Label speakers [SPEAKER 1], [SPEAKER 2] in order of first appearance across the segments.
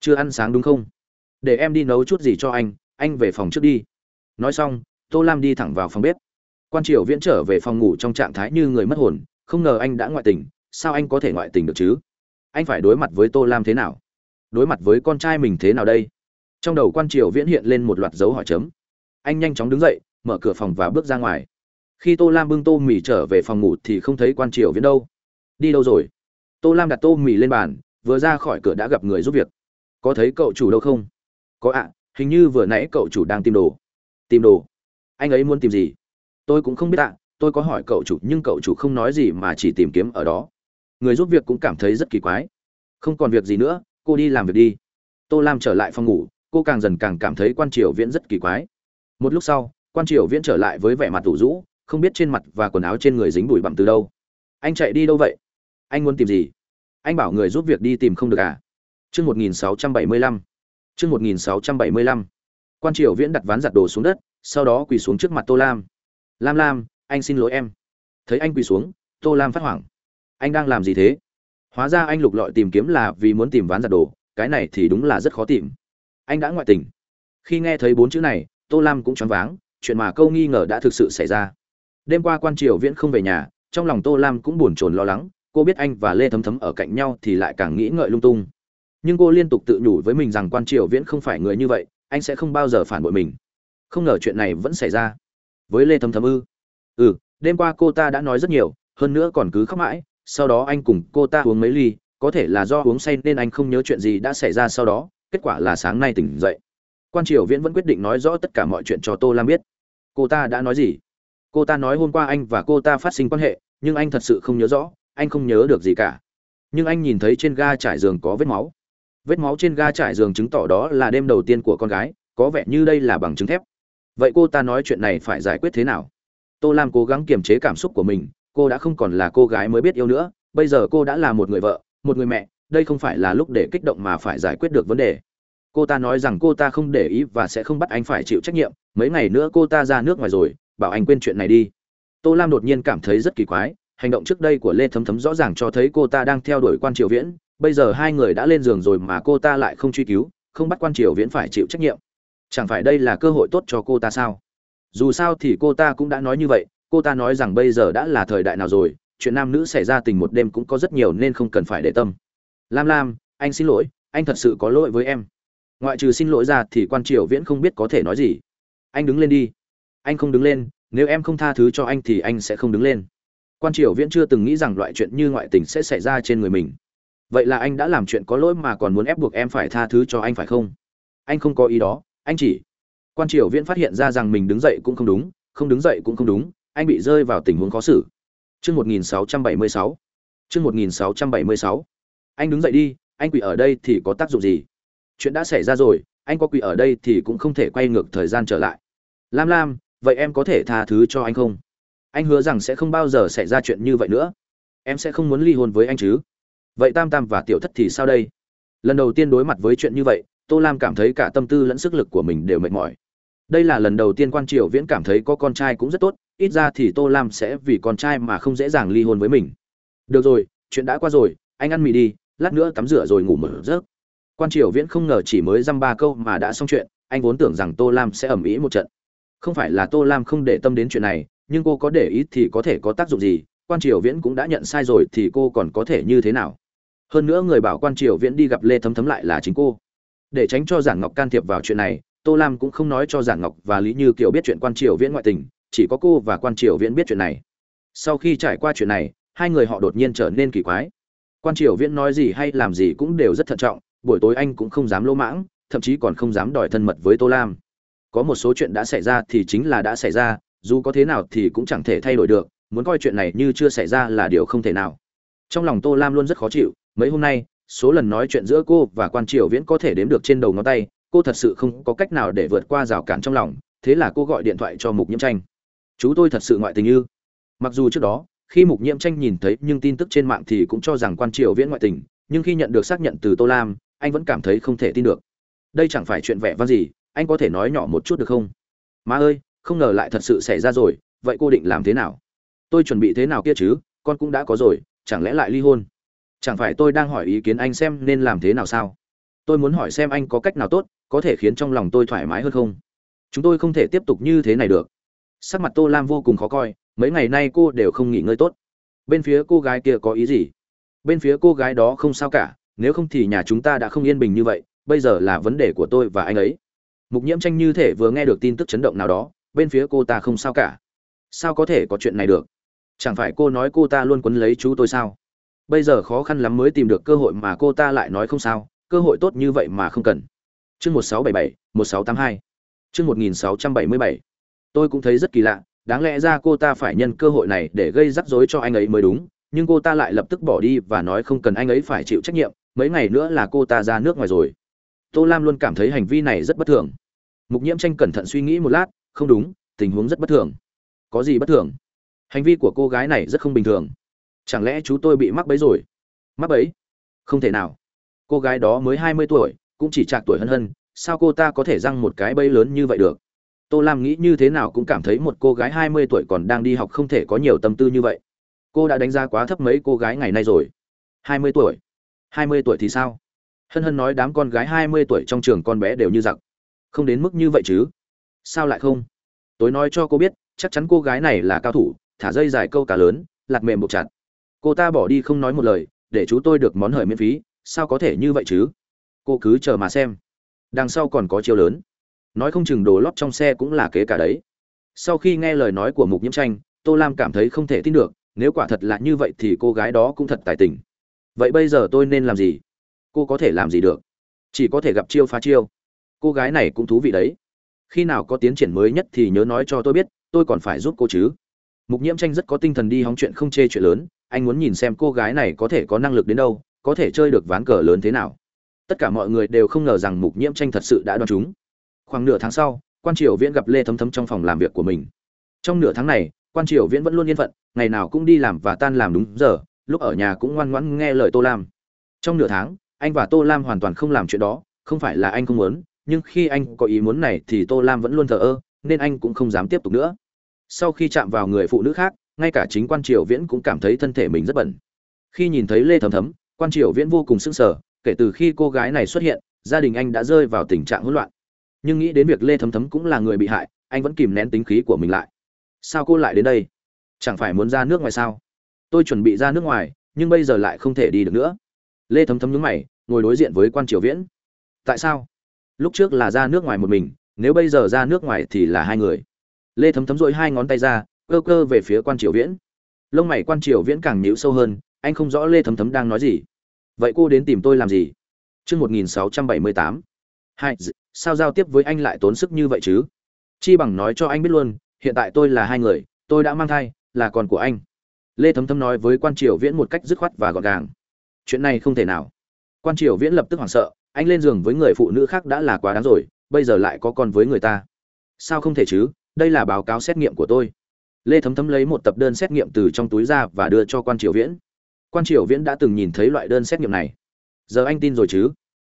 [SPEAKER 1] chưa ăn sáng đúng không? Để em đi nấu chút gì cho anh anh về phòng trước đi. Nói xong, tô lam đi thẳng vào phòng bếp. Quan triều viễn trở về phòng ngủ trong trạng thái như người mất hồn, không ngờ anh đã ngoại tình, sao anh có thể ngoại tình được chứ? Anh phải đối mặt với tô lam thế nào? Đối mặt với con trai mình thế nào đây? Trong đầu quan triều viễn hiện lên một loạt dấu hỏi chấm. Anh nhanh chóng đứng dậy, mở cửa phòng và bước ra ngoài. Khi tô lam bưng tô mì trở về phòng ngủ thì không thấy quan triều viễn đâu. Đi đâu rồi? Tô lam đặt tô mì lên bàn, vừa ra khỏi cửa đã gặp người giúp việc có thấy cậu chủ đâu không? Có ạ, hình như vừa nãy cậu chủ đang tìm đồ. Tìm đồ? Anh ấy muốn tìm gì? Tôi cũng không biết ạ, tôi có hỏi cậu chủ nhưng cậu chủ không nói gì mà chỉ tìm kiếm ở đó. Người giúp việc cũng cảm thấy rất kỳ quái. Không còn việc gì nữa, cô đi làm việc đi. Tô lam trở lại phòng ngủ, cô càng dần càng cảm thấy quan triều viễn rất kỳ quái. Một lúc sau, quan triều viễn trở lại với vẻ mặt tủ rũ, không biết trên mặt và quần áo trên người dính bụi bặm từ đâu. Anh chạy đi đâu vậy? Anh muốn tìm gì? Anh bảo người giúp việc đi tìm không được à? Chương một nghìn sáu trăm bảy mươi lăm. Chương một nghìn sáu trăm bảy mươi lăm. Quan triều viễn đặt ván giặt đồ xuống đất, sau đó quỳ xuống trước mặt tô lam. Lam lam, anh xin lỗi em. Thấy anh quỳ xuống, tô lam phát hoảng. Anh đang làm gì thế? Hóa ra anh lục lọi tìm kiếm là vì muốn tìm ván giặt đồ, cái này thì đúng là rất khó tìm. Anh đã ngoại tình. Khi nghe thấy bốn chữ này, tô lam cũng choáng váng, chuyện mà câu nghi ngờ đã thực sự xảy ra. Đêm qua quan triều viễn không về nhà, trong lòng tô lam cũng buồn chồn lo lắng, cô biết anh và lê thấm thấm ở cạnh nhau thì lại càng nghĩ ngợi lung tung nhưng cô liên tục tự nhủ với mình rằng quan triều viễn không phải người như vậy, anh sẽ không bao giờ phản bội mình. Không ngờ chuyện này vẫn xảy ra. Với lê thấm thấm ư? Ừ đêm qua cô ta đã nói rất nhiều, hơn nữa còn cứ khóc mãi, sau đó anh cùng cô ta uống mấy ly, có thể là do uống say nên anh không nhớ chuyện gì đã xảy ra sau đó, kết quả là sáng nay tỉnh dậy. Quan triều viễn vẫn quyết định nói rõ tất cả mọi chuyện cho tô lam biết. Cô ta đã nói gì? Cô ta nói hôm qua anh và cô ta phát sinh quan hệ, nhưng anh thật sự không nhớ rõ, anh không nhớ được gì cả. Nhưng anh nhìn thấy trên ga trải giường có vết máu vết máu trên ga trải giường chứng tỏ đó là đêm đầu tiên của con gái, có vẻ như đây là bằng chứng thép. Vậy cô ta nói chuyện này phải giải quyết thế nào? Tô lam cố gắng kiềm chế cảm xúc của mình, cô đã không còn là cô gái mới biết yêu nữa, bây giờ cô đã là một người vợ, một người mẹ, đây không phải là lúc để kích động mà phải giải quyết được vấn đề. Cô ta nói rằng cô ta không để ý và sẽ không bắt anh phải chịu trách nhiệm, mấy ngày nữa cô ta ra nước ngoài rồi, bảo anh quên chuyện này đi. Tô lam đột nhiên cảm thấy rất kỳ quái, hành động trước đây của lê thấm thấm rõ ràng cho thấy cô ta đang theo đuổi quan triều viễn bây giờ hai người đã lên giường rồi mà cô ta lại không truy cứu, không bắt quan triều viễn phải chịu trách nhiệm. Chẳng phải đây là cơ hội tốt cho cô ta sao? Dù sao thì cô ta cũng đã nói như vậy, cô ta nói rằng bây giờ đã là thời đại nào rồi, chuyện nam nữ xảy ra tình một đêm cũng có rất nhiều nên không cần phải để tâm. Lam lam, anh xin lỗi, anh thật sự có lỗi với em. Ngoại trừ xin lỗi ra thì quan triều viễn không biết có thể nói gì. Anh đứng lên đi. Anh không đứng lên, nếu em không tha thứ cho anh thì anh sẽ không đứng lên. Quan triều viễn chưa từng nghĩ rằng loại chuyện như ngoại tình sẽ xảy ra trên người mình vậy là anh đã làm chuyện có lỗi mà còn muốn ép buộc em phải tha thứ cho anh phải không? Anh không có ý đó, anh chỉ quan triều viễn phát hiện ra rằng mình đứng dậy cũng không đúng, không đứng dậy cũng không đúng, anh bị rơi vào tình huống khó xử. Chương một nghìn sáu trăm bảy mươi sáu. Chương một nghìn sáu trăm bảy mươi sáu. Anh đứng dậy đi, anh quỳ ở đây thì có tác dụng gì? Chuyện đã xảy ra rồi, anh có quỳ ở đây thì cũng không thể quay ngược thời gian trở lại. Lam lam, vậy em có thể tha thứ cho anh không? Anh hứa rằng sẽ không bao giờ xảy ra chuyện như vậy nữa. Em sẽ không muốn ly hôn với anh chứ? Vậy tam tam và tiểu thất thì sao đây? Lần đầu tiên đối mặt với chuyện như vậy, tô lam cảm thấy cả tâm tư lẫn sức lực của mình đều mệt mỏi. Đây là lần đầu tiên quan triều viễn cảm thấy có con trai cũng rất tốt, ít ra thì tô lam sẽ vì con trai mà không dễ dàng ly hôn với mình. Được rồi, chuyện đã qua rồi, anh ăn mì đi, lát nữa tắm rửa rồi ngủ mở rớt quan triều viễn không ngờ chỉ mới dăm ba câu mà đã xong chuyện, anh vốn tưởng rằng tô lam sẽ ầm ý một trận. Không phải là tô lam không để tâm đến chuyện này, nhưng cô có để ý thì có thể có tác dụng gì quan triều viễn cũng đã nhận sai rồi thì cô còn có thể như thế nào? Hơn nữa người bảo quan triều viễn đi gặp lê thấm thấm lại là chính cô. Để tránh cho giản ngọc can thiệp vào chuyện này, tô lam cũng không nói cho giản ngọc và lý như kiều biết chuyện quan triều viễn ngoại tình, chỉ có cô và quan triều viễn biết chuyện này. Sau khi trải qua chuyện này, hai người họ đột nhiên trở nên kỳ quái. Quan triều viễn nói gì hay làm gì cũng đều rất thận trọng, buổi tối anh cũng không dám lỗ mãng, thậm chí còn không dám đòi thân mật với tô lam. Có một số chuyện đã xảy ra thì chính là đã xảy ra, dù có thế nào thì cũng chẳng thể thay đổi được muốn coi chuyện này như chưa xảy ra là điều không thể nào. Trong lòng tô lam luôn rất khó chịu, mấy hôm nay, số lần nói chuyện giữa cô và quan triều viễn có thể đếm được trên đầu ngón tay, cô thật sự không có cách nào để vượt qua rào cản trong lòng, thế là cô gọi điện thoại cho mục nhiễm tranh. Chú tôi thật sự ngoại tình ư? Mặc dù trước đó, khi mục nhiễm tranh nhìn thấy nhưng tin tức trên mạng thì cũng cho rằng quan triều viễn ngoại tình, nhưng khi nhận được xác nhận từ tô lam, anh vẫn cảm thấy không thể tin được. Đây chẳng phải chuyện vẻ vang gì, anh có thể nói nhỏ một chút được không? Má ơi, không ngờ lại thật sự xảy ra rồi, vậy cô định làm thế nào? Tôi chuẩn bị thế nào kia chứ, con cũng đã có rồi, chẳng lẽ lại ly hôn? Chẳng phải tôi đang hỏi ý kiến anh xem nên làm thế nào sao? Tôi muốn hỏi xem anh có cách nào tốt, có thể khiến trong lòng tôi thoải mái hơn không? Chúng tôi không thể tiếp tục như thế này được. Sắc mặt tô lam vô cùng khó coi, mấy ngày nay cô đều không nghỉ ngơi tốt. Bên phía cô gái kia có ý gì? Bên phía cô gái đó không sao cả, nếu không thì nhà chúng ta đã không yên bình như vậy, bây giờ là vấn đề của tôi và anh ấy. Mục nhiễm tranh như thể vừa nghe được tin tức chấn động nào đó, bên phía cô ta không sao cả. Sao có thể có chuyện này được? Chẳng phải cô nói cô ta luôn quấn lấy chú tôi sao? Bây giờ khó khăn lắm mới tìm được cơ hội mà cô ta lại nói không sao, cơ hội tốt như vậy mà không cần. Chương một sáu bảy bảy, một sáu tám hai. Chương một nghìn sáu trăm bảy mươi bảy. Tôi cũng thấy rất kỳ lạ, đáng lẽ ra cô ta phải nhân cơ hội này để gây rắc rối cho anh ấy mới đúng, nhưng cô ta lại lập tức bỏ đi và nói không cần anh ấy phải chịu trách nhiệm, mấy ngày nữa là cô ta ra nước ngoài rồi. Tô lam luôn cảm thấy hành vi này rất bất thường. Mục nhiễm tranh cẩn thận suy nghĩ một lát, không đúng, tình huống rất bất thường. Có gì bất thường? Hành vi của cô gái này rất không bình thường. Chẳng lẽ chú tôi bị mắc bẫy rồi? Mắc bẫy? Không thể nào. Cô gái đó mới hai mươi tuổi, cũng chỉ trạc tuổi hân hân, sao cô ta có thể răng một cái bẫy lớn như vậy được? Tô lam nghĩ như thế nào cũng cảm thấy một cô gái hai mươi tuổi còn đang đi học không thể có nhiều tâm tư như vậy. Cô đã đánh giá quá thấp mấy cô gái ngày nay rồi. Hai mươi tuổi? Hai mươi tuổi thì sao? Hân hân nói đám con gái hai mươi tuổi trong trường con bé đều như giặc. Không đến mức như vậy chứ? Sao lại không? Tôi nói cho cô biết, chắc chắn cô gái này là cao thủ thả dây dài câu cá lớn lạt mềm buộc chặt. Cô ta bỏ đi không nói một lời, để chú tôi được món hời miễn phí, sao có thể như vậy chứ? Cô cứ chờ mà xem. Đằng sau còn có chiêu lớn. Nói không chừng đồ lót trong xe cũng là kế cả đấy. Sau khi nghe lời nói của mục nhiễm tranh, tô lam cảm thấy không thể tin được, nếu quả thật là như vậy thì cô gái đó cũng thật tài tình. Vậy bây giờ tôi nên làm gì? Cô có thể làm gì được? Chỉ có thể gặp chiêu phá chiêu. Cô gái này cũng thú vị đấy. Khi nào có tiến triển mới nhất thì nhớ nói cho tôi biết, tôi còn phải giúp cô chứ mục nhiễm tranh rất có tinh thần đi hóng chuyện không chê chuyện lớn, anh muốn nhìn xem cô gái này có thể có năng lực đến đâu, có thể chơi được ván cờ lớn thế nào. Tất cả mọi người đều không ngờ rằng mục nhiễm tranh thật sự đã đoán chúng. Khoảng nửa tháng sau, quan triều viễn gặp lê thấm thấm trong phòng làm việc của mình. Trong nửa tháng này, quan triều viễn vẫn luôn yên phận, ngày nào cũng đi làm và tan làm đúng giờ, lúc ở nhà cũng ngoan ngoãn nghe lời tô lam. Trong nửa tháng, anh và tô lam hoàn toàn không làm chuyện đó, không phải là anh không muốn, nhưng khi anh có ý muốn này thì tô lam vẫn luôn thờ ơ, nên anh cũng không dám tiếp tục nữa sau khi chạm vào người phụ nữ khác, ngay cả chính quan triều viễn cũng cảm thấy thân thể mình rất bẩn. Khi nhìn thấy lê thấm thấm, quan triều viễn vô cùng sững sờ, kể từ khi cô gái này xuất hiện, gia đình anh đã rơi vào tình trạng hỗn loạn. Nhưng nghĩ đến việc lê thấm thấm cũng là người bị hại, anh vẫn kìm nén tính khí của mình lại. Sao cô lại đến đây? Chẳng phải muốn ra nước ngoài sao? Tôi chuẩn bị ra nước ngoài, nhưng bây giờ lại không thể đi được nữa. Lê thấm thấm nhướng mày, ngồi đối diện với quan triều viễn. Tại sao? Lúc trước là ra nước ngoài một mình, nếu bây giờ ra nước ngoài thì là hai người lê thấm thấm dội hai ngón tay ra, cơ cơ về phía quan triều viễn. Lông mày quan triều viễn càng nhíu sâu hơn, anh không rõ lê thấm thấm đang nói gì. Vậy cô đến tìm tôi làm gì? Chương một nghìn sáu trăm bảy mươi tám. Hai sao giao tiếp với anh lại tốn sức như vậy chứ? Chi bằng nói cho anh biết luôn, hiện tại tôi là hai người, tôi đã mang thai, là con của anh. Lê thấm thấm nói với quan triều viễn một cách dứt khoát và gọn gàng. Chuyện này không thể nào. Quan triều viễn lập tức hoảng sợ, anh lên giường với người phụ nữ khác đã là quá đáng rồi, bây giờ lại có con với người ta. Sao không thể chứ? Đây là báo cáo xét nghiệm của tôi. Lê thấm thấm lấy một tập đơn xét nghiệm từ trong túi ra và đưa cho quan triều viễn. Quan triều viễn đã từng nhìn thấy loại đơn xét nghiệm này. Giờ anh tin rồi chứ?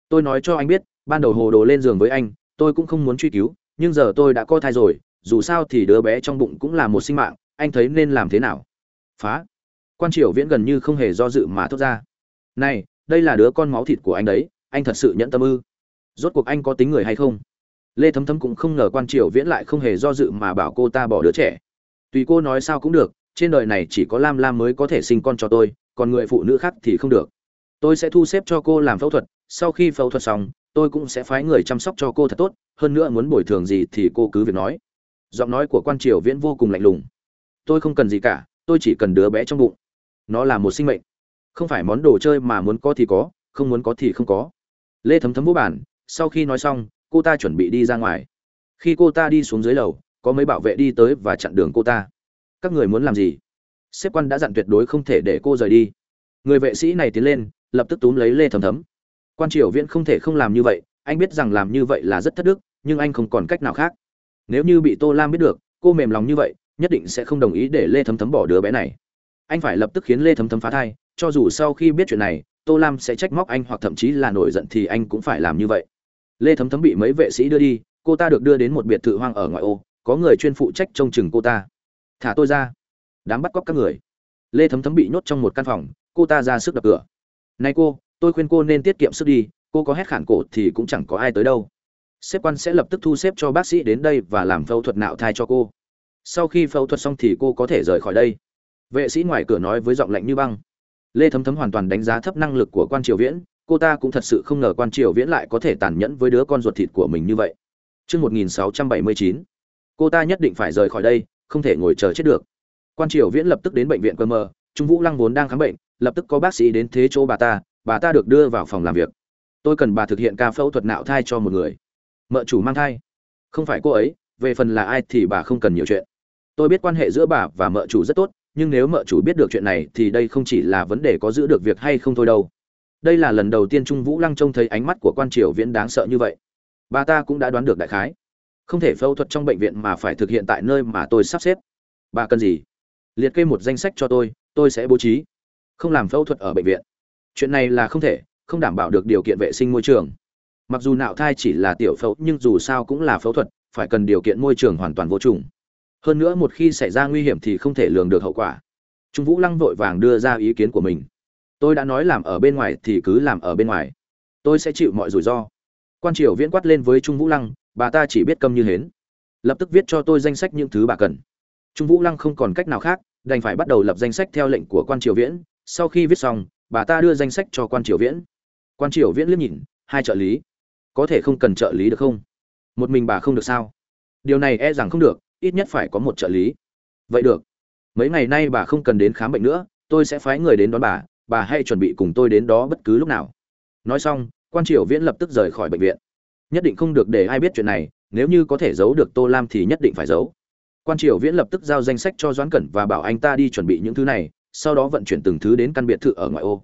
[SPEAKER 1] Tôi nói cho anh biết, ban đầu hồ đồ lên giường với anh, tôi cũng không muốn truy cứu, nhưng giờ tôi đã có thai rồi, dù sao thì đứa bé trong bụng cũng là một sinh mạng, anh thấy nên làm thế nào? Phá. Quan triều viễn gần như không hề do dự mà thốt ra. Này, đây là đứa con máu thịt của anh đấy, anh thật sự nhẫn tâm ư? Rốt cuộc anh có tính người hay không? Lê thấm thấm cũng không ngờ quan triều viễn lại không hề do dự mà bảo cô ta bỏ đứa trẻ. Tùy cô nói sao cũng được, trên đời này chỉ có lam lam mới có thể sinh con cho tôi, còn người phụ nữ khác thì không được. Tôi sẽ thu xếp cho cô làm phẫu thuật, sau khi phẫu thuật xong, tôi cũng sẽ phái người chăm sóc cho cô thật tốt, hơn nữa muốn bồi thường gì thì cô cứ việc nói. Giọng nói của quan triều viễn vô cùng lạnh lùng. Tôi không cần gì cả, tôi chỉ cần đứa bé trong bụng. Nó là một sinh mệnh. Không phải món đồ chơi mà muốn có thì có, không muốn có thì không có. Lê thấm thấm vô bản sau khi nói xong cô ta chuẩn bị đi ra ngoài. Khi cô ta đi xuống dưới lầu, có mấy bảo vệ đi tới và chặn đường cô ta. Các người muốn làm gì? Sếp quan đã dặn tuyệt đối không thể để cô rời đi. Người vệ sĩ này tiến lên, lập tức túm lấy lê thầm thấm. Quan triều viễn không thể không làm như vậy, anh biết rằng làm như vậy là rất thất đức, nhưng anh không còn cách nào khác. Nếu như bị tô lam biết được, cô mềm lòng như vậy, nhất định sẽ không đồng ý để lê thấm thấm bỏ đứa bé này. Anh phải lập tức khiến lê thấm thấm phá thai, cho dù sau khi biết chuyện này, tô lam sẽ trách móc anh hoặc thậm chí là nổi giận thì anh cũng phải làm như vậy lê thấm thấm bị mấy vệ sĩ đưa đi, cô ta được đưa đến một biệt thự hoang ở ngoại ô, có người chuyên phụ trách trông chừng cô ta. Thả tôi ra. Đám bắt cóc các người. Lê thấm thấm bị nhốt trong một căn phòng, cô ta ra sức đập cửa. Này cô, tôi khuyên cô nên tiết kiệm sức đi, cô có hét khản cổ thì cũng chẳng có ai tới đâu. Sếp quan sẽ lập tức thu xếp cho bác sĩ đến đây và làm phẫu thuật nạo thai cho cô. Sau khi phẫu thuật xong thì cô có thể rời khỏi đây. Vệ sĩ ngoài cửa nói với giọng lạnh như băng. Lê thấm thấm hoàn toàn đánh giá thấp năng lực của quan triều viễn cô ta cũng thật sự không ngờ quan triều viễn lại có thể tàn nhẫn với đứa con ruột thịt của mình như vậy. Trước 1679, cô ta nhất định phải rời khỏi đây không thể ngồi chờ chết được. Quan triều viễn lập tức đến bệnh viện cơ mờ trung vũ lăng vốn đang khám bệnh lập tức có bác sĩ đến thế chỗ bà ta bà ta được đưa vào phòng làm việc. Tôi cần bà thực hiện ca phẫu thuật nạo thai cho một người. Mợ chủ mang thai. Không phải cô ấy về phần là ai thì bà không cần nhiều chuyện. Tôi biết quan hệ giữa bà và mợ chủ rất tốt nhưng nếu mợ chủ biết được chuyện này thì đây không chỉ là vấn đề có giữ được việc hay không thôi đâu đây là lần đầu tiên trung vũ lăng trông thấy ánh mắt của quan triều viễn đáng sợ như vậy. Bà ta cũng đã đoán được đại khái. Không thể phẫu thuật trong bệnh viện mà phải thực hiện tại nơi mà tôi sắp xếp. Bà cần gì? Liệt kê một danh sách cho tôi tôi sẽ bố trí. Không làm phẫu thuật ở bệnh viện. Chuyện này là không thể, không đảm bảo được điều kiện vệ sinh môi trường. Mặc dù nạo thai chỉ là tiểu phẫu, nhưng dù sao cũng là phẫu thuật, phải cần điều kiện môi trường hoàn toàn vô trùng. Hơn nữa một khi xảy ra nguy hiểm thì không thể lường được hậu quả. Trung vũ lăng vội vàng đưa ra ý kiến của mình tôi đã nói làm ở bên ngoài thì cứ làm ở bên ngoài. Tôi sẽ chịu mọi rủi ro. Quan triều viễn quát lên với trung vũ lăng, bà ta chỉ biết câm như hến. Lập tức viết cho tôi danh sách những thứ bà cần. Trung vũ lăng không còn cách nào khác, đành phải bắt đầu lập danh sách theo lệnh của quan triều viễn. Sau khi viết xong, bà ta đưa danh sách cho quan triều viễn. Quan triều viễn liếc nhìn, hai trợ lý. Có thể không cần trợ lý được không? Một mình bà không được sao? Điều này e rằng không được, ít nhất phải có một trợ lý. Vậy được. Mấy ngày nay bà không cần đến khám bệnh nữa, tôi sẽ phái người đến đón bà bà hãy chuẩn bị cùng tôi đến đó bất cứ lúc nào. Nói xong, quan triều viễn lập tức rời khỏi bệnh viện. Nhất định không được để ai biết chuyện này, nếu như có thể giấu được tô lam thì nhất định phải giấu. Quan triều viễn lập tức giao danh sách cho doãn cẩn và bảo anh ta đi chuẩn bị những thứ này, sau đó vận chuyển từng thứ đến căn biệt thự ở ngoại ô.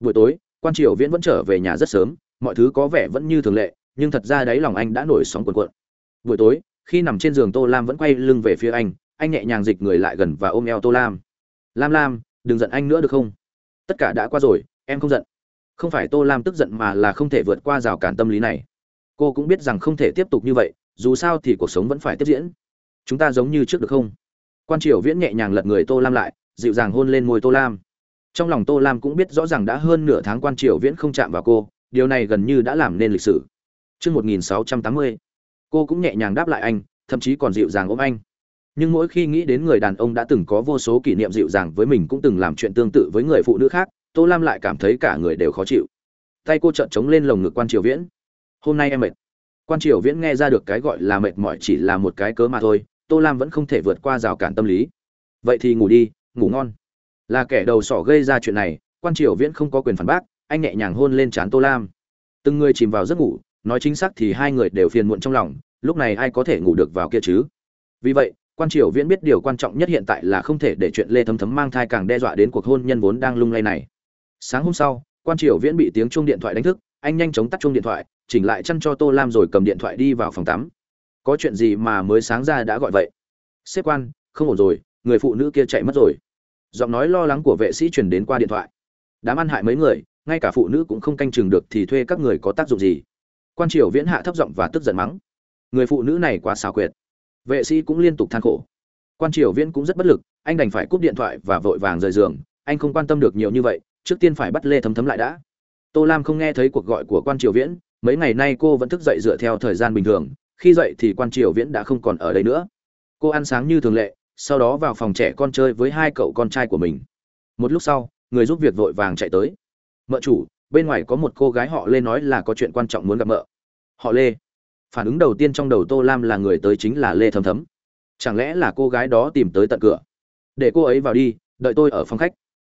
[SPEAKER 1] Buổi tối, quan triều viễn vẫn trở về nhà rất sớm, mọi thứ có vẻ vẫn như thường lệ, nhưng thật ra đáy lòng anh đã nổi sóng cuồn cuộn. Buổi tối, khi nằm trên giường tô lam vẫn quay lưng về phía anh anh nhẹ nhàng dịch người lại gần và ôm eo tô lam. Lam lam, đừng giận anh nữa được không? Tất cả đã qua rồi em không giận. Không phải tô lam tức giận mà là không thể vượt qua rào cản tâm lý này. Cô cũng biết rằng không thể tiếp tục như vậy dù sao thì cuộc sống vẫn phải tiếp diễn. Chúng ta giống như trước được không? Quan triều viễn nhẹ nhàng lật người tô lam lại dịu dàng hôn lên môi tô lam. Trong lòng tô lam cũng biết rõ ràng đã hơn nửa tháng quan triều viễn không chạm vào cô điều này gần như đã làm nên lịch sử. Trước 1680, cô cũng nhẹ nhàng đáp lại anh thậm chí còn dịu dàng ôm anh nhưng mỗi khi nghĩ đến người đàn ông đã từng có vô số kỷ niệm dịu dàng với mình cũng từng làm chuyện tương tự với người phụ nữ khác, tô lam lại cảm thấy cả người đều khó chịu. Tay cô trợn trống lên lồng ngực quan triều viễn. Hôm nay em mệt. Quan triều viễn nghe ra được cái gọi là mệt mỏi chỉ là một cái cớ mà thôi, tô lam vẫn không thể vượt qua rào cản tâm lý. Vậy thì ngủ đi, ngủ ngon. Là kẻ đầu sỏ gây ra chuyện này, quan triều viễn không có quyền phản bác, anh nhẹ nhàng hôn lên trán tô lam. Từng người chìm vào giấc ngủ, nói chính xác thì hai người đều phiền muộn trong lòng, lúc này ai có thể ngủ được vào kia chứ? Vì vậy quan triều viễn biết điều quan trọng nhất hiện tại là không thể để chuyện lê thấm thấm mang thai càng đe dọa đến cuộc hôn nhân vốn đang lung lay này. Sáng hôm sau, quan triều viễn bị tiếng chuông điện thoại đánh thức, anh nhanh chóng tắt chuông điện thoại, chỉnh lại chăn cho tô lam rồi cầm điện thoại đi vào phòng tắm. Có chuyện gì mà mới sáng ra đã gọi vậy? Xếp quan, không ổn rồi, người phụ nữ kia chạy mất rồi. Giọng nói lo lắng của vệ sĩ truyền đến qua điện thoại. Đám ăn hại mấy người, ngay cả phụ nữ cũng không canh chừng được thì thuê các người có tác dụng gì? Quan triều viễn hạ thấp giọng và tức giận mắng. Người phụ nữ này quá xảo quyệt vệ sĩ cũng liên tục than khổ. Quan triều viễn cũng rất bất lực, anh đành phải cúp điện thoại và vội vàng rời giường, anh không quan tâm được nhiều như vậy, trước tiên phải bắt lê thấm thấm lại đã. Tô lam không nghe thấy cuộc gọi của quan triều viễn, mấy ngày nay cô vẫn thức dậy dựa theo thời gian bình thường, khi dậy thì quan triều viễn đã không còn ở đây nữa. Cô ăn sáng như thường lệ, sau đó vào phòng trẻ con chơi với hai cậu con trai của mình. Một lúc sau, người giúp việc vội vàng chạy tới. Mợ chủ, bên ngoài có một cô gái họ lê nói là có chuyện quan trọng muốn gặp mợ. Họ lê? Phản ứng đầu tiên trong đầu tô lam là người tới chính là lê thấm thấm. Chẳng lẽ là cô gái đó tìm tới tận cửa? Để cô ấy vào đi, đợi tôi ở phòng khách.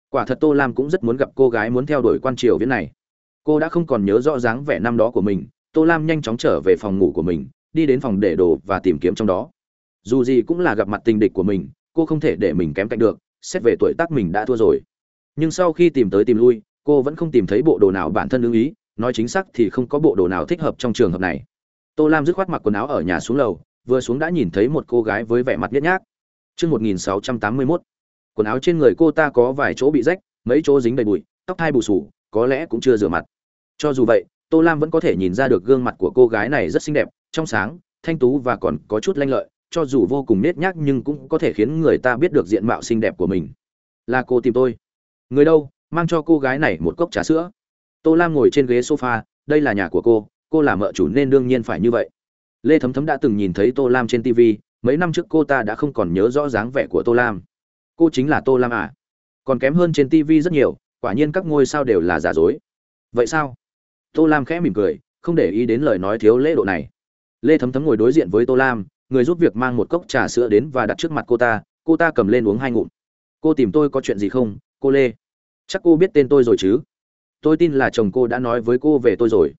[SPEAKER 1] Quả thật tô lam cũng rất muốn gặp cô gái muốn theo đuổi quan triều viễn này. Cô đã không còn nhớ rõ dáng vẻ năm đó của mình, tô lam nhanh chóng trở về phòng ngủ của mình, đi đến phòng để đồ và tìm kiếm trong đó. Dù gì cũng là gặp mặt tình địch của mình, cô không thể để mình kém cạnh được, xét về tuổi tác mình đã thua rồi. Nhưng sau khi tìm tới tìm lui, cô vẫn không tìm thấy bộ đồ nào bản thân ưng ý, nói chính xác thì không có bộ đồ nào thích hợp trong trường hợp này tô lam dứt khoát mặc quần áo ở nhà xuống lầu vừa xuống đã nhìn thấy một cô gái với vẻ mặt nhếch nhác Chương 1681. Quần áo trên người cô ta có vài chỗ bị rách, mấy chỗ dính đầy bụi, tóc hai bù xù, có lẽ cũng chưa rửa mặt. Cho dù vậy, Tô Lam vẫn có thể nhìn ra được gương mặt của cô gái này rất xinh đẹp, trong sáng, thanh tú và còn có chút lanh lợi, cho dù vô cùng nết nhác nhưng cũng có thể khiến người ta biết được diện mạo xinh đẹp của mình. Là cô tìm tôi. Người đâu, mang cho cô gái này một cốc trà sữa. Tô Lam ngồi trên ghế sofa, đây là nhà của cô cô là mợ chủ nên đương nhiên phải như vậy. Lê thấm thấm đã từng nhìn thấy tô lam trên tv mấy năm trước cô ta đã không còn nhớ rõ dáng vẻ của tô lam. Cô chính là tô lam à? Còn kém hơn trên tv rất nhiều, quả nhiên các ngôi sao đều là giả dối. Vậy sao? Tô lam khẽ mỉm cười, không để ý đến lời nói thiếu lễ độ này. Lê thấm thấm ngồi đối diện với tô lam, người giúp việc mang một cốc trà sữa đến và đặt trước mặt cô ta cô ta cầm lên uống hai ngụm. Cô tìm tôi có chuyện gì không? Cô lê. Chắc cô biết tên tôi rồi chứ? Tôi tin là chồng cô đã nói với cô về tôi rồi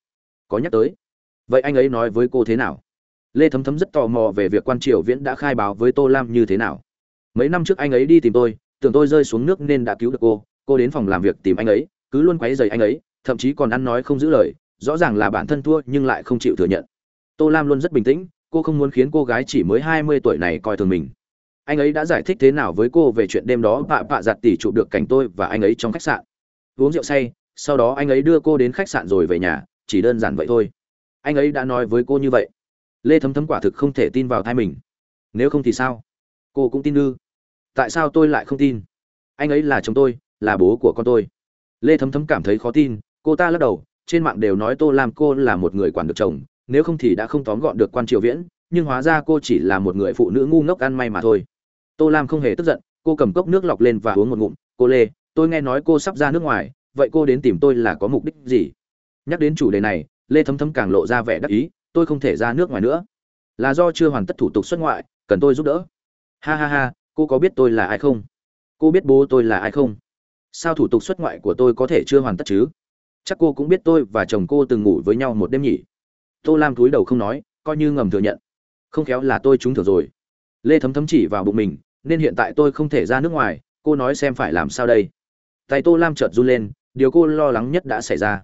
[SPEAKER 1] có nhắc tới. Vậy anh ấy nói với cô thế nào? Lê thấm thấm rất tò mò về việc quan triều viễn đã khai báo với tô lam như thế nào. Mấy năm trước anh ấy đi tìm tôi, tưởng tôi rơi xuống nước nên đã cứu được cô. Cô đến phòng làm việc tìm anh ấy, cứ luôn quấy rầy anh ấy, thậm chí còn ăn nói không giữ lời, rõ ràng là bản thân thua nhưng lại không chịu thừa nhận. Tô lam luôn rất bình tĩnh, cô không muốn khiến cô gái chỉ mới hai mươi tuổi này coi thường mình. Anh ấy đã giải thích thế nào với cô về chuyện đêm đó bạ bạ giặt tỉ chụp được cảnh tôi và anh ấy trong khách sạn. Uống rượu say, sau đó anh ấy đưa cô đến khách sạn rồi về nhà chỉ đơn giản vậy thôi. Anh ấy đã nói với cô như vậy. Lê thấm thấm quả thực không thể tin vào thai mình. Nếu không thì sao? Cô cũng tin ư? Tại sao tôi lại không tin? Anh ấy là chồng tôi, là bố của con tôi. Lê thấm thấm cảm thấy khó tin, cô ta lắc đầu, trên mạng đều nói tô lam cô là một người quản được chồng, nếu không thì đã không tóm gọn được quan triều viễn, nhưng hóa ra cô chỉ là một người phụ nữ ngu ngốc ăn may mà thôi. Tô lam không hề tức giận, cô cầm cốc nước lọc lên và uống một ngụm. Cô lê, tôi nghe nói cô sắp ra nước ngoài, vậy cô đến tìm tôi là có mục đích gì? Nhắc đến chủ đề này, lê thấm thấm càng lộ ra vẻ đắc ý, tôi không thể ra nước ngoài nữa. Là do chưa hoàn tất thủ tục xuất ngoại, cần tôi giúp đỡ. Ha ha ha, cô có biết tôi là ai không? Cô biết bố tôi là ai không? Sao thủ tục xuất ngoại của tôi có thể chưa hoàn tất chứ? Chắc cô cũng biết tôi và chồng cô từng ngủ với nhau một đêm nhỉ? Tô lam cúi đầu không nói, coi như ngầm thừa nhận. Không khéo là tôi trúng thưởng rồi. Lê thấm thấm chỉ vào bụng mình, nên hiện tại tôi không thể ra nước ngoài, cô nói xem phải làm sao đây. Tay tô lam chợt run lên, điều cô lo lắng nhất đã xảy ra.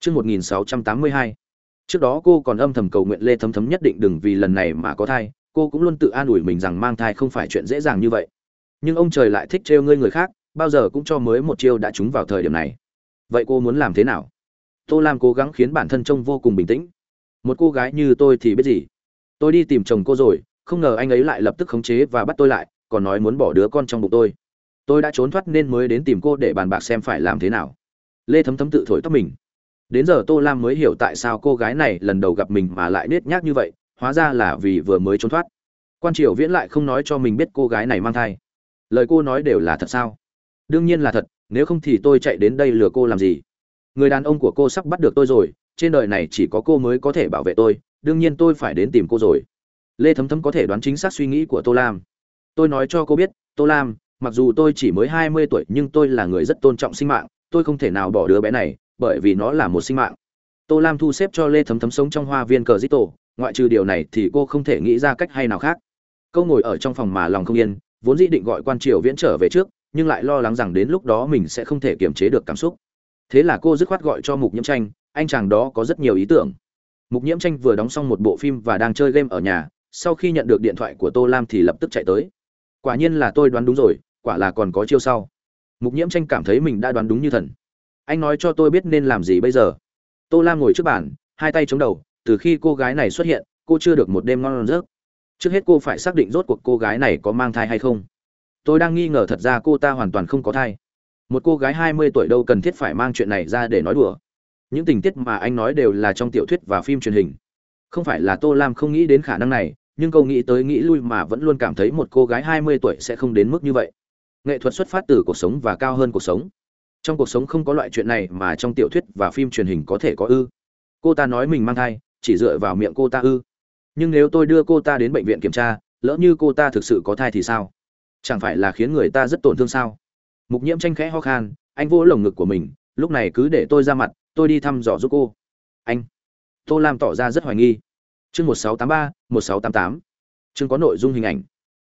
[SPEAKER 1] Trước 1682, trước đó cô còn âm thầm cầu nguyện lê thấm thấm nhất định đừng vì lần này mà có thai cô cũng luôn tự an ủi mình rằng mang thai không phải chuyện dễ dàng như vậy. Nhưng ông trời lại thích trêu ngươi người khác bao giờ cũng cho mới một chiêu đã trúng vào thời điểm này. Vậy cô muốn làm thế nào? Tô lam cố gắng khiến bản thân trông vô cùng bình tĩnh. Một cô gái như tôi thì biết gì? Tôi đi tìm chồng cô rồi không ngờ anh ấy lại lập tức khống chế và bắt tôi lại còn nói muốn bỏ đứa con trong bụng tôi. Tôi đã trốn thoát nên mới đến tìm cô để bàn bạc xem phải làm thế nào. Lê thấm thấm tự thổi tóc mình đến giờ tô lam mới hiểu tại sao cô gái này lần đầu gặp mình mà lại nết nhác như vậy, hóa ra là vì vừa mới trốn thoát. Quan triều viễn lại không nói cho mình biết cô gái này mang thai. Lời cô nói đều là thật sao? Đương nhiên là thật, nếu không thì tôi chạy đến đây lừa cô làm gì? Người đàn ông của cô sắp bắt được tôi rồi, trên đời này chỉ có cô mới có thể bảo vệ tôi, đương nhiên tôi phải đến tìm cô rồi. Lê thấm thấm có thể đoán chính xác suy nghĩ của tô lam. Tôi nói cho cô biết, tô lam, mặc dù tôi chỉ mới hai mươi tuổi nhưng tôi là người rất tôn trọng sinh mạng, tôi không thể nào bỏ đứa bé này bởi vì nó là một sinh mạng. Tô lam thu xếp cho lê thấm thấm sống trong hoa viên cờ dít tổ ngoại trừ điều này thì cô không thể nghĩ ra cách hay nào khác. Câu ngồi ở trong phòng mà lòng không yên, vốn dĩ định gọi quan triều viễn trở về trước, nhưng lại lo lắng rằng đến lúc đó mình sẽ không thể kiềm chế được cảm xúc. Thế là cô dứt khoát gọi cho mục nhiễm tranh, anh chàng đó có rất nhiều ý tưởng. Mục nhiễm tranh vừa đóng xong một bộ phim và đang chơi game ở nhà, sau khi nhận được điện thoại của tô lam thì lập tức chạy tới. Quả nhiên là tôi đoán đúng rồi, quả là còn có chiêu sau. Mục nhiễm tranh cảm thấy mình đã đoán đúng như thần anh nói cho tôi biết nên làm gì bây giờ. Tô lam ngồi trước bàn, hai tay chống đầu, từ khi cô gái này xuất hiện, cô chưa được một đêm ngon giấc. Trước hết cô phải xác định rốt cuộc cô gái này có mang thai hay không. Tôi đang nghi ngờ thật ra cô ta hoàn toàn không có thai. Một cô gái hai mươi tuổi đâu cần thiết phải mang chuyện này ra để nói đùa. Những tình tiết mà anh nói đều là trong tiểu thuyết và phim truyền hình. Không phải là tô lam không nghĩ đến khả năng này, nhưng câu nghĩ tới nghĩ lui mà vẫn luôn cảm thấy một cô gái hai mươi tuổi sẽ không đến mức như vậy. Nghệ thuật xuất phát từ cuộc sống và cao hơn cuộc sống trong cuộc sống không có loại chuyện này mà trong tiểu thuyết và phim truyền hình có thể có ư. Cô ta nói mình mang thai, chỉ dựa vào miệng cô ta ư. Nhưng nếu tôi đưa cô ta đến bệnh viện kiểm tra, lỡ như cô ta thực sự có thai thì sao? Chẳng phải là khiến người ta rất tổn thương sao? Mục nhiễm tranh khẽ ho khan, anh vỗ lồng ngực của mình, lúc này cứ để tôi ra mặt, tôi đi thăm dò giúp cô. Anh. Tô lam tỏ ra rất hoài nghi. Chương một nghìn sáu trăm tám mươi ba, một sáu tám tám. Chương có nội dung hình ảnh.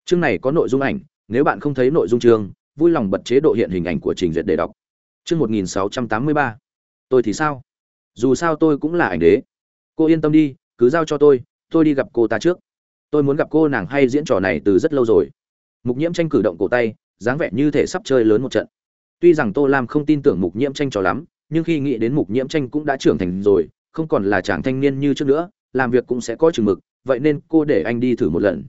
[SPEAKER 1] Chương này có nội dung ảnh, nếu bạn không thấy nội dung chương, vui lòng bật chế độ hiện hình ảnh của trình duyệt để đọc chương một nghìn sáu trăm tám mươi ba. Tôi thì sao? Dù sao tôi cũng là ảnh đế. Cô yên tâm đi, cứ giao cho tôi tôi đi gặp cô ta trước. Tôi muốn gặp cô nàng hay diễn trò này từ rất lâu rồi. Mục nhiễm tranh cử động cổ tay, dáng vẻ như thể sắp chơi lớn một trận. Tuy rằng tô lam không tin tưởng mục nhiễm tranh trò lắm, nhưng khi nghĩ đến mục nhiễm tranh cũng đã trưởng thành rồi, không còn là chàng thanh niên như trước nữa, làm việc cũng sẽ có chừng mực, vậy nên cô để anh đi thử một lần.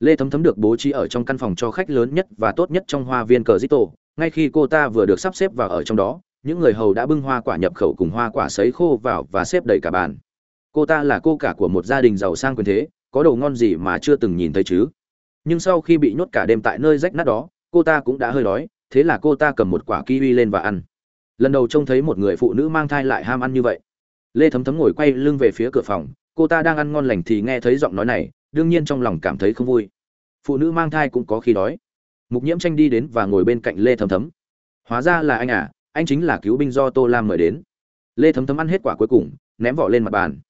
[SPEAKER 1] Lê thấm thấm được bố trí ở trong căn phòng cho khách lớn nhất và tốt nhất trong hoa viên cờ dít tổ ngay khi cô ta vừa được sắp xếp vào ở trong đó, những người hầu đã bưng hoa quả nhập khẩu cùng hoa quả sấy khô vào và xếp đầy cả bàn. Cô ta là cô cả của một gia đình giàu sang quyền thế, có đồ ngon gì mà chưa từng nhìn thấy chứ? Nhưng sau khi bị nhốt cả đêm tại nơi rách nát đó, cô ta cũng đã hơi đói, thế là cô ta cầm một quả kiwi lên và ăn. Lần đầu trông thấy một người phụ nữ mang thai lại ham ăn như vậy. Lê thấm thấm ngồi quay lưng về phía cửa phòng, cô ta đang ăn ngon lành thì nghe thấy giọng nói này, đương nhiên trong lòng cảm thấy không vui. Phụ nữ mang thai cũng có khi đói mục nhiễm tranh đi đến và ngồi bên cạnh lê thấm thấm. Hóa ra là anh à anh chính là cứu binh do tô lam mời đến. Lê thấm thấm ăn hết quả cuối cùng, ném vỏ lên mặt bàn.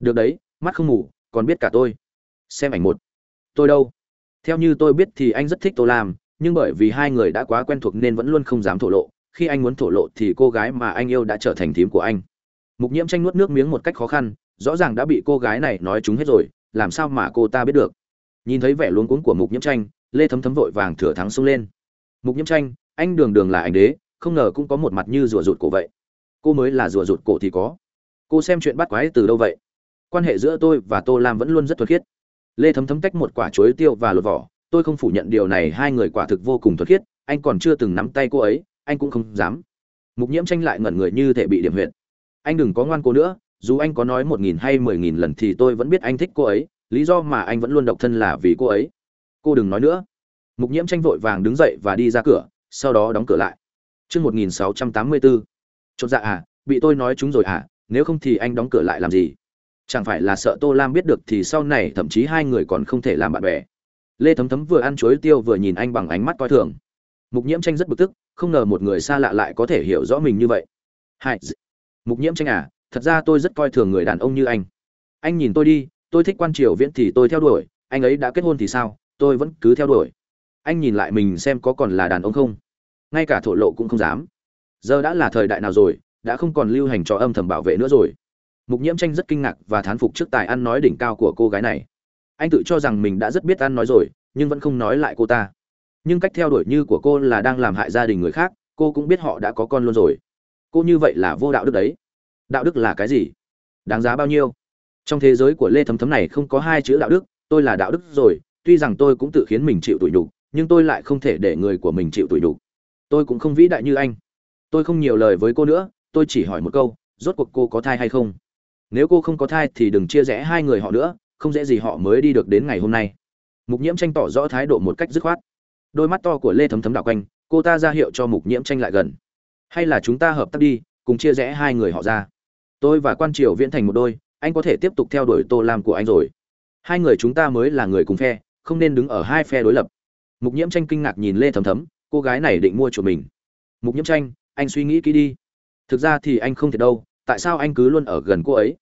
[SPEAKER 1] Được đấy, mắt không ngủ còn biết cả tôi. Xem ảnh một. Tôi đâu? Theo như tôi biết thì anh rất thích tô lam, nhưng bởi vì hai người đã quá quen thuộc nên vẫn luôn không dám thổ lộ. Khi anh muốn thổ lộ thì cô gái mà anh yêu đã trở thành thím của anh. Mục nhiễm tranh nuốt nước miếng một cách khó khăn, rõ ràng đã bị cô gái này nói chúng hết rồi, làm sao mà cô ta biết được? Nhìn thấy vẻ luống cuống của mục nhiễm tranh lê thấm thấm vội vàng thừa thắng xông lên. Mục nhiễm tranh, anh đường đường là anh đế, không ngờ cũng có một mặt như rùa rụt cổ vậy. Cô mới là rùa rụt cổ thì có. Cô xem chuyện bắt quái từ đâu vậy? Quan hệ giữa tôi và tô lam vẫn luôn rất thuật khiết. Lê thấm thấm tách một quả chuối tiêu và lột vỏ. Tôi không phủ nhận điều này, hai người quả thực vô cùng thuật khiết, anh còn chưa từng nắm tay cô ấy, anh cũng không dám. Mục nhiễm tranh lại ngẩn người như thể bị điểm huyệt. Anh đừng có ngoan cô nữa, dù anh có nói một nghìn hay mười nghìn lần thì tôi vẫn biết anh thích cô ấy, lý do mà anh vẫn luôn độc thân là vì cô ấy cô đừng nói nữa mục nhiễm tranh vội vàng đứng dậy và đi ra cửa sau đó đóng cửa lại chương một nghìn sáu trăm tám mươi bốn. chột dạ à, bị tôi nói chúng rồi à, nếu không thì anh đóng cửa lại làm gì? Chẳng phải là sợ Tô Lam biết được thì sau này thậm chí hai người còn không thể làm bạn bè. Lê Thấm Thấm vừa ăn chuối tiêu vừa nhìn anh bằng ánh mắt coi thường. Mục Nhiễm Tranh rất bực tức, không ngờ một người xa lạ lại có thể hiểu rõ mình như vậy. Hai, Mục Nhiễm Tranh à, thật ra tôi rất coi thường người đàn ông như anh. Anh nhìn tôi đi, tôi thích quan triều viễn thì tôi theo đuổi, anh ấy đã kết hôn thì sao, tôi vẫn cứ theo đuổi. Anh nhìn lại mình xem có còn là đàn ông không? ngay cả thổ lộ cũng không dám. Giờ đã là thời đại nào rồi, đã không còn lưu hành cho âm thầm bảo vệ nữa rồi. Mục nhiễm tranh rất kinh ngạc và thán phục trước tài ăn nói đỉnh cao của cô gái này. Anh tự cho rằng mình đã rất biết ăn nói rồi, nhưng vẫn không nói lại cô ta. Nhưng cách theo đuổi như của cô là đang làm hại gia đình người khác, cô cũng biết họ đã có con luôn rồi. Cô như vậy là vô đạo đức đấy. Đạo đức là cái gì? Đáng giá bao nhiêu? Trong thế giới của lê thấm thấm này không có hai chữ đạo đức, tôi là đạo đức rồi tuy rằng tôi cũng tự khiến mình chịu tủi nhục, nhưng tôi lại không thể để người của mình chịu tủi nhục. Tôi cũng không vĩ đại như anh. Tôi không nhiều lời với cô nữa, tôi chỉ hỏi một câu, rốt cuộc cô có thai hay không? Nếu cô không có thai thì đừng chia rẽ hai người họ nữa, không dễ gì họ mới đi được đến ngày hôm nay. Mục nhiễm tranh tỏ rõ thái độ một cách dứt khoát. Đôi mắt to của lê thấm thấm đảo quanh, cô ta ra hiệu cho mục nhiễm tranh lại gần. Hay là chúng ta hợp tác đi, cùng chia rẽ hai người họ ra. Tôi và quan triều viễn thành một đôi, anh có thể tiếp tục theo đuổi tô lam của anh rồi. Hai người chúng ta mới là người cùng phe không nên đứng ở hai phe đối lập. Mục nhiễm tranh kinh ngạc nhìn lê thấm thấm, cô gái này định mua chuột mình. Mục nhiễm tranh, anh suy nghĩ kỹ đi. Thực ra thì anh không thể đâu, tại sao anh cứ luôn ở gần cô ấy?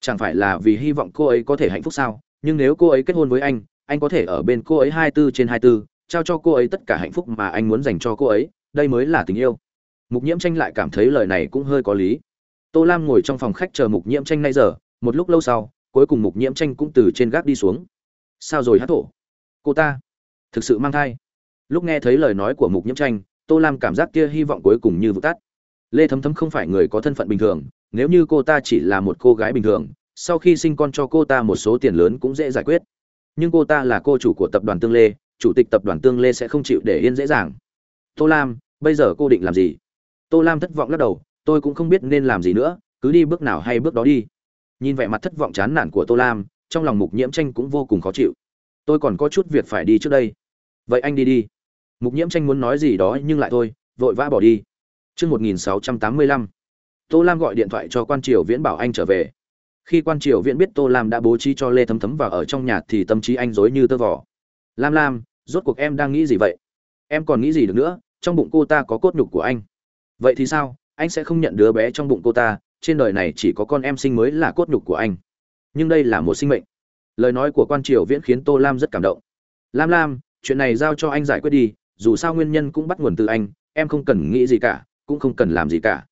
[SPEAKER 1] Chẳng phải là vì hy vọng cô ấy có thể hạnh phúc sao? Nhưng nếu cô ấy kết hôn với anh anh có thể ở bên cô ấy hai mươi bốn trên hai mươi bốn trao cho cô ấy tất cả hạnh phúc mà anh muốn dành cho cô ấy, đây mới là tình yêu. Mục nhiễm tranh lại cảm thấy lời này cũng hơi có lý. Tô lam ngồi trong phòng khách chờ mục nhiễm tranh nay giờ, một lúc lâu sau, cuối cùng mục nhiễm tranh cũng từ trên gác đi xuống. Sao rồi hát thổ? Cô ta. Thực sự mang thai. Lúc nghe thấy lời nói của mục nhiễm tranh, tô lam cảm giác kia hy vọng cuối cùng như vụt tắt. Lê thấm thấm không phải người có thân phận bình thường, nếu như cô ta chỉ là một cô gái bình thường, sau khi sinh con cho cô ta một số tiền lớn cũng dễ giải quyết. Nhưng cô ta là cô chủ của tập đoàn tương lê, chủ tịch tập đoàn tương lê sẽ không chịu để yên dễ dàng. Tô lam, bây giờ cô định làm gì? Tô lam thất vọng lắc đầu, tôi cũng không biết nên làm gì nữa, cứ đi bước nào hay bước đó đi. Nhìn vẻ mặt thất vọng chán nản của tô lam, trong lòng mục nhiễm tranh cũng vô cùng khó chịu tôi còn có chút việc phải đi trước đây. Vậy anh đi đi. Mục nhiễm tranh muốn nói gì đó nhưng lại thôi, vội vã bỏ đi. Chương một nghìn sáu trăm tám mươi lăm. Tô lam gọi điện thoại cho quan triều viễn bảo anh trở về. Khi quan triều viễn biết tô lam đã bố trí cho lê thấm thấm vào ở trong nhà thì tâm trí anh dối như tơ vỏ lam lam, rốt cuộc em đang nghĩ gì vậy? Em còn nghĩ gì được nữa? Trong bụng cô ta có cốt nhục của anh. Vậy thì sao? Anh sẽ không nhận đứa bé trong bụng cô ta, trên đời này chỉ có con em sinh mới là cốt nhục của anh. Nhưng đây là một sinh mệnh lời nói của quan triều viễn khiến tô lam rất cảm động. Lam lam, chuyện này giao cho anh giải quyết đi, dù sao nguyên nhân cũng bắt nguồn từ anh, em không cần nghĩ gì cả, cũng không cần làm gì cả.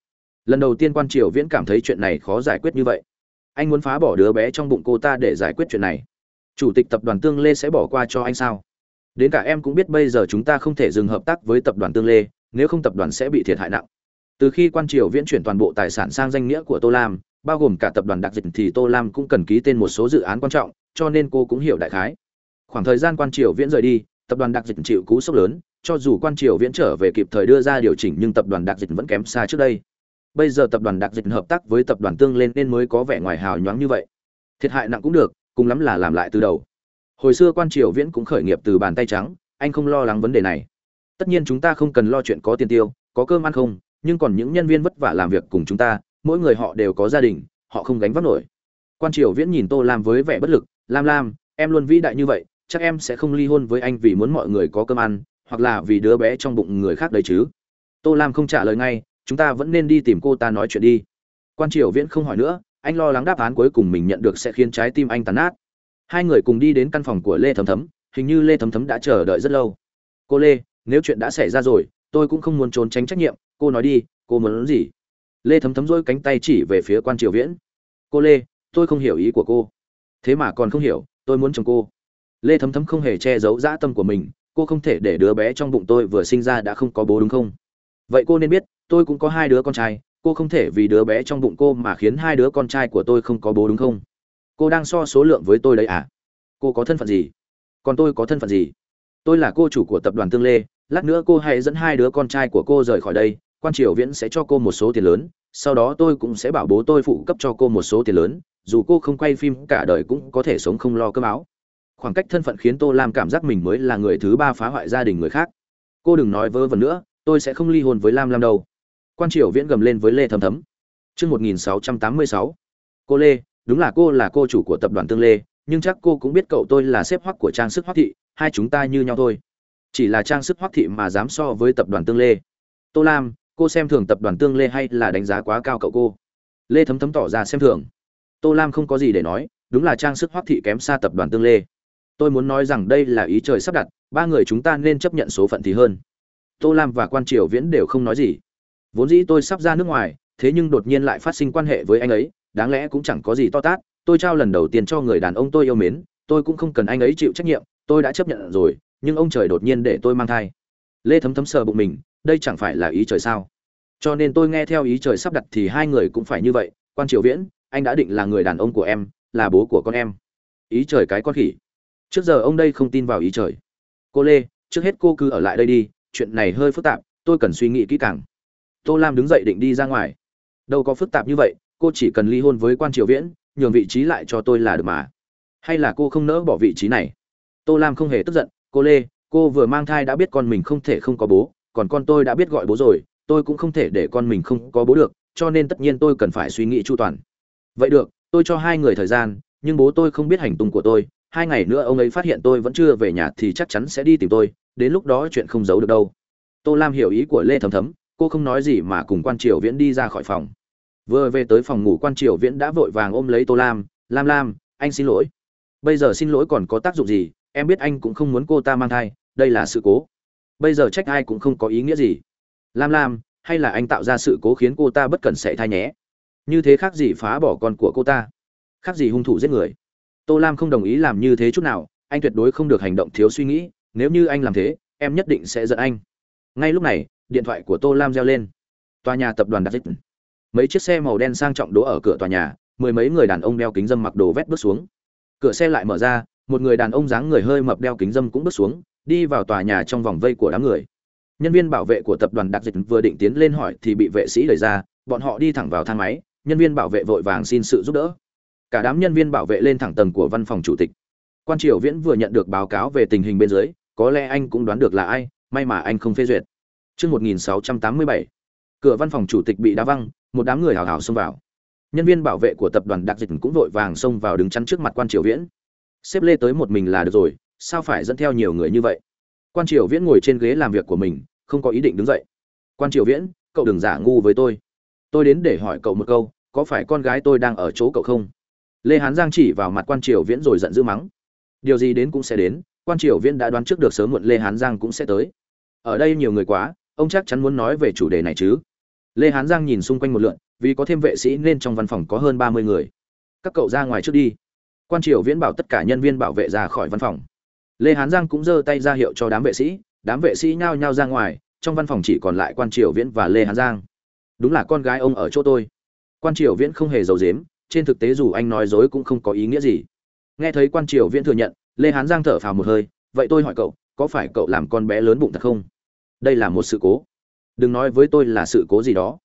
[SPEAKER 1] Lần đầu tiên quan triều viễn cảm thấy chuyện này khó giải quyết như vậy. Anh muốn phá bỏ đứa bé trong bụng cô ta để giải quyết chuyện này. Chủ tịch tập đoàn tương lê sẽ bỏ qua cho anh sao? Đến cả em cũng biết bây giờ chúng ta không thể dừng hợp tác với tập đoàn tương lê, nếu không tập đoàn sẽ bị thiệt hại nặng. Từ khi quan triều viễn chuyển toàn bộ tài sản sang danh nghĩa của tô lam bao gồm cả tập đoàn đặc dịch thì tô lam cũng cần ký tên một số dự án quan trọng, cho nên cô cũng hiểu đại khái. Khoảng thời gian quan triều viễn rời đi, tập đoàn đặc dịch chịu cú sốc lớn, cho dù quan triều viễn trở về kịp thời đưa ra điều chỉnh nhưng tập đoàn đặc dịch vẫn kém xa trước đây. Bây giờ tập đoàn đặc dịch hợp tác với tập đoàn tương lên nên mới có vẻ ngoài hào nhoáng như vậy. Thiệt hại nặng cũng được, cùng lắm là làm lại từ đầu. Hồi xưa quan triều viễn cũng khởi nghiệp từ bàn tay trắng, anh không lo lắng vấn đề này. Tất nhiên chúng ta không cần lo chuyện có tiền tiêu, có cơm ăn không, nhưng còn những nhân viên vất vả làm việc cùng chúng ta mỗi người họ đều có gia đình, họ không gánh vác nổi. Quan triều viễn nhìn tô lam với vẻ bất lực, lam lam, em luôn vĩ đại như vậy, chắc em sẽ không ly hôn với anh vì muốn mọi người có cơm ăn, hoặc là vì đứa bé trong bụng người khác đấy chứ? Tô lam không trả lời ngay, chúng ta vẫn nên đi tìm cô ta nói chuyện đi. Quan triều viễn không hỏi nữa, anh lo lắng đáp án cuối cùng mình nhận được sẽ khiến trái tim anh tàn nát. Hai người cùng đi đến căn phòng của lê thấm thấm, hình như lê thấm thấm đã chờ đợi rất lâu. Cô lê, nếu chuyện đã xảy ra rồi, tôi cũng không muốn trốn tránh trách nhiệm, cô nói đi, cô muốn gì? Lê thấm thấm dỗi cánh tay chỉ về phía quan triều viễn. Cô lê, tôi không hiểu ý của cô. Thế mà còn không hiểu, tôi muốn chồng cô. Lê thấm thấm không hề che giấu dã tâm của mình, cô không thể để đứa bé trong bụng tôi vừa sinh ra đã không có bố đúng không? Vậy cô nên biết, tôi cũng có hai đứa con trai, cô không thể vì đứa bé trong bụng cô mà khiến hai đứa con trai của tôi không có bố đúng không? Cô đang so số lượng với tôi đấy à? Cô có thân phận gì? Còn tôi có thân phận gì? Tôi là cô chủ của tập đoàn tương lê, lát nữa cô hãy dẫn hai đứa con trai của cô rời khỏi đây quan triều viễn sẽ cho cô một số tiền lớn sau đó tôi cũng sẽ bảo bố tôi phụ cấp cho cô một số tiền lớn dù cô không quay phim cả đời cũng có thể sống không lo cơm áo. Khoảng cách thân phận khiến tô lam cảm giác mình mới là người thứ ba phá hoại gia đình người khác. Cô đừng nói vớ vẩn nữa tôi sẽ không ly hôn với lam lam đâu. Quan triều viễn gầm lên với lê thấm thấm. Trước 1686, cô lê đúng là cô là cô chủ của tập đoàn tương lê nhưng chắc cô cũng biết cậu tôi là sếp hoắc của trang sức hoắc thị hai chúng ta như nhau thôi. Chỉ là trang sức hoắc thị mà dám so với tập đoàn tương lê. Tô lam cô xem thường tập đoàn tương lê hay là đánh giá quá cao cậu cô? Lê thấm thấm tỏ ra xem thường. Tô lam không có gì để nói, đúng là trang sức hoác thị kém xa tập đoàn tương lê. Tôi muốn nói rằng đây là ý trời sắp đặt, ba người chúng ta nên chấp nhận số phận thì hơn. Tô lam và quan triều viễn đều không nói gì. Vốn dĩ tôi sắp ra nước ngoài, thế nhưng đột nhiên lại phát sinh quan hệ với anh ấy, đáng lẽ cũng chẳng có gì to tát. Tôi trao lần đầu tiên cho người đàn ông tôi yêu mến, tôi cũng không cần anh ấy chịu trách nhiệm, tôi đã chấp nhận rồi, nhưng ông trời đột nhiên để tôi mang thai. Lê thấm thấm sờ bụng mình đây chẳng phải là ý trời sao? Cho nên tôi nghe theo ý trời sắp đặt thì hai người cũng phải như vậy. Quan triều viễn, anh đã định là người đàn ông của em, là bố của con em. Ý trời cái con khỉ. Trước giờ ông đây không tin vào ý trời. Cô lê, trước hết cô cứ ở lại đây đi, chuyện này hơi phức tạp, tôi cần suy nghĩ kỹ càng. Tô lam đứng dậy định đi ra ngoài. Đâu có phức tạp như vậy, cô chỉ cần ly hôn với quan triều viễn, nhường vị trí lại cho tôi là được mà. Hay là cô không nỡ bỏ vị trí này? Tô lam không hề tức giận. Cô lê, cô vừa mang thai đã biết con mình không thể không có bố còn con tôi đã biết gọi bố rồi, tôi cũng không thể để con mình không có bố được, cho nên tất nhiên tôi cần phải suy nghĩ chu toàn. Vậy được, tôi cho hai người thời gian, nhưng bố tôi không biết hành tung của tôi, hai ngày nữa ông ấy phát hiện tôi vẫn chưa về nhà thì chắc chắn sẽ đi tìm tôi, đến lúc đó chuyện không giấu được đâu. Tô lam hiểu ý của lê thấm thấm, cô không nói gì mà cùng quan triều viễn đi ra khỏi phòng. Vừa về tới phòng ngủ, quan triều viễn đã vội vàng ôm lấy tô lam lam lam, anh xin lỗi. Bây giờ xin lỗi còn có tác dụng gì? Em biết anh cũng không muốn cô ta mang thai, đây là sự cố bây giờ trách ai cũng không có ý nghĩa gì. Lam lam, hay là anh tạo ra sự cố khiến cô ta bất cẩn sẽ thai nhé. Như thế khác gì phá bỏ con của cô ta? Khác gì hung thủ giết người? Tô lam không đồng ý làm như thế chút nào, anh tuyệt đối không được hành động thiếu suy nghĩ, nếu như anh làm thế, em nhất định sẽ giận anh. Ngay lúc này, điện thoại của tô lam reo lên. Tòa nhà tập đoàn đặt dịch mấy chiếc xe màu đen sang trọng đỗ ở cửa tòa nhà, mười mấy người đàn ông đeo kính dâm mặc đồ vét bước xuống. Cửa xe lại mở ra, một người đàn ông dáng người hơi mập đeo kính dâm cũng bước xuống đi vào tòa nhà trong vòng vây của đám người. Nhân viên bảo vệ của tập đoàn đặc dịch vừa định tiến lên hỏi thì bị vệ sĩ đẩy ra bọn họ đi thẳng vào thang máy nhân viên bảo vệ vội vàng xin sự giúp đỡ. Cả đám nhân viên bảo vệ lên thẳng tầng của văn phòng chủ tịch. Quan triều viễn vừa nhận được báo cáo về tình hình bên dưới có lẽ anh cũng đoán được là ai may mà anh không phê duyệt. Trước 1687, cửa văn phòng chủ tịch bị đá văng một đám người hào hào xông vào. Nhân viên bảo vệ của tập đoàn đặc dịch cũng vội vàng xông vào đứng chắn trước mặt quan triều viễn. Xếp lê tới một mình là được rồi sao phải dẫn theo nhiều người như vậy? Quan triều viễn ngồi trên ghế làm việc của mình, không có ý định đứng dậy. Quan triều viễn, cậu đừng giả ngu với tôi. Tôi đến để hỏi cậu một câu, có phải con gái tôi đang ở chỗ cậu không? Lê hán giang chỉ vào mặt quan triều viễn rồi giận dữ mắng. Điều gì đến cũng sẽ đến, quan triều viễn đã đoán trước được sớm muộn lê hán giang cũng sẽ tới. Ở đây nhiều người quá, ông chắc chắn muốn nói về chủ đề này chứ. Lê hán giang nhìn xung quanh một lượn, vì có thêm vệ sĩ nên trong văn phòng có hơn ba mươi người. Các cậu ra ngoài trước đi. Quan triều viễn bảo tất cả nhân viên bảo vệ ra khỏi văn phòng lê hán giang cũng giơ tay ra hiệu cho đám vệ sĩ, đám vệ sĩ nhao nhao ra ngoài, trong văn phòng chỉ còn lại quan triều viễn và lê hán giang. Đúng là con gái ông ở chỗ tôi. Quan triều viễn không hề giấu dếm trên thực tế dù anh nói dối cũng không có ý nghĩa gì. Nghe thấy quan triều viễn thừa nhận, lê hán giang thở phào một hơi, vậy tôi hỏi cậu, có phải cậu làm con bé lớn bụng thật không? Đây là một sự cố. Đừng nói với tôi là sự cố gì đó.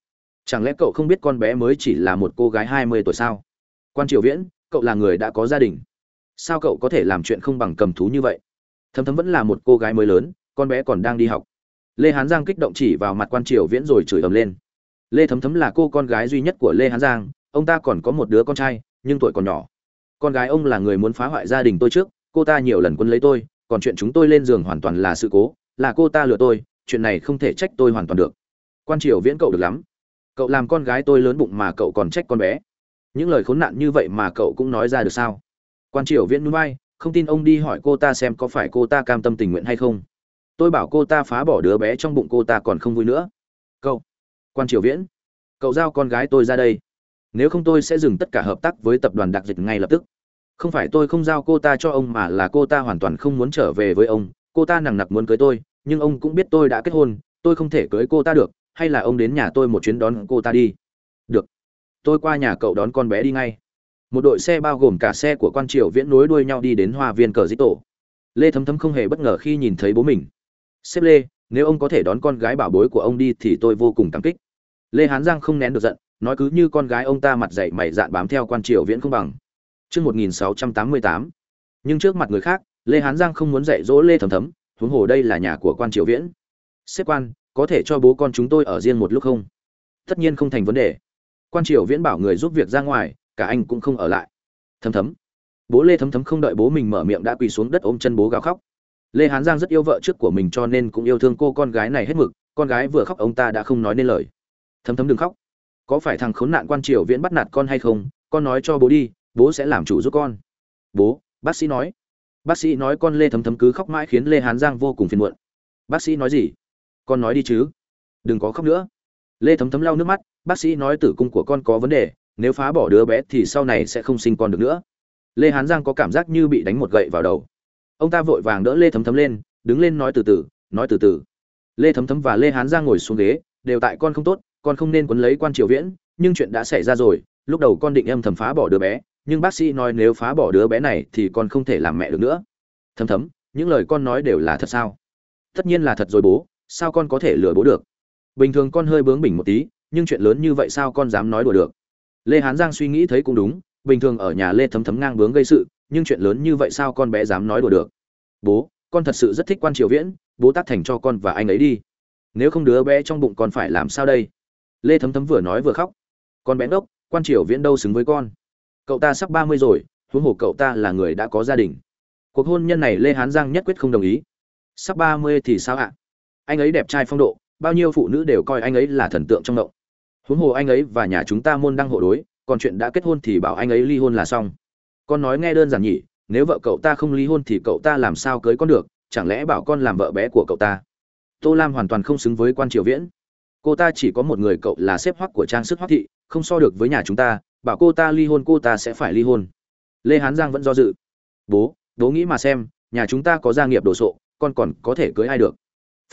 [SPEAKER 1] Chẳng lẽ cậu không biết con bé mới chỉ là một cô gái hai mươi tuổi sao? Quan triều viễn, cậu là người đã có gia đình sao cậu có thể làm chuyện không bằng cầm thú như vậy? Thấm thấm vẫn là một cô gái mới lớn, con bé còn đang đi học. Lê hán giang kích động chỉ vào mặt quan triều viễn rồi chửi ầm lên. Lê thấm thấm là cô con gái duy nhất của lê hán giang, ông ta còn có một đứa con trai, nhưng tuổi còn nhỏ. Con gái ông là người muốn phá hoại gia đình tôi trước, cô ta nhiều lần quân lấy tôi, còn chuyện chúng tôi lên giường hoàn toàn là sự cố, là cô ta lừa tôi, chuyện này không thể trách tôi hoàn toàn được. Quan triều viễn cậu được lắm. Cậu làm con gái tôi lớn bụng mà cậu còn trách con bé. Những lời khốn nạn như vậy mà cậu cũng nói ra được sao? Quan triều viễn núi bay không tin ông đi hỏi cô ta xem có phải cô ta cam tâm tình nguyện hay không. Tôi bảo cô ta phá bỏ đứa bé trong bụng cô ta còn không vui nữa. Cậu, quan triều viễn, cậu giao con gái tôi ra đây. Nếu không tôi sẽ dừng tất cả hợp tác với tập đoàn đặc dịch ngay lập tức. Không phải tôi không giao cô ta cho ông mà là cô ta hoàn toàn không muốn trở về với ông. Cô ta nằng nặc muốn cưới tôi, nhưng ông cũng biết tôi đã kết hôn, tôi không thể cưới cô ta được, hay là ông đến nhà tôi một chuyến đón cô ta đi. Được, tôi qua nhà cậu đón con bé đi ngay một đội xe bao gồm cả xe của quan triều viễn nối đuôi nhau đi đến hoa viên cờ dĩ tổ lê thấm thấm không hề bất ngờ khi nhìn thấy bố mình sếp lê nếu ông có thể đón con gái bảo bối của ông đi thì tôi vô cùng cảm kích lê hán giang không nén được giận nói cứ như con gái ông ta mặt dậy mày dạn bám theo quan triều viễn không bằng Trước 1688. Nhưng trước mặt người khác, Lê Hán Giang không muốn dạy dỗ Lê Thấm Thấm, huống hồ đây là nhà của quan triều viễn. Sếp quan, có thể cho bố con chúng tôi ở riêng một lúc không? Tất nhiên không thành vấn đề. Quan triều viễn bảo người giúp việc ra ngoài, cả anh cũng không ở lại. Thấm Thấm. Bố Lê Thấm Thấm không đợi bố mình mở miệng đã quỳ xuống đất ôm chân bố gào khóc. Lê Hán Giang rất yêu vợ trước của mình cho nên cũng yêu thương cô con gái này hết mực, con gái vừa khóc ông ta đã không nói nên lời. Thấm Thấm đừng khóc. Có phải thằng khốn nạn quan triều viễn bắt nạt con hay không? Con nói cho bố đi, bố sẽ làm chủ giúp con bố bác sĩ nói bác sĩ nói con lê thấm thấm cứ khóc mãi khiến lê hán giang vô cùng phiền muộn bác sĩ nói gì con nói đi chứ đừng có khóc nữa lê thấm thấm lau nước mắt bác sĩ nói tử cung của con có vấn đề nếu phá bỏ đứa bé thì sau này sẽ không sinh con được nữa. Lê hán giang có cảm giác như bị đánh một gậy vào đầu. Ông ta vội vàng đỡ lê thấm thấm lên, đứng lên nói từ từ, nói từ từ. Lê thấm thấm và lê hán giang ngồi xuống ghế, đều tại con không tốt, con không nên quấn lấy quan triều viễn, nhưng chuyện đã xảy ra rồi, lúc đầu con định âm thầm phá bỏ đứa bé, nhưng bác sĩ nói nếu phá bỏ đứa bé này thì con không thể làm mẹ được nữa. Thấm thấm, những lời con nói đều là thật sao? Tất nhiên là thật rồi bố, sao con có thể lừa bố được? Bình thường con hơi bướng bỉnh một tí, nhưng chuyện lớn như vậy sao con dám nói đùa được? Lê hán giang suy nghĩ thấy cũng đúng, bình thường ở nhà lê thấm thấm ngang bướng gây sự, nhưng chuyện lớn như vậy sao con bé dám nói đùa được? Bố, con thật sự rất thích quan triều viễn, bố tác thành cho con và anh ấy đi. Nếu không đứa bé trong bụng con phải làm sao đây? Lê thấm thấm vừa nói vừa khóc. Con bé ngốc, quan triều viễn đâu xứng với con? Cậu ta sắp ba mươi rồi, huống hồ cậu ta là người đã có gia đình. Cuộc hôn nhân này lê hán giang nhất quyết không đồng ý. Sắp ba mươi thì sao ạ? Anh ấy đẹp trai phong độ, bao nhiêu phụ nữ đều coi anh ấy là thần tượng trong động huống hồ anh ấy và nhà chúng ta môn đăng hộ đối, còn chuyện đã kết hôn thì bảo anh ấy ly hôn là xong. Con nói nghe đơn giản nhỉ, nếu vợ cậu ta không ly hôn thì cậu ta làm sao cưới con được, chẳng lẽ bảo con làm vợ bé của cậu ta? Tô lam hoàn toàn không xứng với quan triều viễn. Cô ta chỉ có một người cậu là xếp hoắc của trang sức hoắc thị, không so được với nhà chúng ta, bảo cô ta ly hôn cô ta sẽ phải ly hôn. Lê hán giang vẫn do dự. Bố bố nghĩ mà xem, nhà chúng ta có gia nghiệp đồ sộ, con còn có thể cưới ai được?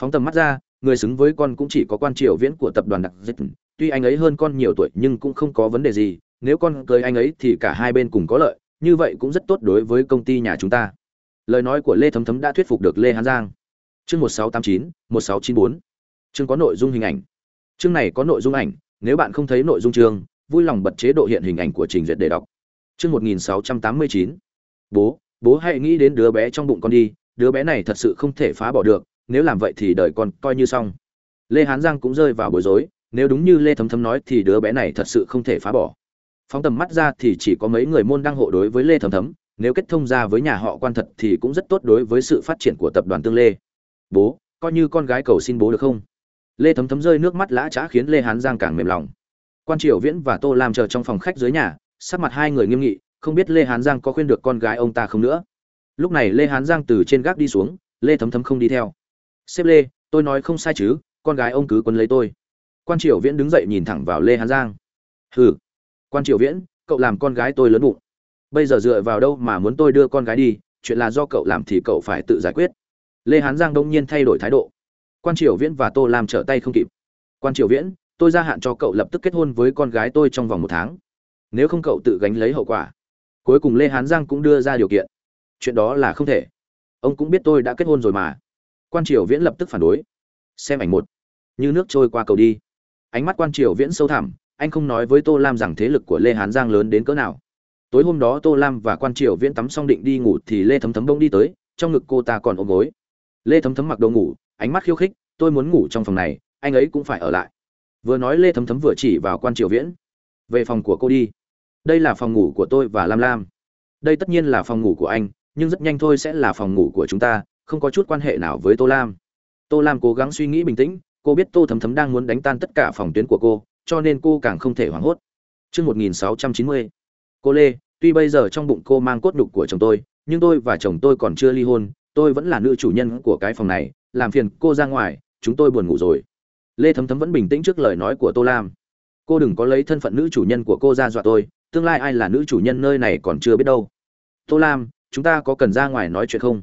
[SPEAKER 1] Phóng tầm mắt ra, người xứng với con cũng chỉ có quan triều viễn của tập đoàn đặc dịch tuy anh ấy hơn con nhiều tuổi nhưng cũng không có vấn đề gì nếu con cưới anh ấy thì cả hai bên cùng có lợi như vậy cũng rất tốt đối với công ty nhà chúng ta lời nói của lê thấm thấm đã thuyết phục được lê hán giang chương một sáu tám chín một sáu chín bốn chương có nội dung hình ảnh chương này có nội dung ảnh nếu bạn không thấy nội dung chương vui lòng bật chế độ hiện hình ảnh của trình duyệt để đọc. Chương 1689. Bố, bố hãy nghĩ đến đứa bé trong bụng con đi, đứa bé này thật sự không thể phá bỏ được, nếu làm vậy thì đời con coi như xong. Lê Hán Giang cũng rơi vào bối rối, nếu đúng như Lê Thấm Thấm nói thì đứa bé này thật sự không thể phá bỏ. Phóng tầm mắt ra thì chỉ có mấy người môn đăng hộ đối với Lê Thấm Thấm, nếu kết thông ra với nhà họ quan thật thì cũng rất tốt đối với sự phát triển của tập đoàn Tương Lê. Bố, coi như con gái cầu xin bố được không? Lê Thấm Thấm rơi nước mắt lã chã khiến Lê Hán Giang càng mềm lòng quan triều viễn và tô làm chờ trong phòng khách dưới nhà sắc mặt hai người nghiêm nghị không biết lê hán giang có khuyên được con gái ông ta không nữa lúc này lê hán giang từ trên gác đi xuống lê thấm thấm không đi theo sếp lê tôi nói không sai chứ con gái ông cứ quấn lấy tôi quan triều viễn đứng dậy nhìn thẳng vào lê hán giang. Hừ, quan triều viễn, cậu làm con gái tôi lớn bụng. Bây giờ dựa vào đâu mà muốn tôi đưa con gái đi? Chuyện là do cậu làm thì cậu phải tự giải quyết. Lê hán giang đông nhiên thay đổi thái độ. Quan triều viễn và tô làm trở tay không kịp. Quan triều viễn, tôi gia hạn cho cậu lập tức kết hôn với con gái tôi trong vòng một tháng. Nếu không cậu tự gánh lấy hậu quả. Cuối cùng lê hán giang cũng đưa ra điều kiện. Chuyện đó là không thể. Ông cũng biết tôi đã kết hôn rồi mà. Quan triều viễn lập tức phản đối. Xem ảnh một. Như nước trôi qua cầu đi ánh mắt quan triều viễn sâu thẳm, anh không nói với tô lam rằng thế lực của lê hán giang lớn đến cỡ nào. Tối hôm đó tô lam và quan triều viễn tắm xong định đi ngủ thì lê thấm thấm bông đi tới, trong ngực cô ta còn ôm gối. Lê thấm thấm mặc đồ ngủ, ánh mắt khiêu khích, tôi muốn ngủ trong phòng này, anh ấy cũng phải ở lại. Vừa nói lê thấm thấm vừa chỉ vào quan triều viễn. Về phòng của cô đi. Đây là phòng ngủ của tôi và lam lam. Đây tất nhiên là phòng ngủ của anh, nhưng rất nhanh thôi sẽ là phòng ngủ của chúng ta, không có chút quan hệ nào với tô lam. Tô lam cố gắng suy nghĩ bình tĩnh cô biết tô thấm thấm đang muốn đánh tan tất cả phòng tuyến của cô cho nên cô càng không thể hoảng hốt Trước 1690, cô Lê, tuy bây giờ trong bụng cô mang cốt nhục của chồng tôi, nhưng tôi và chồng tôi còn chưa ly hôn, tôi vẫn là nữ chủ nhân của cái phòng này, làm phiền cô ra ngoài, chúng tôi buồn ngủ rồi. Lê Thấm Thấm vẫn bình tĩnh trước lời nói của Tô Lam. Cô đừng có lấy thân phận nữ chủ nhân của cô ra dọa tôi, tương lai ai là nữ chủ nhân nơi này còn chưa biết đâu. Tô Lam, chúng ta có cần ra ngoài nói chuyện không?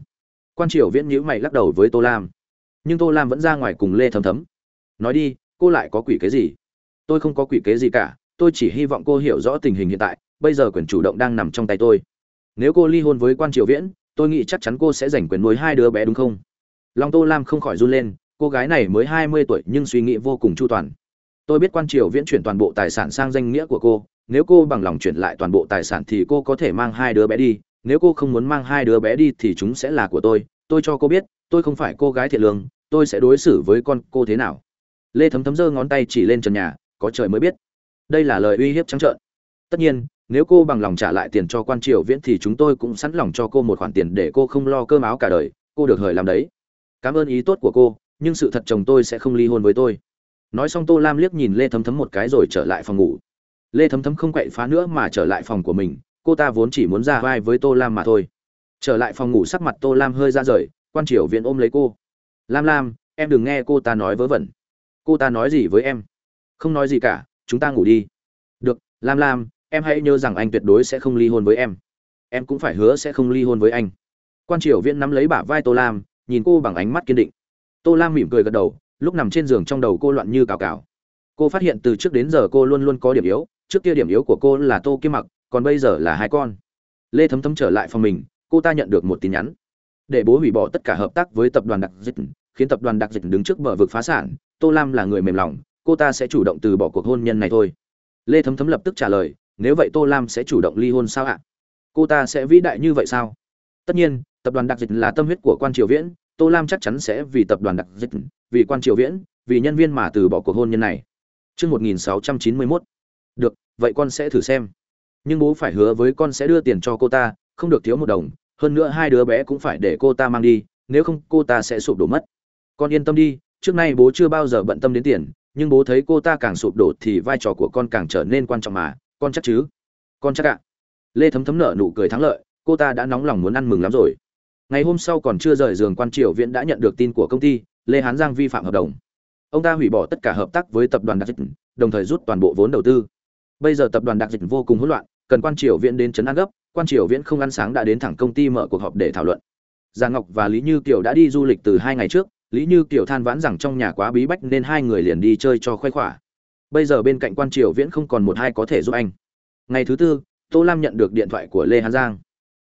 [SPEAKER 1] Quan Triều Viễn nhíu mày lắc đầu với Tô Lam. Nhưng Tô Lam vẫn ra ngoài cùng Lê Thấm Thấm. Nói đi, cô lại có quỷ kế gì? Tôi không có quỷ kế gì cả, tôi chỉ hy vọng cô hiểu rõ tình hình hiện tại, bây giờ quyền chủ động đang nằm trong tay tôi. Nếu cô ly hôn với Quan Triều Viễn, tôi nghĩ chắc chắn cô sẽ giành quyền nuôi hai đứa bé đúng không? Long Tô Lam không khỏi run lên, cô gái này mới hai mươi tuổi nhưng suy nghĩ vô cùng chu toàn. Tôi biết Quan Triều Viễn chuyển toàn bộ tài sản sang danh nghĩa của cô, nếu cô bằng lòng chuyển lại toàn bộ tài sản thì cô có thể mang hai đứa bé đi, nếu cô không muốn mang hai đứa bé đi thì chúng sẽ là của tôi, tôi cho cô biết, tôi không phải cô gái thiệt lương, tôi sẽ đối xử với con cô thế nào. Lê Thấm Thấm giơ ngón tay chỉ lên trần nhà, có trời mới biết. Đây là lời uy hiếp trắng trợn. Tất nhiên nếu cô bằng lòng trả lại tiền cho quan triều viễn thì chúng tôi cũng sẵn lòng cho cô một khoản tiền để cô không lo cơm áo cả đời cô được hời làm đấy. Cảm ơn ý tốt của cô nhưng sự thật chồng tôi sẽ không ly hôn với tôi. Nói xong tô lam liếc nhìn lê thấm thấm một cái rồi trở lại phòng ngủ. Lê thấm thấm không quậy phá nữa mà trở lại phòng của mình cô ta vốn chỉ muốn ra vai với tô lam mà thôi. Trở lại phòng ngủ sắc mặt tô lam hơi ra rời quan triều viễn ôm lấy cô. Lam lam em đừng nghe cô ta nói vớ vẩn cô ta nói gì với em? Không nói gì cả, chúng ta ngủ đi. Được, lam lam, em hãy nhớ rằng anh tuyệt đối sẽ không ly hôn với em. Em cũng phải hứa sẽ không ly hôn với anh. Quan triều viễn nắm lấy bả vai tô lam, nhìn cô bằng ánh mắt kiên định. Tô lam mỉm cười gật đầu, lúc nằm trên giường trong đầu cô loạn như cào cào. Cô phát hiện từ trước đến giờ cô luôn luôn có điểm yếu, trước kia điểm yếu của cô là tô kim mặc, còn bây giờ là hai con. Lê thấm thấm trở lại phòng mình, cô ta nhận được một tin nhắn. Để bố hủy bỏ tất cả hợp tác với tập đoàn đặc dịch, khiến tập đoàn đặc dịch đứng trước bờ vực phá sản tô lam là người mềm lòng cô ta sẽ chủ động từ bỏ cuộc hôn nhân này thôi lê thấm thấm lập tức trả lời nếu vậy tô lam sẽ chủ động ly hôn sao ạ cô ta sẽ vĩ đại như vậy sao tất nhiên tập đoàn đặc dịch là tâm huyết của quan triều viễn tô lam chắc chắn sẽ vì tập đoàn đặc dịch vì quan triều viễn vì nhân viên mà từ bỏ cuộc hôn nhân này Trước 1691. Được, vậy con sẽ thử xem. Nhưng bố phải hứa với con sẽ đưa tiền cho cô ta, không được thiếu một đồng, hơn nữa hai đứa bé cũng phải để cô ta mang đi, nếu không cô ta sẽ sụp đổ mất. Con yên tâm đi, trước nay bố chưa bao giờ bận tâm đến tiền, nhưng bố thấy cô ta càng sụp đổ thì vai trò của con càng trở nên quan trọng mà. Con chắc chứ? Con chắc ạ. Lê thấm thấm nở nụ cười thắng lợi cô ta đã nóng lòng muốn ăn mừng lắm rồi. Ngày hôm sau còn chưa rời giường quan triều viễn đã nhận được tin của công ty lê hán giang vi phạm hợp đồng. Ông ta hủy bỏ tất cả hợp tác với tập đoàn đặc dịch đồng thời rút toàn bộ vốn đầu tư. Bây giờ tập đoàn đặc dịch vô cùng hỗn loạn cần quan triều viễn đến chấn an gấp quan triều viễn không ăn sáng đã đến thẳng công ty mở cuộc họp để thảo luận. Giang ngọc và lý như kiều đã đi du lịch từ hai ngày trước lý như kiểu than vãn rằng trong nhà quá bí bách nên hai người liền đi chơi cho khoái khỏa bây giờ bên cạnh quan triều viễn không còn một hai có thể giúp anh. Ngày thứ tư, tô lam nhận được điện thoại của lê hán giang.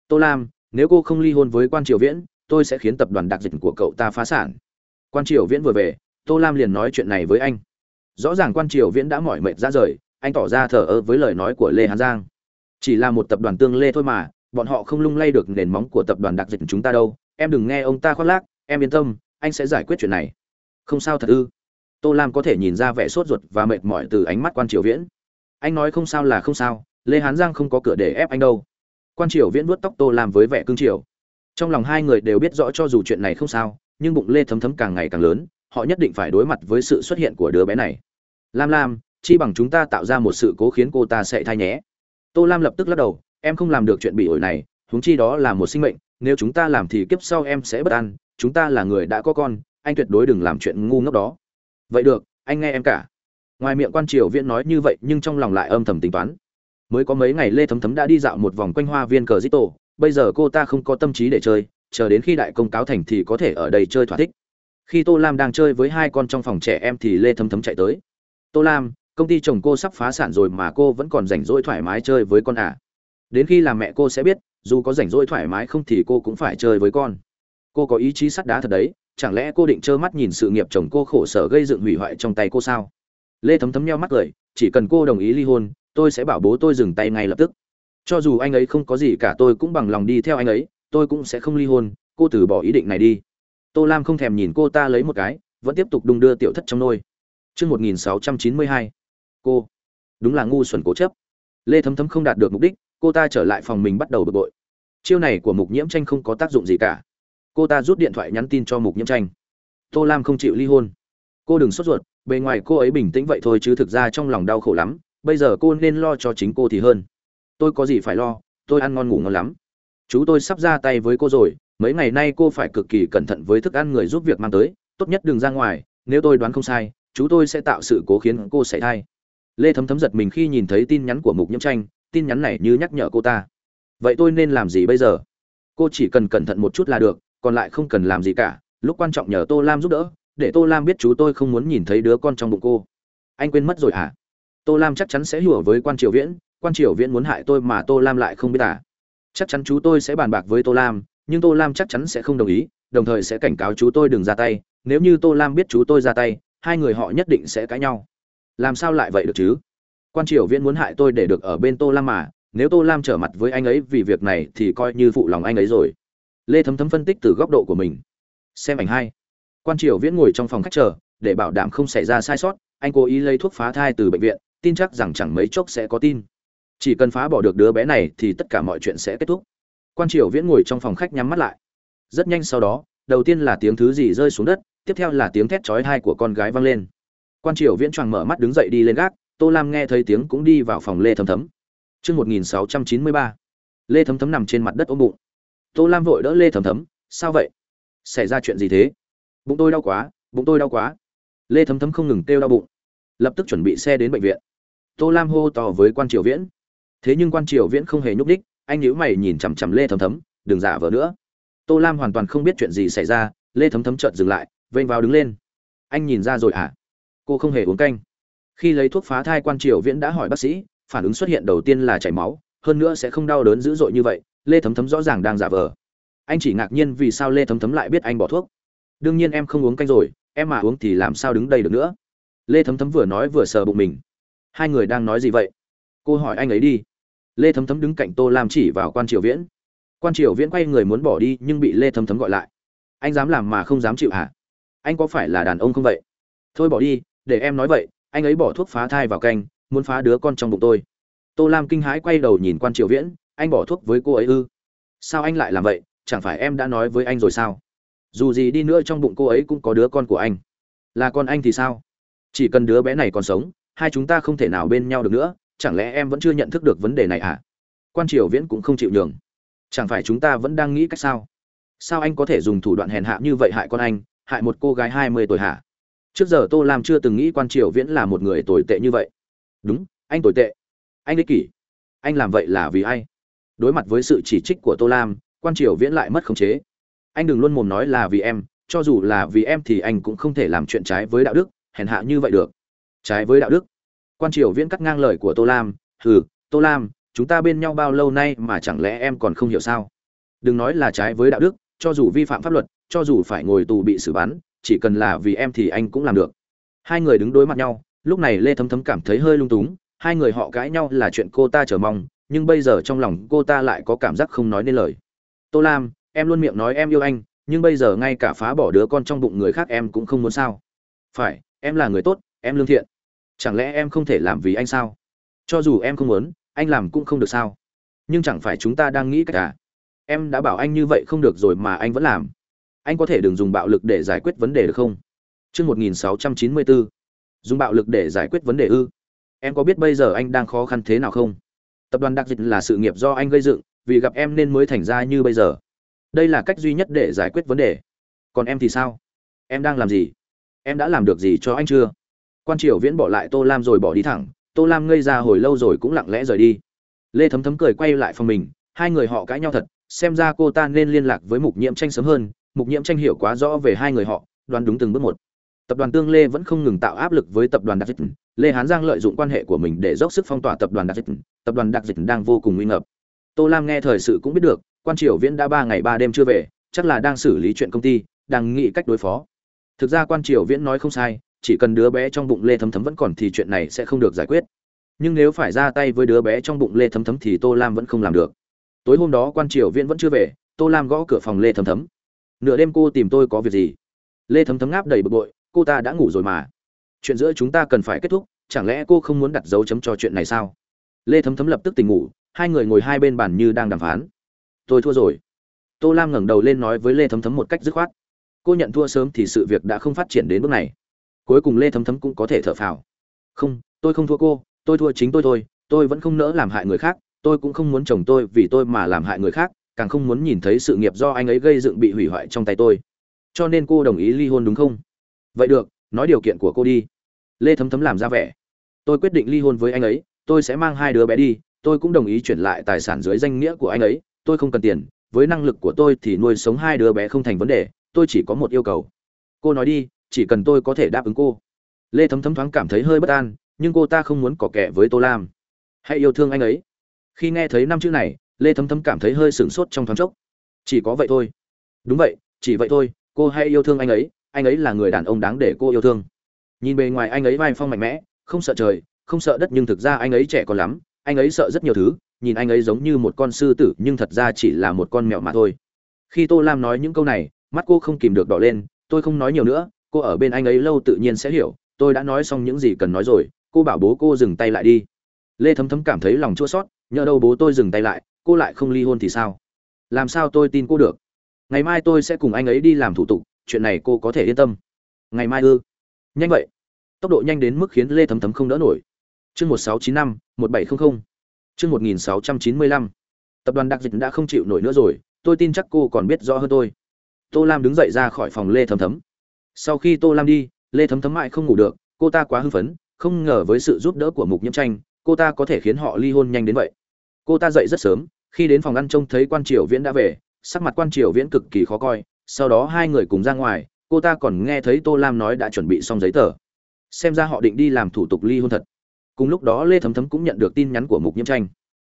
[SPEAKER 1] Tô lam, nếu cô không ly hôn với quan triều viễn, tôi sẽ khiến tập đoàn đặc dịch của cậu ta phá sản. Quan triều viễn vừa về, tô lam liền nói chuyện này với anh. Rõ ràng quan triều viễn đã mỏi mệt ra rời, anh tỏ ra thờ ơ với lời nói của lê hán giang. Chỉ là một tập đoàn tương lê thôi mà, bọn họ không lung lay được nền móng của tập đoàn đặc dịch chúng ta đâu. Em đừng nghe ông ta khoác lác, em yên tâm anh sẽ giải quyết chuyện này. Không sao thật ư? Tô lam có thể nhìn ra vẻ sốt ruột và mệt mỏi từ ánh mắt quan triều viễn. Anh nói không sao là không sao, lê hán giang không có cửa để ép anh đâu. Quan triều viễn vuốt tóc tô lam với vẻ cương triều trong lòng hai người đều biết rõ cho dù chuyện này không sao, nhưng bụng lê thấm thấm càng ngày càng lớn, họ nhất định phải đối mặt với sự xuất hiện của đứa bé này. Lam lam, chi bằng chúng ta tạo ra một sự cố khiến cô ta sẽ thai nhé. Tô lam lập tức lắc đầu, em không làm được chuyện bị ổi này, huống chi đó là một sinh mệnh, nếu chúng ta làm thì kiếp sau em sẽ bất an chúng ta là người đã có con, anh tuyệt đối đừng làm chuyện ngu ngốc đó. Vậy được, anh nghe em cả. Ngoài miệng quan triều viễn nói như vậy nhưng trong lòng lại âm thầm tính toán. Mới có mấy ngày lê thấm thấm đã đi dạo một vòng quanh hoa viên cờ dít tổ bây giờ cô ta không có tâm trí để chơi, chờ đến khi đại công cáo thành thì có thể ở đây chơi thỏa thích. Khi tô lam đang chơi với hai con trong phòng trẻ em thì lê thấm thấm chạy tới. Tô lam, công ty chồng cô sắp phá sản rồi mà cô vẫn còn rảnh rỗi thoải mái chơi với con à? Đến khi làm mẹ cô sẽ biết, dù có rảnh rỗi thoải mái không thì cô cũng phải chơi với con cô có ý chí sắt đá thật đấy chẳng lẽ cô định trơ mắt nhìn sự nghiệp chồng cô khổ sở gây dựng hủy hoại trong tay cô sao lê thấm thấm nheo mắt cười chỉ cần cô đồng ý ly hôn tôi sẽ bảo bố tôi dừng tay ngay lập tức cho dù anh ấy không có gì cả tôi cũng bằng lòng đi theo anh ấy tôi cũng sẽ không ly hôn cô từ bỏ ý định này đi tô lam không thèm nhìn cô ta lấy một cái vẫn tiếp tục đung đưa tiểu thất trong nôi Trước 1692. Cô, đúng là ngu xuẩn cố chấp. Lê Thấm Thấm không đạt được mục đích, cô ta trở lại phòng mình bắt đầu bực bội. Chiêu này của Mục Nhiễm Tranh không có tác dụng gì cả. Cô ta rút điện thoại nhắn tin cho Mục Nhiễm Tranh. Tô Lam không chịu ly hôn. Cô đừng sốt ruột, bề ngoài cô ấy bình tĩnh vậy thôi chứ thực ra trong lòng đau khổ lắm, bây giờ cô nên lo cho chính cô thì hơn. Tôi có gì phải lo, tôi ăn ngon ngủ ngon lắm. Chú tôi sắp ra tay với cô rồi, mấy ngày nay cô phải cực kỳ cẩn thận với thức ăn người giúp việc mang tới, tốt nhất đừng ra ngoài, nếu tôi đoán không sai, chú tôi sẽ tạo sự cố khiến cô xảy thai lê thấm thấm giật mình khi nhìn thấy tin nhắn của mục nhiễm tranh tin nhắn này như nhắc nhở cô ta vậy tôi nên làm gì bây giờ cô chỉ cần cẩn thận một chút là được còn lại không cần làm gì cả, lúc quan trọng nhờ tô lam giúp đỡ, để tô lam biết chú tôi không muốn nhìn thấy đứa con trong bụng cô. Anh quên mất rồi hả? Tô lam chắc chắn sẽ hùa với quan triều viễn, quan triều viễn muốn hại tôi mà tô lam lại không biết à? Chắc chắn chú tôi sẽ bàn bạc với tô lam, nhưng tô lam chắc chắn sẽ không đồng ý, đồng thời sẽ cảnh cáo chú tôi đừng ra tay, nếu như tô lam biết chú tôi ra tay, hai người họ nhất định sẽ cãi nhau. Làm sao lại vậy được chứ? Quan triều viễn muốn hại tôi để được ở bên tô lam mà, nếu tô lam trở mặt với anh ấy vì việc này thì coi như phụ lòng anh ấy rồi lê thấm thấm phân tích từ góc độ của mình. Xem ảnh hai. Quan triều viễn ngồi trong phòng khách chờ, để bảo đảm không xảy ra sai sót, anh cố ý lấy thuốc phá thai từ bệnh viện, tin chắc rằng chẳng mấy chốc sẽ có tin. Chỉ cần phá bỏ được đứa bé này thì tất cả mọi chuyện sẽ kết thúc. Quan triều viễn ngồi trong phòng khách nhắm mắt lại. Rất nhanh sau đó, đầu tiên là tiếng thứ gì rơi xuống đất, tiếp theo là tiếng thét chói tai của con gái vang lên. Quan triều viễn choàng mở mắt đứng dậy đi lên gác, tô lam nghe thấy tiếng cũng đi vào phòng lê thấm thấm. Chương một nghìn sáu trăm chín mươi ba. Lê thấm thấm nằm trên mặt đất ôm bụng tô lam vội đỡ lê thấm thấm, sao vậy? Xảy ra chuyện gì thế? Bụng tôi đau quá, bụng tôi đau quá. Lê thấm thấm không ngừng kêu đau bụng, lập tức chuẩn bị xe đến bệnh viện. Tô lam hô to với quan triều viễn. Thế nhưng quan triều viễn không hề nhúc đích anh nhíu mày nhìn chằm chằm lê thấm thấm, đừng giả vờ nữa. Tô lam hoàn toàn không biết chuyện gì xảy ra, lê thấm thấm chợt dừng lại, vênh vào đứng lên. Anh nhìn ra rồi à cô không hề uống canh. Khi lấy thuốc phá thai, quan triều viễn đã hỏi bác sĩ, phản ứng xuất hiện đầu tiên là chảy máu, hơn nữa sẽ không đau đớn dữ dội như vậy lê thấm thấm rõ ràng đang giả vờ. Anh chỉ ngạc nhiên vì sao lê thấm thấm lại biết anh bỏ thuốc. Đương nhiên em không uống canh rồi, em mà uống thì làm sao đứng đây được nữa? Lê thấm thấm vừa nói vừa sờ bụng mình. Hai người đang nói gì vậy? Cô hỏi anh ấy đi. Lê thấm thấm đứng cạnh tô lam chỉ vào quan triều viễn. Quan triều viễn quay người muốn bỏ đi nhưng bị lê thấm thấm gọi lại. Anh dám làm mà không dám chịu hả? Anh có phải là đàn ông không vậy? Thôi bỏ đi, để em nói vậy, anh ấy bỏ thuốc phá thai vào canh, muốn phá đứa con trong bụng tôi. Tô lam kinh hãi quay đầu nhìn quan triều viễn anh bỏ thuốc với cô ấy ư? Sao anh lại làm vậy? Chẳng phải em đã nói với anh rồi sao? Dù gì đi nữa trong bụng cô ấy cũng có đứa con của anh. Là con anh thì sao? Chỉ cần đứa bé này còn sống, hai chúng ta không thể nào bên nhau được nữa. Chẳng lẽ em vẫn chưa nhận thức được vấn đề này à quan triều viễn cũng không chịu nhường. Chẳng phải chúng ta vẫn đang nghĩ cách sao? Sao anh có thể dùng thủ đoạn hèn hạ như vậy hại con anh, hại một cô gái hai mươi tuổi hả? Trước giờ tô lam chưa từng nghĩ quan triều viễn là một người tồi tệ như vậy. Đúng, anh tồi tệ. Anh ích kỷ. Anh làm vậy là vì ai? Đối mặt với sự chỉ trích của tô lam, quan triều viễn lại mất khống chế. Anh đừng luôn mồm nói là vì em, cho dù là vì em thì anh cũng không thể làm chuyện trái với đạo đức, hèn hạ như vậy được. Trái với đạo đức. Quan triều viễn cắt ngang lời của tô lam, hừ, tô lam, chúng ta bên nhau bao lâu nay mà chẳng lẽ em còn không hiểu sao? Đừng nói là trái với đạo đức, cho dù vi phạm pháp luật, cho dù phải ngồi tù bị xử bắn, chỉ cần là vì em thì anh cũng làm được. Hai người đứng đối mặt nhau, lúc này lê thấm thấm cảm thấy hơi lung túng, hai người họ cãi nhau là chuyện cô ta chờ mong nhưng bây giờ trong lòng cô ta lại có cảm giác không nói nên lời. Tô lam em luôn miệng nói em yêu anh nhưng bây giờ ngay cả phá bỏ đứa con trong bụng người khác em cũng không muốn sao. Phải em là người tốt em lương thiện. Chẳng lẽ em không thể làm vì anh sao? Cho dù em không muốn anh làm cũng không được sao. Nhưng chẳng phải chúng ta đang nghĩ cách à? Em đã bảo anh như vậy không được rồi mà anh vẫn làm. Anh có thể đừng dùng bạo lực để giải quyết vấn đề được không? Trước 1694, dùng bạo lực để giải quyết vấn đề ư. Em có biết bây giờ anh đang khó khăn thế nào không? Tập đoàn đặc dịch là sự nghiệp do anh gây dựng, vì gặp em nên mới thành ra như bây giờ. Đây là cách duy nhất để giải quyết vấn đề. Còn em thì sao? Em đang làm gì? Em đã làm được gì cho anh chưa? Quan Triều Viễn bỏ lại Tô Lam rồi bỏ đi thẳng, Tô Lam ngây ra hồi lâu rồi cũng lặng lẽ rời đi. Lê Thấm Thấm cười quay lại phòng mình, hai người họ cãi nhau thật, xem ra cô ta nên liên lạc với Mục Nhiễm Tranh sớm hơn, mục nhiễm tranh hiểu quá rõ về hai người họ đoán đúng từng bước một tập đoàn tương lê vẫn không ngừng tạo áp lực với tập đoàn đặc dịch lê hán giang lợi dụng quan hệ của mình để dốc sức phong tỏa tập đoàn đặc dịch. Tập đoàn đặc dịch đang vô cùng nguy ngập. Tô lam nghe thời sự cũng biết được, quan triều viễn đã ba ngày ba đêm chưa về, chắc là đang xử lý chuyện công ty, đang nghĩ cách đối phó. Thực ra quan triều viễn nói không sai, chỉ cần đứa bé trong bụng lê thấm thấm vẫn còn thì chuyện này sẽ không được giải quyết. Nhưng nếu phải ra tay với đứa bé trong bụng lê thấm thấm thì tô lam vẫn không làm được. Tối hôm đó quan triều viễn vẫn chưa về, tô lam gõ cửa phòng lê thấm thấm. Nửa đêm cô tìm tôi có việc gì? Lê thấm thấm ngáp đầy bực bội, cô ta đã ngủ rồi mà chuyện giữa chúng ta cần phải kết thúc, chẳng lẽ cô không muốn đặt dấu chấm cho chuyện này sao? Lê thấm thấm lập tức tỉnh ngủ, hai người ngồi hai bên bàn như đang đàm phán. Tôi thua rồi. Tô lam ngẩng đầu lên nói với lê thấm thấm một cách dứt khoát. Cô nhận thua sớm thì sự việc đã không phát triển đến bước này. Cuối cùng lê thấm thấm cũng có thể thở phào. Không, tôi không thua cô, tôi thua chính tôi thôi, tôi vẫn không nỡ làm hại người khác, tôi cũng không muốn chồng tôi vì tôi mà làm hại người khác, càng không muốn nhìn thấy sự nghiệp do anh ấy gây dựng bị hủy hoại trong tay tôi. Cho nên cô đồng ý ly hôn đúng không? Vậy được nói điều kiện của cô đi. Lê thấm thấm làm ra vẻ. Tôi quyết định ly hôn với anh ấy, tôi sẽ mang hai đứa bé đi, tôi cũng đồng ý chuyển lại tài sản dưới danh nghĩa của anh ấy, tôi không cần tiền, với năng lực của tôi thì nuôi sống hai đứa bé không thành vấn đề, tôi chỉ có một yêu cầu. Cô nói đi, chỉ cần tôi có thể đáp ứng cô. Lê thấm thấm thoáng cảm thấy hơi bất an, nhưng cô ta không muốn cỏ kẻ với tô lam. Hãy yêu thương anh ấy. Khi nghe thấy năm chữ này, lê thấm thấm cảm thấy hơi sửng sốt trong thoáng chốc. Chỉ có vậy thôi. Đúng vậy, chỉ vậy thôi, cô hãy yêu thương anh ấy anh ấy là người đàn ông đáng để cô yêu thương. Nhìn bề ngoài anh ấy vai phong mạnh mẽ, không sợ trời, không sợ đất nhưng thực ra anh ấy trẻ còn lắm, anh ấy sợ rất nhiều thứ, nhìn anh ấy giống như một con sư tử nhưng thật ra chỉ là một con mèo mà thôi. Khi tô lam nói những câu này, mắt cô không kìm được đỏ lên, tôi không nói nhiều nữa, cô ở bên anh ấy lâu tự nhiên sẽ hiểu, tôi đã nói xong những gì cần nói rồi, cô bảo bố cô dừng tay lại đi. Lê thấm thấm cảm thấy lòng chua sót nhờ đâu bố tôi dừng tay lại, cô lại không ly hôn thì sao? Làm sao tôi tin cô được? Ngày mai tôi sẽ cùng anh ấy đi làm thủ tục chuyện này cô có thể yên tâm. Ngày mai ư? Nhanh vậy. Tốc độ nhanh đến mức khiến lê thấm thấm không đỡ nổi. Chương một sáu chín năm, một bảy trăm linh chương một nghìn sáu trăm chín mươi lăm. Tập đoàn đặc dịch đã không chịu nổi nữa rồi, tôi tin chắc cô còn biết rõ hơn tôi. Tô lam đứng dậy ra khỏi phòng lê thấm thấm. Sau khi tô lam đi, lê thấm thấm mãi không ngủ được, cô ta quá hưng phấn, không ngờ với sự giúp đỡ của mục nhiễm tranh, cô ta có thể khiến họ ly hôn nhanh đến vậy. Cô ta dậy rất sớm, khi đến phòng ăn trông thấy quan triều viễn đã về, sắc mặt quan triều viễn cực kỳ khó coi sau đó hai người cùng ra ngoài, cô ta còn nghe thấy tô lam nói đã chuẩn bị xong giấy tờ. Xem ra họ định đi làm thủ tục ly hôn thật. Cùng lúc đó lê thấm thấm cũng nhận được tin nhắn của mục nhiễm tranh.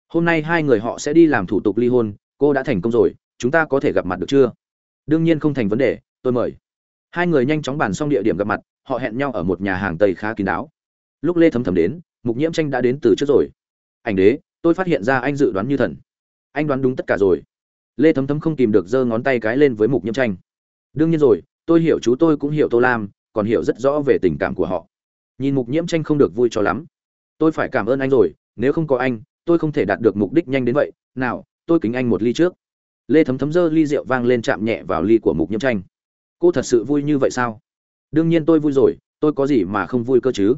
[SPEAKER 1] Hôm nay hai người họ sẽ đi làm thủ tục ly hôn, cô đã thành công rồi, chúng ta có thể gặp mặt được chưa? Đương nhiên không thành vấn đề, tôi mời. Hai người nhanh chóng bàn xong địa điểm gặp mặt, họ hẹn nhau ở một nhà hàng tây khá kín đáo. Lúc lê thấm thấm đến, mục nhiễm tranh đã đến từ trước rồi. Ảnh đế, tôi phát hiện ra anh dự đoán như thần. Anh đoán đúng tất cả rồi lê thấm thấm không tìm được giơ ngón tay cái lên với mục nhiễm tranh. Đương nhiên rồi, tôi hiểu chú tôi cũng hiểu tô lam, còn hiểu rất rõ về tình cảm của họ. Nhìn mục nhiễm tranh không được vui cho lắm. Tôi phải cảm ơn anh rồi, nếu không có anh, tôi không thể đạt được mục đích nhanh đến vậy. Nào, tôi kính anh một ly trước. Lê thấm thấm giơ ly rượu vang lên chạm nhẹ vào ly của mục nhiễm tranh. Cô thật sự vui như vậy sao? Đương nhiên tôi vui rồi, tôi có gì mà không vui cơ chứ?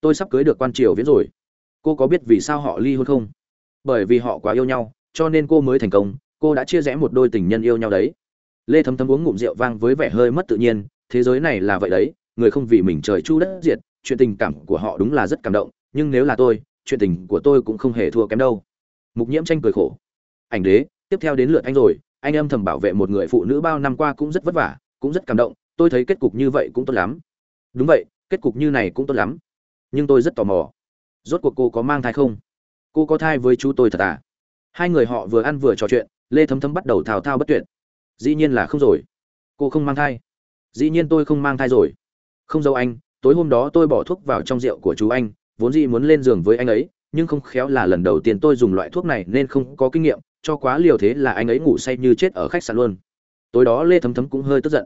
[SPEAKER 1] Tôi sắp cưới được quan triều viễn rồi. Cô có biết vì sao họ ly hôn không? Bởi vì họ quá yêu nhau, cho nên cô mới thành công cô đã chia rẽ một đôi tình nhân yêu nhau đấy. Lê thấm thấm uống ngụm rượu vang với vẻ hơi mất tự nhiên, thế giới này là vậy đấy, người không vì mình trời chu đất diệt, chuyện tình cảm của họ đúng là rất cảm động, nhưng nếu là tôi, chuyện tình của tôi cũng không hề thua kém đâu. Mục nhiễm tranh cười khổ. Ảnh đế, tiếp theo đến lượt anh rồi, anh âm thầm bảo vệ một người phụ nữ bao năm qua cũng rất vất vả, cũng rất cảm động, tôi thấy kết cục như vậy cũng tốt lắm. Đúng vậy, kết cục như này cũng tốt lắm. Nhưng tôi rất tò mò. Rốt cuộc cô có mang thai không? Cô có thai với chú tôi thật à? Hai người họ vừa ăn vừa trò chuyện lê thấm thấm bắt đầu thào thao bất tuyệt. Dĩ nhiên là không rồi. Cô không mang thai. Dĩ nhiên tôi không mang thai rồi. Không dâu anh, tối hôm đó tôi bỏ thuốc vào trong rượu của chú anh, vốn dĩ muốn lên giường với anh ấy, nhưng không khéo là lần đầu tiên tôi dùng loại thuốc này nên không có kinh nghiệm, cho quá liều thế là anh ấy ngủ say như chết ở khách sạn luôn. Tối đó lê thấm thấm cũng hơi tức giận.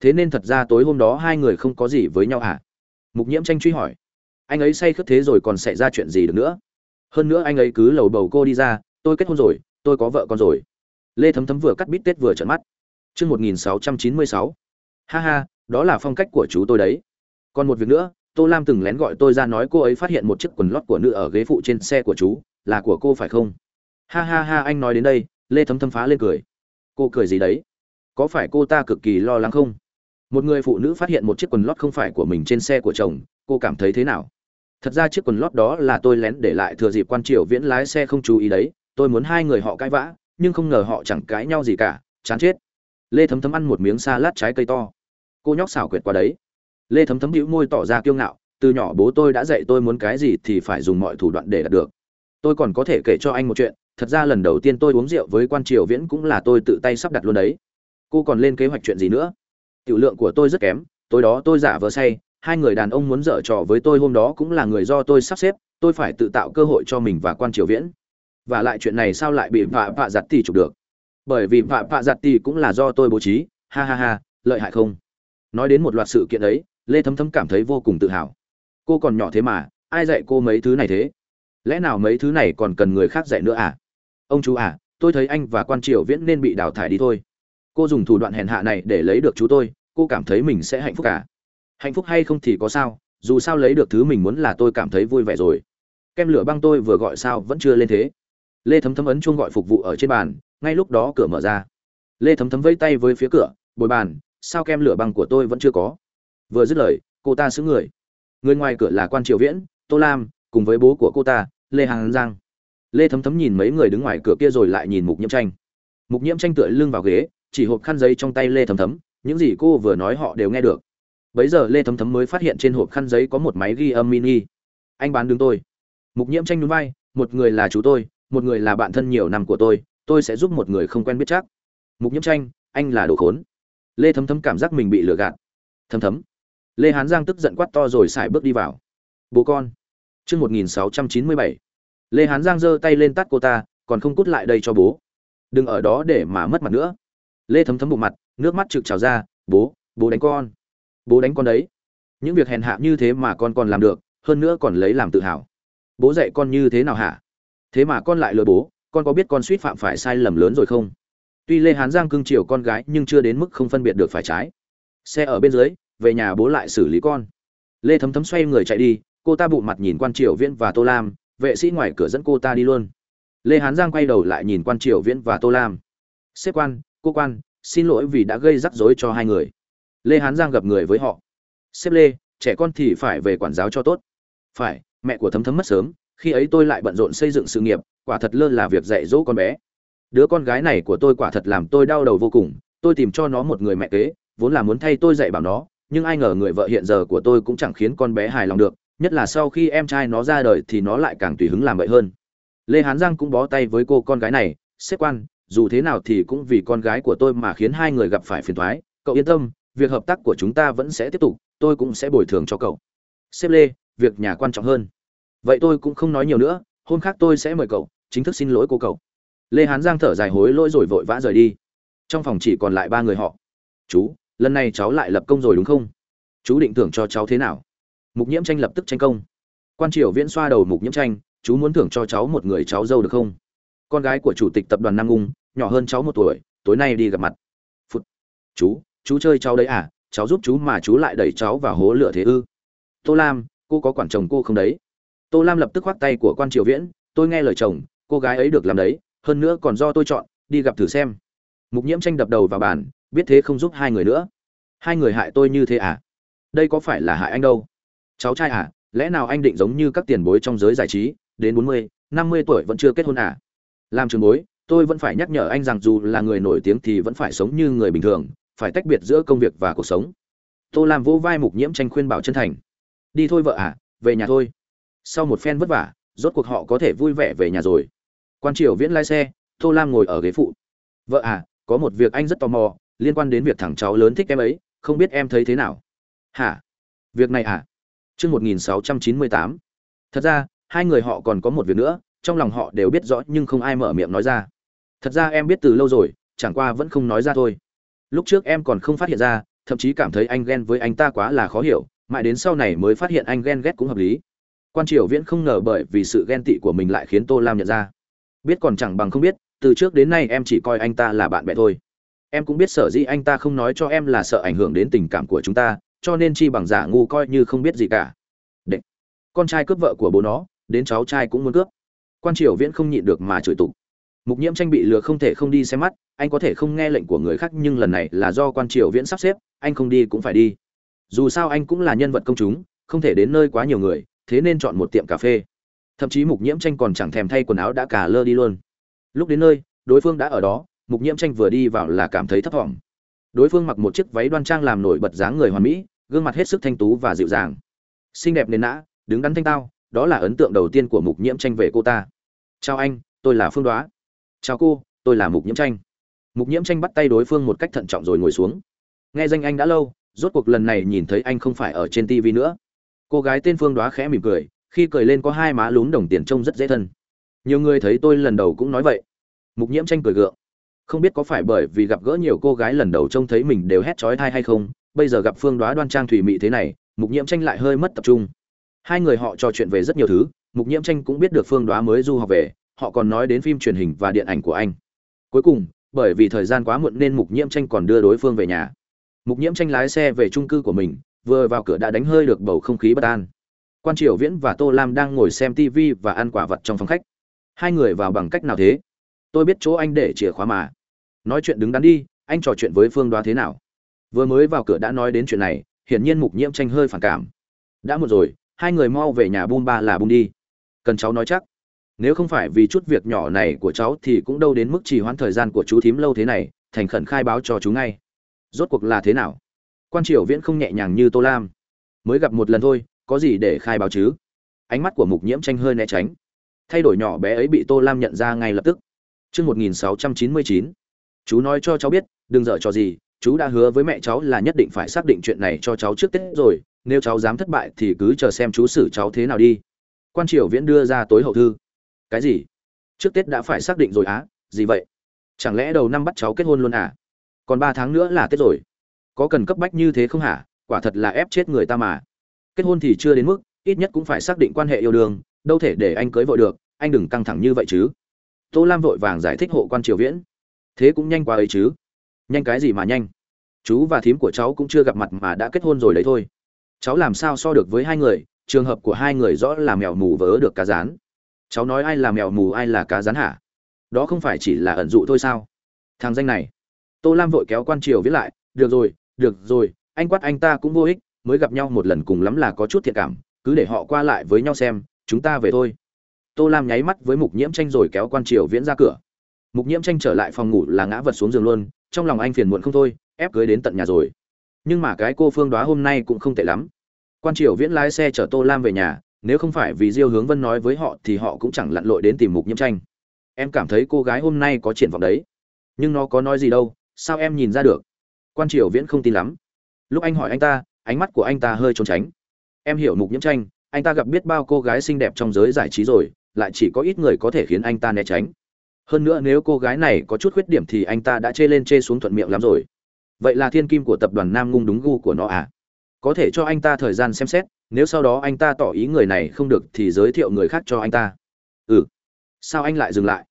[SPEAKER 1] Thế nên thật ra tối hôm đó hai người không có gì với nhau à? Mục nhiễm tranh truy hỏi. Anh ấy say khướt thế rồi còn xảy ra chuyện gì được nữa? Hơn nữa anh ấy cứ lầu bầu cô đi ra, tôi kết hôn rồi, tôi có vợ con rồi lê thấm thấm vừa cắt bít tết vừa trợn mắt. Chương một nghìn sáu trăm chín mươi sáu. Ha ha, đó là phong cách của chú tôi đấy. Còn một việc nữa, tô lam từng lén gọi tôi ra nói cô ấy phát hiện một chiếc quần lót của nữ ở ghế phụ trên xe của chú, là của cô phải không? Ha ha ha, anh nói đến đây, lê thấm thấm phá lên cười. Cô cười gì đấy? Có phải cô ta cực kỳ lo lắng không? Một người phụ nữ phát hiện một chiếc quần lót không phải của mình trên xe của chồng, cô cảm thấy thế nào? Thật ra chiếc quần lót đó là tôi lén để lại thừa dịp quan triều viễn lái xe không chú ý đấy, tôi muốn hai người họ cãi vã nhưng không ngờ họ chẳng cãi nhau gì cả, chán chết. Lê thấm thấm ăn một miếng xa lát trái cây to. Cô nhóc xảo quyệt qua đấy. Lê thấm thấm hữu môi tỏ ra kiêu ngạo, từ nhỏ bố tôi đã dạy tôi muốn cái gì thì phải dùng mọi thủ đoạn để đạt được. Tôi còn có thể kể cho anh một chuyện, thật ra lần đầu tiên tôi uống rượu với quan triều viễn cũng là tôi tự tay sắp đặt luôn đấy. Cô còn lên kế hoạch chuyện gì nữa? Tiểu lượng của tôi rất kém, tối đó tôi giả vờ say, hai người đàn ông muốn dở trò với tôi hôm đó cũng là người do tôi sắp xếp, tôi phải tự tạo cơ hội cho mình và quan triều viễn và lại chuyện này sao lại bị vạ vạ giặt tỷ chụp được? Bởi vì vạ vạ giặt tỷ cũng là do tôi bố trí. Ha ha ha, lợi hại không? Nói đến một loạt sự kiện ấy, lê thấm thấm cảm thấy vô cùng tự hào. Cô còn nhỏ thế mà, ai dạy cô mấy thứ này thế? Lẽ nào mấy thứ này còn cần người khác dạy nữa à? Ông chú à tôi thấy anh và quan triều viễn nên bị đào thải đi thôi. Cô dùng thủ đoạn hèn hạ này để lấy được chú tôi, cô cảm thấy mình sẽ hạnh phúc cả. Hạnh phúc hay không thì có sao, dù sao lấy được thứ mình muốn là tôi cảm thấy vui vẻ rồi. Kem lửa băng tôi vừa gọi sao vẫn chưa lên thế lê thấm thấm ấn chuông gọi phục vụ ở trên bàn, ngay lúc đó cửa mở ra. Lê thấm thấm vây tay với phía cửa, bồi bàn, sao kem lửa bằng của tôi vẫn chưa có? Vừa dứt lời, cô ta xứ người. Người ngoài cửa là quan triều viễn, tô lam, cùng với bố của cô ta, lê hàn giang. Lê thấm thấm nhìn mấy người đứng ngoài cửa kia rồi lại nhìn mục nhiễm tranh. Mục nhiễm tranh tựa lưng vào ghế, chỉ hộp khăn giấy trong tay lê thấm thấm, những gì cô vừa nói họ đều nghe được. Bấy giờ lê thấm thấm mới phát hiện trên hộp khăn giấy có một máy ghi âm mini. Anh bán đứng tôi. Mục nhiễm tranh núi vai, một người là chú tôi một người là bạn thân nhiều năm của tôi tôi sẽ giúp một người không quen biết chắc. Mục nhiễm tranh, anh là đồ khốn. Lê thấm thấm cảm giác mình bị lừa gạt. Thấm thấm. Lê hán giang tức giận quát to rồi xài bước đi vào. Bố con. Chương một nghìn sáu trăm chín mươi bảy. Lê hán giang giơ tay lên tắt cô ta, còn không cút lại đây cho bố. Đừng ở đó để mà mất mặt nữa. Lê thấm thấm bộ mặt, nước mắt trực trào ra, bố bố đánh con. Bố đánh con đấy. Những việc hèn hạ như thế mà con còn làm được, hơn nữa còn lấy làm tự hào. Bố dạy con như thế nào hả? Thế mà con lại lừa bố, con có biết con suýt phạm phải sai lầm lớn rồi không? Tuy lê hán giang cưng chiều con gái, nhưng chưa đến mức không phân biệt được phải trái. Xe ở bên dưới, về nhà bố lại xử lý con. Lê thấm thấm xoay người chạy đi, cô ta bụng mặt nhìn quan triều viễn và tô lam, vệ sĩ ngoài cửa dẫn cô ta đi luôn. Lê hán giang quay đầu lại nhìn quan triều viễn và tô lam. Xếp quan, cô quan, xin lỗi vì đã gây rắc rối cho hai người. Lê hán giang gặp người với họ. Xếp lê, trẻ con thì phải về quản giáo cho tốt. Phải, mẹ của thấm thấm mất sớm khi ấy tôi lại bận rộn xây dựng sự nghiệp, quả thật lơ là việc dạy dỗ con bé. Đứa con gái này của tôi quả thật làm tôi đau đầu vô cùng, tôi tìm cho nó một người mẹ kế, vốn là muốn thay tôi dạy bảo nó, nhưng ai ngờ người vợ hiện giờ của tôi cũng chẳng khiến con bé hài lòng được, nhất là sau khi em trai nó ra đời thì nó lại càng tùy hứng làm vậy hơn. Lê hán giang cũng bó tay với cô con gái này xếp quan, dù thế nào thì cũng vì con gái của tôi mà khiến hai người gặp phải phiền thoái cậu yên tâm, việc hợp tác của chúng ta vẫn sẽ tiếp tục, tôi cũng sẽ bồi thường cho cậu. Xếp lê, việc nhà quan trọng hơn vậy tôi cũng không nói nhiều nữa, hôm khác tôi sẽ mời cậu, chính thức xin lỗi cô cậu. Lê hán giang thở dài hối lỗi rồi vội vã rời đi. Trong phòng chỉ còn lại ba người họ. Chú, lần này cháu lại lập công rồi đúng không? Chú định thưởng cho cháu thế nào? Mục nhiễm tranh lập tức tranh công. Quan triều viễn xoa đầu mục nhiễm tranh, chú muốn thưởng cho cháu một người cháu dâu được không? Con gái của chủ tịch tập đoàn nam ung, nhỏ hơn cháu một tuổi, tối nay đi gặp mặt. Phút. Chú chú chơi cháu đấy à? Cháu giúp chú mà chú lại đẩy cháu vào hố lửa thế ư? Tô lam, cô có quản chồng cô không đấy? Tô lam lập tức khoác tay của quan triều viễn, tôi nghe lời chồng, cô gái ấy được làm đấy, hơn nữa còn do tôi chọn, đi gặp thử xem. Mục nhiễm tranh đập đầu vào bàn, biết thế không giúp hai người nữa. Hai người hại tôi như thế à? Đây có phải là hại anh đâu? Cháu trai à lẽ nào anh định giống như các tiền bối trong giới giải trí, đến bốn mươi, năm mươi tuổi vẫn chưa kết hôn à? Làm trường bối, tôi vẫn phải nhắc nhở anh rằng dù là người nổi tiếng thì vẫn phải sống như người bình thường, phải tách biệt giữa công việc và cuộc sống. Tô làm vỗ vai mục nhiễm tranh khuyên bảo chân thành. Đi thôi vợ à về nhà thôi sau một phen vất vả, rốt cuộc họ có thể vui vẻ về nhà rồi. Quan triều viễn lái xe, tô lam ngồi ở ghế phụ. Vợ à có một việc anh rất tò mò, liên quan đến việc thằng cháu lớn thích em ấy, không biết em thấy thế nào? Hả? Việc này à? Chương một nghìn sáu trăm chín mươi tám. Thật ra, hai người họ còn có một việc nữa, trong lòng họ đều biết rõ nhưng không ai mở miệng nói ra. Thật ra em biết từ lâu rồi, chẳng qua vẫn không nói ra thôi. Lúc trước em còn không phát hiện ra, thậm chí cảm thấy anh ghen với anh ta quá là khó hiểu, mãi đến sau này mới phát hiện anh ghen ghét cũng hợp lý quan triều viễn không ngờ bởi vì sự ghen tị của mình lại khiến tô lam nhận ra. Biết còn chẳng bằng không biết, từ trước đến nay em chỉ coi anh ta là bạn bè thôi. Em cũng biết sở dĩ anh ta không nói cho em là sợ ảnh hưởng đến tình cảm của chúng ta, cho nên chi bằng giả ngu coi như không biết gì cả. Đệ. con trai cướp vợ của bố nó, đến cháu trai cũng muốn cướp. Quan triều viễn không nhịn được mà chửi tục. Mục nhiễm tranh bị lừa không thể không đi xem mắt, anh có thể không nghe lệnh của người khác nhưng lần này là do quan triều viễn sắp xếp, anh không đi cũng phải đi. Dù sao anh cũng là nhân vật công chúng, không thể đến nơi quá nhiều người thế nên chọn một tiệm cà phê. Thậm chí mục nhiễm tranh còn chẳng thèm thay quần áo đã cả lơ đi luôn. Lúc đến nơi, đối phương đã ở đó, mục nhiễm tranh vừa đi vào là cảm thấy thấp thỏm. Đối phương mặc một chiếc váy đoan trang làm nổi bật dáng người hoàn mỹ, gương mặt hết sức thanh tú và dịu dàng. Xinh đẹp nền nã, đứng đắn thanh tao, đó là ấn tượng đầu tiên của mục nhiễm tranh về cô ta. Chào anh, tôi là phương đoá. Chào cô, tôi là mục nhiễm tranh. Mục nhiễm tranh bắt tay đối phương một cách thận trọng rồi ngồi xuống. Nghe danh anh đã lâu, rốt cuộc lần này nhìn thấy anh không phải ở trên tv nữa cô gái tên phương đoá khẽ mỉm cười, khi cười lên có hai má lún đồng tiền trông rất dễ thân. Nhiều người thấy tôi lần đầu cũng nói vậy. Mục nhiễm tranh cười gượng. Không biết có phải bởi vì gặp gỡ nhiều cô gái lần đầu trông thấy mình đều hét trói thai hay không, bây giờ gặp phương đoá đoan trang thủy mị thế này, mục nhiễm tranh lại hơi mất tập trung. Hai người họ trò chuyện về rất nhiều thứ, mục nhiễm tranh cũng biết được phương đoá mới du học về, họ còn nói đến phim truyền hình và điện ảnh của anh. Cuối cùng, bởi vì thời gian quá muộn nên mục nhiễm tranh còn đưa đối phương về nhà. Mục nhiễm tranh lái xe về trung cư của mình vừa vào cửa đã đánh hơi được bầu không khí bất an. Quan triều viễn và tô lam đang ngồi xem tv và ăn quả vật trong phòng khách. Hai người vào bằng cách nào thế? Tôi biết chỗ anh để chìa khóa mà. Nói chuyện đứng đắn đi, anh trò chuyện với phương đoá thế nào? Vừa mới vào cửa đã nói đến chuyện này, hiển nhiên mục nhiễm tranh hơi phản cảm. Đã một rồi, hai người mau về nhà bum ba là bum đi. Cần cháu nói chắc. Nếu không phải vì chút việc nhỏ này của cháu thì cũng đâu đến mức trì hoãn thời gian của chú thím lâu thế này, thành khẩn khai báo cho chú ngay. Rốt cuộc là thế nào? Quan triều viễn không nhẹ nhàng như tô lam. Mới gặp một lần thôi, có gì để khai báo chứ? Ánh mắt của mục nhiễm tranh hơi né tránh. Thay đổi nhỏ bé ấy bị tô lam nhận ra ngay lập tức. Chương một nghìn sáu trăm chín mươi chín. Chú nói cho cháu biết, đừng dở cho gì, chú đã hứa với mẹ cháu là nhất định phải xác định chuyện này cho cháu trước tết rồi, nếu cháu dám thất bại thì cứ chờ xem chú xử cháu thế nào đi. Quan triều viễn đưa ra tối hậu thư. Cái gì? Trước tết đã phải xác định rồi á, gì vậy? Chẳng lẽ đầu năm bắt cháu kết hôn luôn à? Còn ba tháng nữa là tết rồi có cần cấp bách như thế không hả? Quả thật là ép chết người ta mà. Kết hôn thì chưa đến mức, ít nhất cũng phải xác định quan hệ yêu đương, đâu thể để anh cưới vội được, anh đừng căng thẳng như vậy chứ. Tô lam vội vàng giải thích hộ quan triều viễn. Thế cũng nhanh quá ấy chứ. Nhanh cái gì mà nhanh? Chú và thím của cháu cũng chưa gặp mặt mà đã kết hôn rồi đấy thôi. Cháu làm sao so được với hai người? Trường hợp của hai người rõ là mèo mù vớ được cá rán. Cháu nói ai là mèo mù, ai là cá rán hả? Đó không phải chỉ là ẩn dụ thôi sao? Thằng danh này. Tô lam vội kéo quan triều viết lại. Được rồi được rồi, anh quát anh ta cũng vô ích, mới gặp nhau một lần cùng lắm là có chút thiện cảm, cứ để họ qua lại với nhau xem, chúng ta về thôi. Tô lam nháy mắt với mục nhiễm tranh rồi kéo quan triều viễn ra cửa. Mục nhiễm tranh trở lại phòng ngủ là ngã vật xuống giường luôn, trong lòng anh phiền muộn không thôi, ép cưới đến tận nhà rồi. Nhưng mà cái cô phương đoá hôm nay cũng không tệ lắm. Quan triều viễn lái xe chở tô lam về nhà, nếu không phải vì diêu hướng vân nói với họ thì họ cũng chẳng lặn lội đến tìm mục nhiễm tranh em cảm thấy cô gái hôm nay có triển vọng đấy. Nhưng nó có nói gì đâu, sao em nhìn ra được? Quan triều viễn không tin lắm. Lúc anh hỏi anh ta, ánh mắt của anh ta hơi trốn tránh. Em hiểu mục nhiễm tranh, anh ta gặp biết bao cô gái xinh đẹp trong giới giải trí rồi, lại chỉ có ít người có thể khiến anh ta né tránh. Hơn nữa nếu cô gái này có chút khuyết điểm thì anh ta đã chê lên chê xuống thuận miệng lắm rồi. Vậy là thiên kim của tập đoàn nam ngung đúng gu của nó à? Có thể cho anh ta thời gian xem xét, nếu sau đó anh ta tỏ ý người này không được thì giới thiệu người khác cho anh ta. Ừ. Sao anh lại dừng lại?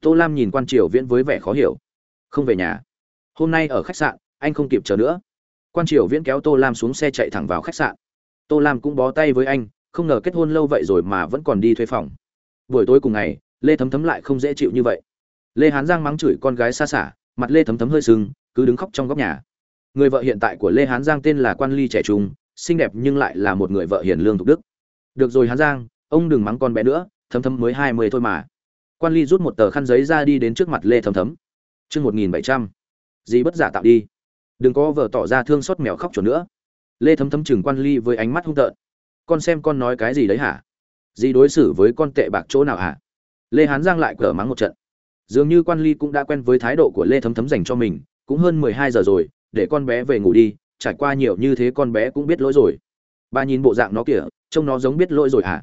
[SPEAKER 1] Tô lam nhìn quan triều viễn với vẻ khó hiểu. Không về nhà. Hôm nay ở khách sạn anh không kịp chờ nữa. Quan triều viễn kéo tô lam xuống xe chạy thẳng vào khách sạn. Tô lam cũng bó tay với anh, không ngờ kết hôn lâu vậy rồi mà vẫn còn đi thuê phòng. Buổi tối cùng ngày, lê thấm thấm lại không dễ chịu như vậy. Lê hán giang mắng chửi con gái xa xả, mặt lê thấm thấm hơi sưng, cứ đứng khóc trong góc nhà. Người vợ hiện tại của lê hán giang tên là quan ly trẻ trung, xinh đẹp nhưng lại là một người vợ hiền lương thục đức. Được rồi hán giang, ông đừng mắng con bé nữa, thấm thấm mới hai mươi thôi mà. Quan ly rút một tờ khăn giấy ra đi đến trước mặt lê thấm thấm. Chương một nghìn bảy trăm. Dì bất giả tạo đi đừng có vợ tỏ ra thương xót mèo khóc chuột nữa. Lê thấm thấm chừng quan ly với ánh mắt hung tợn. Con xem con nói cái gì đấy hả? Gì đối xử với con tệ bạc chỗ nào hả? Lê hán giang lại cờ mắng một trận. Dường như quan ly cũng đã quen với thái độ của lê thấm thấm dành cho mình, cũng hơn mười hai giờ rồi, để con bé về ngủ đi, trải qua nhiều như thế con bé cũng biết lỗi rồi. Bà nhìn bộ dạng nó kìa, trông nó giống biết lỗi rồi hả?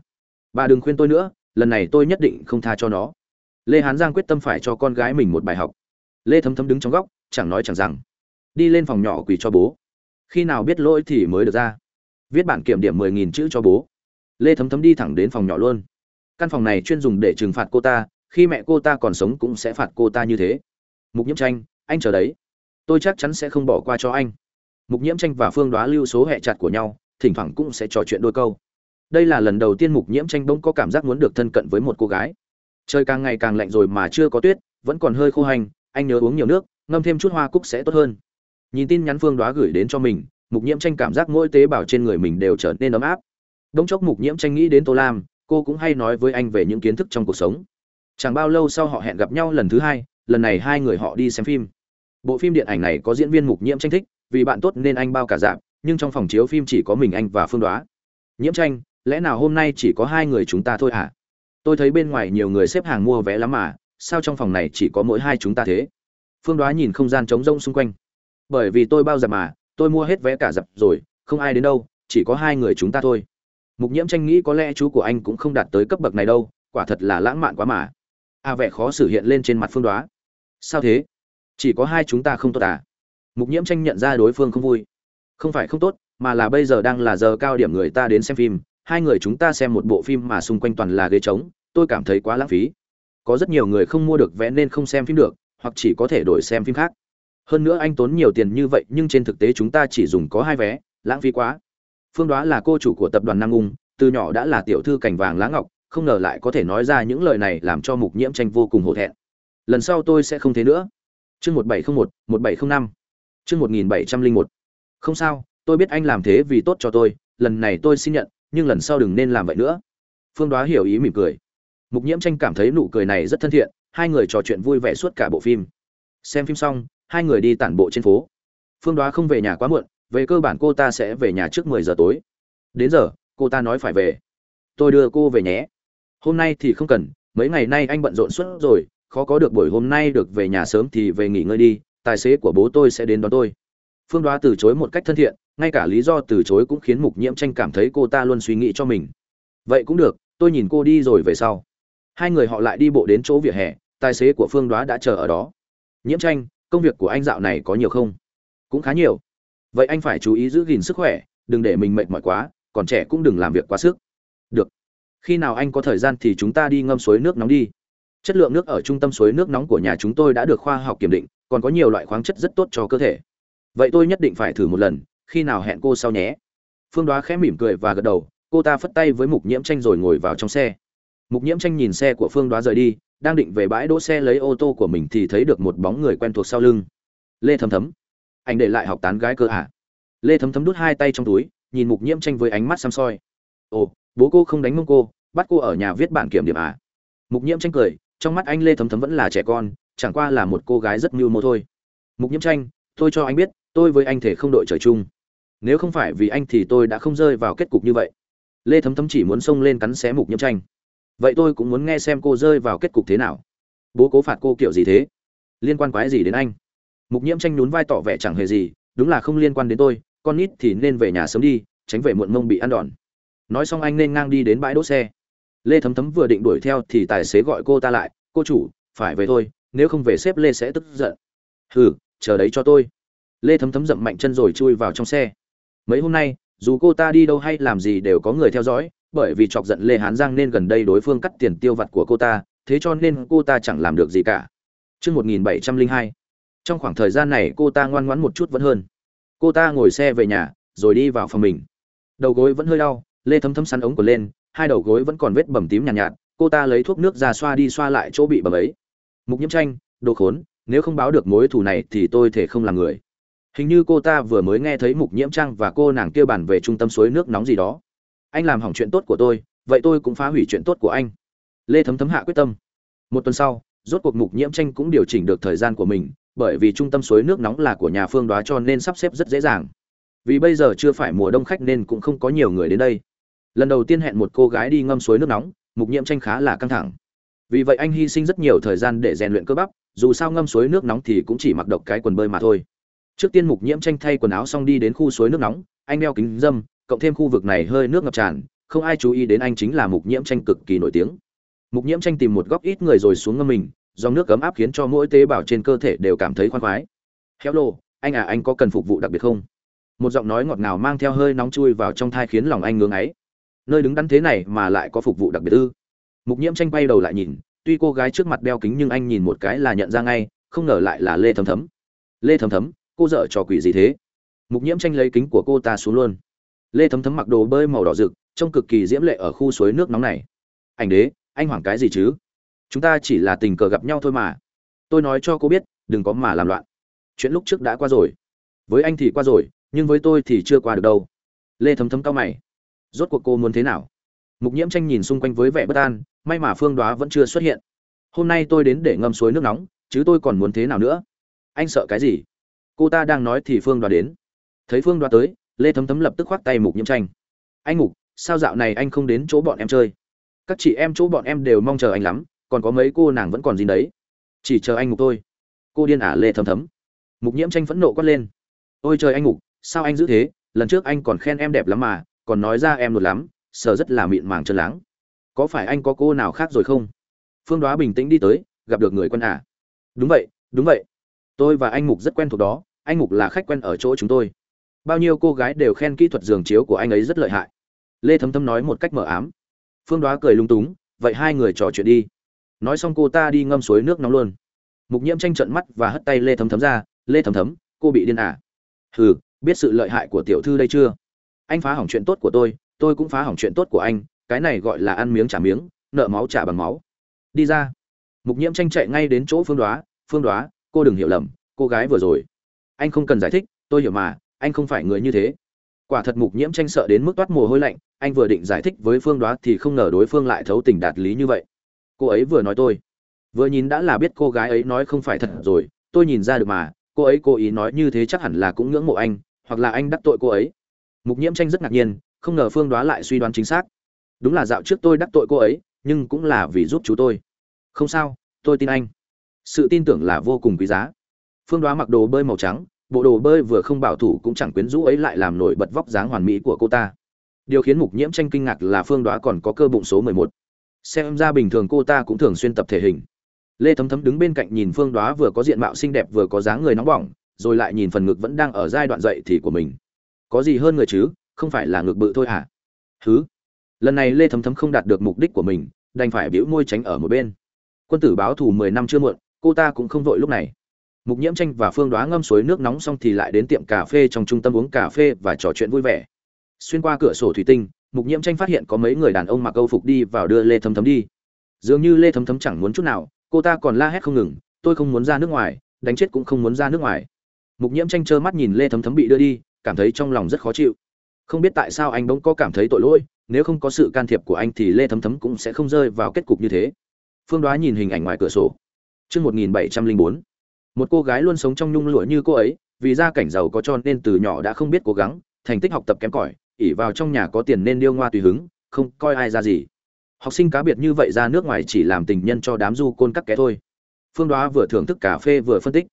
[SPEAKER 1] Bà đừng khuyên tôi nữa, lần này tôi nhất định không tha cho nó. Lê hán giang quyết tâm phải cho con gái mình một bài học. Lê thấm thấm đứng trong góc, chẳng nói chẳng rằng đi lên phòng nhỏ quỳ cho bố. Khi nào biết lỗi thì mới được ra. Viết bản kiểm điểm mười nghìn chữ cho bố. Lê thấm thấm đi thẳng đến phòng nhỏ luôn. Căn phòng này chuyên dùng để trừng phạt cô ta, khi mẹ cô ta còn sống cũng sẽ phạt cô ta như thế. Mục nhiễm tranh, anh chờ đấy. Tôi chắc chắn sẽ không bỏ qua cho anh. Mục nhiễm tranh và phương đoá lưu số hẹ chặt của nhau, thỉnh thoảng cũng sẽ trò chuyện đôi câu. Đây là lần đầu tiên mục nhiễm tranh bỗng có cảm giác muốn được thân cận với một cô gái. Trời càng ngày càng lạnh rồi mà chưa có tuyết, vẫn còn hơi khô hành, anh nhớ uống nhiều nước, ngâm thêm chút hoa cúc sẽ tốt hơn nhìn tin nhắn phương đoá gửi đến cho mình, mục nhiễm tranh cảm giác mỗi tế bào trên người mình đều trở nên ấm áp. Đống chốc mục nhiễm tranh nghĩ đến tô lam, cô cũng hay nói với anh về những kiến thức trong cuộc sống. Chẳng bao lâu sau họ hẹn gặp nhau lần thứ hai, lần này hai người họ đi xem phim. Bộ phim điện ảnh này có diễn viên mục nhiễm tranh thích, vì bạn tốt nên anh bao cả dạp nhưng trong phòng chiếu phim chỉ có mình anh và phương đoá. Nhiễm tranh, lẽ nào hôm nay chỉ có hai người chúng ta thôi à? tôi thấy bên ngoài nhiều người xếp hàng mua vé lắm mà, sao trong phòng này chỉ có mỗi hai chúng ta thế? Phương đoá nhìn không gian trống rỗng xung quanh bởi vì tôi bao giờ mà, tôi mua hết vé cả dập rồi, không ai đến đâu, chỉ có hai người chúng ta thôi. Mục nhiễm tranh nghĩ có lẽ chú của anh cũng không đạt tới cấp bậc này đâu, quả thật là lãng mạn quá mà. A vẻ khó xử hiện lên trên mặt phương đoá. Sao thế? Chỉ có hai chúng ta không tốt à? Mục nhiễm tranh nhận ra đối phương không vui. Không phải không tốt, mà là bây giờ đang là giờ cao điểm người ta đến xem phim, hai người chúng ta xem một bộ phim mà xung quanh toàn là ghế trống, tôi cảm thấy quá lãng phí. Có rất nhiều người không mua được vé nên không xem phim được, hoặc chỉ có thể đổi xem phim khác hơn nữa anh tốn nhiều tiền như vậy, nhưng trên thực tế chúng ta chỉ dùng có hai vé, lãng phí quá. Phương đoá là cô chủ của tập đoàn nam ung, từ nhỏ đã là tiểu thư cảnh vàng lá ngọc, không ngờ lại có thể nói ra những lời này làm cho mục nhiễm tranh vô cùng hổ thẹn. Lần sau tôi sẽ không thế nữa. Chương một bảy không một một bảy không năm. Chương một nghìn bảy trăm linh một. Không sao, tôi biết anh làm thế vì tốt cho tôi, lần này tôi xin nhận, nhưng lần sau đừng nên làm vậy nữa. Phương đoá hiểu ý mỉm cười. Mục nhiễm tranh cảm thấy nụ cười này rất thân thiện, hai người trò chuyện vui vẻ suốt cả bộ phim. Xem phim xong hai người đi tản bộ trên phố. Phương đoá không về nhà quá muộn, về cơ bản cô ta sẽ về nhà trước mười giờ tối. Đến giờ, cô ta nói phải về. Tôi đưa cô về nhé. Hôm nay thì không cần, mấy ngày nay anh bận rộn suốt rồi, khó có được buổi hôm nay được về nhà sớm thì về nghỉ ngơi đi, tài xế của bố tôi sẽ đến đón tôi. Phương đoá từ chối một cách thân thiện, ngay cả lý do từ chối cũng khiến mục nhiễm tranh cảm thấy cô ta luôn suy nghĩ cho mình. Vậy cũng được, tôi nhìn cô đi rồi về sau. Hai người họ lại đi bộ đến chỗ vỉa hè, tài xế của phương đoá đã chờ ở đó. Nhiễm tranh công việc của anh dạo này có nhiều không? Cũng khá nhiều. Vậy anh phải chú ý giữ gìn sức khỏe, đừng để mình mệt mỏi quá, còn trẻ cũng đừng làm việc quá sức. Được. Khi nào anh có thời gian thì chúng ta đi ngâm suối nước nóng đi. Chất lượng nước ở trung tâm suối nước nóng của nhà chúng tôi đã được khoa học kiểm định, còn có nhiều loại khoáng chất rất tốt cho cơ thể. Vậy tôi nhất định phải thử một lần, khi nào hẹn cô sau nhé. Phương đoá khẽ mỉm cười và gật đầu, cô ta phất tay với mục nhiễm tranh rồi ngồi vào trong xe. Mục nhiễm tranh nhìn xe của phương đoá rời đi đang định về bãi đỗ xe lấy ô tô của mình thì thấy được một bóng người quen thuộc sau lưng. Lê thấm thấm. Anh để lại học tán gái cơ à? lê thấm thấm đút hai tay trong túi, nhìn mục nhiễm tranh với ánh mắt xăm soi. Ồ, bố cô không đánh mông cô, bắt cô ở nhà viết bản kiểm điểm à? Mục nhiễm tranh cười, trong mắt anh lê thấm thấm vẫn là trẻ con, chẳng qua là một cô gái rất mưu mô thôi. Mục nhiễm tranh, tôi cho anh biết, tôi với anh thể không đội trời chung. Nếu không phải vì anh thì tôi đã không rơi vào kết cục như vậy. Lê thấm thấm chỉ muốn xông lên cắn xé mục nhiễm tranh vậy tôi cũng muốn nghe xem cô rơi vào kết cục thế nào. Bố cố phạt cô kiểu gì thế? Liên quan quái gì đến anh? Mục nhiễm tranh nhún vai tỏ vẻ chẳng hề gì, đúng là không liên quan đến tôi, con nít thì nên về nhà sớm đi, tránh về muộn mông bị ăn đòn. Nói xong anh nên ngang đi đến bãi đỗ xe. Lê thấm thấm vừa định đuổi theo thì tài xế gọi cô ta lại, cô chủ, phải về thôi, nếu không về sếp lê sẽ tức giận. Hừ, chờ đấy cho tôi. Lê thấm thấm dậm mạnh chân rồi chui vào trong xe. Mấy hôm nay, dù cô ta đi đâu hay làm gì đều có người theo dõi bởi vì chọc giận lê hán giang nên gần đây đối phương cắt tiền tiêu vặt của cô ta thế cho nên cô ta chẳng làm được gì cả. Trước 1702, trong khoảng thời gian này cô ta ngoan ngoãn một chút vẫn hơn. Cô ta ngồi xe về nhà rồi đi vào phòng mình. Đầu gối vẫn hơi đau lê thấm thấm sắn ống của lên hai đầu gối vẫn còn vết bầm tím nhàn nhạt, nhạt cô ta lấy thuốc nước ra xoa đi xoa lại chỗ bị bầm ấy. Mục nhiễm tranh đồ khốn nếu không báo được mối thù này thì tôi thể không làm người. Hình như cô ta vừa mới nghe thấy mục nhiễm trang và cô nàng kia bàn về trung tâm suối nước nóng gì đó anh làm hỏng chuyện tốt của tôi, vậy tôi cũng phá hủy chuyện tốt của anh. Lê thấm thấm hạ quyết tâm. Một tuần sau, rốt cuộc mục nhiễm tranh cũng điều chỉnh được thời gian của mình, bởi vì trung tâm suối nước nóng là của nhà phương đoá cho nên sắp xếp rất dễ dàng. Vì bây giờ chưa phải mùa đông khách nên cũng không có nhiều người đến đây. Lần đầu tiên hẹn một cô gái đi ngâm suối nước nóng, mục nhiễm tranh khá là căng thẳng. Vì vậy anh hy sinh rất nhiều thời gian để rèn luyện cơ bắp, dù sao ngâm suối nước nóng thì cũng chỉ mặc độc cái quần bơi mà thôi. Trước tiên mục nhiễm tranh thay quần áo xong đi đến khu suối nước nóng, anh đeo kính dâm cộng thêm khu vực này hơi nước ngập tràn, không ai chú ý đến anh chính là mục nhiễm tranh cực kỳ nổi tiếng. Mục nhiễm tranh tìm một góc ít người rồi xuống ngâm mình, dòng nước ấm áp khiến cho mỗi tế bào trên cơ thể đều cảm thấy khoan khoái. Hello, anh à anh có cần phục vụ đặc biệt không? Một giọng nói ngọt ngào mang theo hơi nóng chui vào trong thai khiến lòng anh ngưỡng ấy nơi đứng đắn thế này mà lại có phục vụ đặc biệt ư? Mục nhiễm tranh bay đầu lại nhìn, tuy cô gái trước mặt đeo kính nhưng anh nhìn một cái là nhận ra ngay, không ngờ lại là lê thấm thấm. Lê thấm thấm, cô dợ trò quỷ gì thế? Mục nhiễm tranh lấy kính của cô ta xuống luôn lê thấm thấm mặc đồ bơi màu đỏ rực, trông cực kỳ diễm lệ ở khu suối nước nóng này. Anh đế, anh hoảng cái gì chứ? Chúng ta chỉ là tình cờ gặp nhau thôi mà. Tôi nói cho cô biết, đừng có mà làm loạn. Chuyện lúc trước đã qua rồi. Với anh thì qua rồi, nhưng với tôi thì chưa qua được đâu. Lê thấm thấm cao mày. Rốt cuộc cô muốn thế nào? Mục nhiễm tranh nhìn xung quanh với vẻ bất an, may mà phương đoá vẫn chưa xuất hiện. Hôm nay tôi đến để ngâm suối nước nóng, chứ tôi còn muốn thế nào nữa? Anh sợ cái gì? Cô ta đang nói thì phương đoá đến. Thấy phương đoá tới lê thấm thấm lập tức khoác tay mục nhiễm tranh. Anh mục, sao dạo này anh không đến chỗ bọn em chơi? Các chị em chỗ bọn em đều mong chờ anh lắm, còn có mấy cô nàng vẫn còn gì đấy. Chỉ chờ anh mục thôi. cô điên ả lê thấm thấm. Mục nhiễm tranh phẫn nộ quát lên. Ôi trời anh mục, sao anh giữ thế? Lần trước anh còn khen em đẹp lắm mà, còn nói ra em luật lắm sờ rất là mịn màng chân láng. Có phải anh có cô nào khác rồi không? Phương đoá bình tĩnh đi tới, gặp được người quân à. Đúng vậy đúng vậy. Tôi và anh mục rất quen thuộc đó, anh mục là khách quen ở chỗ chúng tôi bao nhiêu cô gái đều khen kỹ thuật giường chiếu của anh ấy rất lợi hại. Lê thấm thấm nói một cách mờ ám. Phương đoá cười lung túng, vậy hai người trò chuyện đi. Nói xong cô ta đi ngâm suối nước nóng luôn. Mục nhiễm tranh trận mắt và hất tay lê thấm thấm ra. Lê thấm thấm, cô bị điên à? Hừ, biết sự lợi hại của tiểu thư đây chưa? Anh phá hỏng chuyện tốt của tôi tôi cũng phá hỏng chuyện tốt của anh. Cái này gọi là ăn miếng trả miếng, nợ máu trả bằng máu. Đi ra. Mục nhiễm tranh chạy ngay đến chỗ phương đoá. Phương đoá, cô đừng hiểu lầm, cô gái vừa rồi. Anh không cần giải thích, tôi hiểu mà anh không phải người như thế. Quả thật mục nhiễm tranh sợ đến mức toát mồ hôi lạnh, anh vừa định giải thích với phương đoá thì không ngờ đối phương lại thấu tình đạt lý như vậy. Cô ấy vừa nói tôi. Vừa nhìn đã là biết cô gái ấy nói không phải thật rồi, tôi nhìn ra được mà, cô ấy cố ý nói như thế chắc hẳn là cũng ngưỡng mộ anh, hoặc là anh đắc tội cô ấy. Mục nhiễm tranh rất ngạc nhiên, không ngờ phương đoá lại suy đoán chính xác. Đúng là dạo trước tôi đắc tội cô ấy, nhưng cũng là vì giúp chú tôi. Không sao, tôi tin anh. Sự tin tưởng là vô cùng quý giá. Phương đoá mặc đồ bơi màu trắng bộ đồ bơi vừa không bảo thủ cũng chẳng quyến rũ ấy lại làm nổi bật vóc dáng hoàn mỹ của cô ta. Điều khiến mục nhiễm tranh kinh ngạc là phương đoá còn có cơ bụng số mười một. Xem ra bình thường cô ta cũng thường xuyên tập thể hình. Lê thấm thấm đứng bên cạnh nhìn phương đoá vừa có diện mạo xinh đẹp vừa có dáng người nóng bỏng, rồi lại nhìn phần ngực vẫn đang ở giai đoạn dậy thì của mình. Có gì hơn người chứ, không phải là ngực bự thôi à thứ lần này lê thấm thấm không đạt được mục đích của mình, đành phải bĩu môi tránh ở một bên. Quân tử báo thù mười năm chưa muộn, cô ta cũng không vội lúc này mục nhiễm tranh và phương đoá ngâm suối nước nóng xong thì lại đến tiệm cà phê trong trung tâm uống cà phê và trò chuyện vui vẻ. Xuyên qua cửa sổ thủy tinh mục nhiễm tranh phát hiện có mấy người đàn ông mặc câu phục đi vào đưa lê thấm thấm đi. Dường như lê thấm thấm chẳng muốn chút nào cô ta còn la hét không ngừng tôi không muốn ra nước ngoài đánh chết cũng không muốn ra nước ngoài. Mục nhiễm tranh trơ mắt nhìn lê thấm thấm bị đưa đi cảm thấy trong lòng rất khó chịu. Không biết tại sao anh bỗng có cảm thấy tội lỗi nếu không có sự can thiệp của anh thì lê thấm thấm cũng sẽ không rơi vào kết cục như thế. Phương đoá nhìn hình ảnh ngoài cửa sổ. Trước 1704, một cô gái luôn sống trong nhung lụa như cô ấy, vì gia cảnh giàu có cho nên từ nhỏ đã không biết cố gắng, thành tích học tập kém cỏi, ỉ vào trong nhà có tiền nên điêu ngoa tùy hứng, không coi ai ra gì. Học sinh cá biệt như vậy ra nước ngoài chỉ làm tình nhân cho đám du côn các kẽ thôi. Phương đoá vừa thưởng thức cà phê vừa phân tích.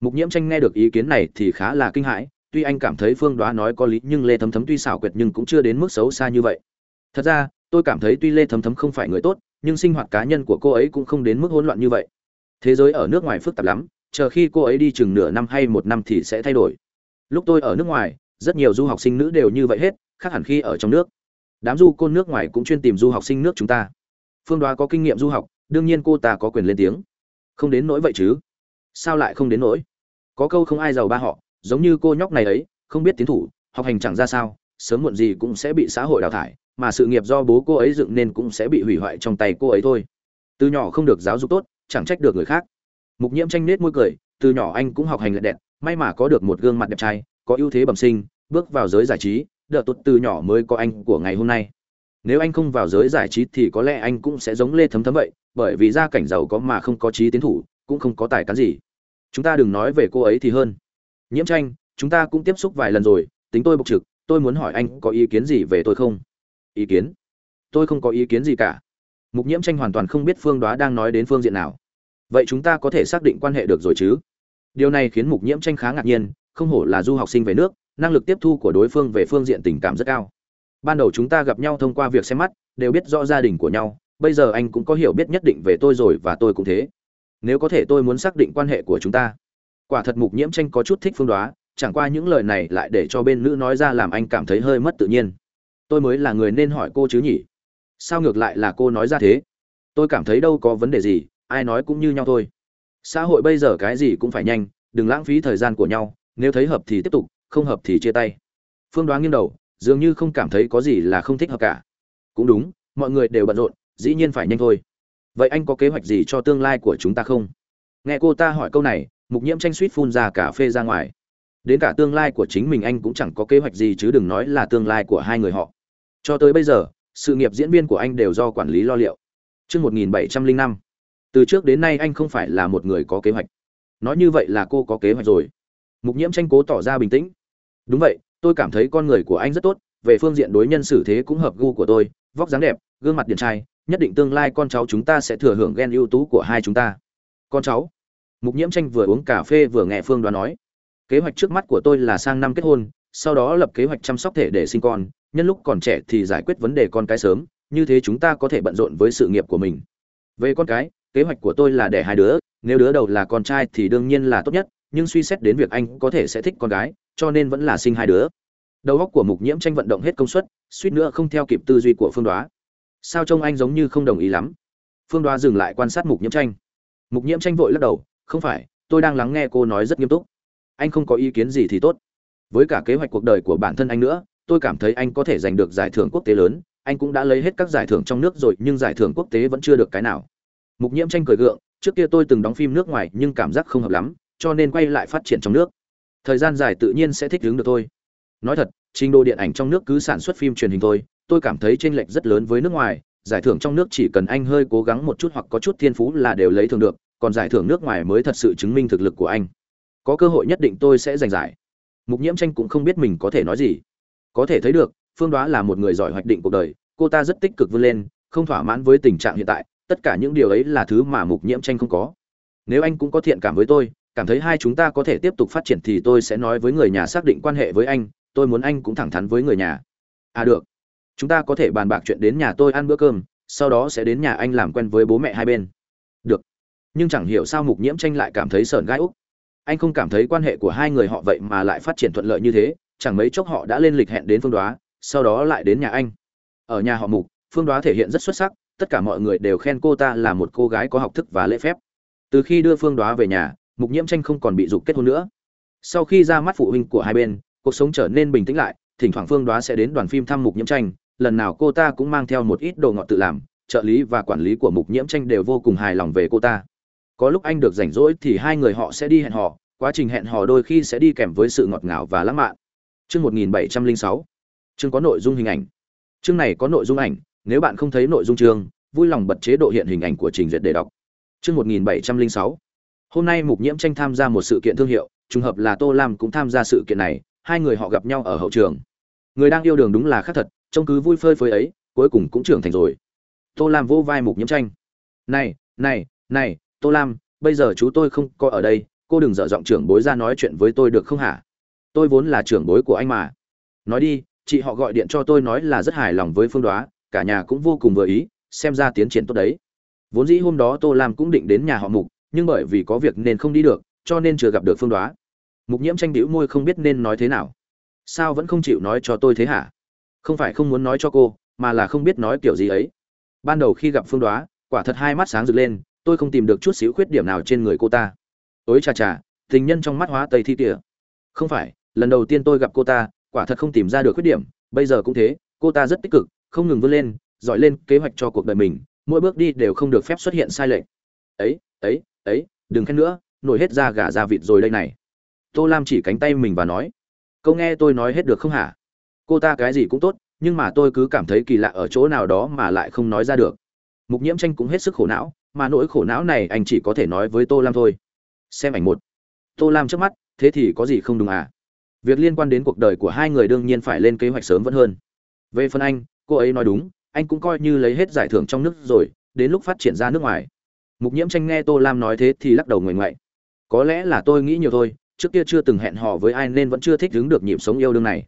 [SPEAKER 1] Mục nhiễm tranh nghe được ý kiến này thì khá là kinh hãi, tuy anh cảm thấy phương đoá nói có lý nhưng lê thấm thấm tuy xảo quyệt nhưng cũng chưa đến mức xấu xa như vậy. Thật ra, tôi cảm thấy tuy lê thấm thấm không phải người tốt, nhưng sinh hoạt cá nhân của cô ấy cũng không đến mức hỗn loạn như vậy. Thế giới ở nước ngoài phức tạp lắm chờ khi cô ấy đi chừng nửa năm hay một năm thì sẽ thay đổi. Lúc tôi ở nước ngoài, rất nhiều du học sinh nữ đều như vậy hết, khác hẳn khi ở trong nước. Đám du côn nước ngoài cũng chuyên tìm du học sinh nước chúng ta. Phương đoá có kinh nghiệm du học, đương nhiên cô ta có quyền lên tiếng. Không đến nỗi vậy chứ? Sao lại không đến nỗi? Có câu không ai giàu ba họ, giống như cô nhóc này ấy, không biết tiến thủ, học hành chẳng ra sao, sớm muộn gì cũng sẽ bị xã hội đào thải, mà sự nghiệp do bố cô ấy dựng nên cũng sẽ bị hủy hoại trong tay cô ấy thôi. Từ nhỏ không được giáo dục tốt, chẳng trách được người khác mục nhiễm tranh nết môi cười, từ nhỏ anh cũng học hành lệ đẹp may mà có được một gương mặt đẹp trai, có ưu thế bẩm sinh, bước vào giới giải trí đỡ tốt từ nhỏ mới có anh của ngày hôm nay. Nếu anh không vào giới giải trí thì có lẽ anh cũng sẽ giống lê thấm thấm vậy, bởi vì gia cảnh giàu có mà không có trí tiến thủ, cũng không có tài cán gì. Chúng ta đừng nói về cô ấy thì hơn. Nhiễm tranh, chúng ta cũng tiếp xúc vài lần rồi, tính tôi bộc trực, tôi muốn hỏi anh có ý kiến gì về tôi không? Ý kiến? Tôi không có ý kiến gì cả. Mục nhiễm tranh hoàn toàn không biết phương đoá đang nói đến phương diện nào vậy chúng ta có thể xác định quan hệ được rồi chứ? Điều này khiến mục nhiễm tranh khá ngạc nhiên, không hổ là du học sinh về nước, năng lực tiếp thu của đối phương về phương diện tình cảm rất cao. Ban đầu chúng ta gặp nhau thông qua việc xem mắt, đều biết rõ gia đình của nhau, bây giờ anh cũng có hiểu biết nhất định về tôi rồi và tôi cũng thế. Nếu có thể tôi muốn xác định quan hệ của chúng ta. Quả thật mục nhiễm tranh có chút thích phương đoá, chẳng qua những lời này lại để cho bên nữ nói ra làm anh cảm thấy hơi mất tự nhiên. Tôi mới là người nên hỏi cô chứ nhỉ? Sao ngược lại là cô nói ra thế? Tôi cảm thấy đâu có vấn đề gì ai nói cũng như nhau thôi. Xã hội bây giờ cái gì cũng phải nhanh đừng lãng phí thời gian của nhau nếu thấy hợp thì tiếp tục không hợp thì chia tay. Phương đoán nghiêng đầu dường như không cảm thấy có gì là không thích hợp cả. Cũng đúng mọi người đều bận rộn dĩ nhiên phải nhanh thôi. Vậy anh có kế hoạch gì cho tương lai của chúng ta không? Nghe cô ta hỏi câu này mục nhiễm tranh suýt phun ra cà phê ra ngoài. Đến cả tương lai của chính mình anh cũng chẳng có kế hoạch gì chứ đừng nói là tương lai của hai người họ. Cho tới bây giờ sự nghiệp diễn viên của anh đều do quản lý lo liệu. Trước 1705, từ trước đến nay anh không phải là một người có kế hoạch. Nói như vậy là cô có kế hoạch rồi. Mục Nhiễm tranh cố tỏ ra bình tĩnh. Đúng vậy, tôi cảm thấy con người của anh rất tốt, về phương diện đối nhân xử thế cũng hợp gu của tôi, vóc dáng đẹp, gương mặt điển trai, nhất định tương lai con cháu chúng ta sẽ thừa hưởng gen ưu tú của hai chúng ta. Con cháu? Mục Nhiễm tranh vừa uống cà phê vừa nghe Phương Đoán nói. Kế hoạch trước mắt của tôi là sang năm kết hôn, sau đó lập kế hoạch chăm sóc thể để sinh con nhân lúc còn trẻ thì giải quyết vấn đề con cái sớm như thế chúng ta có thể bận rộn với sự nghiệp của mình về con cái kế hoạch của tôi là để hai đứa, nếu đứa đầu là con trai thì đương nhiên là tốt nhất, nhưng suy xét đến việc anh có thể sẽ thích con gái, cho nên vẫn là sinh hai đứa. Đầu óc của mục nhiễm tranh vận động hết công suất, suýt nữa không theo kịp tư duy của phương đoá. Sao trông anh giống như không đồng ý lắm? Phương đoá dừng lại quan sát mục nhiễm tranh. Mục nhiễm tranh vội lắc đầu, không phải, tôi đang lắng nghe cô nói rất nghiêm túc. Anh không có ý kiến gì thì tốt. Với cả kế hoạch cuộc đời của bản thân anh nữa, tôi cảm thấy anh có thể giành được giải thưởng quốc tế lớn. Anh cũng đã lấy hết các giải thưởng trong nước rồi, nhưng giải thưởng quốc tế vẫn chưa được cái nào mục nhiễm tranh cười gượng, trước kia tôi từng đóng phim nước ngoài nhưng cảm giác không hợp lắm, cho nên quay lại phát triển trong nước. Thời gian dài tự nhiên sẽ thích ứng được thôi nói thật, trình độ điện ảnh trong nước cứ sản xuất phim truyền hình thôi, tôi cảm thấy chênh lệch rất lớn với nước ngoài, giải thưởng trong nước chỉ cần anh hơi cố gắng một chút hoặc có chút thiên phú là đều lấy thường được, còn giải thưởng nước ngoài mới thật sự chứng minh thực lực của anh. Có cơ hội nhất định tôi sẽ giành giải. Mục nhiễm tranh cũng không biết mình có thể nói gì. Có thể thấy được, phương đoá là một người giỏi hoạch định cuộc đời, cô ta rất tích cực vươn lên, không thỏa mãn với tình trạng hiện tại tất cả những điều ấy là thứ mà mục nhiễm tranh không có. Nếu anh cũng có thiện cảm với tôi, cảm thấy hai chúng ta có thể tiếp tục phát triển thì tôi sẽ nói với người nhà xác định quan hệ với anh, tôi muốn anh cũng thẳng thắn với người nhà. À được. Chúng ta có thể bàn bạc chuyện đến nhà tôi ăn bữa cơm, sau đó sẽ đến nhà anh làm quen với bố mẹ hai bên. Được. Nhưng chẳng hiểu sao mục nhiễm tranh lại cảm thấy sợn gai úc. Anh không cảm thấy quan hệ của hai người họ vậy mà lại phát triển thuận lợi như thế, chẳng mấy chốc họ đã lên lịch hẹn đến phương đoá, sau đó lại đến nhà anh. Ở nhà họ mục, phương đoá thể hiện rất xuất sắc tất cả mọi người đều khen cô ta là một cô gái có học thức và lễ phép. Từ khi đưa phương đoá về nhà, mục nhiễm tranh không còn bị dục kết hôn nữa. Sau khi ra mắt phụ huynh của hai bên, cuộc sống trở nên bình tĩnh lại, thỉnh thoảng phương đoá sẽ đến đoàn phim thăm mục nhiễm tranh, lần nào cô ta cũng mang theo một ít đồ ngọt tự làm, trợ lý và quản lý của mục nhiễm tranh đều vô cùng hài lòng về cô ta. Có lúc anh được rảnh rỗi thì hai người họ sẽ đi hẹn hò, quá trình hẹn hò đôi khi sẽ đi kèm với sự ngọt ngào và lãng mạn. Chương 1706 chương có nội dung hình ảnh. Chương này có nội dung ảnh nếu bạn không thấy nội dung chương, vui lòng bật chế độ hiện hình ảnh của trình duyệt để đọc. Chương 1706 hôm nay mục nhiễm tranh tham gia một sự kiện thương hiệu, trùng hợp là tô lam cũng tham gia sự kiện này, hai người họ gặp nhau ở hậu trường. Người đang yêu đường đúng là khác thật, trông cứ vui phơi phới ấy, cuối cùng cũng trưởng thành rồi. Tô lam vô vai mục nhiễm tranh. Này này này, tô lam, bây giờ chú tôi không có ở đây, cô đừng dở giọng trưởng bối ra nói chuyện với tôi được không hả? Tôi vốn là trưởng bối của anh mà. Nói đi, chị họ gọi điện cho tôi nói là rất hài lòng với phương đoá cả nhà cũng vô cùng vừa ý, xem ra tiến triển tốt đấy. Vốn dĩ hôm đó tô lam cũng định đến nhà họ mục, nhưng bởi vì có việc nên không đi được, cho nên chưa gặp được phương đoá. Mục nhiễm tranh đĩu môi không biết nên nói thế nào. Sao vẫn không chịu nói cho tôi thế hả? Không phải không muốn nói cho cô, mà là không biết nói kiểu gì ấy. Ban đầu khi gặp phương đoá, quả thật hai mắt sáng rực lên, tôi không tìm được chút xíu khuyết điểm nào trên người cô ta. Ối chà chà, tình nhân trong mắt hóa tây thi tỉa. Không phải, lần đầu tiên tôi gặp cô ta, quả thật không tìm ra được khuyết điểm, bây giờ cũng thế, cô ta rất tích cực không ngừng vươn lên, giỏi lên kế hoạch cho cuộc đời mình, mỗi bước đi đều không được phép xuất hiện sai lệch. Ấy ấy ấy, đừng khen nữa, nổi hết da gà da vịt rồi đây này. Tô lam chỉ cánh tay mình và nói câu nghe tôi nói hết được không hả? Cô ta cái gì cũng tốt, nhưng mà tôi cứ cảm thấy kỳ lạ ở chỗ nào đó mà lại không nói ra được. Mục nhiễm tranh cũng hết sức khổ não, mà nỗi khổ não này anh chỉ có thể nói với tô lam thôi. Xem ảnh một. Tô lam trước mắt, thế thì có gì không đúng à? Việc liên quan đến cuộc đời của hai người đương nhiên phải lên kế hoạch sớm vẫn hơn. Về phần anh cô ấy nói đúng anh cũng coi như lấy hết giải thưởng trong nước rồi đến lúc phát triển ra nước ngoài. Mục nhiễm tranh nghe tô lam nói thế thì lắc đầu ngoảnh ngoại. Có lẽ là tôi nghĩ nhiều thôi trước kia chưa từng hẹn hò với ai nên vẫn chưa thích đứng được nhịp sống yêu đương này.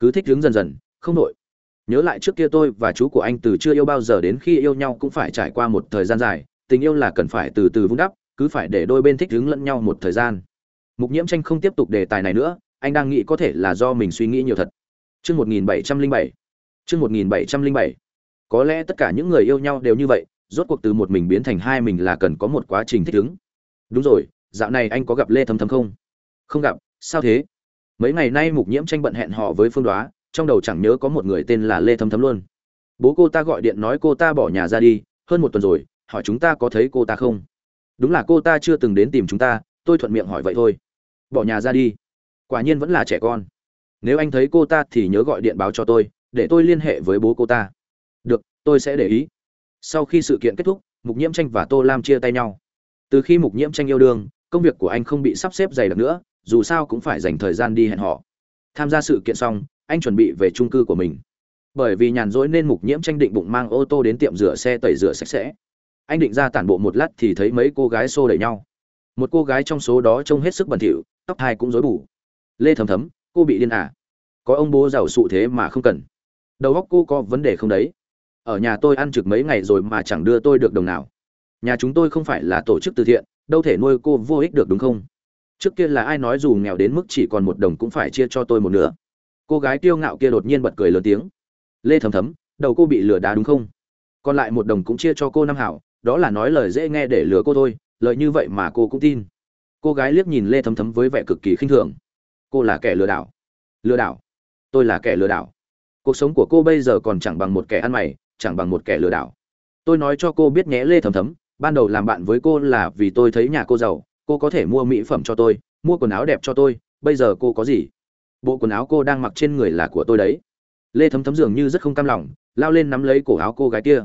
[SPEAKER 1] Cứ thích đứng dần dần không nội nhớ lại trước kia tôi và chú của anh từ chưa yêu bao giờ đến khi yêu nhau cũng phải trải qua một thời gian dài tình yêu là cần phải từ từ vun đắp cứ phải để đôi bên thích đứng lẫn nhau một thời gian. Mục nhiễm tranh không tiếp tục đề tài này nữa anh đang nghĩ có thể là do mình suy nghĩ nhiều thật. Trước 1707, chương một nghìn bảy trăm linh bảy. Có lẽ tất cả những người yêu nhau đều như vậy, rốt cuộc từ một mình biến thành hai mình là cần có một quá trình thích ứng. Đúng rồi, dạo này anh có gặp lê Thâm Thâm không? Không gặp, sao thế? Mấy ngày nay mục nhiễm tranh bận hẹn họ với phương đoá, trong đầu chẳng nhớ có một người tên là lê Thâm Thâm luôn. Bố cô ta gọi điện nói cô ta bỏ nhà ra đi, hơn một tuần rồi, hỏi chúng ta có thấy cô ta không? Đúng là cô ta chưa từng đến tìm chúng ta, tôi thuận miệng hỏi vậy thôi. Bỏ nhà ra đi. Quả nhiên vẫn là trẻ con. Nếu anh thấy cô ta thì nhớ gọi điện báo cho tôi để tôi liên hệ với bố cô ta. Được, tôi sẽ để ý. Sau khi sự kiện kết thúc, mục nhiễm tranh và tô lam chia tay nhau. Từ khi mục nhiễm tranh yêu đương, công việc của anh không bị sắp xếp dày đặc nữa, dù sao cũng phải dành thời gian đi hẹn họ tham gia sự kiện xong, anh chuẩn bị về trung cư của mình. Bởi vì nhàn rỗi nên mục nhiễm tranh định bụng mang ô tô đến tiệm rửa xe tẩy rửa sạch sẽ. Anh định ra tản bộ một lát thì thấy mấy cô gái xô đẩy nhau. Một cô gái trong số đó trông hết sức bẩn thỉu, tóc hai cũng rối bù. Lê thấm thấm, cô bị điên à? Có ông bố giàu sụ thế mà không cần đầu óc cô có vấn đề không đấy? Ở nhà tôi ăn trực mấy ngày rồi mà chẳng đưa tôi được đồng nào. Nhà chúng tôi không phải là tổ chức từ thiện, đâu thể nuôi cô vô ích được đúng không? Trước kia là ai nói dù nghèo đến mức chỉ còn một đồng cũng phải chia cho tôi một nửa. Cô gái kiêu ngạo kia đột nhiên bật cười lớn tiếng. Lê thấm thấm, đầu cô bị lừa đá đúng không? Còn lại một đồng cũng chia cho cô năm hảo, đó là nói lời dễ nghe để lừa cô thôi lời như vậy mà cô cũng tin. Cô gái liếc nhìn lê thấm thấm với vẻ cực kỳ khinh thường. Cô là kẻ lừa đảo. Lừa đảo? Tôi là kẻ lừa đảo cuộc sống của cô bây giờ còn chẳng bằng một kẻ ăn mày, chẳng bằng một kẻ lừa đảo. Tôi nói cho cô biết nhé lê thấm thấm ban đầu làm bạn với cô là vì tôi thấy nhà cô giàu, cô có thể mua mỹ phẩm cho tôi, mua quần áo đẹp cho tôi, bây giờ cô có gì? Bộ quần áo cô đang mặc trên người là của tôi đấy. Lê thấm thấm dường như rất không cam lòng, lao lên nắm lấy cổ áo cô gái kia.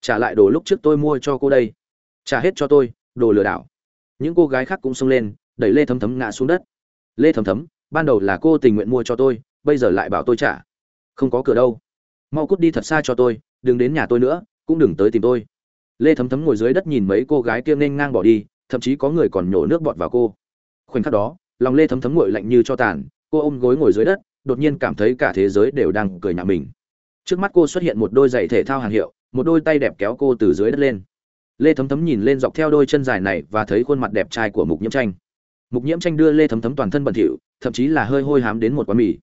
[SPEAKER 1] Trả lại đồ lúc trước tôi mua cho cô đây. Trả hết cho tôi, đồ lừa đảo. Những cô gái khác cũng xông lên, đẩy lê thấm thấm ngã xuống đất. Lê thấm thấm ban đầu là cô tình nguyện mua cho tôi, bây giờ lại bảo tôi trả không có cửa đâu. Mau cút đi thật xa cho tôi, đừng đến nhà tôi nữa, cũng đừng tới tìm tôi. Lê thấm thấm ngồi dưới đất nhìn mấy cô gái kia nên ngang bỏ đi, thậm chí có người còn nhổ nước bọt vào cô. Khoảnh khắc đó, lòng lê thấm thấm nguội lạnh như cho tàn, cô ôm gối ngồi dưới đất, đột nhiên cảm thấy cả thế giới đều đang cười nhạo mình. Trước mắt cô xuất hiện một đôi giày thể thao hàng hiệu, một đôi tay đẹp kéo cô từ dưới đất lên. Lê thấm thấm nhìn lên dọc theo đôi chân dài này và thấy khuôn mặt đẹp trai của mục nhiễm tranh. Mục nhiễm tranh đưa lê thấm thấm toàn thân bẩn thỉu, thậm chí là hơi hôi hám đến một quán mì.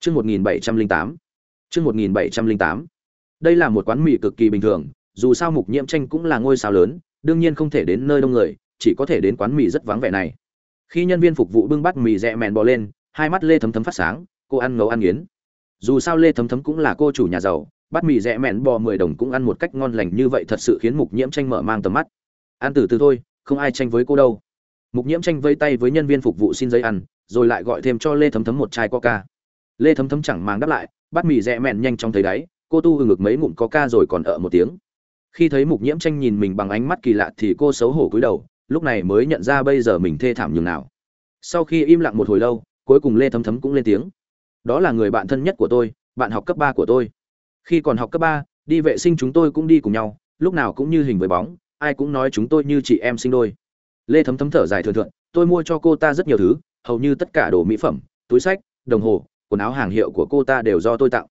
[SPEAKER 1] Chương 1708. Chương 1708. Đây là một quán mì cực kỳ bình thường, dù sao Mục Nhiễm Tranh cũng là ngôi sao lớn, đương nhiên không thể đến nơi đông người, chỉ có thể đến quán mì rất vắng vẻ này. Khi nhân viên phục vụ bưng bát mì rẹ mèn bò lên, hai mắt Lê Thấm Thấm phát sáng, cô ăn ngấu ăn nghiến. Dù sao Lê Thấm Thấm cũng là cô chủ nhà giàu, bát mì rẹ mèn bò 10 đồng cũng ăn một cách ngon lành như vậy thật sự khiến Mục Nhiễm Tranh mở mang tầm mắt. Ăn từ từ thôi, không ai tranh với cô đâu. Mục Nhiễm Tranh vẫy tay với nhân viên phục vụ xin giấy ăn, rồi lại gọi thêm cho Lê Thấm Thấm một chai coca lê thấm thấm chẳng mang đáp lại bát mì rẽ mẹn nhanh trong thấy đáy, cô tu ngực mấy ngụm có ca rồi còn ở một tiếng. Khi thấy mục nhiễm tranh nhìn mình bằng ánh mắt kỳ lạ thì cô xấu hổ cúi đầu, lúc này mới nhận ra bây giờ mình thê thảm nhường nào. Sau khi im lặng một hồi lâu, cuối cùng lê thấm thấm cũng lên tiếng. Đó là người bạn thân nhất của tôi, bạn học cấp ba của tôi. Khi còn học cấp ba, đi vệ sinh chúng tôi cũng đi cùng nhau, lúc nào cũng như hình với bóng, ai cũng nói chúng tôi như chị em sinh đôi. Lê thấm thấm thở dài thường thượng tôi mua cho cô ta rất nhiều thứ, hầu như tất cả đồ mỹ phẩm, túi sách, đồng hồ quần áo hàng hiệu của cô ta đều do tôi tặng.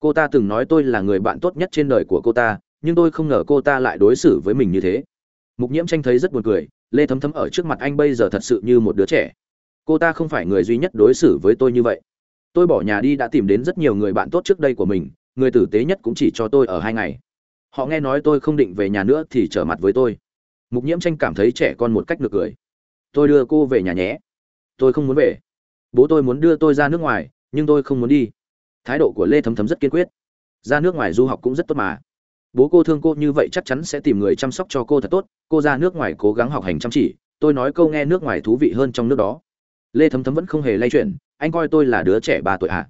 [SPEAKER 1] Cô ta từng nói tôi là người bạn tốt nhất trên đời của cô ta, nhưng tôi không ngờ cô ta lại đối xử với mình như thế. Mục nhiễm tranh thấy rất buồn cười, lê thấm thấm ở trước mặt anh bây giờ thật sự như một đứa trẻ. Cô ta không phải người duy nhất đối xử với tôi như vậy. Tôi bỏ nhà đi đã tìm đến rất nhiều người bạn tốt trước đây của mình, người tử tế nhất cũng chỉ cho tôi ở hai ngày. Họ nghe nói tôi không định về nhà nữa thì trở mặt với tôi. Mục nhiễm tranh cảm thấy trẻ con một cách được cười. Tôi đưa cô về nhà nhé. Tôi không muốn về. Bố tôi muốn đưa tôi ra nước ngoài nhưng tôi không muốn đi. Thái độ của lê thấm thấm rất kiên quyết. Ra nước ngoài du học cũng rất tốt mà. Bố cô thương cô như vậy chắc chắn sẽ tìm người chăm sóc cho cô thật tốt. Cô ra nước ngoài cố gắng học hành chăm chỉ. Tôi nói câu nghe nước ngoài thú vị hơn trong nước đó. Lê thấm thấm vẫn không hề lay chuyển. Anh coi tôi là đứa trẻ ba tuổi ạ à.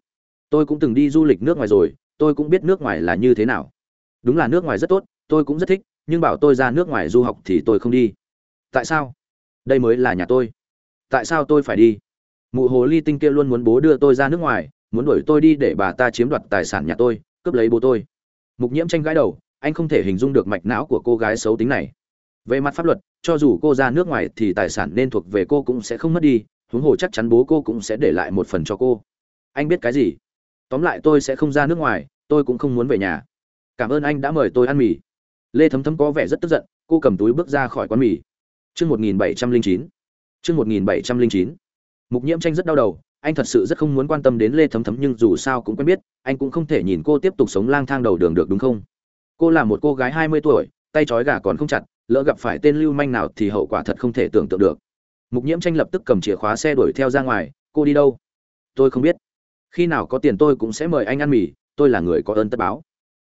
[SPEAKER 1] tôi cũng từng đi du lịch nước ngoài rồi. Tôi cũng biết nước ngoài là như thế nào. Đúng là nước ngoài rất tốt. Tôi cũng rất thích. Nhưng bảo tôi ra nước ngoài du học thì tôi không đi. Tại sao? Đây mới là nhà tôi. Tại sao tôi phải đi? Mụ hồ ly tinh kia luôn muốn bố đưa tôi ra nước ngoài, muốn đuổi tôi đi để bà ta chiếm đoạt tài sản nhà tôi, cướp lấy bố tôi. Mục nhiễm tranh gãi đầu, anh không thể hình dung được mạch não của cô gái xấu tính này. Về mặt pháp luật, cho dù cô ra nước ngoài thì tài sản nên thuộc về cô cũng sẽ không mất đi, huống hồ chắc chắn bố cô cũng sẽ để lại một phần cho cô. Anh biết cái gì? Tóm lại tôi sẽ không ra nước ngoài, tôi cũng không muốn về nhà. Cảm ơn anh đã mời tôi ăn mì. Lê thấm thấm có vẻ rất tức giận, cô cầm túi bước ra khỏi quán mì. Chương một nghìn bảy trăm linh chín. Chương một nghìn bảy trăm linh chín mục nhiễm tranh rất đau đầu, anh thật sự rất không muốn quan tâm đến lê thấm thấm nhưng dù sao cũng quen biết, anh cũng không thể nhìn cô tiếp tục sống lang thang đầu đường được đúng không? Cô là một cô gái hai mươi tuổi, tay trói gà còn không chặt, lỡ gặp phải tên lưu manh nào thì hậu quả thật không thể tưởng tượng được. Mục nhiễm tranh lập tức cầm chìa khóa xe đuổi theo ra ngoài, cô đi đâu? Tôi không biết. Khi nào có tiền tôi cũng sẽ mời anh ăn mì, tôi là người có ơn tất báo.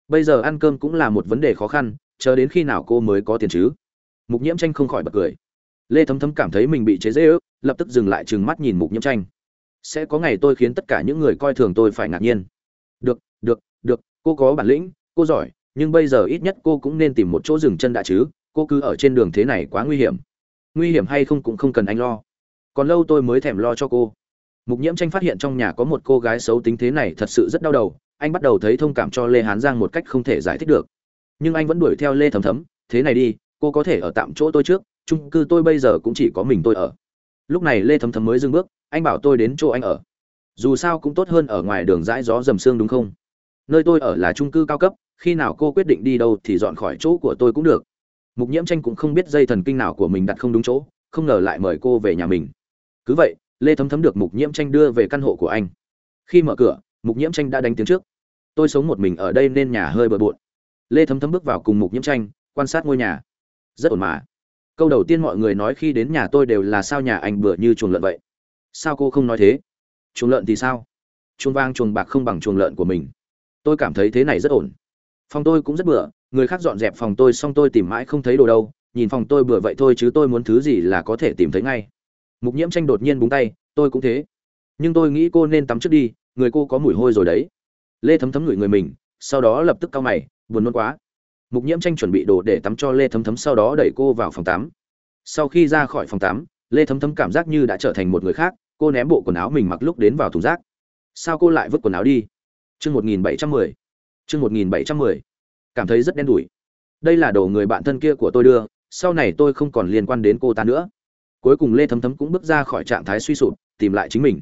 [SPEAKER 1] Bây giờ ăn cơm cũng là một vấn đề khó khăn, chờ đến khi nào cô mới có tiền chứ? Mục nhiễm tranh không khỏi bật cười. Lê thấm thấm cảm thấy mình bị chế dễ ước lập tức dừng lại trừng mắt nhìn mục nhiễm tranh. Sẽ có ngày tôi khiến tất cả những người coi thường tôi phải ngạc nhiên. Được được được, cô có bản lĩnh, cô giỏi, nhưng bây giờ ít nhất cô cũng nên tìm một chỗ dừng chân đã chứ, cô cứ ở trên đường thế này quá nguy hiểm. Nguy hiểm hay không cũng không cần anh lo. Còn lâu tôi mới thèm lo cho cô. Mục nhiễm tranh phát hiện trong nhà có một cô gái xấu tính thế này thật sự rất đau đầu, anh bắt đầu thấy thông cảm cho lê hán giang một cách không thể giải thích được. Nhưng anh vẫn đuổi theo lê thấm thấm, thế này đi, cô có thể ở tạm chỗ tôi trước, chung cư tôi bây giờ cũng chỉ có mình tôi ở lúc này lê thấm thấm mới dừng bước, anh bảo tôi đến chỗ anh ở. Dù sao cũng tốt hơn ở ngoài đường dãi gió dầm sương đúng không? Nơi tôi ở là trung cư cao cấp, khi nào cô quyết định đi đâu thì dọn khỏi chỗ của tôi cũng được. Mục nhiễm tranh cũng không biết dây thần kinh nào của mình đặt không đúng chỗ, không ngờ lại mời cô về nhà mình. Cứ vậy, lê thấm thấm được mục nhiễm tranh đưa về căn hộ của anh. Khi mở cửa, mục nhiễm tranh đã đánh tiếng trước. Tôi sống một mình ở đây nên nhà hơi bừa bộn. Lê thấm thấm bước vào cùng mục nhiễm tranh, quan sát ngôi nhà. Rất ổn mà câu đầu tiên mọi người nói khi đến nhà tôi đều là sao nhà anh bừa như chuồng lợn vậy? Sao cô không nói thế? Chuồng lợn thì sao? Chuồng vang, chuồng bạc không bằng chuồng lợn của mình. Tôi cảm thấy thế này rất ổn. Phòng tôi cũng rất bừa, người khác dọn dẹp phòng tôi xong tôi tìm mãi không thấy đồ đâu, nhìn phòng tôi bừa vậy thôi chứ tôi muốn thứ gì là có thể tìm thấy ngay. Mục nhiễm tranh đột nhiên búng tay, tôi cũng thế. Nhưng tôi nghĩ cô nên tắm trước đi, người cô có mùi hôi rồi đấy. Lê thấm thấm ngửi người mình, sau đó lập tức cau mày, buồn nôn quá mục nhiễm tranh chuẩn bị đồ để tắm cho lê thấm thấm, sau đó đẩy cô vào phòng tắm. Sau khi ra khỏi phòng tắm, lê thấm thấm cảm giác như đã trở thành một người khác, cô ném bộ quần áo mình mặc lúc đến vào thùng rác. Sao cô lại vứt quần áo đi? Chương một nghìn bảy trăm mười. Chương một nghìn bảy trăm mười. Cảm thấy rất đen đủi. Đây là đồ người bạn thân kia của tôi đưa, sau này tôi không còn liên quan đến cô ta nữa. Cuối cùng lê thấm thấm cũng bước ra khỏi trạng thái suy sụp, tìm lại chính mình.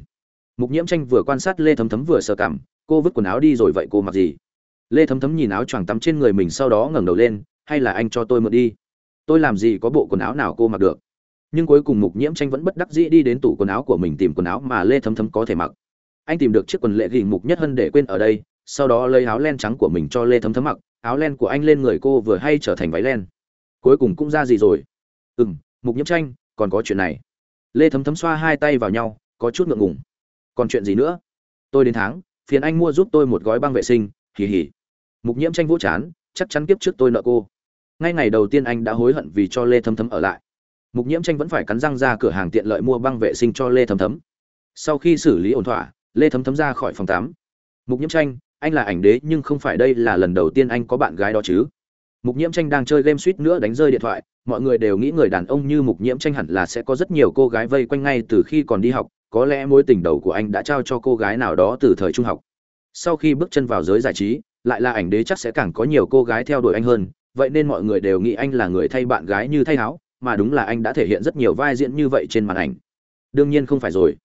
[SPEAKER 1] Mục nhiễm tranh vừa quan sát lê thấm thấm vừa sờ cảm cô vứt quần áo đi rồi vậy cô mặc gì? Lê thấm thấm nhìn áo choàng tắm trên người mình sau đó ngẩng đầu lên, hay là anh cho tôi mượn đi? Tôi làm gì có bộ quần áo nào cô mặc được? Nhưng cuối cùng mục nhiễm tranh vẫn bất đắc dĩ đi đến tủ quần áo của mình tìm quần áo mà lê thấm thấm có thể mặc. Anh tìm được chiếc quần lệ gỉ mục nhất hơn để quên ở đây, sau đó lấy áo len trắng của mình cho lê thấm thấm mặc, áo len của anh lên người cô vừa hay trở thành váy len. Cuối cùng cũng ra gì rồi? Ừ m mục nhiễm tranh, còn có chuyện này. Lê thấm thấm xoa hai tay vào nhau, có chút ngượng ngùng. Còn chuyện gì nữa? Tôi đến tháng, phiền anh mua giúp tôi một gói băng vệ sinh. Hì hì mục nhiễm tranh vỗ chán, chắc chắn kiếp trước tôi nợ cô. Ngay ngày đầu tiên anh đã hối hận vì cho lê thấm thấm ở lại. Mục nhiễm tranh vẫn phải cắn răng ra cửa hàng tiện lợi mua băng vệ sinh cho lê thấm thấm. Sau khi xử lý ổn thỏa, lê thấm thấm ra khỏi phòng tám mục nhiễm tranh, anh là ảnh đế nhưng không phải đây là lần đầu tiên anh có bạn gái đó chứ. Mục nhiễm tranh đang chơi game suýt nữa đánh rơi điện thoại, mọi người đều nghĩ người đàn ông như mục nhiễm tranh hẳn là sẽ có rất nhiều cô gái vây quanh ngay từ khi còn đi học, có lẽ mối tình đầu của anh đã trao cho cô gái nào đó từ thời trung học. Sau khi bước chân vào giới giải trí lại là ảnh đế chắc sẽ càng có nhiều cô gái theo đuổi anh hơn, vậy nên mọi người đều nghĩ anh là người thay bạn gái như thay áo, mà đúng là anh đã thể hiện rất nhiều vai diễn như vậy trên màn ảnh. Đương nhiên không phải rồi.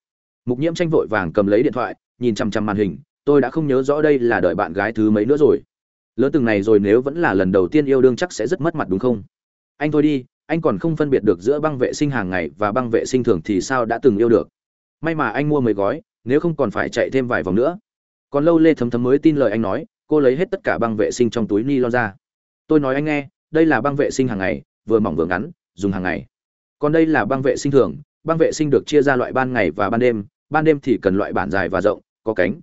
[SPEAKER 1] Mục nhiễm tranh vội vàng cầm lấy điện thoại, nhìn chằm chằm màn hình, tôi đã không nhớ rõ đây là đợi bạn gái thứ mấy nữa rồi. Lớn từng này rồi nếu vẫn là lần đầu tiên yêu đương chắc sẽ rất mất mặt đúng không? Anh thôi đi, anh còn không phân biệt được giữa băng vệ sinh hàng ngày và băng vệ sinh thường thì sao đã từng yêu được. May mà anh mua mấy gói, nếu không còn phải chạy thêm vài vòng nữa. Còn lâu lê thấm thấm mới tin lời anh nói cô lấy hết tất cả băng vệ sinh trong túi ni lon ra. Tôi nói anh nghe, đây là băng vệ sinh hàng ngày, vừa mỏng vừa ngắn, dùng hàng ngày. Còn đây là băng vệ sinh thường, băng vệ sinh được chia ra loại ban ngày và ban đêm ban đêm thì cần loại bản dài và rộng, có cánh.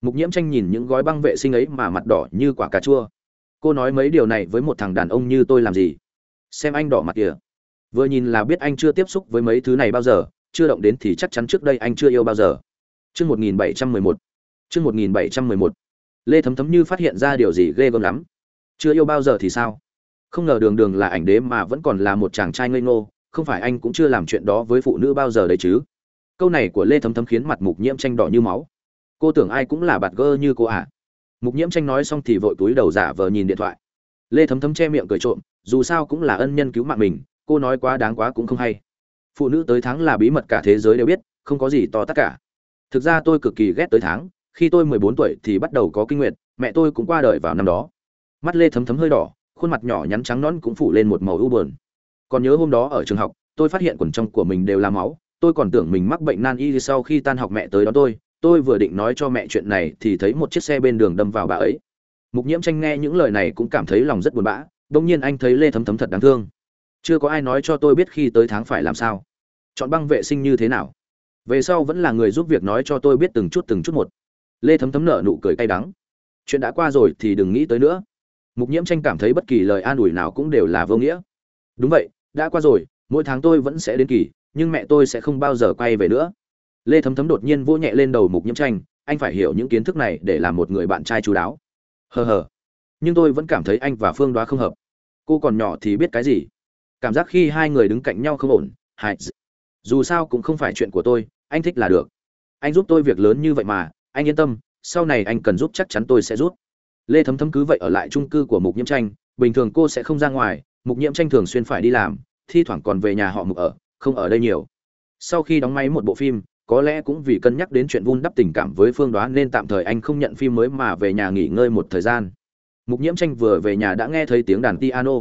[SPEAKER 1] Mục nhiễm tranh nhìn những gói băng vệ sinh ấy mà mặt đỏ như quả cà chua. Cô nói mấy điều này với một thằng đàn ông như tôi làm gì? Xem anh đỏ mặt kìa. Vừa nhìn là biết anh chưa tiếp xúc với mấy thứ này bao giờ, chưa động đến thì chắc chắn trước đây anh chưa yêu bao giờ. Chương một nghìn bảy trăm mười một. Chương một nghìn bảy trăm mười một lê thấm thấm như phát hiện ra điều gì ghê gớm lắm. Chưa yêu bao giờ thì sao? Không ngờ đường đường là ảnh đế mà vẫn còn là một chàng trai ngây ngô, không phải anh cũng chưa làm chuyện đó với phụ nữ bao giờ đấy chứ? Câu này của lê thấm thấm khiến mặt mục nhiễm tranh đỏ như máu. Cô tưởng ai cũng là bạt gơ như cô à mục nhiễm tranh nói xong thì vội túi đầu giả vờ nhìn điện thoại. Lê thấm thấm che miệng cười trộm, dù sao cũng là ân nhân cứu mạng mình, cô nói quá đáng quá cũng không hay. Phụ nữ tới tháng là bí mật cả thế giới đều biết, không có gì to tất cả. Thực ra tôi cực kỳ ghét tới tháng khi tôi mười bốn tuổi thì bắt đầu có kinh nguyệt, mẹ tôi cũng qua đời vào năm đó. Mắt lê thấm thấm hơi đỏ, khuôn mặt nhỏ nhắn trắng nõn cũng phủ lên một màu u buồn. Còn nhớ hôm đó ở trường học, tôi phát hiện quần trong của mình đều là máu, tôi còn tưởng mình mắc bệnh nan y sau khi tan học mẹ tới đón tôi tôi vừa định nói cho mẹ chuyện này thì thấy một chiếc xe bên đường đâm vào bà ấy. Mục nhiễm tranh nghe những lời này cũng cảm thấy lòng rất buồn bã đông nhiên anh thấy lê thấm thấm thật đáng thương. Chưa có ai nói cho tôi biết khi tới tháng phải làm sao. Chọn băng vệ sinh như thế nào? Về sau vẫn là người giúp việc nói cho tôi biết từng chút từng chút một lê thấm thấm nở nụ cười cay đắng. Chuyện đã qua rồi thì đừng nghĩ tới nữa. Mục nhiễm tranh cảm thấy bất kỳ lời an ủi nào cũng đều là vô nghĩa. Đúng vậy, đã qua rồi, mỗi tháng tôi vẫn sẽ đến kỳ, nhưng mẹ tôi sẽ không bao giờ quay về nữa. Lê thấm thấm đột nhiên vỗ nhẹ lên đầu mục nhiễm tranh, anh phải hiểu những kiến thức này để làm một người bạn trai chú đáo. Hờ hờ, nhưng tôi vẫn cảm thấy anh và phương đoá không hợp. Cô còn nhỏ thì biết cái gì? Cảm giác khi hai người đứng cạnh nhau không ổn, hại dù sao cũng không phải chuyện của tôi, anh thích là được. Anh giúp tôi việc lớn như vậy mà anh yên tâm, sau này anh cần giúp chắc chắn tôi sẽ giúp. Lê thấm thấm cứ vậy ở lại trung cư của mục nhiễm tranh, bình thường cô sẽ không ra ngoài, mục nhiễm tranh thường xuyên phải đi làm, thi thoảng còn về nhà họ mục ở, không ở đây nhiều. Sau khi đóng máy một bộ phim, có lẽ cũng vì cân nhắc đến chuyện vun đắp tình cảm với phương đoá nên tạm thời anh không nhận phim mới mà về nhà nghỉ ngơi một thời gian. Mục nhiễm tranh vừa về nhà đã nghe thấy tiếng đàn piano.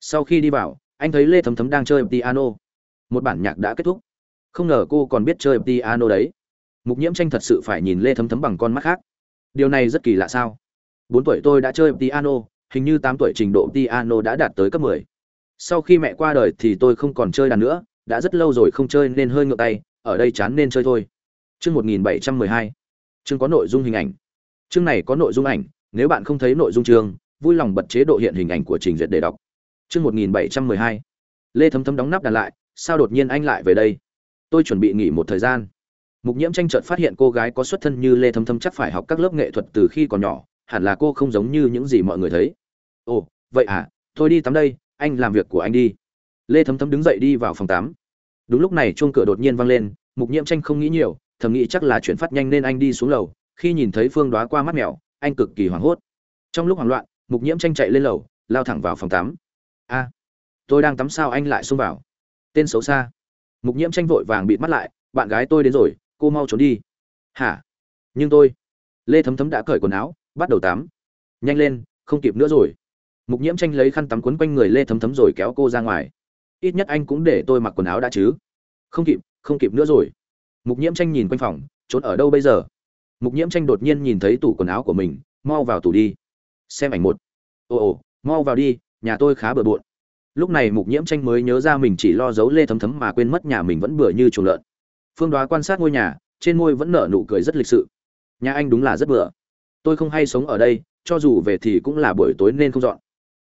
[SPEAKER 1] Sau khi đi vào, anh thấy lê thấm thấm đang chơi piano. Một bản nhạc đã kết thúc. Không ngờ cô còn biết chơi piano đấy mục nhiễm tranh thật sự phải nhìn lê thấm thấm bằng con mắt khác. Điều này rất kỳ lạ sao? Bốn tuổi tôi đã chơi piano, hình như tám tuổi trình độ piano đã đạt tới cấp mười. Sau khi mẹ qua đời thì tôi không còn chơi đàn nữa, đã rất lâu rồi không chơi nên hơi ngượng tay, ở đây chán nên chơi thôi. Chương một nghìn bảy trăm mười hai. Chương có nội dung hình ảnh. Chương này có nội dung ảnh, nếu bạn không thấy nội dung chương, vui lòng bật chế độ hiện hình ảnh của trình duyệt để đọc. Chương một nghìn bảy trăm mười hai. Lê thấm thấm đóng nắp đàn lại, sao đột nhiên anh lại về đây? Tôi chuẩn bị nghỉ một thời gian mục nhiễm tranh chợt phát hiện cô gái có xuất thân như lê thấm thấm chắc phải học các lớp nghệ thuật từ khi còn nhỏ, hẳn là cô không giống như những gì mọi người thấy. Ồ, vậy à thôi đi tắm đây, anh làm việc của anh đi. Lê thấm thấm đứng dậy đi vào phòng tắm. Đúng lúc này chuông cửa đột nhiên vang lên, mục nhiễm tranh không nghĩ nhiều, thầm nghĩ chắc là chuyển phát nhanh nên anh đi xuống lầu, khi nhìn thấy phương đoá qua mắt mèo, anh cực kỳ hoảng hốt. Trong lúc hoảng loạn, mục nhiễm tranh chạy lên lầu, lao thẳng vào phòng tắm. A, tôi đang tắm sao anh lại xông vào? Tên xấu xa. Mục nhiễm tranh vội vàng bịt mắt lại, bạn gái tôi đến rồi cô mau trốn đi. Hả? Nhưng tôi, lê thấm thấm đã cởi quần áo, bắt đầu tắm. Nhanh lên, không kịp nữa rồi. Mục nhiễm tranh lấy khăn tắm quấn quanh người lê thấm thấm rồi kéo cô ra ngoài. Ít nhất anh cũng để tôi mặc quần áo đã chứ. Không kịp không kịp nữa rồi. Mục nhiễm tranh nhìn quanh phòng, trốn ở đâu bây giờ? Mục nhiễm tranh đột nhiên nhìn thấy tủ quần áo của mình, mau vào tủ đi. Xem ảnh một. Ồ ồ, mau vào đi, nhà tôi khá bừa bộn. Lúc này mục nhiễm tranh mới nhớ ra mình chỉ lo giấu lê thấm thấm mà quên mất nhà mình vẫn bừa như chuồng lợn phương đoá quan sát ngôi nhà, trên môi vẫn nở nụ cười rất lịch sự. Nhà anh đúng là rất bừa. Tôi không hay sống ở đây, cho dù về thì cũng là buổi tối nên không dọn.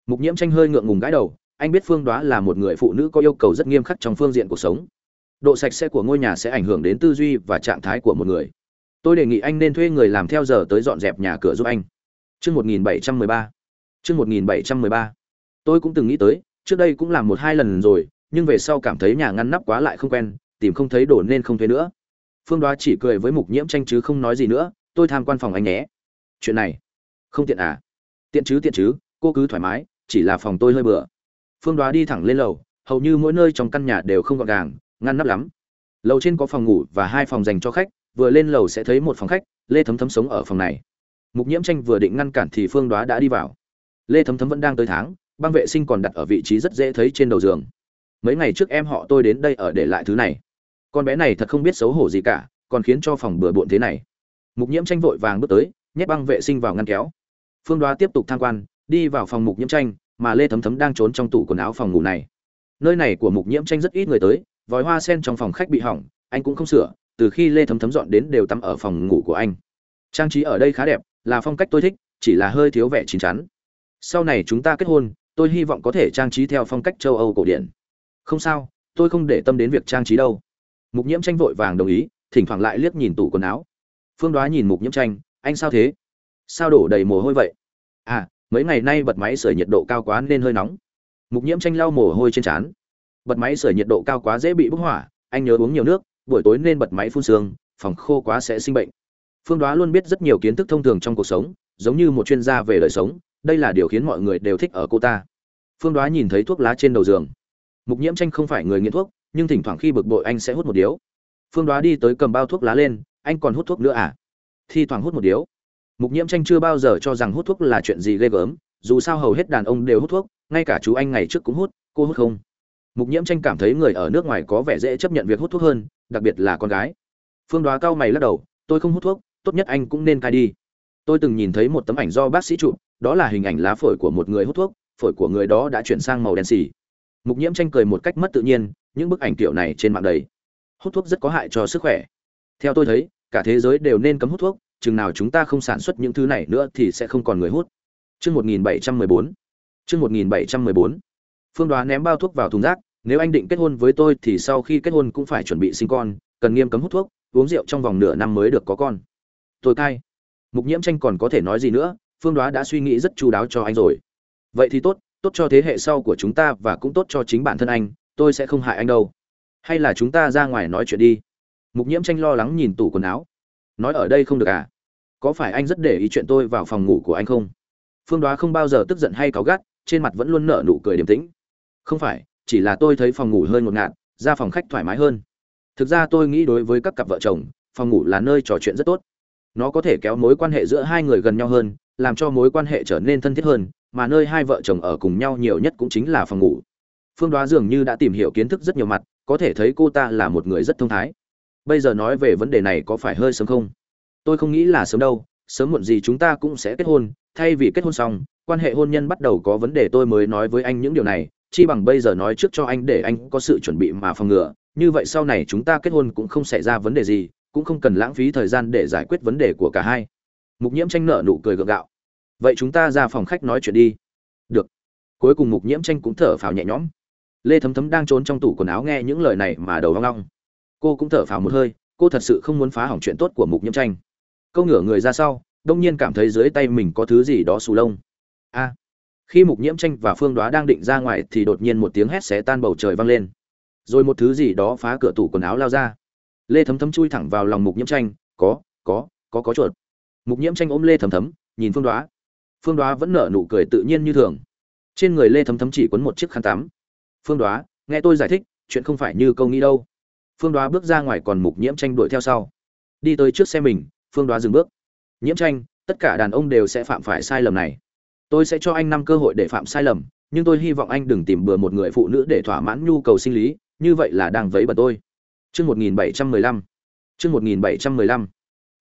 [SPEAKER 1] Mục nhiễm tranh hơi ngượng ngùng gãi đầu, anh biết phương đoá là một người phụ nữ có yêu cầu rất nghiêm khắc trong phương diện cuộc sống. Độ sạch sẽ của ngôi nhà sẽ ảnh hưởng đến tư duy và trạng thái của một người. Tôi đề nghị anh nên thuê người làm theo giờ tới dọn dẹp nhà cửa giúp anh. Trước một nghìn bảy trăm mười ba. Một nghìn bảy trăm mười ba. Tôi cũng từng nghĩ tới, trước đây cũng làm một hai lần rồi, nhưng về sau cảm thấy nhà ngăn nắp quá lại không quen tìm không thấy đổ nên không thuê nữa. Phương đoá chỉ cười với mục nhiễm tranh chứ không nói gì nữa, tôi tham quan phòng anh nhé. Chuyện này, không tiện à? Tiện chứ tiện chứ, cô cứ thoải mái, chỉ là phòng tôi hơi bừa. Phương đoá đi thẳng lên lầu, hầu như mỗi nơi trong căn nhà đều không gọn gàng, ngăn nắp lắm. Lầu trên có phòng ngủ và hai phòng dành cho khách, vừa lên lầu sẽ thấy một phòng khách, lê thấm thấm sống ở phòng này. Mục nhiễm tranh vừa định ngăn cản thì phương đoá đã đi vào. Lê thấm thấm vẫn đang tới tháng, băng vệ sinh còn đặt ở vị trí rất dễ thấy trên đầu giường. Mấy ngày trước em họ tôi đến đây ở để lại thứ này con bé này thật không biết xấu hổ gì cả, còn khiến cho phòng bừa bộn thế này. Mục nhiễm tranh vội vàng bước tới, nhét băng vệ sinh vào ngăn kéo. Phương đoá tiếp tục tham quan, đi vào phòng mục nhiễm tranh, mà lê thấm thấm đang trốn trong tủ quần áo phòng ngủ này. Nơi này của mục nhiễm tranh rất ít người tới, vòi hoa sen trong phòng khách bị hỏng, anh cũng không sửa, từ khi lê thấm thấm dọn đến đều tắm ở phòng ngủ của anh. Trang trí ở đây khá đẹp, là phong cách tôi thích, chỉ là hơi thiếu vẻ chín chắn. Sau này chúng ta kết hôn, tôi hy vọng có thể trang trí theo phong cách châu âu cổ điển. Không sao, tôi không để tâm đến việc trang trí đâu mục nhiễm tranh vội vàng đồng ý, thỉnh thoảng lại liếc nhìn tủ quần áo. Phương đoá nhìn mục nhiễm tranh, anh sao thế? Sao đổ đầy mồ hôi vậy? À mấy ngày nay bật máy sưởi nhiệt độ cao quá nên hơi nóng. Mục nhiễm tranh lau mồ hôi trên trán. Bật máy sưởi nhiệt độ cao quá dễ bị bốc hỏa anh nhớ uống nhiều nước, buổi tối nên bật máy phun sương, phòng khô quá sẽ sinh bệnh. Phương đoá luôn biết rất nhiều kiến thức thông thường trong cuộc sống, giống như một chuyên gia về đời sống, đây là điều khiến mọi người đều thích ở cô ta. Phương đoá nhìn thấy thuốc lá trên đầu giường. Mục nhiễm tranh không phải người nghiện thuốc nhưng thỉnh thoảng khi bực bội anh sẽ hút một điếu. Phương đoá đi tới cầm bao thuốc lá lên, anh còn hút thuốc nữa à? Thi thoảng hút một điếu. Mục nhiễm tranh chưa bao giờ cho rằng hút thuốc là chuyện gì ghê gớm, dù sao hầu hết đàn ông đều hút thuốc, ngay cả chú anh ngày trước cũng hút, cô hút không? Mục nhiễm tranh cảm thấy người ở nước ngoài có vẻ dễ chấp nhận việc hút thuốc hơn, đặc biệt là con gái. Phương đoá cao mày lắc đầu, tôi không hút thuốc, tốt nhất anh cũng nên cai đi. Tôi từng nhìn thấy một tấm ảnh do bác sĩ chụp, đó là hình ảnh lá phổi của một người hút thuốc, phổi của người đó đã chuyển sang màu đen xỉ mục nhiễm tranh cười một cách mất tự nhiên những bức ảnh kiểu này trên mạng đầy hút thuốc rất có hại cho sức khỏe theo tôi thấy cả thế giới đều nên cấm hút thuốc chừng nào chúng ta không sản xuất những thứ này nữa thì sẽ không còn người hút Chương 1714. Chương 1714. Phương Đoá ném bao thuốc vào thùng rác, nếu anh định kết hôn với tôi thì sau khi kết hôn cũng phải chuẩn bị sinh con, cần nghiêm cấm hút thuốc, uống rượu trong vòng nửa năm mới được có con. Tôi cai. Mục Nhiễm Tranh còn có thể nói gì nữa, Phương Đoá đã suy nghĩ rất chu đáo cho anh rồi. Vậy thì tốt, tốt cho thế hệ sau của chúng ta và cũng tốt cho chính bản thân anh, tôi sẽ không hại anh đâu. Hay là chúng ta ra ngoài nói chuyện đi. Mục Nhiễm Tranh lo lắng nhìn tủ quần áo. Nói ở đây không được à? Có phải anh rất để ý chuyện tôi vào phòng ngủ của anh không? phương đoá không bao giờ tức giận hay cáu gắt, trên mặt vẫn luôn nở nụ cười điềm tĩnh không phải, chỉ là tôi thấy phòng ngủ hơi ngột ngạt, ra phòng khách thoải mái hơn thực ra tôi nghĩ đối với các cặp vợ chồng, phòng ngủ là nơi trò chuyện rất tốt nó có thể kéo mối quan hệ giữa hai người gần nhau hơn, làm cho mối quan hệ trở nên thân thiết hơn, mà nơi hai vợ chồng ở cùng nhau nhiều nhất cũng chính là phòng ngủ phương đoá dường như đã tìm hiểu kiến thức rất nhiều mặt, có thể thấy cô ta là một người rất thông thái. Bây giờ nói về vấn đề này có phải hơi sớm không? Tôi không nghĩ là sớm đâu, sớm muộn gì chúng ta cũng sẽ kết hôn. Thay vì kết hôn xong, quan hệ hôn nhân bắt đầu có vấn đề, tôi mới nói với anh những điều này. Chi bằng bây giờ nói trước cho anh để anh có sự chuẩn bị mà phòng ngừa. Như vậy sau này chúng ta kết hôn cũng không xảy ra vấn đề gì, cũng không cần lãng phí thời gian để giải quyết vấn đề của cả hai. Mục nhiễm tranh nợ nụ cười gượng gạo. Vậy chúng ta ra phòng khách nói chuyện đi. Được. Cuối cùng mục nhiễm tranh cũng thở phào nhẹ nhõm lê thấm thấm đang trốn trong tủ quần áo nghe những lời này mà đầu hoang long. Cô cũng thở phào một hơi, cô thật sự không muốn phá hỏng chuyện tốt của mục nhiễm tranh. Câu ngửa người ra sau, đông nhiên cảm thấy dưới tay mình có thứ gì đó xù lông. A! Khi mục nhiễm tranh và phương đoá đang định ra ngoài thì đột nhiên một tiếng hét xé tan bầu trời vang lên. Rồi một thứ gì đó phá cửa tủ quần áo lao ra. Lê thấm thấm chui thẳng vào lòng mục nhiễm tranh. Có có có có chuột. Mục nhiễm tranh ôm lê thấm thấm, nhìn phương đoá. Phương đoá vẫn nở nụ cười tự nhiên như thường. Trên người lê thấm thấm chỉ quấn một chiếc khăn tắm phương đoá, nghe tôi giải thích, chuyện không phải như câu nghĩ đâu. Phương đoá bước ra ngoài còn mục nhiễm tranh đuổi theo sau. Đi tới trước xe mình, phương đoá dừng bước. Nhiễm tranh, tất cả đàn ông đều sẽ phạm phải sai lầm này. Tôi sẽ cho anh năm cơ hội để phạm sai lầm, nhưng tôi hy vọng anh đừng tìm bừa một người phụ nữ để thỏa mãn nhu cầu sinh lý, như vậy là đang vấy bẩn tôi. Chương một nghìn bảy trăm mười lăm. Chương một nghìn bảy trăm mười lăm.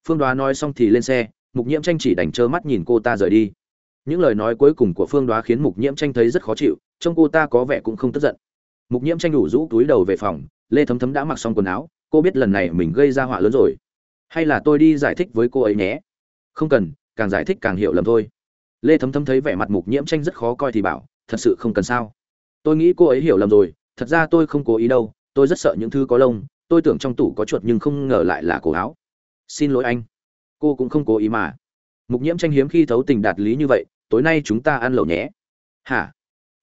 [SPEAKER 1] Phương đoá nói xong thì lên xe, mục nhiễm tranh chỉ đành trơ mắt nhìn cô ta rời đi. Những lời nói cuối cùng của phương đoá khiến mục nhiễm tranh thấy rất khó chịu trông cô ta có vẻ cũng không tức giận. Mục nhiễm tranh đủ rũ túi đầu về phòng, lê thấm thấm đã mặc xong quần áo, cô biết lần này mình gây ra họa lớn rồi. Hay là tôi đi giải thích với cô ấy nhé? Không cần, càng giải thích càng hiểu lầm thôi. Lê thấm thấm thấy vẻ mặt mục nhiễm tranh rất khó coi thì bảo, thật sự không cần sao? Tôi nghĩ cô ấy hiểu lầm rồi, thật ra tôi không cố ý đâu, tôi rất sợ những thứ có lông, tôi tưởng trong tủ có chuột nhưng không ngờ lại là cổ áo. Xin lỗi anh. Cô cũng không cố ý mà. Mục nhiễm tranh hiếm khi thấu tình đạt lý như vậy, tối nay chúng ta ăn lẩu nhé. Hả?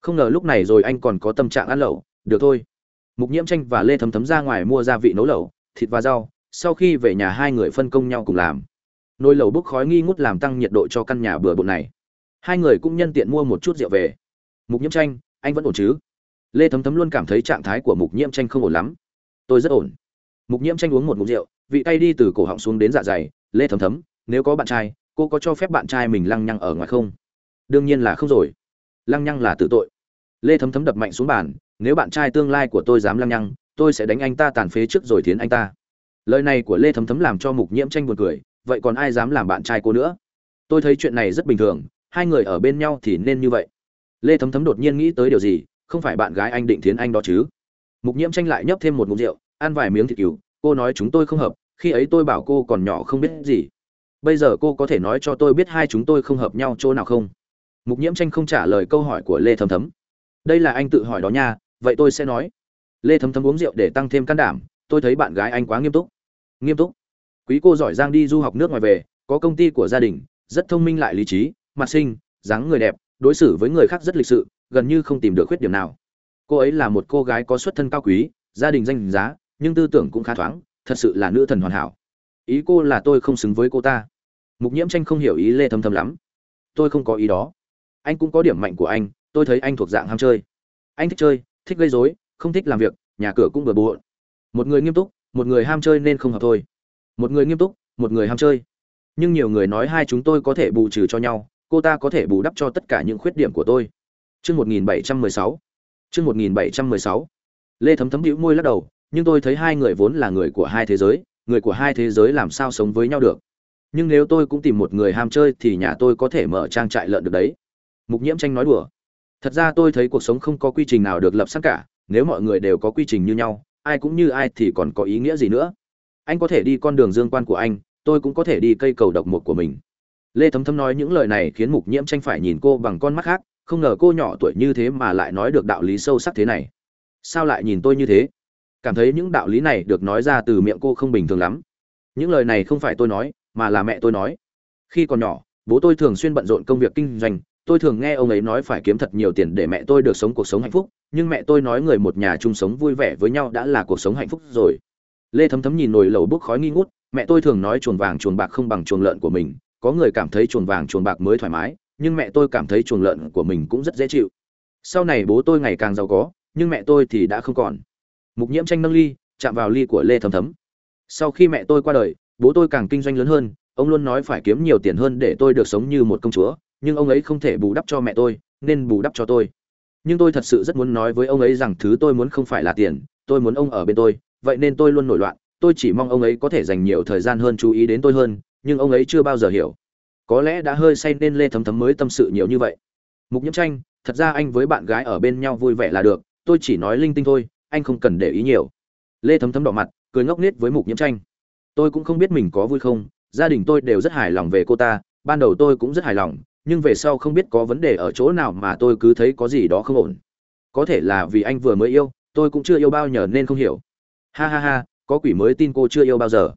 [SPEAKER 1] Không ngờ lúc này rồi anh còn có tâm trạng ăn lẩu. Được thôi. Mục nhiễm tranh và lê thấm thấm ra ngoài mua gia vị nấu lẩu, thịt và rau, sau khi về nhà hai người phân công nhau cùng làm. Nồi lẩu bốc khói nghi ngút làm tăng nhiệt độ cho căn nhà bừa bộn này. Hai người cũng nhân tiện mua một chút rượu về. Mục nhiễm tranh, anh vẫn ổn chứ? Lê thấm thấm luôn cảm thấy trạng thái của mục nhiễm tranh không ổn lắm. Tôi rất ổn. Mục nhiễm tranh uống một mục rượu, vị tay đi từ cổ họng xuống đến dạ dày. Lê thấm thấm, nếu có bạn trai, cô có cho phép bạn trai mình lăng nhăng ở ngoài không? Đương nhiên là không rồi. Lăng nhăng là tự tội lê thấm thấm đập mạnh xuống bàn, nếu bạn trai tương lai của tôi dám lăng nhăng, tôi sẽ đánh anh ta tàn phế trước rồi thiến anh ta. Lời này của lê thấm thấm làm cho mục nhiễm tranh buồn cười, vậy còn ai dám làm bạn trai cô nữa? Tôi thấy chuyện này rất bình thường, hai người ở bên nhau thì nên như vậy. Lê thấm thấm đột nhiên nghĩ tới điều gì, không phải bạn gái anh định thiến anh đó chứ? Mục nhiễm tranh lại nhấp thêm một mục rượu, ăn vài miếng thịt cừu, cô nói chúng tôi không hợp, khi ấy tôi bảo cô còn nhỏ không biết gì. Bây giờ cô có thể nói cho tôi biết hai chúng tôi không hợp nhau chỗ nào không? Mục nhiễm tranh không trả lời câu hỏi của lê thấm thấm đây là anh tự hỏi đó nha, vậy tôi sẽ nói. Lê thấm thấm uống rượu để tăng thêm can đảm, tôi thấy bạn gái anh quá nghiêm túc. Nghiêm túc. Quý cô giỏi giang đi du học nước ngoài về, có công ty của gia đình, rất thông minh lại lý trí, mặt sinh dáng người đẹp, đối xử với người khác rất lịch sự, gần như không tìm được khuyết điểm nào. Cô ấy là một cô gái có xuất thân cao quý, gia đình danh giá, nhưng tư tưởng cũng khá thoáng, thật sự là nữ thần hoàn hảo. Ý cô là tôi không xứng với cô ta. Mục nhiễm tranh không hiểu ý lê thấm thấm lắm. Tôi không có ý đó. Anh cũng có điểm mạnh của anh tôi thấy anh thuộc dạng ham chơi. Anh thích chơi, thích gây rối, không thích làm việc, nhà cửa cũng bừa bộn. Một người nghiêm túc, một người ham chơi nên không hợp thôi. Một người nghiêm túc, một người ham chơi. Nhưng nhiều người nói hai chúng tôi có thể bù trừ cho nhau, cô ta có thể bù đắp cho tất cả những khuyết điểm của tôi. Chương một nghìn bảy trăm mười sáu. Chương một nghìn bảy trăm mười sáu. Lê thấm thấm hữu môi lắc đầu, nhưng tôi thấy hai người vốn là người của hai thế giới, người của hai thế giới làm sao sống với nhau được. Nhưng nếu tôi cũng tìm một người ham chơi thì nhà tôi có thể mở trang trại lợn được đấy. Mục nhiễm tranh nói đùa thật ra tôi thấy cuộc sống không có quy trình nào được lập sẵn cả, nếu mọi người đều có quy trình như nhau, ai cũng như ai thì còn có ý nghĩa gì nữa? Anh có thể đi con đường dương quan của anh, tôi cũng có thể đi cây cầu độc mục của mình. Lê thấm thấm nói những lời này khiến mục nhiễm tranh phải nhìn cô bằng con mắt khác, không ngờ cô nhỏ tuổi như thế mà lại nói được đạo lý sâu sắc thế này. Sao lại nhìn tôi như thế? Cảm thấy những đạo lý này được nói ra từ miệng cô không bình thường lắm. Những lời này không phải tôi nói, mà là mẹ tôi nói. Khi còn nhỏ, bố tôi thường xuyên bận rộn công việc kinh doanh tôi thường nghe ông ấy nói phải kiếm thật nhiều tiền để mẹ tôi được sống cuộc sống hạnh phúc, nhưng mẹ tôi nói người một nhà chung sống vui vẻ với nhau đã là cuộc sống hạnh phúc rồi. Lê thấm thấm nhìn nồi lẩu bốc khói nghi ngút, mẹ tôi thường nói chuồng vàng chuồng bạc không bằng chuồng lợn của mình, có người cảm thấy chuồng vàng chuồng bạc mới thoải mái, nhưng mẹ tôi cảm thấy chuồng lợn của mình cũng rất dễ chịu. Sau này bố tôi ngày càng giàu có, nhưng mẹ tôi thì đã không còn. Mục nhiễm tranh nâng ly, chạm vào ly của lê thấm thấm. Sau khi mẹ tôi qua đời, bố tôi càng kinh doanh lớn hơn, ông luôn nói phải kiếm nhiều tiền hơn để tôi được sống như một công chúa nhưng ông ấy không thể bù đắp cho mẹ tôi, nên bù đắp cho tôi. Nhưng tôi thật sự rất muốn nói với ông ấy rằng thứ tôi muốn không phải là tiền, tôi muốn ông ở bên tôi, vậy nên tôi luôn nổi loạn, tôi chỉ mong ông ấy có thể dành nhiều thời gian hơn chú ý đến tôi hơn, nhưng ông ấy chưa bao giờ hiểu. Có lẽ đã hơi say nên lê thấm thấm mới tâm sự nhiều như vậy. Mục nhiễm tranh, thật ra anh với bạn gái ở bên nhau vui vẻ là được, tôi chỉ nói linh tinh thôi, anh không cần để ý nhiều. Lê thấm thấm đỏ mặt, cười ngốc nghếch với mục nhiễm tranh. Tôi cũng không biết mình có vui không, gia đình tôi đều rất hài lòng về cô ta, ban đầu tôi cũng rất hài lòng nhưng về sau không biết có vấn đề ở chỗ nào mà tôi cứ thấy có gì đó không ổn. Có thể là vì anh vừa mới yêu, tôi cũng chưa yêu bao nhờ nên không hiểu. Ha ha ha, có quỷ mới tin cô chưa yêu bao giờ.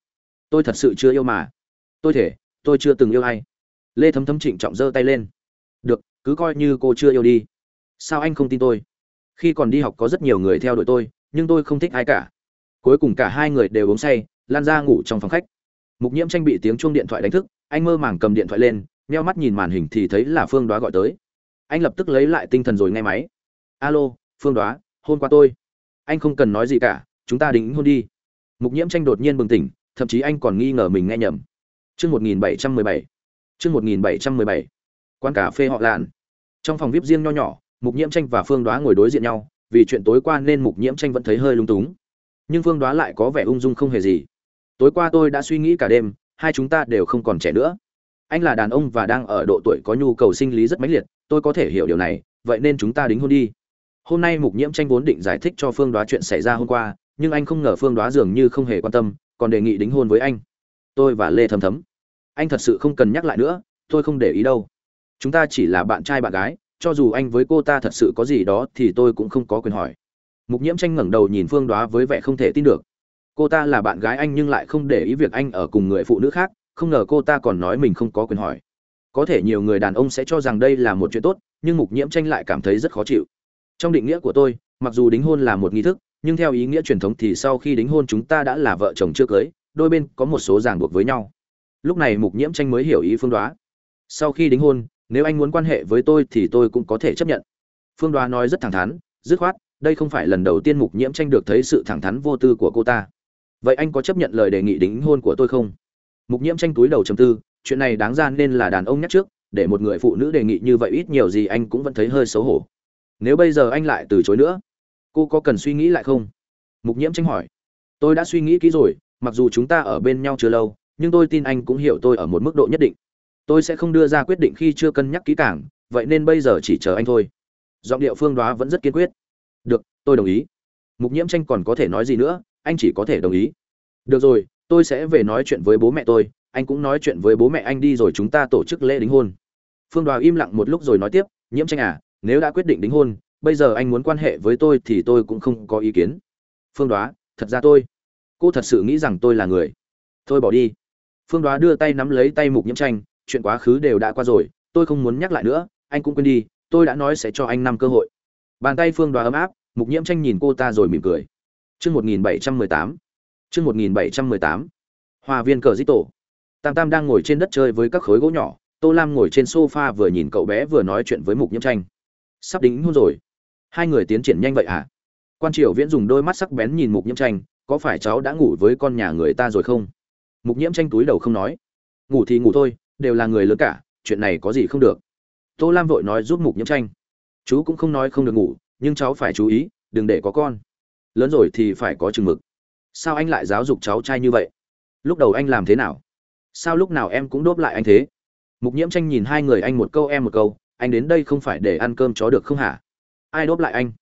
[SPEAKER 1] Tôi thật sự chưa yêu mà. Tôi thể tôi chưa từng yêu ai. Lê thấm thấm trịnh trọng giơ tay lên. Được, cứ coi như cô chưa yêu đi. Sao anh không tin tôi? Khi còn đi học có rất nhiều người theo đuổi tôi, nhưng tôi không thích ai cả. Cuối cùng cả hai người đều uống say, lan ra ngủ trong phòng khách. Mục nhiễm tranh bị tiếng chuông điện thoại đánh thức, anh mơ màng cầm điện thoại lên nheo mắt nhìn màn hình thì thấy là phương đoá gọi tới. Anh lập tức lấy lại tinh thần rồi nghe máy. Alo, phương đoá, hôn qua tôi. Anh không cần nói gì cả, chúng ta đính hôn đi. Mục nhiễm tranh đột nhiên bừng tỉnh, thậm chí anh còn nghi ngờ mình nghe nhầm. Chương một nghìn bảy trăm mười bảy. Chương một nghìn bảy trăm mười bảy. Quán cà phê họ lạn. Trong phòng vip riêng nho nhỏ, mục nhiễm tranh và phương đoá ngồi đối diện nhau, vì chuyện tối qua nên mục nhiễm tranh vẫn thấy hơi lung túng. Nhưng phương đoá lại có vẻ ung dung không hề gì. Tối qua tôi đã suy nghĩ cả đêm, hai chúng ta đều không còn trẻ nữa anh là đàn ông và đang ở độ tuổi có nhu cầu sinh lý rất mãnh liệt, tôi có thể hiểu điều này, vậy nên chúng ta đính hôn đi. Hôm nay mục nhiễm tranh vốn định giải thích cho phương đoá chuyện xảy ra hôm qua, nhưng anh không ngờ phương đoá dường như không hề quan tâm, còn đề nghị đính hôn với anh. Tôi và lê thấm thấm. Anh thật sự không cần nhắc lại nữa, tôi không để ý đâu. Chúng ta chỉ là bạn trai bạn gái, cho dù anh với cô ta thật sự có gì đó thì tôi cũng không có quyền hỏi. Mục nhiễm tranh ngẩng đầu nhìn phương đoá với vẻ không thể tin được. Cô ta là bạn gái anh nhưng lại không để ý việc anh ở cùng người phụ nữ khác không ngờ cô ta còn nói mình không có quyền hỏi. Có thể nhiều người đàn ông sẽ cho rằng đây là một chuyện tốt, nhưng mục nhiễm tranh lại cảm thấy rất khó chịu. Trong định nghĩa của tôi, mặc dù đính hôn là một nghi thức, nhưng theo ý nghĩa truyền thống thì sau khi đính hôn chúng ta đã là vợ chồng chưa cưới, đôi bên có một số ràng buộc với nhau. Lúc này mục nhiễm tranh mới hiểu ý phương đoá. Sau khi đính hôn, nếu anh muốn quan hệ với tôi thì tôi cũng có thể chấp nhận. Phương đoá nói rất thẳng thắn, dứt khoát, đây không phải lần đầu tiên mục nhiễm tranh được thấy sự thẳng thắn vô tư của cô ta. Vậy anh có chấp nhận lời đề nghị đính hôn của tôi không? Mục nhiễm tranh túi đầu chầm tư, chuyện này đáng ra nên là đàn ông nhắc trước, để một người phụ nữ đề nghị như vậy ít nhiều gì anh cũng vẫn thấy hơi xấu hổ. Nếu bây giờ anh lại từ chối nữa, cô có cần suy nghĩ lại không? Mục nhiễm tranh hỏi. Tôi đã suy nghĩ kỹ rồi, mặc dù chúng ta ở bên nhau chưa lâu, nhưng tôi tin anh cũng hiểu tôi ở một mức độ nhất định. Tôi sẽ không đưa ra quyết định khi chưa cân nhắc kỹ càng, vậy nên bây giờ chỉ chờ anh thôi. Giọng điệu phương đoá vẫn rất kiên quyết. Được, tôi đồng ý. Mục nhiễm tranh còn có thể nói gì nữa, anh chỉ có thể đồng ý. Được rồi tôi sẽ về nói chuyện với bố mẹ tôi anh cũng nói chuyện với bố mẹ anh đi rồi chúng ta tổ chức lễ đính hôn. Phương đoào im lặng một lúc rồi nói tiếp nhiễm tranh à nếu đã quyết định đính hôn bây giờ anh muốn quan hệ với tôi thì tôi cũng không có ý kiến. Phương đoá thật ra tôi cô thật sự nghĩ rằng tôi là người. Thôi bỏ đi. Phương đoá đưa tay nắm lấy tay mục nhiễm tranh chuyện quá khứ đều đã qua rồi tôi không muốn nhắc lại nữa anh cũng quên đi tôi đã nói sẽ cho anh năm cơ hội. Bàn tay phương đoá ấm áp mục nhiễm tranh nhìn cô ta rồi mỉm cười. Trước 1718, chương một nghìn bảy trăm mười tám. Hòa viên cờ dít tổ tam tam đang ngồi trên đất chơi với các khối gỗ nhỏ. Tô lam ngồi trên sofa vừa nhìn cậu bé vừa nói chuyện với mục nhiễm tranh. Sắp đính hôn rồi. Hai người tiến triển nhanh vậy à quan triều viễn dùng đôi mắt sắc bén nhìn mục nhiễm tranh, có phải cháu đã ngủ với con nhà người ta rồi không? Mục nhiễm tranh túi đầu không nói. Ngủ thì ngủ thôi, đều là người lớn cả, chuyện này có gì không được. Tô lam vội nói giúp mục nhiễm tranh. Chú cũng không nói không được ngủ, nhưng cháu phải chú ý, đừng để có con. Lớn rồi thì phải có chừng mực sao anh lại giáo dục cháu trai như vậy? Lúc đầu anh làm thế nào? Sao lúc nào em cũng đốp lại anh thế? Mục nhiễm tranh nhìn hai người anh một câu em một câu, anh đến đây không phải để ăn cơm chó được không hả? Ai đốp lại anh?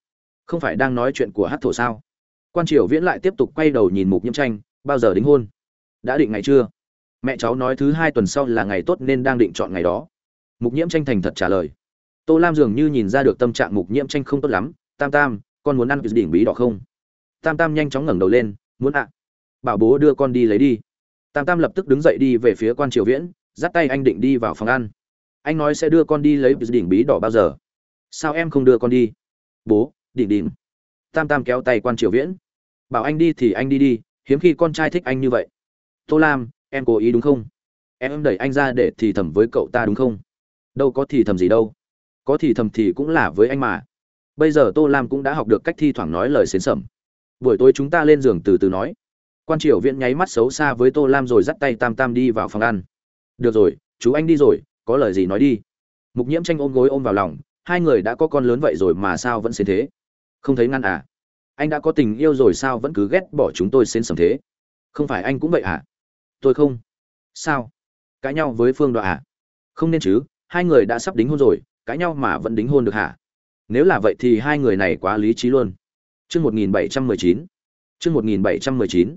[SPEAKER 1] Không phải đang nói chuyện của hát thổ sao? Quan triều viễn lại tiếp tục quay đầu nhìn mục nhiễm tranh, bao giờ đính hôn? Đã định ngày chưa mẹ cháu nói thứ hai tuần sau là ngày tốt nên đang định chọn ngày đó. Mục nhiễm tranh thành thật trả lời. Tô lam dường như nhìn ra được tâm trạng mục nhiễm tranh không tốt lắm. Tam tam, con muốn ăn cái đỉnh bí đỏ không? Tam tam nhanh chóng ngẩng đầu lên muốn ạ. Bảo bố đưa con đi lấy đi. Tam tam lập tức đứng dậy đi về phía quan triều viễn, dắt tay anh định đi vào phòng ăn. Anh nói sẽ đưa con đi lấy đỉnh bí đỏ bao giờ? Sao em không đưa con đi? Bố, đỉnh đỉnh. Tam tam kéo tay quan triều viễn. Bảo anh đi thì anh đi đi, hiếm khi con trai thích anh như vậy. Tô lam, em cố ý đúng không? Em đẩy anh ra để thì thầm với cậu ta đúng không? Đâu có thì thầm gì đâu. Có thì thầm thì cũng là với anh mà. Bây giờ tô lam cũng đã học được cách thi thoảng nói lời xến sẩm buổi tối chúng ta lên giường từ từ nói. Quan triều viễn nháy mắt xấu xa với tô lam rồi dắt tay tam tam đi vào phòng ăn. Được rồi, chú anh đi rồi, có lời gì nói đi. Mục nhiễm tranh ôm gối ôm vào lòng, hai người đã có con lớn vậy rồi mà sao vẫn xến thế? Không thấy ngăn à? Anh đã có tình yêu rồi sao vẫn cứ ghét bỏ chúng tôi xến sầm thế? Không phải anh cũng vậy à? Tôi không. Sao? Cãi nhau với phương đoạ à? Không nên chứ, hai người đã sắp đính hôn rồi, cãi nhau mà vẫn đính hôn được hả? Nếu là vậy thì hai người này quá lý trí luôn chương một nghìn bảy trăm mười chín. Chương một nghìn bảy trăm mười chín.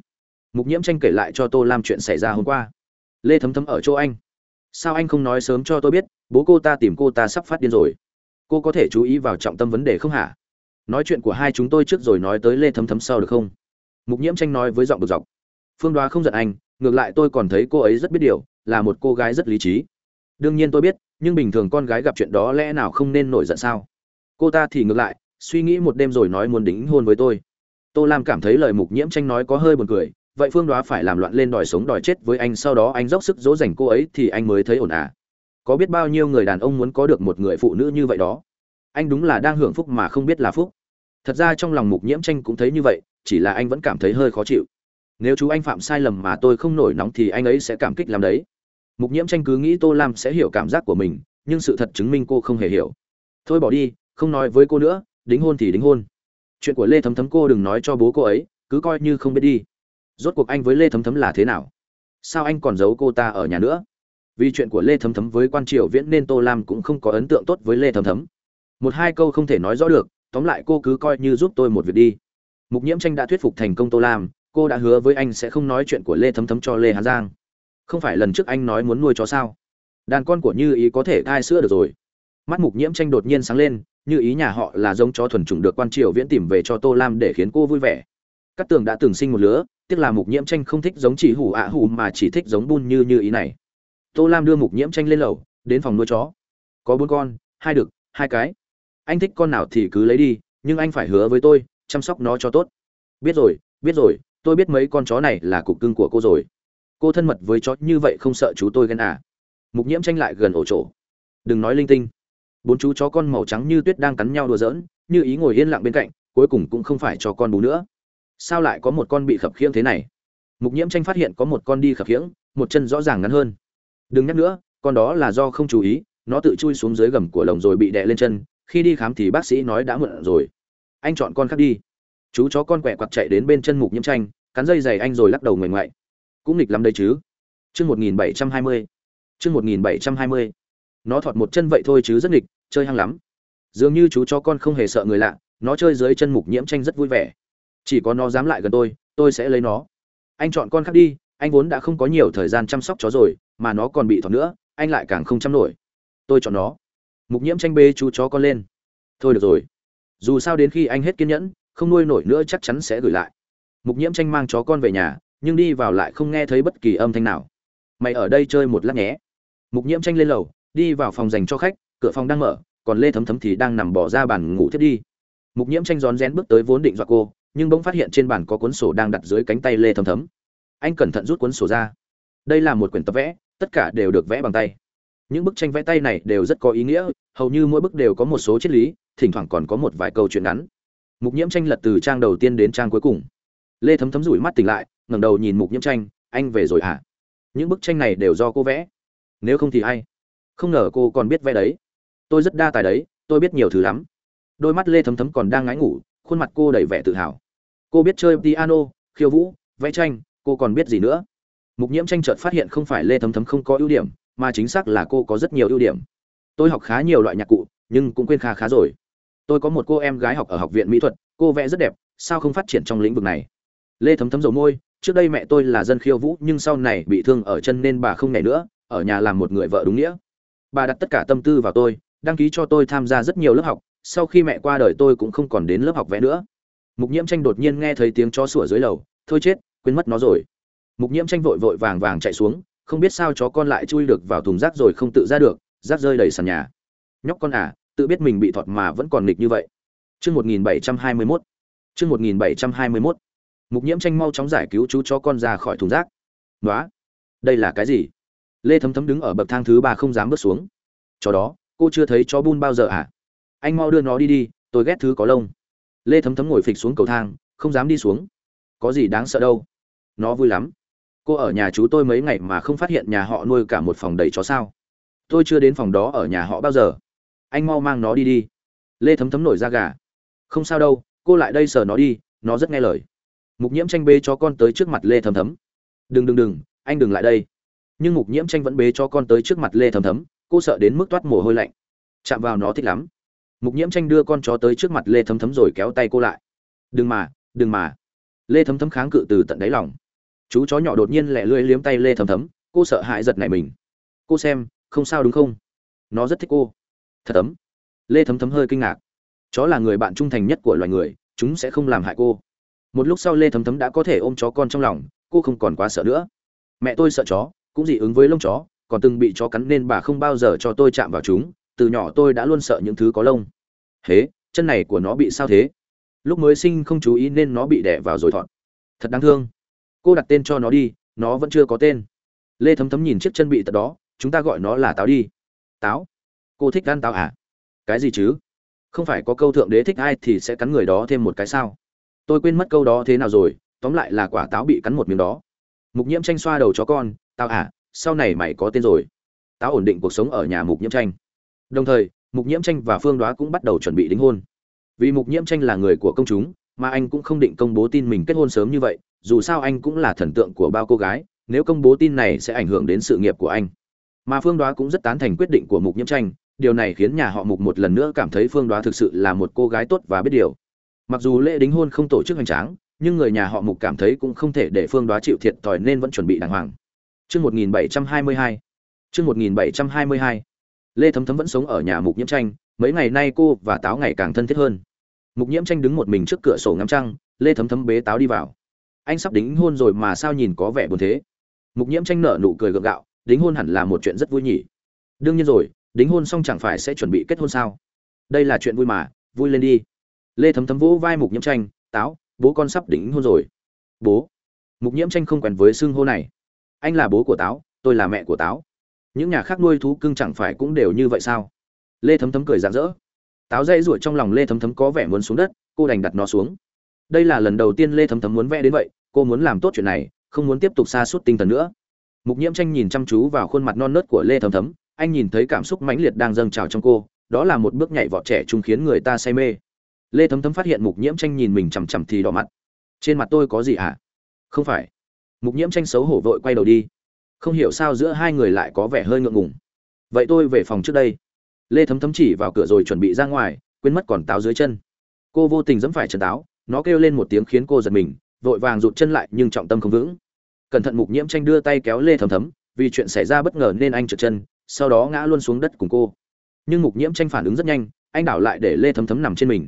[SPEAKER 1] Mục nhiễm tranh kể lại cho tô lam chuyện xảy ra hôm qua. Lê thấm thấm ở chỗ anh. Sao anh không nói sớm cho tôi biết, bố cô ta tìm cô ta sắp phát điên rồi. Cô có thể chú ý vào trọng tâm vấn đề không hả? Nói chuyện của hai chúng tôi trước rồi nói tới lê thấm thấm sau được không? Mục nhiễm tranh nói với giọng bực dọc. Phương đoá không giận anh, ngược lại tôi còn thấy cô ấy rất biết điều, là một cô gái rất lý trí. Đương nhiên tôi biết, nhưng bình thường con gái gặp chuyện đó lẽ nào không nên nổi giận sao? Cô ta thì ngược lại suy nghĩ một đêm rồi nói muốn đính hôn với tôi. Tô lam cảm thấy lời mục nhiễm tranh nói có hơi buồn cười, vậy phương đoá phải làm loạn lên đòi sống đòi chết với anh, sau đó anh dốc sức dỗ dành cô ấy thì anh mới thấy ổn à? Có biết bao nhiêu người đàn ông muốn có được một người phụ nữ như vậy đó? Anh đúng là đang hưởng phúc mà không biết là phúc. Thật ra trong lòng mục nhiễm tranh cũng thấy như vậy, chỉ là anh vẫn cảm thấy hơi khó chịu. Nếu chú anh phạm sai lầm mà tôi không nổi nóng thì anh ấy sẽ cảm kích làm đấy. Mục nhiễm tranh cứ nghĩ tô lam sẽ hiểu cảm giác của mình, nhưng sự thật chứng minh cô không hề hiểu. Thôi bỏ đi, không nói với cô nữa đính hôn thì đính hôn. Chuyện của lê thấm thấm cô đừng nói cho bố cô ấy, cứ coi như không biết đi. Rốt cuộc anh với lê thấm thấm là thế nào? Sao anh còn giấu cô ta ở nhà nữa? Vì chuyện của lê thấm thấm với quan triều viễn nên tô lam cũng không có ấn tượng tốt với lê thấm thấm. Một hai câu không thể nói rõ được, tóm lại cô cứ coi như giúp tôi một việc đi. Mục nhiễm tranh đã thuyết phục thành công tô lam, cô đã hứa với anh sẽ không nói chuyện của lê thấm thấm cho lê hà giang. Không phải lần trước anh nói muốn nuôi chó sao? Đàn con của như ý có thể thai sữa được rồi. Mắt mục nhiễm tranh đột nhiên sáng lên như ý nhà họ là giống chó thuần chủng được quan triều viễn tìm về cho tô lam để khiến cô vui vẻ. Các tường đã từng sinh một lứa, tiếc là mục nhiễm tranh không thích giống chỉ hủ ạ hủ mà chỉ thích giống bun như như ý này. Tô lam đưa mục nhiễm tranh lên lầu, đến phòng nuôi chó. Có bốn con, hai đực, hai cái. Anh thích con nào thì cứ lấy đi, nhưng anh phải hứa với tôi, chăm sóc nó cho tốt. Biết rồi biết rồi, tôi biết mấy con chó này là cục cưng của cô rồi. Cô thân mật với chó như vậy không sợ chú tôi ghen à. Mục nhiễm tranh lại gần ổ chỗ đừng nói linh tinh bốn chú chó con màu trắng như tuyết đang cắn nhau đùa giỡn, như ý ngồi yên lặng bên cạnh, cuối cùng cũng không phải cho con bú nữa. Sao lại có một con bị khập khiễng thế này? Mục nhiễm tranh phát hiện có một con đi khập khiễng, một chân rõ ràng ngắn hơn. Đừng nhắc nữa, con đó là do không chú ý, nó tự chui xuống dưới gầm của lồng rồi bị đè lên chân, khi đi khám thì bác sĩ nói đã muộn rồi. Anh chọn con khác đi. Chú chó con quẹ quặt chạy đến bên chân mục nhiễm tranh, cắn dây giày anh rồi lắc đầu ngoảnh ngoại. Cũng nghịch lắm đây chứ. Chương một nghìn bảy trăm hai mươi. Chương một nghìn bảy trăm hai mươi. Nó thọt một chân vậy thôi chứ rất nghịch chơi hăng lắm. Dường như chú chó con không hề sợ người lạ, nó chơi dưới chân mục nhiễm tranh rất vui vẻ. Chỉ có nó dám lại gần tôi tôi sẽ lấy nó. Anh chọn con khác đi, anh vốn đã không có nhiều thời gian chăm sóc chó rồi, mà nó còn bị thọt nữa, anh lại càng không chăm nổi. Tôi chọn nó. Mục nhiễm tranh bê chú chó con lên. Thôi được rồi. Dù sao đến khi anh hết kiên nhẫn, không nuôi nổi nữa chắc chắn sẽ gửi lại. Mục nhiễm tranh mang chó con về nhà, nhưng đi vào lại không nghe thấy bất kỳ âm thanh nào. Mày ở đây chơi một lát nhé. Mục nhiễm tranh lên lầu, đi vào phòng dành cho khách cửa phòng đang mở, còn lê thấm thấm thì đang nằm bỏ ra bàn ngủ thiết đi. Mục nhiễm tranh rón rén bước tới vốn định dọa cô, nhưng bỗng phát hiện trên bàn có cuốn sổ đang đặt dưới cánh tay lê thấm thấm. Anh cẩn thận rút cuốn sổ ra. Đây là một quyển tập vẽ, tất cả đều được vẽ bằng tay. Những bức tranh vẽ tay này đều rất có ý nghĩa, hầu như mỗi bức đều có một số triết lý, thỉnh thoảng còn có một vài câu chuyện ngắn. Mục nhiễm tranh lật từ trang đầu tiên đến trang cuối cùng. Lê thấm thấm rủi mắt tỉnh lại, ngẩng đầu nhìn mục nhiễm tranh, anh về rồi à những bức tranh này đều do cô vẽ. Nếu không thì ai? Không ngờ cô còn biết vẽ đấy tôi rất đa tài đấy, tôi biết nhiều thứ lắm. Đôi mắt lê thấm thấm còn đang ngái ngủ, khuôn mặt cô đầy vẻ tự hào. Cô biết chơi piano, khiêu vũ, vẽ tranh, cô còn biết gì nữa? Mục nhiễm tranh chợt phát hiện không phải lê thấm thấm không có ưu điểm, mà chính xác là cô có rất nhiều ưu điểm. Tôi học khá nhiều loại nhạc cụ, nhưng cũng quên khá khá rồi. Tôi có một cô em gái học ở học viện mỹ thuật, cô vẽ rất đẹp, sao không phát triển trong lĩnh vực này? Lê thấm thấm dầu môi, trước đây mẹ tôi là dân khiêu vũ, nhưng sau này bị thương ở chân nên bà không nhảy nữa, ở nhà làm một người vợ đúng nghĩa. Bà đặt tất cả tâm tư vào tôi đăng ký cho tôi tham gia rất nhiều lớp học, sau khi mẹ qua đời tôi cũng không còn đến lớp học vẽ nữa. Mục nhiễm tranh đột nhiên nghe thấy tiếng chó sủa dưới lầu, thôi chết, quên mất nó rồi. Mục nhiễm tranh vội vội vàng vàng chạy xuống, không biết sao chó con lại chui được vào thùng rác rồi không tự ra được, rác rơi đầy sàn nhà. Nhóc con à tự biết mình bị thọt mà vẫn còn nghịch như vậy. Chương một nghìn bảy trăm hai mươi mốt. Chương một nghìn bảy trăm hai mươi mốt. Mục nhiễm tranh mau chóng giải cứu chú chó con ra khỏi thùng rác. Nói đây là cái gì? Lê thấm thấm đứng ở bậc thang thứ ba không dám bước xuống. Chó đó cô chưa thấy chó bun bao giờ à? Anh mau đưa nó đi đi, tôi ghét thứ có lông. Lê thấm thấm ngồi phịch xuống cầu thang, không dám đi xuống. Có gì đáng sợ đâu. Nó vui lắm. Cô ở nhà chú tôi mấy ngày mà không phát hiện nhà họ nuôi cả một phòng đầy chó sao. Tôi chưa đến phòng đó ở nhà họ bao giờ. Anh mau mang nó đi đi. Lê thấm thấm nổi da gà. Không sao đâu, cô lại đây sờ nó đi, nó rất nghe lời. Mục nhiễm tranh bê cho con tới trước mặt lê thấm thấm. Đừng đừng đừng, anh đừng lại đây. Nhưng mục nhiễm tranh vẫn bế cho con tới trước mặt lê thấm thấm cô sợ đến mức toát mồ hôi lạnh. Chạm vào nó thích lắm. Mục nhiễm tranh đưa con chó tới trước mặt lê thấm thấm rồi kéo tay cô lại. Đừng mà đừng mà. Lê thấm thấm kháng cự từ tận đáy lòng. Chú chó nhỏ đột nhiên lẹ lưỡi liếm tay lê thấm thấm, cô sợ hãi giật nảy mình. Cô xem, không sao đúng không? Nó rất thích cô. Thật ấm. Lê thấm thấm hơi kinh ngạc. Chó là người bạn trung thành nhất của loài người, chúng sẽ không làm hại cô. Một lúc sau lê thấm thấm đã có thể ôm chó con trong lòng, cô không còn quá sợ nữa. Mẹ tôi sợ chó, cũng dị ứng với lông chó còn từng bị chó cắn nên bà không bao giờ cho tôi chạm vào chúng, từ nhỏ tôi đã luôn sợ những thứ có lông. Hế, chân này của nó bị sao thế? Lúc mới sinh không chú ý nên nó bị đẻ vào rồi thọn thật đáng thương. Cô đặt tên cho nó đi, nó vẫn chưa có tên. Lê thấm thấm nhìn chiếc chân bị tật đó, chúng ta gọi nó là táo đi. Táo? Cô thích ăn táo à? Cái gì chứ? Không phải có câu thượng đế thích ai thì sẽ cắn người đó thêm một cái sao? Tôi quên mất câu đó thế nào rồi, tóm lại là quả táo bị cắn một miếng đó. Mục nhiễm tranh xoa đầu chó con tao à sau này mày có tên rồi. Táo ổn định cuộc sống ở nhà mục nhiễm tranh. Đồng thời, mục nhiễm tranh và phương đoá cũng bắt đầu chuẩn bị đính hôn. Vì mục nhiễm tranh là người của công chúng, mà anh cũng không định công bố tin mình kết hôn sớm như vậy, dù sao anh cũng là thần tượng của bao cô gái, nếu công bố tin này sẽ ảnh hưởng đến sự nghiệp của anh. Mà phương đoá cũng rất tán thành quyết định của mục nhiễm tranh, điều này khiến nhà họ mục một lần nữa cảm thấy phương đoá thực sự là một cô gái tốt và biết điều. Mặc dù lễ đính hôn không tổ chức hoành tráng, nhưng người nhà họ mục cảm thấy cũng không thể để phương đoá chịu thiệt thòi nên vẫn chuẩn bị đàng hoàng. Chương 1722. Chương 1722. Lê Thấm Thấm vẫn sống ở nhà Mục Nhiễm Tranh, mấy ngày nay cô và Táo ngày càng thân thiết hơn. Mục Nhiễm Tranh đứng một mình trước cửa sổ ngắm trăng, Lê Thấm Thấm bế Táo đi vào. Anh sắp đính hôn rồi mà sao nhìn có vẻ buồn thế? Mục Nhiễm Tranh nở nụ cười gượng gạo, đính hôn hẳn là một chuyện rất vui nhỉ. Đương nhiên rồi, đính hôn xong chẳng phải sẽ chuẩn bị kết hôn sao? Đây là chuyện vui mà, vui lên đi. Lê Thấm Thấm vỗ vai Mục Nhiễm Tranh, "Táo, bố con sắp đính hôn rồi." "Bố?" Mục Nhiễm Tranh không quen với xưng hô này anh là bố của táo, tôi là mẹ của táo. Những nhà khác nuôi thú cưng chẳng phải cũng đều như vậy sao? Lê thấm thấm cười rạng rỡ. Táo dây ruổi trong lòng lê thấm thấm có vẻ muốn xuống đất, cô đành đặt nó xuống. Đây là lần đầu tiên lê thấm thấm muốn vẽ đến vậy, cô muốn làm tốt chuyện này, không muốn tiếp tục xa suốt tinh thần nữa. Mục nhiễm tranh nhìn chăm chú vào khuôn mặt non nớt của lê thấm thấm, anh nhìn thấy cảm xúc mãnh liệt đang dâng trào trong cô, đó là một bước nhảy vọt trẻ trung khiến người ta say mê. Lê thấm thấm phát hiện mục nhiễm tranh nhìn mình chằm chằm thì đỏ mặt. Trên mặt tôi có gì hả? À? không phải mục nhiễm tranh xấu hổ vội quay đầu đi. Không hiểu sao giữa hai người lại có vẻ hơi ngượng ngùng. Vậy tôi về phòng trước đây. Lê thấm thấm chỉ vào cửa rồi chuẩn bị ra ngoài, quên mất còn táo dưới chân. Cô vô tình dẫm phải chân táo, nó kêu lên một tiếng khiến cô giật mình, vội vàng rụt chân lại nhưng trọng tâm không vững. Cẩn thận mục nhiễm tranh đưa tay kéo lê thấm thấm, vì chuyện xảy ra bất ngờ nên anh trượt chân, sau đó ngã luôn xuống đất cùng cô. Nhưng mục nhiễm tranh phản ứng rất nhanh, anh đảo lại để lê thấm thấm nằm trên mình.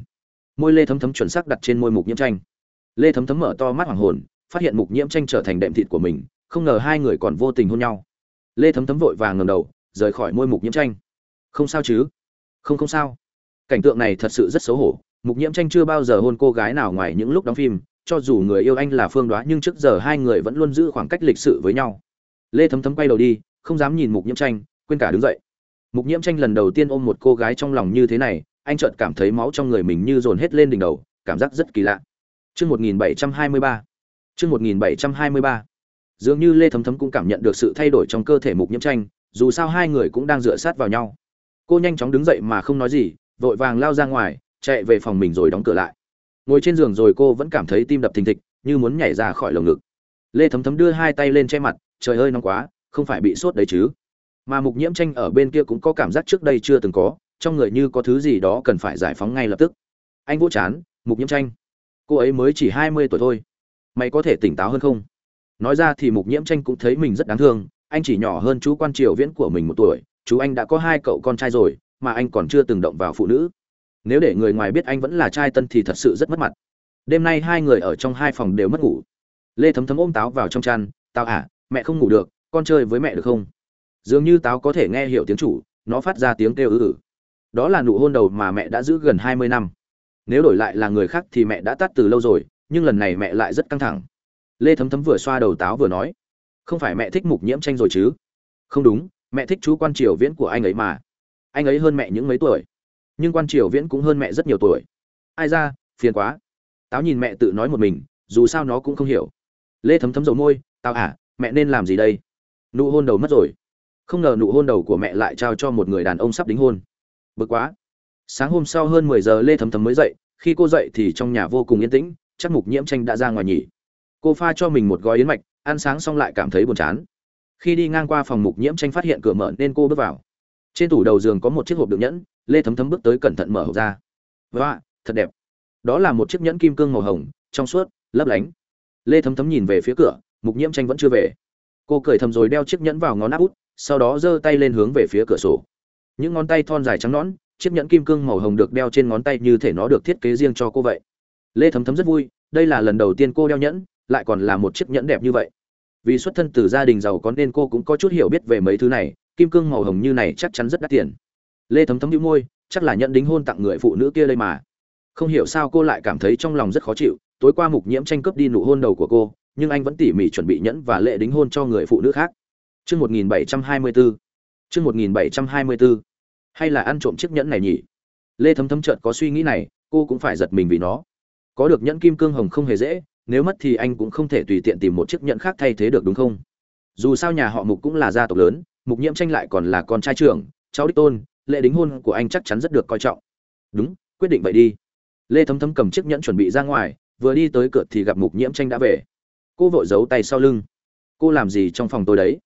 [SPEAKER 1] Môi lê thấm thấm chuẩn xác đặt trên môi mục nhiễm tranh. Lê thấm thấm mở to mắt hoàng hồn phát hiện mục nhiễm tranh trở thành đệm thịt của mình, không ngờ hai người còn vô tình hôn nhau. Lê thấm thấm vội vàng ngầm đầu, rời khỏi môi mục nhiễm tranh. Không sao chứ? Không không sao. Cảnh tượng này thật sự rất xấu hổ. Mục nhiễm tranh chưa bao giờ hôn cô gái nào ngoài những lúc đóng phim, cho dù người yêu anh là phương đoá, nhưng trước giờ hai người vẫn luôn giữ khoảng cách lịch sự với nhau. Lê thấm thấm quay đầu đi, không dám nhìn mục nhiễm tranh, quên cả đứng dậy. Mục nhiễm tranh lần đầu tiên ôm một cô gái trong lòng như thế này, anh chợt cảm thấy máu trong người mình như dồn hết lên đỉnh đầu, cảm giác rất kỳ lạ. Trước 1723 Chương 1723. Dường như Lê Thấm Thấm cũng cảm nhận được sự thay đổi trong cơ thể Mục Nhiễm Tranh, dù sao hai người cũng đang dựa sát vào nhau. Cô nhanh chóng đứng dậy mà không nói gì, vội vàng lao ra ngoài, chạy về phòng mình rồi đóng cửa lại. Ngồi trên giường rồi cô vẫn cảm thấy tim đập thình thịch, như muốn nhảy ra khỏi lồng ngực. Lê Thấm Thấm đưa hai tay lên che mặt, trời ơi nóng quá, không phải bị sốt đấy chứ? Mà Mục Nhiễm Tranh ở bên kia cũng có cảm giác trước đây chưa từng có, trong người như có thứ gì đó cần phải giải phóng ngay lập tức. Anh vỗ chán, Mục Nhiễm Tranh, cô ấy mới chỉ hai mươi tuổi thôi mày có thể tỉnh táo hơn không? Nói ra thì mục nhiễm tranh cũng thấy mình rất đáng thương, anh chỉ nhỏ hơn chú quan triều viễn của mình một tuổi, chú anh đã có hai cậu con trai rồi, mà anh còn chưa từng động vào phụ nữ. Nếu để người ngoài biết anh vẫn là trai tân thì thật sự rất mất mặt. Đêm nay hai người ở trong hai phòng đều mất ngủ. Lê thấm thấm ôm táo vào trong chăn tao à mẹ không ngủ được, con chơi với mẹ được không? Dường như táo có thể nghe hiểu tiếng chủ, nó phát ra tiếng kêu ư ử. Đó là nụ hôn đầu mà mẹ đã giữ gần hai mươi năm. Nếu đổi lại là người khác thì mẹ đã tắt từ lâu rồi nhưng lần này mẹ lại rất căng thẳng. Lê thấm thấm vừa xoa đầu táo vừa nói, không phải mẹ thích mục nhiễm tranh rồi chứ? Không đúng, mẹ thích chú quan triều viễn của anh ấy mà. Anh ấy hơn mẹ những mấy tuổi, nhưng quan triều viễn cũng hơn mẹ rất nhiều tuổi. Ai ra, phiền quá. Táo nhìn mẹ tự nói một mình, dù sao nó cũng không hiểu. Lê thấm thấm dầu môi, tao à mẹ nên làm gì đây? Nụ hôn đầu mất rồi. Không ngờ nụ hôn đầu của mẹ lại trao cho một người đàn ông sắp đính hôn. Bực quá. Sáng hôm sau hơn mười giờ, lê thấm thấm mới dậy. Khi cô dậy thì trong nhà vô cùng yên tĩnh chắc mục nhiễm tranh đã ra ngoài nhỉ? Cô pha cho mình một gói yến mạch, ăn sáng xong lại cảm thấy buồn chán. Khi đi ngang qua phòng mục nhiễm tranh phát hiện cửa mở nên cô bước vào. Trên tủ đầu giường có một chiếc hộp đựng nhẫn, lê thấm thấm bước tới cẩn thận mở hộp ra. Vâng Và thật đẹp. Đó là một chiếc nhẫn kim cương màu hồng, trong suốt, lấp lánh. Lê thấm thấm nhìn về phía cửa, mục nhiễm tranh vẫn chưa về. Cô cởi thầm rồi đeo chiếc nhẫn vào ngón áp út, sau đó giơ tay lên hướng về phía cửa sổ. Những ngón tay thon dài trắng nõn, chiếc nhẫn kim cương màu hồng được đeo trên ngón tay như thể nó được thiết kế riêng cho cô vậy lê thấm thấm rất vui, đây là lần đầu tiên cô đeo nhẫn, lại còn là một chiếc nhẫn đẹp như vậy. Vì xuất thân từ gia đình giàu có nên cô cũng có chút hiểu biết về mấy thứ này, kim cương màu hồng như này chắc chắn rất đắt tiền. Lê thấm thấm đĩu môi, chắc là nhẫn đính hôn tặng người phụ nữ kia đây mà. Không hiểu sao cô lại cảm thấy trong lòng rất khó chịu, tối qua mục nhiễm tranh cướp đi nụ hôn đầu của cô, nhưng anh vẫn tỉ mỉ chuẩn bị nhẫn và lễ đính hôn cho người phụ nữ khác. Chương 1724 chương 1724 hay là ăn trộm chiếc nhẫn này nhỉ? Lê thấm thấm chợt có suy nghĩ này, cô cũng phải giật mình vì nó có được nhẫn kim cương hồng không hề dễ, nếu mất thì anh cũng không thể tùy tiện tìm một chiếc nhẫn khác thay thế được đúng không? Dù sao nhà họ mục cũng là gia tộc lớn, mục nhiễm tranh lại còn là con trai trưởng, cháu đích tôn, lễ đính hôn của anh chắc chắn rất được coi trọng. Đúng, quyết định vậy đi. Lê thấm thấm cầm chiếc nhẫn chuẩn bị ra ngoài, vừa đi tới cửa thì gặp mục nhiễm tranh đã về. Cô vội giấu tay sau lưng. Cô làm gì trong phòng tôi đấy?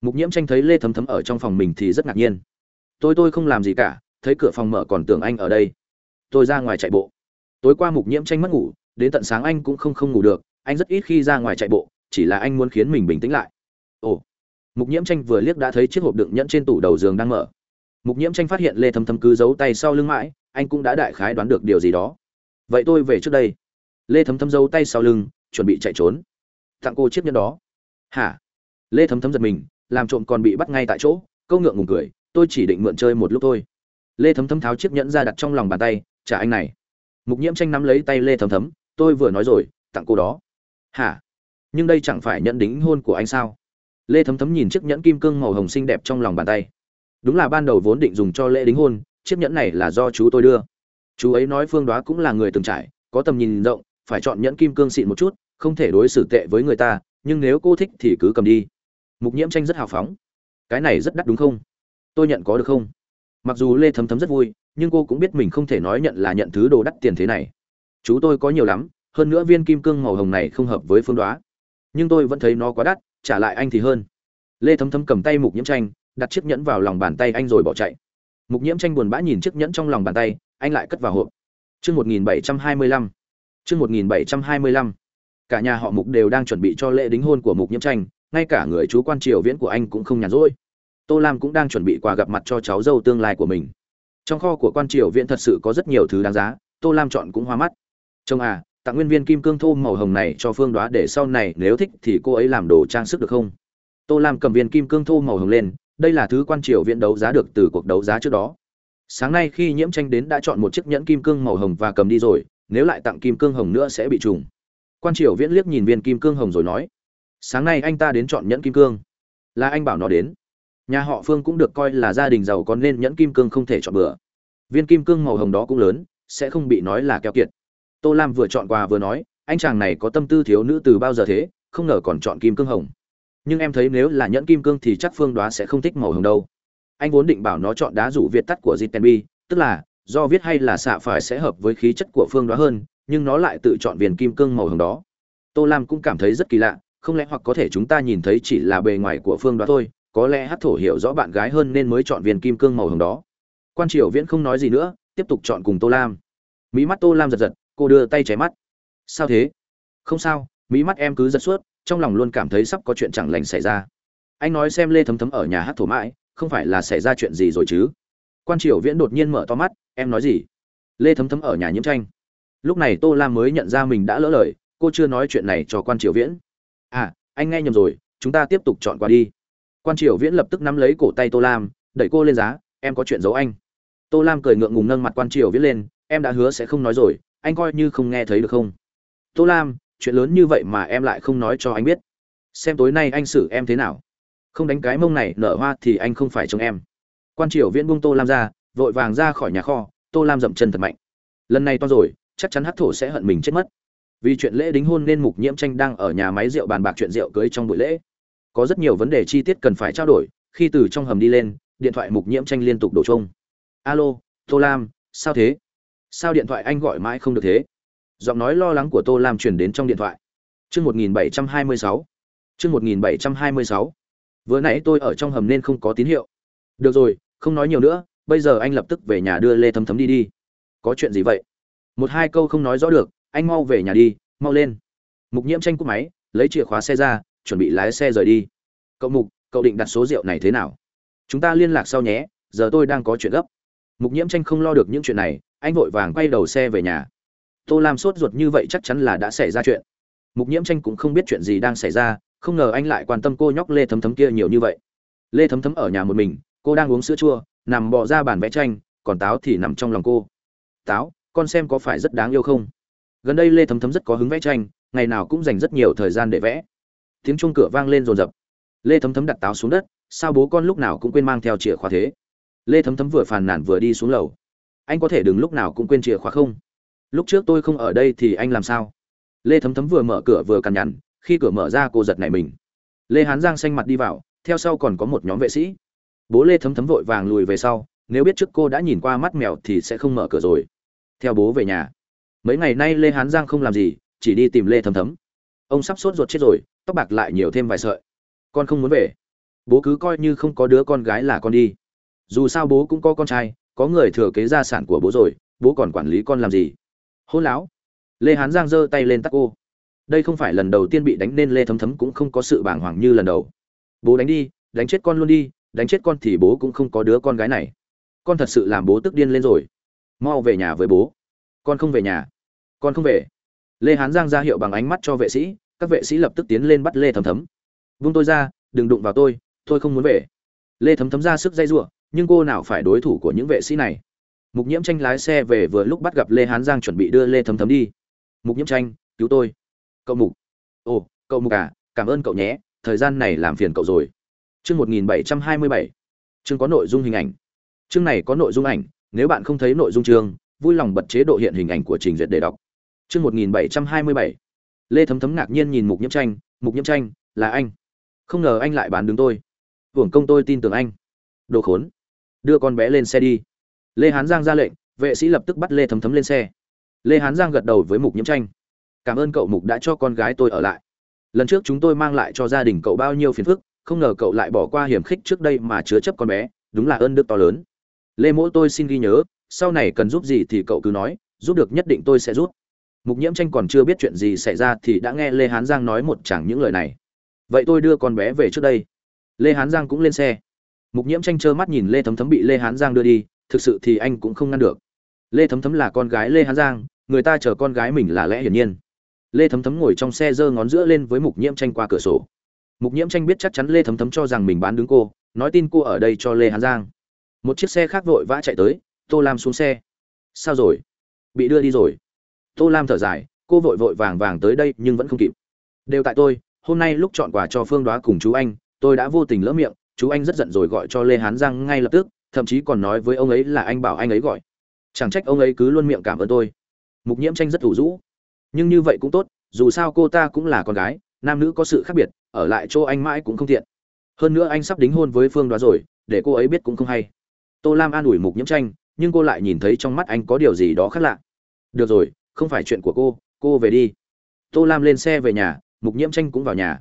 [SPEAKER 1] Mục nhiễm tranh thấy lê thấm thấm ở trong phòng mình thì rất ngạc nhiên. Tôi tôi không làm gì cả, thấy cửa phòng mở còn tưởng anh ở đây. Tôi ra ngoài chạy bộ tối qua mục nhiễm tranh mất ngủ, đến tận sáng anh cũng không không ngủ được, anh rất ít khi ra ngoài chạy bộ, chỉ là anh muốn khiến mình bình tĩnh lại. Ồ, mục nhiễm tranh vừa liếc đã thấy chiếc hộp đựng nhẫn trên tủ đầu giường đang mở. Mục nhiễm tranh phát hiện lê thấm thấm cứ giấu tay sau lưng mãi, anh cũng đã đại khái đoán được điều gì đó. Vậy tôi về trước đây. Lê thấm thấm giấu tay sau lưng, chuẩn bị chạy trốn. Tặng cô chiếc nhẫn đó. Hả? Lê thấm thấm giật mình, làm trộm còn bị bắt ngay tại chỗ, câu ngượng ngùng cười, tôi chỉ định mượn chơi một lúc thôi. Lê thấm thấm tháo chiếc nhẫn ra đặt trong lòng bàn tay, trả anh này mục nhiễm tranh nắm lấy tay lê thấm thấm, tôi vừa nói rồi, tặng cô đó. Hả? Nhưng đây chẳng phải nhẫn đính hôn của anh sao? Lê thấm thấm nhìn chiếc nhẫn kim cương màu hồng xinh đẹp trong lòng bàn tay. Đúng là ban đầu vốn định dùng cho lễ đính hôn, chiếc nhẫn này là do chú tôi đưa. Chú ấy nói phương đoá cũng là người từng trải, có tầm nhìn rộng, phải chọn nhẫn kim cương xịn một chút, không thể đối xử tệ với người ta, nhưng nếu cô thích thì cứ cầm đi. Mục nhiễm tranh rất hào phóng. Cái này rất đắt đúng không? Tôi nhận có được không? Mặc dù lê thấm thấm rất vui nhưng cô cũng biết mình không thể nói nhận là nhận thứ đồ đắt tiền thế này. Chú tôi có nhiều lắm, hơn nữa viên kim cương màu hồng này không hợp với phương đoá. Nhưng tôi vẫn thấy nó quá đắt, trả lại anh thì hơn. Lê thấm thấm cầm tay mục nhiễm tranh, đặt chiếc nhẫn vào lòng bàn tay anh rồi bỏ chạy. Mục nhiễm tranh buồn bã nhìn chiếc nhẫn trong lòng bàn tay, anh lại cất vào hộp. Chương một nghìn bảy trăm hai mươi lăm. Chương một nghìn bảy trăm hai mươi lăm. Cả nhà họ mục đều đang chuẩn bị cho lễ đính hôn của mục nhiễm tranh, ngay cả người chú quan triều viễn của anh cũng không nhàn rỗi. Tô lam cũng đang chuẩn bị quà gặp mặt cho cháu dâu tương lai của mình trong kho của quan triều viện thật sự có rất nhiều thứ đáng giá, tô lam chọn cũng hoa mắt. Trông à tặng nguyên viên kim cương thô màu hồng này cho phương đoá để sau này nếu thích thì cô ấy làm đồ trang sức được không? Tô lam cầm viên kim cương thô màu hồng lên, đây là thứ quan triều viện đấu giá được từ cuộc đấu giá trước đó. Sáng nay khi nhiễm tranh đến đã chọn một chiếc nhẫn kim cương màu hồng và cầm đi rồi, nếu lại tặng kim cương hồng nữa sẽ bị trùng. Quan triều viễn liếc nhìn viên kim cương hồng rồi nói, sáng nay anh ta đến chọn nhẫn kim cương. Là anh bảo nó đến nhà họ phương cũng được coi là gia đình giàu có nên nhẫn kim cương không thể chọn bừa. Viên kim cương màu hồng đó cũng lớn, sẽ không bị nói là keo kiệt. Tô lam vừa chọn quà vừa nói, anh chàng này có tâm tư thiếu nữ từ bao giờ thế, không ngờ còn chọn kim cương hồng. Nhưng em thấy nếu là nhẫn kim cương thì chắc phương đoá sẽ không thích màu hồng đâu. Anh vốn định bảo nó chọn đá rủ việt tắt của jitenbi tức là, do viết hay là xạ phải sẽ hợp với khí chất của phương đoá hơn, nhưng nó lại tự chọn viền kim cương màu hồng đó. Tô lam cũng cảm thấy rất kỳ lạ, không lẽ hoặc có thể chúng ta nhìn thấy chỉ là bề ngoài của phương đoá thôi có lẽ hát thổ hiểu rõ bạn gái hơn nên mới chọn viên kim cương màu hồng đó. Quan triều viễn không nói gì nữa, tiếp tục chọn cùng tô lam. Mỹ mắt tô lam giật giật, cô đưa tay cháy mắt. Sao thế? Không sao mỹ mắt em cứ giật suốt, trong lòng luôn cảm thấy sắp có chuyện chẳng lành xảy ra. Anh nói xem lê thấm thấm ở nhà hát thổ mãi, không phải là xảy ra chuyện gì rồi chứ? Quan triều viễn đột nhiên mở to mắt, em nói gì? Lê thấm thấm ở nhà nhiễm tranh. Lúc này tô lam mới nhận ra mình đã lỡ lời, cô chưa nói chuyện này cho quan triều viễn. À anh nghe nhầm rồi, chúng ta tiếp tục chọn qua đi quan triều viễn lập tức nắm lấy cổ tay tô lam đẩy cô lên giá em có chuyện giấu anh tô lam cười ngượng ngùng nâng mặt quan triều viễn lên em đã hứa sẽ không nói rồi anh coi như không nghe thấy được không tô lam chuyện lớn như vậy mà em lại không nói cho anh biết xem tối nay anh xử em thế nào không đánh cái mông này nở hoa thì anh không phải chồng em quan triều viễn buông tô lam ra vội vàng ra khỏi nhà kho tô lam dậm chân thật mạnh lần này to rồi chắc chắn Hát thổ sẽ hận mình chết mất vì chuyện lễ đính hôn nên mục nhiễm tranh đang ở nhà máy rượu bàn bạc chuyện rượu cưới trong buổi lễ có rất nhiều vấn đề chi tiết cần phải trao đổi, khi từ trong hầm đi lên, điện thoại mục nhiễm tranh liên tục đổ chung alo, tô lam, sao thế? Sao điện thoại anh gọi mãi không được thế? Giọng nói lo lắng của tô lam truyền đến trong điện thoại. Chương một nghìn bảy trăm hai mươi sáu. Chương một nghìn bảy trăm hai mươi sáu. Vừa nãy tôi ở trong hầm nên không có tín hiệu. Được rồi, không nói nhiều nữa, bây giờ anh lập tức về nhà đưa lê thấm thấm đi đi. Có chuyện gì vậy? Một hai câu không nói rõ được, anh mau về nhà đi, mau lên. Mục nhiễm tranh cúp máy, lấy chìa khóa xe ra chuẩn bị lái xe rời đi. Cậu mục, cậu định đặt số rượu này thế nào? Chúng ta liên lạc sau nhé, giờ tôi đang có chuyện gấp. Mục nhiễm tranh không lo được những chuyện này, anh vội vàng quay đầu xe về nhà. Tô lam sốt ruột như vậy chắc chắn là đã xảy ra chuyện. Mục nhiễm tranh cũng không biết chuyện gì đang xảy ra, không ngờ anh lại quan tâm cô nhóc lê thấm thấm kia nhiều như vậy. Lê thấm thấm ở nhà một mình, cô đang uống sữa chua, nằm bò ra bàn vẽ tranh, còn táo thì nằm trong lòng cô. Táo, con xem có phải rất đáng yêu không? Gần đây lê thấm thấm rất có hứng vẽ tranh, ngày nào cũng dành rất nhiều thời gian để vẽ tiếng chuông cửa vang lên rồn rập. Lê thấm thấm đặt táo xuống đất, sao bố con lúc nào cũng quên mang theo chìa khóa thế? Lê thấm thấm vừa phàn nàn vừa đi xuống lầu. Anh có thể đừng lúc nào cũng quên chìa khóa không? Lúc trước tôi không ở đây thì anh làm sao? Lê thấm thấm vừa mở cửa vừa cằn nhằn, khi cửa mở ra cô giật nảy mình. Lê hán giang xanh mặt đi vào, theo sau còn có một nhóm vệ sĩ. Bố lê thấm thấm vội vàng lùi về sau, nếu biết trước cô đã nhìn qua mắt mèo thì sẽ không mở cửa rồi. Theo bố về nhà. Mấy ngày nay lê hán giang không làm gì, chỉ đi tìm lê thấm thấm. Ông sắp sốt ruột chết rồi tóc bạc lại nhiều thêm vài sợi. Con không muốn về. Bố cứ coi như không có đứa con gái là con đi. Dù sao bố cũng có con trai có người thừa kế gia sản của bố rồi bố còn quản lý con làm gì? Hôn láo lê hán giang giơ tay lên tắc ô, đây không phải lần đầu tiên bị đánh nên lê thấm thấm cũng không có sự bàng hoàng như lần đầu. Bố đánh đi đánh chết con luôn đi đánh chết con thì bố cũng không có đứa con gái này. Con thật sự làm bố tức điên lên rồi. Mau về nhà với bố. Con không về nhà. Con không về. Lê hán giang ra hiệu bằng ánh mắt cho vệ sĩ các vệ sĩ lập tức tiến lên bắt lê thấm thấm. Vung tôi ra, đừng đụng vào tôi tôi không muốn về. Lê thấm thấm ra sức dây giụa, nhưng cô nào phải đối thủ của những vệ sĩ này? Mục nhiễm tranh lái xe về vừa lúc bắt gặp lê hán giang chuẩn bị đưa lê thấm thấm đi. Mục nhiễm tranh cứu tôi. Cậu mục. Ồ, cậu mục à cảm ơn cậu nhé, thời gian này làm phiền cậu rồi. Chương một nghìn bảy trăm hai mươi bảy. Chương có nội dung hình ảnh. Chương này có nội dung ảnh, nếu bạn không thấy nội dung chương, vui lòng bật chế độ hiện hình ảnh của trình duyệt để đọc. Chương một nghìn bảy trăm hai mươi bảy lê thấm thấm ngạc nhiên nhìn mục nhiễm tranh, mục nhiễm tranh, là anh. Không ngờ anh lại bán đứng tôi. Hưởng công tôi tin tưởng anh. Đồ khốn. Đưa con bé lên xe đi. Lê hán giang ra lệnh, vệ sĩ lập tức bắt lê thấm thấm lên xe. Lê hán giang gật đầu với mục nhiễm tranh. Cảm ơn cậu mục đã cho con gái tôi ở lại. Lần trước chúng tôi mang lại cho gia đình cậu bao nhiêu phiền phức, không ngờ cậu lại bỏ qua hiểm khích trước đây mà chứa chấp con bé, đúng là ơn đức to lớn. Lê mỗ, tôi xin ghi nhớ, sau này cần giúp gì thì cậu cứ nói, giúp được nhất định tôi sẽ giúp mục nhiễm tranh còn chưa biết chuyện gì xảy ra thì đã nghe lê hán giang nói một chẳng những lời này. Vậy tôi đưa con bé về trước đây. Lê hán giang cũng lên xe. Mục nhiễm tranh trơ mắt nhìn lê thấm thấm bị lê hán giang đưa đi, thực sự thì anh cũng không ngăn được. Lê thấm thấm là con gái lê hán giang, người ta chờ con gái mình là lẽ hiển nhiên. Lê thấm thấm ngồi trong xe giơ ngón giữa lên với mục nhiễm tranh qua cửa sổ. Mục nhiễm tranh biết chắc chắn lê thấm thấm cho rằng mình bán đứng cô, nói tin cô ở đây cho lê hán giang. Một chiếc xe khác vội vã chạy tới, tô lam xuống xe. Sao rồi? Bị đưa đi rồi? Tô lam thở dài, cô vội vội vàng vàng tới đây nhưng vẫn không kịp. Đều tại tôi, hôm nay lúc chọn quà cho phương đoá cùng chú anh, tôi đã vô tình lỡ miệng, chú anh rất giận rồi gọi cho lê hán giang ngay lập tức, thậm chí còn nói với ông ấy là anh bảo anh ấy gọi. Chẳng trách ông ấy cứ luôn miệng cảm ơn tôi. Mục nhiễm tranh rất thủ rũ. Nhưng như vậy cũng tốt, dù sao cô ta cũng là con gái, nam nữ có sự khác biệt, ở lại chỗ anh mãi cũng không tiện. Hơn nữa anh sắp đính hôn với phương đoá rồi, để cô ấy biết cũng không hay. Tô lam an ủi mục nhiễm tranh, nhưng cô lại nhìn thấy trong mắt anh có điều gì đó khác lạ. Được rồi không phải chuyện của cô cô về đi. Tô lam lên xe về nhà, mục nhiễm tranh cũng vào nhà.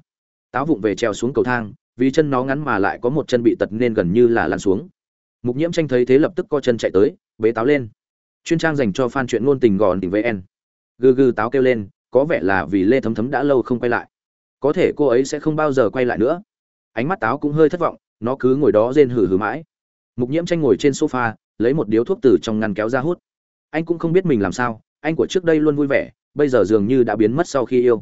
[SPEAKER 1] Táo vụng về treo xuống cầu thang, vì chân nó ngắn mà lại có một chân bị tật nên gần như là lăn xuống. Mục nhiễm tranh thấy thế lập tức co chân chạy tới, bế táo lên. Chuyên trang dành cho fan chuyện ngôn tình gòn tình vn. Gừ gừ táo kêu lên, có vẻ là vì lê thấm thấm đã lâu không quay lại. Có thể cô ấy sẽ không bao giờ quay lại nữa. Ánh mắt táo cũng hơi thất vọng, nó cứ ngồi đó rên hử hử mãi. Mục nhiễm tranh ngồi trên sofa, lấy một điếu thuốc từ trong ngăn kéo ra hút. Anh cũng không biết mình làm sao anh của trước đây luôn vui vẻ, bây giờ dường như đã biến mất sau khi yêu.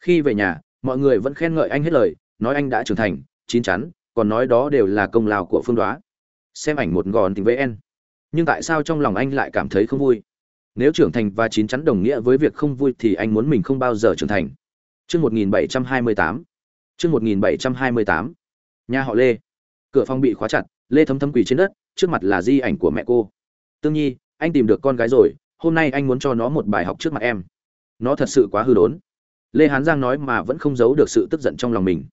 [SPEAKER 1] Khi về nhà, mọi người vẫn khen ngợi anh hết lời, nói anh đã trưởng thành, chín chắn, còn nói đó đều là công lao của phương đoá. Xem ảnh một gòn tình vn. Nhưng tại sao trong lòng anh lại cảm thấy không vui? Nếu trưởng thành và chín chắn đồng nghĩa với việc không vui thì anh muốn mình không bao giờ trưởng thành. Chương 1728 chương 1728 nhà họ lê. Cửa phòng bị khóa chặt, lê thấm thấm quỳ trên đất, trước mặt là di ảnh của mẹ cô. Tương nhi, anh tìm được con gái rồi hôm nay anh muốn cho nó một bài học trước mặt em. Nó thật sự quá hư đốn. Lê hán giang nói mà vẫn không giấu được sự tức giận trong lòng mình.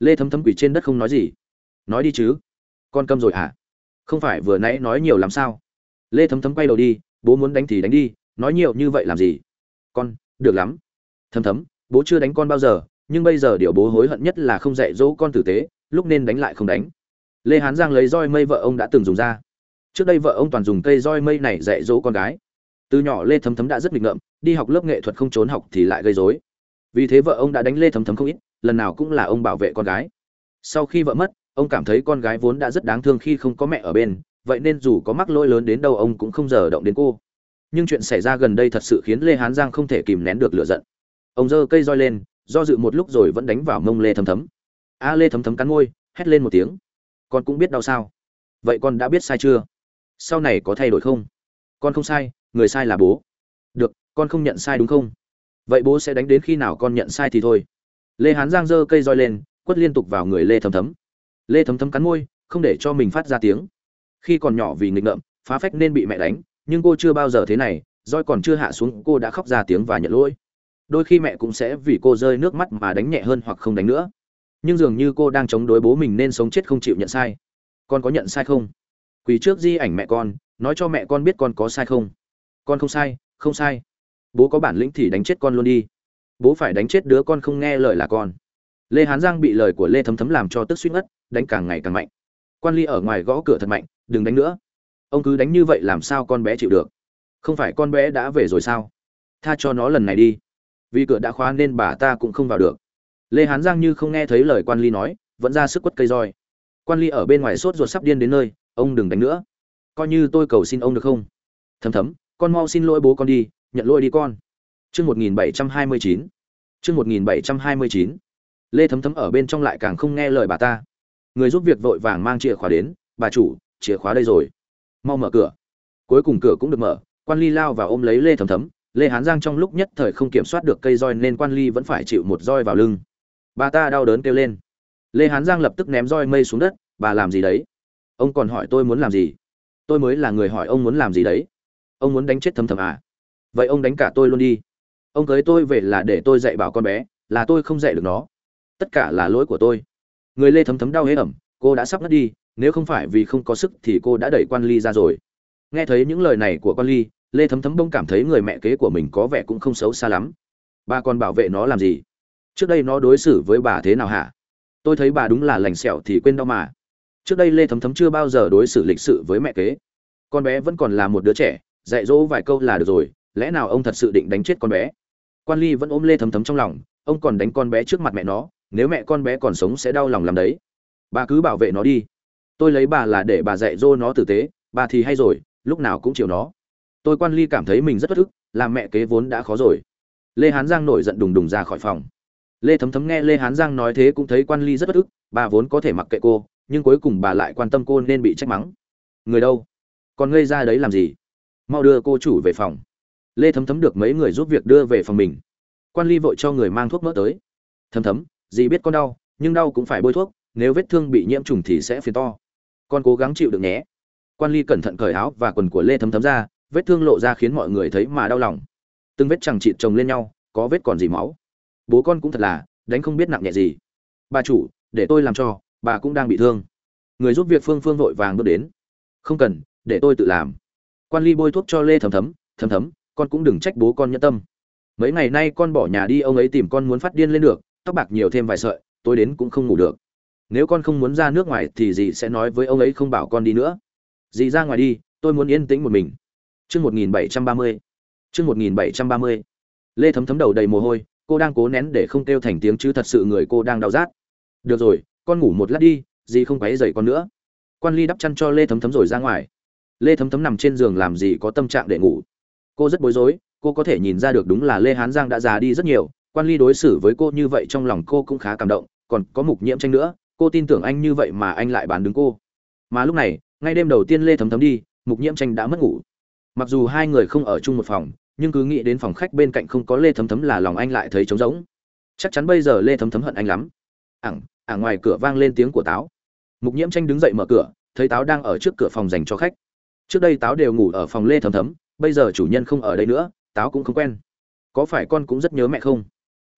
[SPEAKER 1] Lê thấm thấm quỷ trên đất không nói gì. Nói đi chứ. Con câm rồi à không phải vừa nãy nói nhiều làm sao? Lê thấm thấm quay đầu đi, bố muốn đánh thì đánh đi, nói nhiều như vậy làm gì? Con, được lắm. Thấm thấm, bố chưa đánh con bao giờ, nhưng bây giờ điều bố hối hận nhất là không dạy dỗ con tử tế, lúc nên đánh lại không đánh. Lê hán giang lấy roi mây vợ ông đã từng dùng ra. Trước đây vợ ông toàn dùng cây roi mây này dạy dỗ con gái từ nhỏ lê thấm thấm đã rất nghịch ngợm, đi học lớp nghệ thuật không trốn học thì lại gây rối. Vì thế vợ ông đã đánh lê thấm thấm không ít, lần nào cũng là ông bảo vệ con gái. Sau khi vợ mất, ông cảm thấy con gái vốn đã rất đáng thương khi không có mẹ ở bên, vậy nên dù có mắc lỗi lớn đến đâu ông cũng không giờ động đến cô. Nhưng chuyện xảy ra gần đây thật sự khiến lê hán giang không thể kìm nén được lửa giận. Ông giơ cây roi lên, do dự một lúc rồi vẫn đánh vào mông lê thấm thấm. A lê thấm thấm cắn môi, hét lên một tiếng. Con cũng biết đau sao? Vậy con đã biết sai chưa? Sau này có thay đổi không? Con không sai người sai là bố. Được, con không nhận sai đúng không? Vậy bố sẽ đánh đến khi nào con nhận sai thì thôi. Lê hán giang giơ cây roi lên, quất liên tục vào người lê thấm thấm. Lê thấm thấm cắn môi, không để cho mình phát ra tiếng. Khi còn nhỏ vì nghịch ngợm, phá phách nên bị mẹ đánh, nhưng cô chưa bao giờ thế này, roi còn chưa hạ xuống, cô đã khóc ra tiếng và nhận lỗi. Đôi khi mẹ cũng sẽ vì cô rơi nước mắt mà đánh nhẹ hơn hoặc không đánh nữa. Nhưng dường như cô đang chống đối bố mình nên sống chết không chịu nhận sai. Con có nhận sai không? Quỳ trước di ảnh mẹ con, nói cho mẹ con biết con có sai không? Con không sai không sai. Bố có bản lĩnh thì đánh chết con luôn đi. Bố phải đánh chết đứa con không nghe lời là con. Lê hán giang bị lời của lê thấm thấm làm cho tức suýt ngất, đánh càng ngày càng mạnh. Quan ly ở ngoài gõ cửa thật mạnh, đừng đánh nữa. Ông cứ đánh như vậy làm sao con bé chịu được? Không phải con bé đã về rồi sao? Tha cho nó lần này đi. Vì cửa đã khóa nên bà ta cũng không vào được. Lê hán giang như không nghe thấy lời quan ly nói, vẫn ra sức quất cây roi. Quan ly ở bên ngoài sốt ruột sắp điên đến nơi, ông đừng đánh nữa. Coi như tôi cầu xin ông được không? Thấm thấm con mau xin lỗi bố con đi, nhận lỗi đi con. Chương một nghìn bảy trăm hai mươi chín. Chương một nghìn bảy trăm hai mươi chín. Lê thấm thấm ở bên trong lại càng không nghe lời bà ta. Người giúp việc vội vàng mang chìa khóa đến, bà chủ, chìa khóa đây rồi. Mau mở cửa. Cuối cùng cửa cũng được mở, quan ly lao và ôm lấy lê thấm thấm. Lê hán giang trong lúc nhất thời không kiểm soát được cây roi nên quan ly vẫn phải chịu một roi vào lưng. Bà ta đau đớn kêu lên. Lê hán giang lập tức ném roi mây xuống đất. Bà làm gì đấy? Ông còn hỏi tôi muốn làm gì. Tôi mới là người hỏi ông muốn làm gì đấy ông muốn đánh chết thấm thấm à? Vậy ông đánh cả tôi luôn đi. Ông cưới tôi về là để tôi dạy bảo con bé, là tôi không dạy được nó. Tất cả là lỗi của tôi. Người lê thấm thấm đau hế ẩm, cô đã sắp ngất đi, nếu không phải vì không có sức thì cô đã đẩy quan ly ra rồi. Nghe thấy những lời này của quan ly, lê thấm thấm bông cảm thấy người mẹ kế của mình có vẻ cũng không xấu xa lắm. Bà còn bảo vệ nó làm gì? Trước đây nó đối xử với bà thế nào hả? Tôi thấy bà đúng là lành sẹo thì quên đau mà. Trước đây lê thấm thấm chưa bao giờ đối xử lịch sự với mẹ kế. Con bé vẫn còn là một đứa trẻ dạy dỗ vài câu là được rồi, lẽ nào ông thật sự định đánh chết con bé? Quan ly vẫn ôm lê thấm thấm trong lòng, ông còn đánh con bé trước mặt mẹ nó, nếu mẹ con bé còn sống sẽ đau lòng làm đấy. Bà cứ bảo vệ nó đi. Tôi lấy bà là để bà dạy dỗ nó tử tế, bà thì hay rồi, lúc nào cũng chịu nó. Tôi quan ly cảm thấy mình rất bất ức, làm mẹ kế vốn đã khó rồi. Lê hán giang nổi giận đùng đùng ra khỏi phòng. Lê thấm thấm nghe lê hán giang nói thế cũng thấy quan ly rất bất ức, bà vốn có thể mặc kệ cô, nhưng cuối cùng bà lại quan tâm cô nên bị trách mắng. Người đâu? Còn ngây ra đấy làm gì? Mau đưa cô chủ về phòng. Lê thấm thấm được mấy người giúp việc đưa về phòng mình. Quan ly vội cho người mang thuốc mỡ tới. Thấm thấm, dì biết con đau, nhưng đau cũng phải bôi thuốc, nếu vết thương bị nhiễm trùng thì sẽ phiền to. Con cố gắng chịu được nhé. Quan ly cẩn thận cởi áo và quần của lê thấm thấm ra, vết thương lộ ra khiến mọi người thấy mà đau lòng. Từng vết chẳng chịt chồng lên nhau, có vết còn gì máu. Bố con cũng thật là, đánh không biết nặng nhẹ gì. Bà chủ, để tôi làm cho, bà cũng đang bị thương. Người giúp việc phương phương vội vàng bước đến. Không cần, để tôi tự làm quan ly bôi thuốc cho lê thấm thấm thấm thấm, con cũng đừng trách bố con nhẫn tâm. Mấy ngày nay con bỏ nhà đi, ông ấy tìm con muốn phát điên lên được, tóc bạc nhiều thêm vài sợi tôi đến cũng không ngủ được. Nếu con không muốn ra nước ngoài thì dì sẽ nói với ông ấy không bảo con đi nữa. Dì ra ngoài đi, tôi muốn yên tĩnh một mình. Chương một nghìn bảy trăm ba mươi. Chương một nghìn bảy trăm ba mươi. Lê thấm thấm đầu đầy mồ hôi, cô đang cố nén để không kêu thành tiếng chứ thật sự người cô đang đau rát. Được rồi, con ngủ một lát đi, dì không quấy dậy con nữa. Quan ly đắp chăn cho lê thấm thấm rồi ra ngoài lê thấm thấm nằm trên giường làm gì có tâm trạng để ngủ. Cô rất bối rối, cô có thể nhìn ra được đúng là lê hán giang đã già đi rất nhiều, quan ly đối xử với cô như vậy trong lòng cô cũng khá cảm động, còn có mục nhiễm tranh nữa, cô tin tưởng anh như vậy mà anh lại bán đứng cô. Mà lúc này, ngay đêm đầu tiên lê thấm thấm đi, mục nhiễm tranh đã mất ngủ. Mặc dù hai người không ở chung một phòng, nhưng cứ nghĩ đến phòng khách bên cạnh không có lê thấm thấm là lòng anh lại thấy trống rỗng. Chắc chắn bây giờ lê thấm thấm hận anh lắm. Ẳng ẳng ngoài cửa vang lên tiếng của táo. Mục nhiễm tranh đứng dậy mở cửa, thấy táo đang ở trước cửa phòng dành cho khách trước đây táo đều ngủ ở phòng lê thấm thấm, bây giờ chủ nhân không ở đây nữa, táo cũng không quen. Có phải con cũng rất nhớ mẹ không?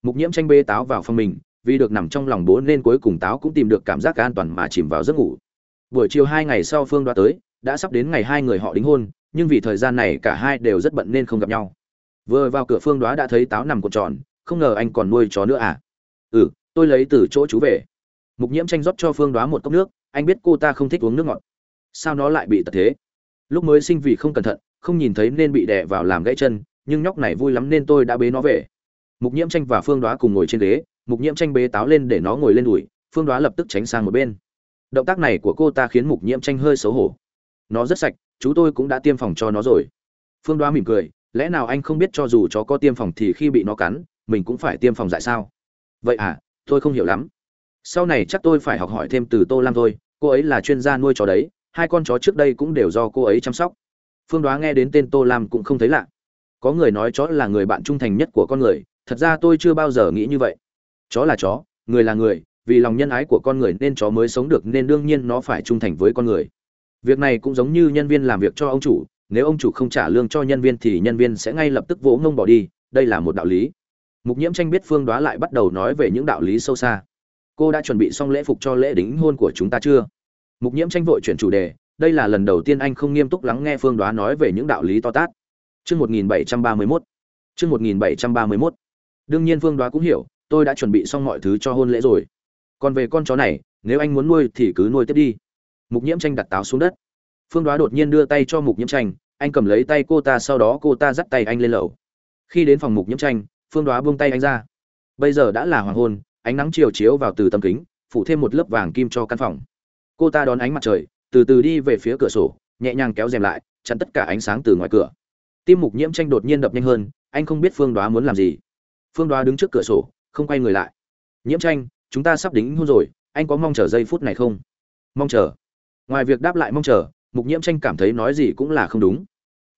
[SPEAKER 1] Mục nhiễm tranh bê táo vào phòng mình, vì được nằm trong lòng bố nên cuối cùng táo cũng tìm được cảm giác an toàn mà chìm vào giấc ngủ. Buổi chiều hai ngày sau phương đoá tới, đã sắp đến ngày hai người họ đính hôn, nhưng vì thời gian này cả hai đều rất bận nên không gặp nhau. Vừa vào cửa phương đoá đã thấy táo nằm cột tròn, không ngờ anh còn nuôi chó nữa à? Ừ tôi lấy từ chỗ chú về. Mục nhiễm tranh rót cho phương đoá một cốc nước, anh biết cô ta không thích uống nước ngọt. Sao nó lại bị tật thế? Lúc mới sinh vì không cẩn thận, không nhìn thấy nên bị đè vào làm gãy chân, nhưng nhóc này vui lắm nên tôi đã bế nó về. Mục nhiễm tranh và phương đoá cùng ngồi trên ghế, mục nhiễm tranh bế táo lên để nó ngồi lên đùi, phương đoá lập tức tránh sang một bên. Động tác này của cô ta khiến mục nhiễm tranh hơi xấu hổ. Nó rất sạch, chú tôi cũng đã tiêm phòng cho nó rồi. Phương đoá mỉm cười, lẽ nào anh không biết cho dù chó có tiêm phòng thì khi bị nó cắn, mình cũng phải tiêm phòng dại sao? Vậy à tôi không hiểu lắm. Sau này chắc tôi phải học hỏi thêm từ tô lam thôi, cô ấy là chuyên gia nuôi chó đấy hai con chó trước đây cũng đều do cô ấy chăm sóc. Phương đoá nghe đến tên tô lam cũng không thấy lạ. Có người nói chó là người bạn trung thành nhất của con người, thật ra tôi chưa bao giờ nghĩ như vậy. Chó là chó, người là người, vì lòng nhân ái của con người nên chó mới sống được nên đương nhiên nó phải trung thành với con người. Việc này cũng giống như nhân viên làm việc cho ông chủ, nếu ông chủ không trả lương cho nhân viên thì nhân viên sẽ ngay lập tức vỗ ngông bỏ đi, đây là một đạo lý. Mục nhiễm tranh biết phương đoá lại bắt đầu nói về những đạo lý sâu xa. Cô đã chuẩn bị xong lễ phục cho lễ đính hôn của chúng ta chưa? Mục nhiễm tranh vội chuyển chủ đề đây là lần đầu tiên anh không nghiêm túc lắng nghe phương đoá nói về những đạo lý to tát Chương 1731. Chương 1731. Đương nhiên Phương Đoá cũng hiểu, tôi đã chuẩn bị xong mọi thứ cho hôn lễ rồi. Còn về con chó này, nếu anh muốn nuôi thì cứ nuôi tiếp đi. Mục Nhiễm Tranh đặt táo xuống đất. Phương Đoá đột nhiên đưa tay cho Mục Nhiễm Tranh, anh cầm lấy tay cô ta sau đó cô ta dắt tay anh lên lầu. Khi đến phòng Mục Nhiễm Tranh, Phương Đoá buông tay anh ra. Bây giờ đã là hoàng hôn, ánh nắng chiều chiếu vào từ tấm kính, phủ thêm một lớp vàng kim cho căn phòng. Cô ta đón ánh mặt trời, từ từ đi về phía cửa sổ, nhẹ nhàng kéo rèm lại, chắn tất cả ánh sáng từ ngoài cửa. Tim mục nhiễm tranh đột nhiên đập nhanh hơn anh không biết phương đoá muốn làm gì. Phương đoá đứng trước cửa sổ không quay người lại. Nhiễm tranh chúng ta sắp đính hôn rồi anh có mong chờ giây phút này không? Mong chờ. Ngoài việc đáp lại mong chờ mục nhiễm tranh cảm thấy nói gì cũng là không đúng.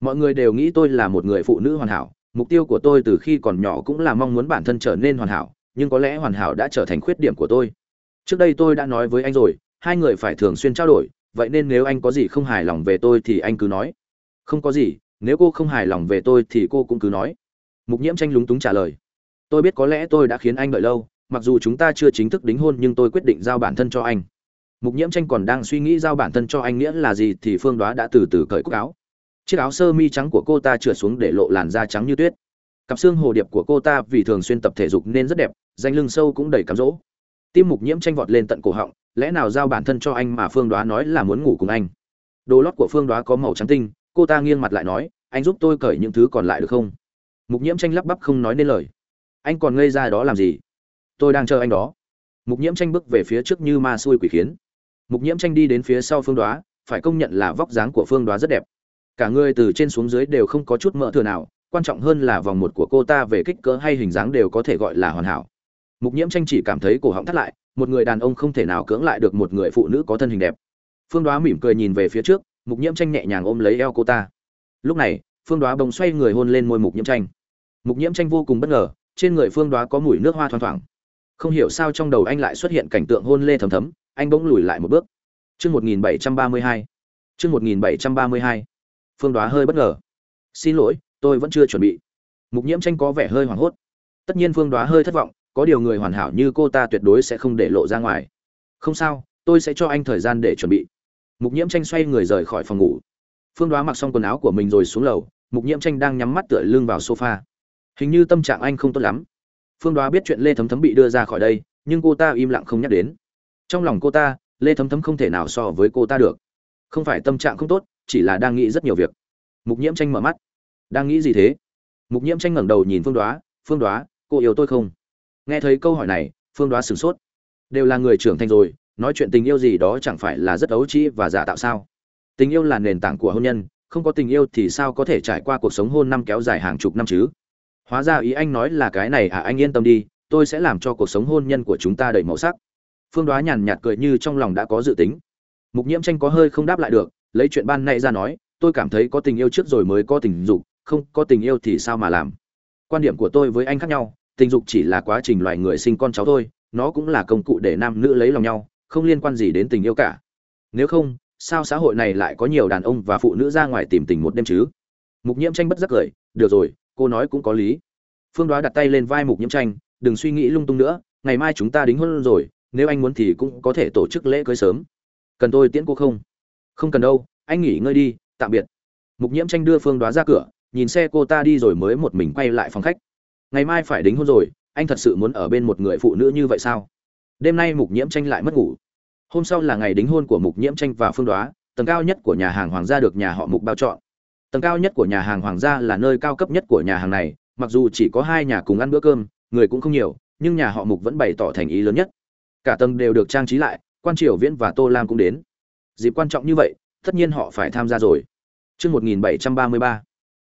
[SPEAKER 1] Mọi người đều nghĩ tôi là một người phụ nữ hoàn hảo mục tiêu của tôi từ khi còn nhỏ cũng là mong muốn bản thân trở nên hoàn hảo nhưng có lẽ hoàn hảo đã trở thành khuyết điểm của tôi. Trước đây tôi đã nói với anh rồi hai người phải thường xuyên trao đổi, vậy nên nếu anh có gì không hài lòng về tôi thì anh cứ nói. Không có gì, nếu cô không hài lòng về tôi thì cô cũng cứ nói. Mục nhiễm tranh lúng túng trả lời. Tôi biết có lẽ tôi đã khiến anh đợi lâu, mặc dù chúng ta chưa chính thức đính hôn nhưng tôi quyết định giao bản thân cho anh. Mục nhiễm tranh còn đang suy nghĩ giao bản thân cho anh nghĩa là gì thì phương đoá đã từ từ cởi cúc áo. Chiếc áo sơ mi trắng của cô ta trượt xuống để lộ làn da trắng như tuyết. Cặp xương hồ điệp của cô ta vì thường xuyên tập thể dục nên rất đẹp, danh lưng sâu cũng đầy cám rỗ tim mục nhiễm tranh vọt lên tận cổ họng lẽ nào giao bản thân cho anh mà phương đoá nói là muốn ngủ cùng anh? Đồ lót của phương đoá có màu trắng tinh, cô ta nghiêng mặt lại nói, anh giúp tôi cởi những thứ còn lại được không? Mục nhiễm tranh lắp bắp không nói nên lời. Anh còn ngây ra đó làm gì? Tôi đang chờ anh đó. Mục nhiễm tranh bước về phía trước như ma xui quỷ khiến. Mục nhiễm tranh đi đến phía sau phương đoá, phải công nhận là vóc dáng của phương đoá rất đẹp. Cả người từ trên xuống dưới đều không có chút mỡ thừa nào, quan trọng hơn là vòng một của cô ta về kích cỡ hay hình dáng đều có thể gọi là hoàn hảo. Mục nhiễm tranh chỉ cảm thấy cổ họng thắt lại một người đàn ông không thể nào cưỡng lại được một người phụ nữ có thân hình đẹp. Phương đoá mỉm cười nhìn về phía trước, mục nhiễm tranh nhẹ nhàng ôm lấy eo cô ta. Lúc này, phương đoá bỗng xoay người hôn lên môi mục nhiễm tranh. Mục nhiễm tranh vô cùng bất ngờ, trên người phương đoá có mùi nước hoa thoang thoảng. Không hiểu sao trong đầu anh lại xuất hiện cảnh tượng hôn lê thầm thấm, anh bỗng lùi lại một bước. Chương một nghìn bảy trăm ba mươi hai. Chương một nghìn bảy trăm ba mươi hai. Phương đoá hơi bất ngờ. Xin lỗi, tôi vẫn chưa chuẩn bị. Mục nhiễm tranh có vẻ hơi hoảng hốt. Tất nhiên phương đoá hơi thất vọng có điều người hoàn hảo như cô ta tuyệt đối sẽ không để lộ ra ngoài. Không sao, tôi sẽ cho anh thời gian để chuẩn bị. Mục nhiễm tranh xoay người rời khỏi phòng ngủ. Phương đoá mặc xong quần áo của mình rồi xuống lầu, mục nhiễm tranh đang nhắm mắt tựa lưng vào sofa. Hình như tâm trạng anh không tốt lắm. Phương đoá biết chuyện lê thấm thấm bị đưa ra khỏi đây, nhưng cô ta im lặng không nhắc đến. Trong lòng cô ta, lê thấm thấm không thể nào so với cô ta được. Không phải tâm trạng không tốt, chỉ là đang nghĩ rất nhiều việc. Mục nhiễm tranh mở mắt. Đang nghĩ gì thế? Mục nhiễm tranh ngẩng đầu nhìn phương đoá phương đoá, cô yêu tôi không? Nghe thấy câu hỏi này, phương đoá sửng sốt. Đều là người trưởng thành rồi, nói chuyện tình yêu gì đó chẳng phải là rất ấu trĩ và giả tạo sao? Tình yêu là nền tảng của hôn nhân, không có tình yêu thì sao có thể trải qua cuộc sống hôn năm kéo dài hàng chục năm chứ? Hóa ra ý anh nói là cái này à anh yên tâm đi, tôi sẽ làm cho cuộc sống hôn nhân của chúng ta đầy màu sắc. Phương đoá nhàn nhạt cười như trong lòng đã có dự tính. Mục nhiễm tranh có hơi không đáp lại được, lấy chuyện ban nay ra nói, tôi cảm thấy có tình yêu trước rồi mới có tình dục, không có tình yêu thì sao mà làm? Quan điểm của tôi với anh khác nhau tình dục chỉ là quá trình loài người sinh con cháu thôi, nó cũng là công cụ để nam nữ lấy lòng nhau, không liên quan gì đến tình yêu cả. Nếu không, sao xã hội này lại có nhiều đàn ông và phụ nữ ra ngoài tìm tình một đêm chứ? Mục nhiễm tranh bất giác cười, được rồi, cô nói cũng có lý. Phương đoá đặt tay lên vai mục nhiễm tranh, đừng suy nghĩ lung tung nữa, ngày mai chúng ta đính hôn rồi, nếu anh muốn thì cũng có thể tổ chức lễ cưới sớm. Cần tôi tiễn cô không? Không cần đâu, anh nghỉ ngơi đi, tạm biệt. Mục nhiễm tranh đưa phương đoá ra cửa, nhìn xe cô ta đi rồi mới một mình quay lại phòng khách ngày mai phải đính hôn rồi, anh thật sự muốn ở bên một người phụ nữ như vậy sao? Đêm nay mục nhiễm tranh lại mất ngủ. Hôm sau là ngày đính hôn của mục nhiễm tranh và phương đoá, tầng cao nhất của nhà hàng hoàng gia được nhà họ mục bao chọn. Tầng cao nhất của nhà hàng hoàng gia là nơi cao cấp nhất của nhà hàng này, mặc dù chỉ có hai nhà cùng ăn bữa cơm, người cũng không nhiều, nhưng nhà họ mục vẫn bày tỏ thành ý lớn nhất. Cả tầng đều được trang trí lại, quan triều viễn và tô lam cũng đến. Dịp quan trọng như vậy, tất nhiên họ phải tham gia rồi. Trước 1733.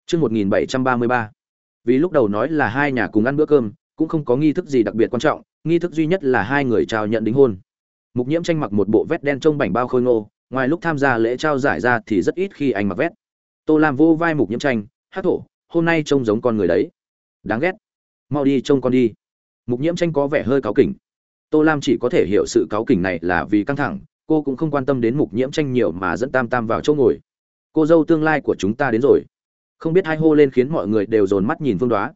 [SPEAKER 1] Chương 1733. Vì lúc đầu nói là hai nhà cùng ăn bữa cơm, cũng không có nghi thức gì đặc biệt quan trọng, nghi thức duy nhất là hai người trao nhận đính hôn. Mục Nhiễm tranh mặc một bộ vét đen trông bảnh bao khôi ngô, ngoài lúc tham gia lễ trao giải ra thì rất ít khi anh mặc vét. Tô Lam vô vai Mục Nhiễm tranh, hát thổ, hôm nay trông giống con người đấy. Đáng ghét. Mau đi trông con đi. Mục Nhiễm tranh có vẻ hơi cáu kỉnh. Tô Lam chỉ có thể hiểu sự cáu kỉnh này là vì căng thẳng, cô cũng không quan tâm đến Mục Nhiễm tranh nhiều mà dẫn Tam Tam vào chỗ ngồi cô dâu tương lai của chúng ta đến rồi không biết hai hô lên khiến mọi người đều dồn mắt nhìn phương đoá.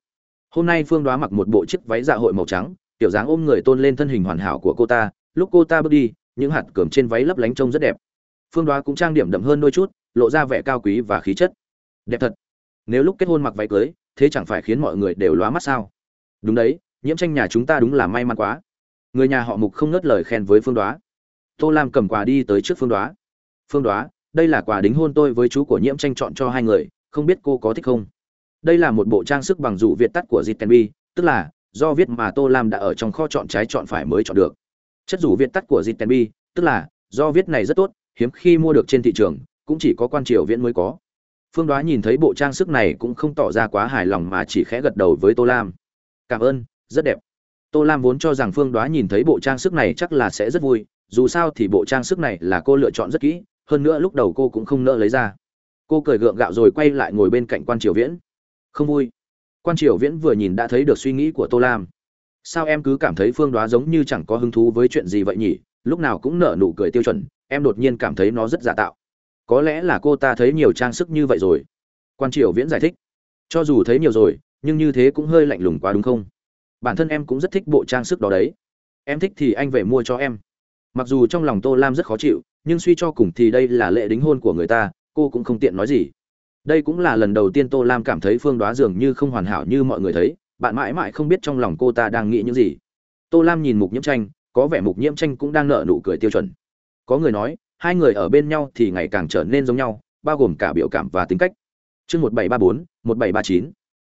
[SPEAKER 1] Hôm nay phương đoá mặc một bộ chiếc váy dạ hội màu trắng, tiểu dáng ôm người tôn lên thân hình hoàn hảo của cô ta. Lúc cô ta bước đi, những hạt cườm trên váy lấp lánh trông rất đẹp. Phương đoá cũng trang điểm đậm hơn đôi chút, lộ ra vẻ cao quý và khí chất. Đẹp thật. Nếu lúc kết hôn mặc váy cưới, thế chẳng phải khiến mọi người đều lóa mắt sao? Đúng đấy, nhiễm tranh nhà chúng ta đúng là may mắn quá. Người nhà họ mục không ngớt lời khen với phương đoá. Tô lam cầm quà đi tới trước phương đoá. Phương đoá, đây là quà đính hôn tôi với chú của nhiễm tranh chọn cho hai người không biết cô có thích không? Đây là một bộ trang sức bằng dụ việt tắt của jitenbi tức là, do viết mà tô lam đã ở trong kho chọn trái chọn phải mới chọn được. Chất rủ việt tắt của jitenbi tức là, do viết này rất tốt, hiếm khi mua được trên thị trường, cũng chỉ có quan triều viễn mới có. Phương đoá nhìn thấy bộ trang sức này cũng không tỏ ra quá hài lòng mà chỉ khẽ gật đầu với tô lam. Cảm ơn, rất đẹp. Tô lam vốn cho rằng phương đoá nhìn thấy bộ trang sức này chắc là sẽ rất vui, dù sao thì bộ trang sức này là cô lựa chọn rất kỹ, hơn nữa lúc đầu cô cũng không nỡ lấy ra cô cười gượng gạo rồi quay lại ngồi bên cạnh quan triều viễn. Không vui. Quan triều viễn vừa nhìn đã thấy được suy nghĩ của tô lam. Sao em cứ cảm thấy phương đoá giống như chẳng có hứng thú với chuyện gì vậy nhỉ? Lúc nào cũng nở nụ cười tiêu chuẩn, em đột nhiên cảm thấy nó rất giả tạo. Có lẽ là cô ta thấy nhiều trang sức như vậy rồi. Quan triều viễn giải thích. Cho dù thấy nhiều rồi, nhưng như thế cũng hơi lạnh lùng quá đúng không? Bản thân em cũng rất thích bộ trang sức đó đấy. Em thích thì anh về mua cho em. Mặc dù trong lòng tô lam rất khó chịu, nhưng suy cho cùng thì đây là lễ đính hôn của người ta cô cũng không tiện nói gì. Đây cũng là lần đầu tiên tô lam cảm thấy phương đoá dường như không hoàn hảo như mọi người thấy, bạn mãi mãi không biết trong lòng cô ta đang nghĩ những gì. Tô lam nhìn mục nhiễm tranh, có vẻ mục nhiễm tranh cũng đang nợ nụ cười tiêu chuẩn. Có người nói, hai người ở bên nhau thì ngày càng trở nên giống nhau, bao gồm cả biểu cảm và tính cách. Chương một bảy ba bốn, một bảy ba chín.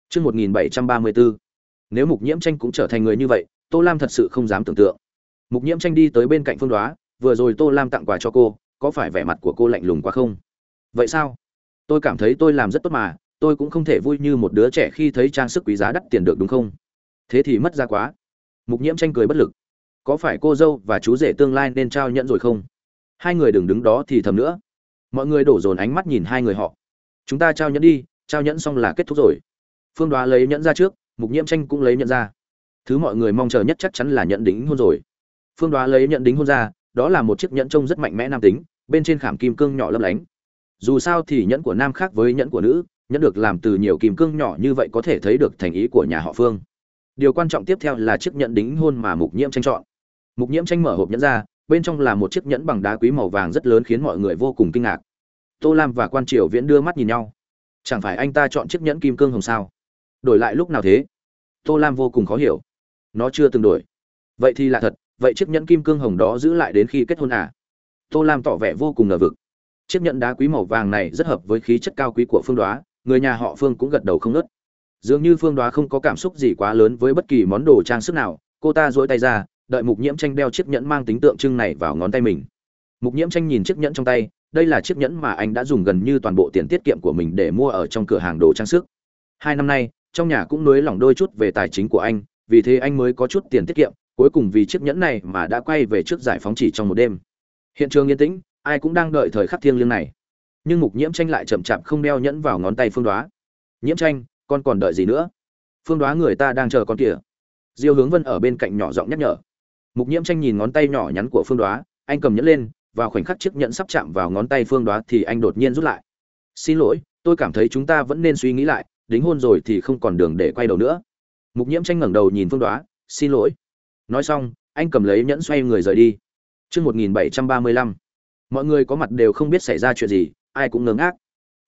[SPEAKER 1] Chương một nghìn bảy trăm ba mươi bốn nếu mục nhiễm tranh cũng trở thành người như vậy, tô lam thật sự không dám tưởng tượng. Mục nhiễm tranh đi tới bên cạnh phương đoá, vừa rồi tô lam tặng quà cho cô, có phải vẻ mặt của cô lạnh lùng quá không? Vậy sao? Tôi cảm thấy tôi làm rất tốt mà, tôi cũng không thể vui như một đứa trẻ khi thấy trang sức quý giá đắt tiền được đúng không? Thế thì mất ra quá. Mục nhiễm tranh cười bất lực. Có phải cô dâu và chú rể tương lai nên trao nhẫn rồi không? Hai người đừng đứng đó thì thầm nữa. Mọi người đổ dồn ánh mắt nhìn hai người họ. Chúng ta trao nhẫn đi, trao nhẫn xong là kết thúc rồi. Phương đoá lấy nhẫn ra trước, mục nhiễm tranh cũng lấy nhẫn ra. Thứ mọi người mong chờ nhất chắc chắn là nhẫn đính hôn rồi. Phương đoá lấy nhẫn đính hôn ra, đó là một chiếc nhẫn trông rất mạnh mẽ nam tính, bên trên khảm kim cương nhỏ lấp lánh dù sao thì nhẫn của nam khác với nhẫn của nữ, nhẫn được làm từ nhiều kim cương nhỏ như vậy có thể thấy được thành ý của nhà họ phương. Điều quan trọng tiếp theo là chiếc nhẫn đính hôn mà mục nhiễm tranh chọn. Mục nhiễm tranh mở hộp nhẫn ra, bên trong là một chiếc nhẫn bằng đá quý màu vàng rất lớn khiến mọi người vô cùng kinh ngạc. Tô lam và quan triều viễn đưa mắt nhìn nhau. Chẳng phải anh ta chọn chiếc nhẫn kim cương hồng sao? Đổi lại lúc nào thế? Tô lam vô cùng khó hiểu. Nó chưa từng đổi. Vậy thì là thật, vậy chiếc nhẫn kim cương hồng đó giữ lại đến khi kết hôn à? Tô lam tỏ vẻ vô cùng ngờ vực chiếc nhẫn đá quý màu vàng này rất hợp với khí chất cao quý của phương đoá, người nhà họ phương cũng gật đầu không ngớt dường như phương đoá không có cảm xúc gì quá lớn với bất kỳ món đồ trang sức nào, cô ta dỗi tay ra, đợi mục nhiễm tranh đeo chiếc nhẫn mang tính tượng trưng này vào ngón tay mình. Mục nhiễm tranh nhìn chiếc nhẫn trong tay, đây là chiếc nhẫn mà anh đã dùng gần như toàn bộ tiền tiết kiệm của mình để mua ở trong cửa hàng đồ trang sức. Hai năm nay, trong nhà cũng nới lỏng đôi chút về tài chính của anh, vì thế anh mới có chút tiền tiết kiệm, cuối cùng vì chiếc nhẫn này mà đã quay về trước giải phóng chỉ trong một đêm. Hiện trường yên tĩnh ai cũng đang đợi thời khắc thiêng liêng này. Nhưng mục nhiễm tranh lại chậm chạp không đeo nhẫn vào ngón tay phương đoá. Nhiễm tranh, con còn đợi gì nữa? Phương đoá người ta đang chờ con kìa. Diêu hướng vân ở bên cạnh nhỏ giọng nhắc nhở. Mục nhiễm tranh nhìn ngón tay nhỏ nhắn của phương đoá, anh cầm nhẫn lên và khoảnh khắc chiếc nhẫn sắp chạm vào ngón tay phương đoá thì anh đột nhiên rút lại. Xin lỗi, tôi cảm thấy chúng ta vẫn nên suy nghĩ lại, đính hôn rồi thì không còn đường để quay đầu nữa. Mục nhiễm tranh ngẩng đầu nhìn phương đoá, xin lỗi. Nói xong, anh cầm lấy nhẫn xoay người rời đi. Chương một nghìn bảy trăm ba mươi lăm mọi người có mặt đều không biết xảy ra chuyện gì, ai cũng ngớ ngác.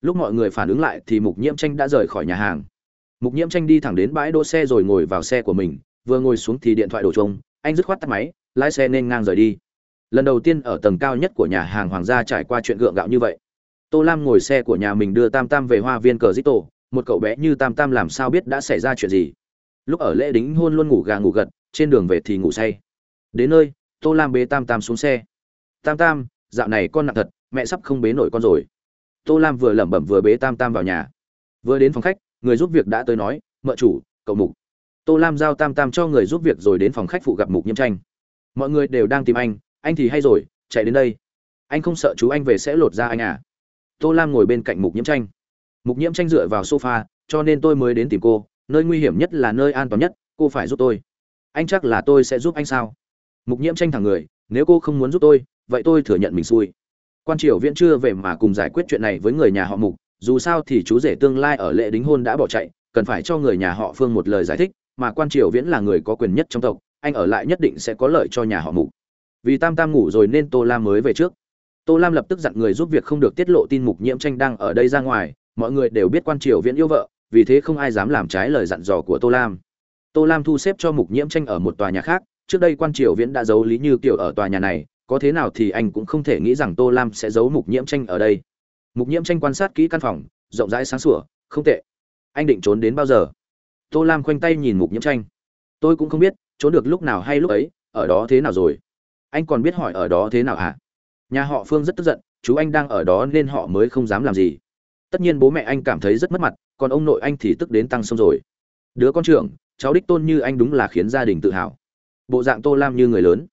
[SPEAKER 1] Lúc mọi người phản ứng lại thì mục nhiễm tranh đã rời khỏi nhà hàng. Mục nhiễm tranh đi thẳng đến bãi đỗ xe rồi ngồi vào xe của mình, vừa ngồi xuống thì điện thoại đổ trông anh dứt khoát tắt máy, lái xe nên ngang rời đi. Lần đầu tiên ở tầng cao nhất của nhà hàng hoàng gia trải qua chuyện gượng gạo như vậy. Tô lam ngồi xe của nhà mình đưa tam tam về hoa viên cờ dít tổ một cậu bé như tam tam làm sao biết đã xảy ra chuyện gì. Lúc ở lễ đính hôn luôn ngủ gà ngủ gật, trên đường về thì ngủ say. Đến nơi, tô lam bế tam tam xuống xe. Tam tam dạo này con nặng thật, mẹ sắp không bế nổi con rồi. Tô lam vừa lẩm bẩm vừa bế tam tam vào nhà. Vừa đến phòng khách, người giúp việc đã tới nói, mợ chủ, cậu mục. Tô lam giao tam tam cho người giúp việc rồi đến phòng khách phụ gặp mục nhiễm tranh. Mọi người đều đang tìm anh anh thì hay rồi, chạy đến đây. Anh không sợ chú anh về sẽ lột ra anh à? Tô lam ngồi bên cạnh mục nhiễm tranh. Mục nhiễm tranh dựa vào sofa, cho nên tôi mới đến tìm cô, nơi nguy hiểm nhất là nơi an toàn nhất, cô phải giúp tôi. Anh chắc là tôi sẽ giúp anh sao? Mục nhiễm tranh thẳng người, nếu cô không muốn giúp tôi vậy tôi thừa nhận mình xui. Quan triều viễn chưa về mà cùng giải quyết chuyện này với người nhà họ mục, dù sao thì chú rể tương lai ở lễ đính hôn đã bỏ chạy, cần phải cho người nhà họ phương một lời giải thích, mà quan triều viễn là người có quyền nhất trong tộc, anh ở lại nhất định sẽ có lợi cho nhà họ mục. Vì tam tam ngủ rồi nên tô lam mới về trước. Tô lam lập tức dặn người giúp việc không được tiết lộ tin mục nhiễm tranh đang ở đây ra ngoài, mọi người đều biết quan triều viễn yêu vợ, vì thế không ai dám làm trái lời dặn dò của tô lam. Tô lam thu xếp cho mục nhiễm tranh ở một tòa nhà khác, trước đây quan triều viễn đã giấu lý như kiều ở tòa nhà này có thế nào thì anh cũng không thể nghĩ rằng tô lam sẽ giấu mục nhiễm tranh ở đây. Mục nhiễm tranh quan sát kỹ căn phòng, rộng rãi sáng sủa, không tệ. Anh định trốn đến bao giờ? Tô lam khoanh tay nhìn mục nhiễm tranh. Tôi cũng không biết, trốn được lúc nào hay lúc ấy, ở đó thế nào rồi? Anh còn biết hỏi ở đó thế nào hả? Nhà họ phương rất tức giận, chú anh đang ở đó nên họ mới không dám làm gì. Tất nhiên bố mẹ anh cảm thấy rất mất mặt, còn ông nội anh thì tức đến tăng sông rồi. Đứa con trưởng, cháu đích tôn như anh đúng là khiến gia đình tự hào. Bộ dạng tô lam như người lớn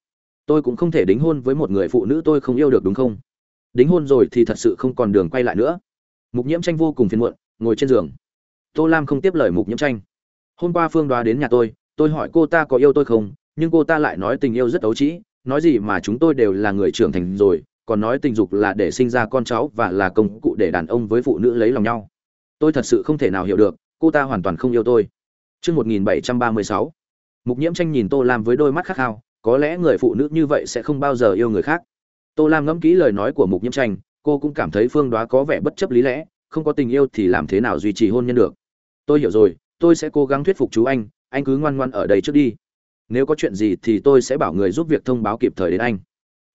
[SPEAKER 1] tôi cũng không thể đính hôn với một người phụ nữ tôi không yêu được đúng không? Đính hôn rồi thì thật sự không còn đường quay lại nữa. Mục nhiễm tranh vô cùng phiền muộn ngồi trên giường. Tô lam không tiếp lời mục nhiễm tranh. Hôm qua phương đoá đến nhà tôi tôi hỏi cô ta có yêu tôi không nhưng cô ta lại nói tình yêu rất ấu trĩ nói gì mà chúng tôi đều là người trưởng thành rồi còn nói tình dục là để sinh ra con cháu và là công cụ để đàn ông với phụ nữ lấy lòng nhau. Tôi thật sự không thể nào hiểu được cô ta hoàn toàn không yêu tôi. Trước 1736, Mục Nhiễm Tranh nhìn Tô Lam với đôi mắt khát khao, có lẽ người phụ nữ như vậy sẽ không bao giờ yêu người khác. Tô Lam ngẫm kỹ lời nói của Mục Nhiễm Tranh, cô cũng cảm thấy Phương Đoá có vẻ bất chấp lý lẽ, không có tình yêu thì làm thế nào duy trì hôn nhân được. Tôi hiểu rồi, tôi sẽ cố gắng thuyết phục chú anh, anh cứ ngoan ngoãn ở đây trước đi. Nếu có chuyện gì thì tôi sẽ bảo người giúp việc thông báo kịp thời đến anh.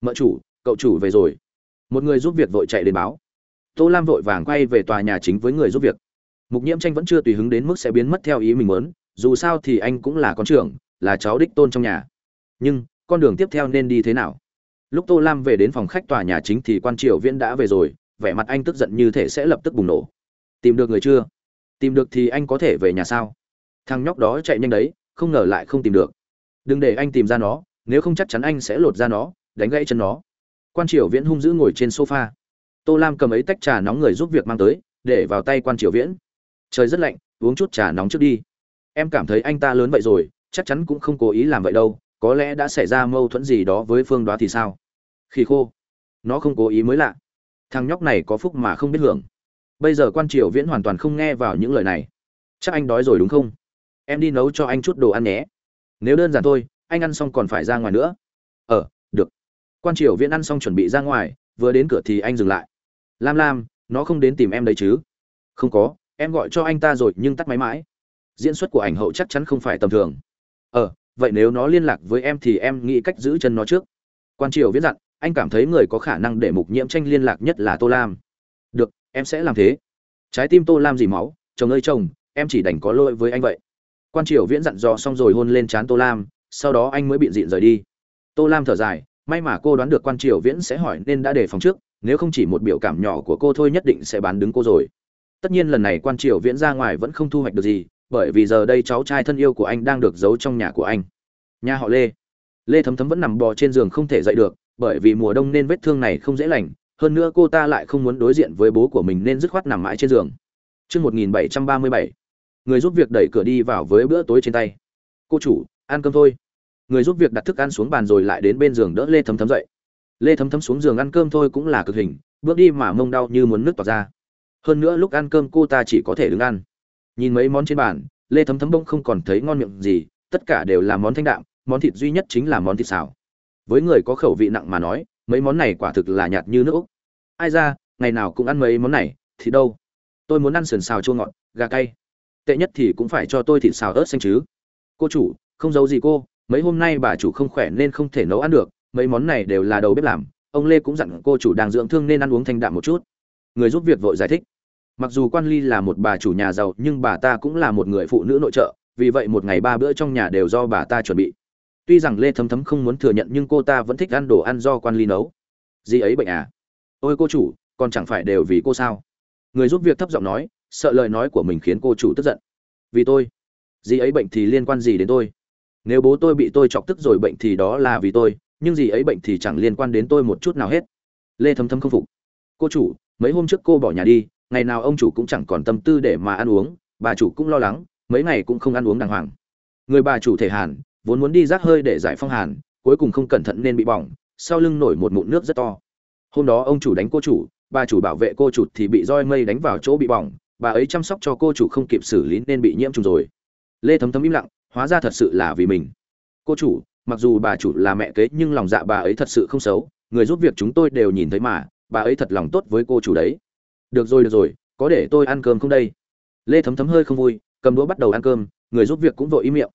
[SPEAKER 1] Mợ chủ, cậu chủ về rồi. Một người giúp việc vội chạy đến báo. Tô Lam vội vàng quay về tòa nhà chính với người giúp việc. Mục Nhiễm Tranh vẫn chưa tùy hứng đến mức sẽ biến mất theo ý mình muốn, dù sao thì anh cũng là con trưởng, là cháu đích tôn trong nhà nhưng, con đường tiếp theo nên đi thế nào? Lúc tô lam về đến phòng khách tòa nhà chính thì quan triều viễn đã về rồi, vẻ mặt anh tức giận như thể sẽ lập tức bùng nổ. Tìm được người chưa? Tìm được thì anh có thể về nhà sao? Thằng nhóc đó chạy nhanh đấy, không ngờ lại không tìm được. Đừng để anh tìm ra nó, nếu không chắc chắn anh sẽ lột ra nó, đánh gãy chân nó. Quan triều viễn hung dữ ngồi trên sofa. Tô lam cầm ấy tách trà nóng người giúp việc mang tới, để vào tay quan triều viễn. Trời rất lạnh, uống chút trà nóng trước đi. Em cảm thấy anh ta lớn vậy rồi, chắc chắn cũng không cố ý làm vậy đâu có lẽ đã xảy ra mâu thuẫn gì đó với phương đoá thì sao? Khi khô, nó không cố ý mới lạ. Thằng nhóc này có phúc mà không biết hưởng. Bây giờ quan triều viễn hoàn toàn không nghe vào những lời này. Chắc anh đói rồi đúng không? Em đi nấu cho anh chút đồ ăn nhé. Nếu đơn giản thôi, anh ăn xong còn phải ra ngoài nữa. Ờ được. Quan triều viễn ăn xong chuẩn bị ra ngoài, vừa đến cửa thì anh dừng lại. Lam lam, nó không đến tìm em đấy chứ? Không có, em gọi cho anh ta rồi nhưng tắt máy mãi. Diễn xuất của ảnh hậu chắc chắn không phải tầm thường. Ờ vậy nếu nó liên lạc với em thì em nghĩ cách giữ chân nó trước. Quan triều viết dặn, anh cảm thấy người có khả năng để mục nhiễm tranh liên lạc nhất là tô lam. Được, em sẽ làm thế. Trái tim tô lam dì máu, chồng ơi chồng, em chỉ đành có lỗi với anh vậy. Quan triều viễn dặn dò xong rồi hôn lên trán tô lam, sau đó anh mới bị dịn rời đi. Tô lam thở dài, may mà cô đoán được quan triều viễn sẽ hỏi nên đã đề phòng trước, nếu không chỉ một biểu cảm nhỏ của cô thôi nhất định sẽ bán đứng cô rồi. Tất nhiên lần này quan triều viễn ra ngoài vẫn không thu hoạch được gì bởi vì giờ đây cháu trai thân yêu của anh đang được giấu trong nhà của anh nhà họ lê lê thấm thấm vẫn nằm bò trên giường không thể dậy được bởi vì mùa đông nên vết thương này không dễ lành hơn nữa cô ta lại không muốn đối diện với bố của mình nên dứt khoát nằm mãi trên giường Trước 1737, người giúp việc đẩy cửa đi vào với bữa tối trên tay. Cô chủ, ăn cơm thôi. Người giúp việc đặt thức ăn xuống bàn rồi lại đến bên giường đỡ Lê Thấm Thấm dậy. Lê Thấm Thấm xuống giường ăn cơm thôi cũng là cực hình, bước đi mà mông đau như muốn nước tỏa ra. Hơn nữa lúc ăn cơm cô ta chỉ có thể đứng ăn nhìn mấy món trên bàn, lê thấm thấm bông không còn thấy ngon miệng gì, tất cả đều là món thanh đạm, món thịt duy nhất chính là món thịt xào. Với người có khẩu vị nặng mà nói, mấy món này quả thực là nhạt như nước ai ra, ngày nào cũng ăn mấy món này, thì đâu? Tôi muốn ăn sườn xào chua ngọt, gà cay. Tệ nhất thì cũng phải cho tôi thịt xào ớt xanh chứ. Cô chủ, không giấu gì cô, mấy hôm nay bà chủ không khỏe nên không thể nấu ăn được, mấy món này đều là đầu bếp làm. Ông lê cũng dặn cô chủ đang dưỡng thương nên ăn uống thanh đạm một chút. Người giúp việc vội giải thích mặc dù quan ly là một bà chủ nhà giàu, nhưng bà ta cũng là một người phụ nữ nội trợ, vì vậy một ngày ba bữa trong nhà đều do bà ta chuẩn bị. Tuy rằng lê thấm thấm không muốn thừa nhận, nhưng cô ta vẫn thích ăn đồ ăn do quan ly nấu. Gì ấy bệnh à? Ôi cô chủ còn chẳng phải đều vì cô sao? Người giúp việc thấp giọng nói, sợ lời nói của mình khiến cô chủ tức giận. Vì tôi. Gì ấy bệnh thì liên quan gì đến tôi? Nếu bố tôi bị tôi chọc tức rồi bệnh thì đó là vì tôi, nhưng gì ấy bệnh thì chẳng liên quan đến tôi một chút nào hết. Lê thấm thấm không phục. Cô chủ, mấy hôm trước cô bỏ nhà đi ngày nào ông chủ cũng chẳng còn tâm tư để mà ăn uống, bà chủ cũng lo lắng, mấy ngày cũng không ăn uống đàng hoàng. Người bà chủ thể hàn, vốn muốn đi rác hơi để giải phong hàn, cuối cùng không cẩn thận nên bị bỏng, sau lưng nổi một mụn nước rất to. Hôm đó ông chủ đánh cô chủ, bà chủ bảo vệ cô chủ thì bị roi mây đánh vào chỗ bị bỏng, bà ấy chăm sóc cho cô chủ không kịp xử lý nên bị nhiễm trùng rồi. Lê thấm thấm im lặng, hóa ra thật sự là vì mình. Cô chủ, mặc dù bà chủ là mẹ kế nhưng lòng dạ bà ấy thật sự không xấu, người giúp việc chúng tôi đều nhìn thấy mà, bà ấy thật lòng tốt với cô chủ đấy được rồi được rồi, có để tôi ăn cơm không đây? Lê thấm thấm hơi không vui, cầm đũa bắt đầu ăn cơm, người giúp việc cũng vội im miệng.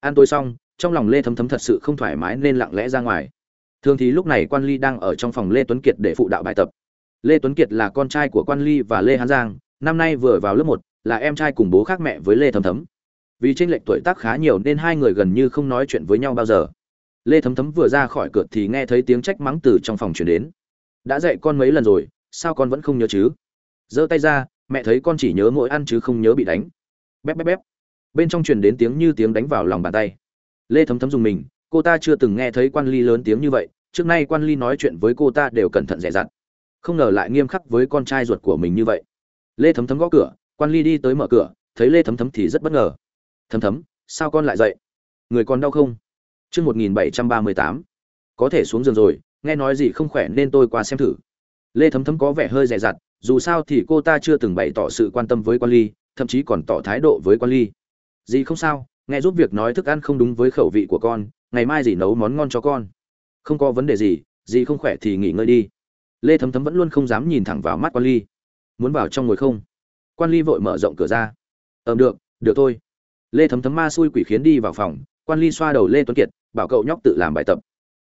[SPEAKER 1] Ăn tôi xong, trong lòng lê thấm thấm thật sự không thoải mái nên lặng lẽ ra ngoài. Thường thì lúc này quan ly đang ở trong phòng lê tuấn kiệt để phụ đạo bài tập. Lê tuấn kiệt là con trai của quan ly và lê hán giang, năm nay vừa vào lớp một, là em trai cùng bố khác mẹ với lê thấm thấm. Vì tranh lệch tuổi tác khá nhiều nên hai người gần như không nói chuyện với nhau bao giờ. Lê thấm thấm vừa ra khỏi cửa thì nghe thấy tiếng trách mắng từ trong phòng chuyển đến. Đã dạy con mấy lần rồi, sao con vẫn không nhớ chứ? Giơ tay ra, mẹ thấy con chỉ nhớ mỗi ăn chứ không nhớ bị đánh. Bép bép bép. Bên trong truyền đến tiếng như tiếng đánh vào lòng bàn tay. Lê thấm thấm dùng mình, cô ta chưa từng nghe thấy quan ly lớn tiếng như vậy, trước nay quan ly nói chuyện với cô ta đều cẩn thận dè dặt. Không ngờ lại nghiêm khắc với con trai ruột của mình như vậy. Lê thấm thấm gõ cửa, quan ly đi tới mở cửa, thấy lê thấm thấm thì rất bất ngờ. Thấm thấm, sao con lại dậy? Người còn đau không? Chương một nghìn bảy trăm ba mươi tám. Có thể xuống giường rồi, nghe nói gì không khỏe nên tôi qua xem thử lê thấm thấm có vẻ hơi dè dặt, dù sao thì cô ta chưa từng bày tỏ sự quan tâm với quan ly, thậm chí còn tỏ thái độ với quan ly. Dì không sao, nghe giúp việc nói thức ăn không đúng với khẩu vị của con, ngày mai dì nấu món ngon cho con. Không có vấn đề gì dì không khỏe thì nghỉ ngơi đi. Lê thấm thấm vẫn luôn không dám nhìn thẳng vào mắt quan ly. Muốn vào trong ngồi không? Quan ly vội mở rộng cửa ra. Ờm, được được thôi. Lê thấm thấm ma xui quỷ khiến đi vào phòng, quan ly xoa đầu lê tuấn kiệt, bảo cậu nhóc tự làm bài tập.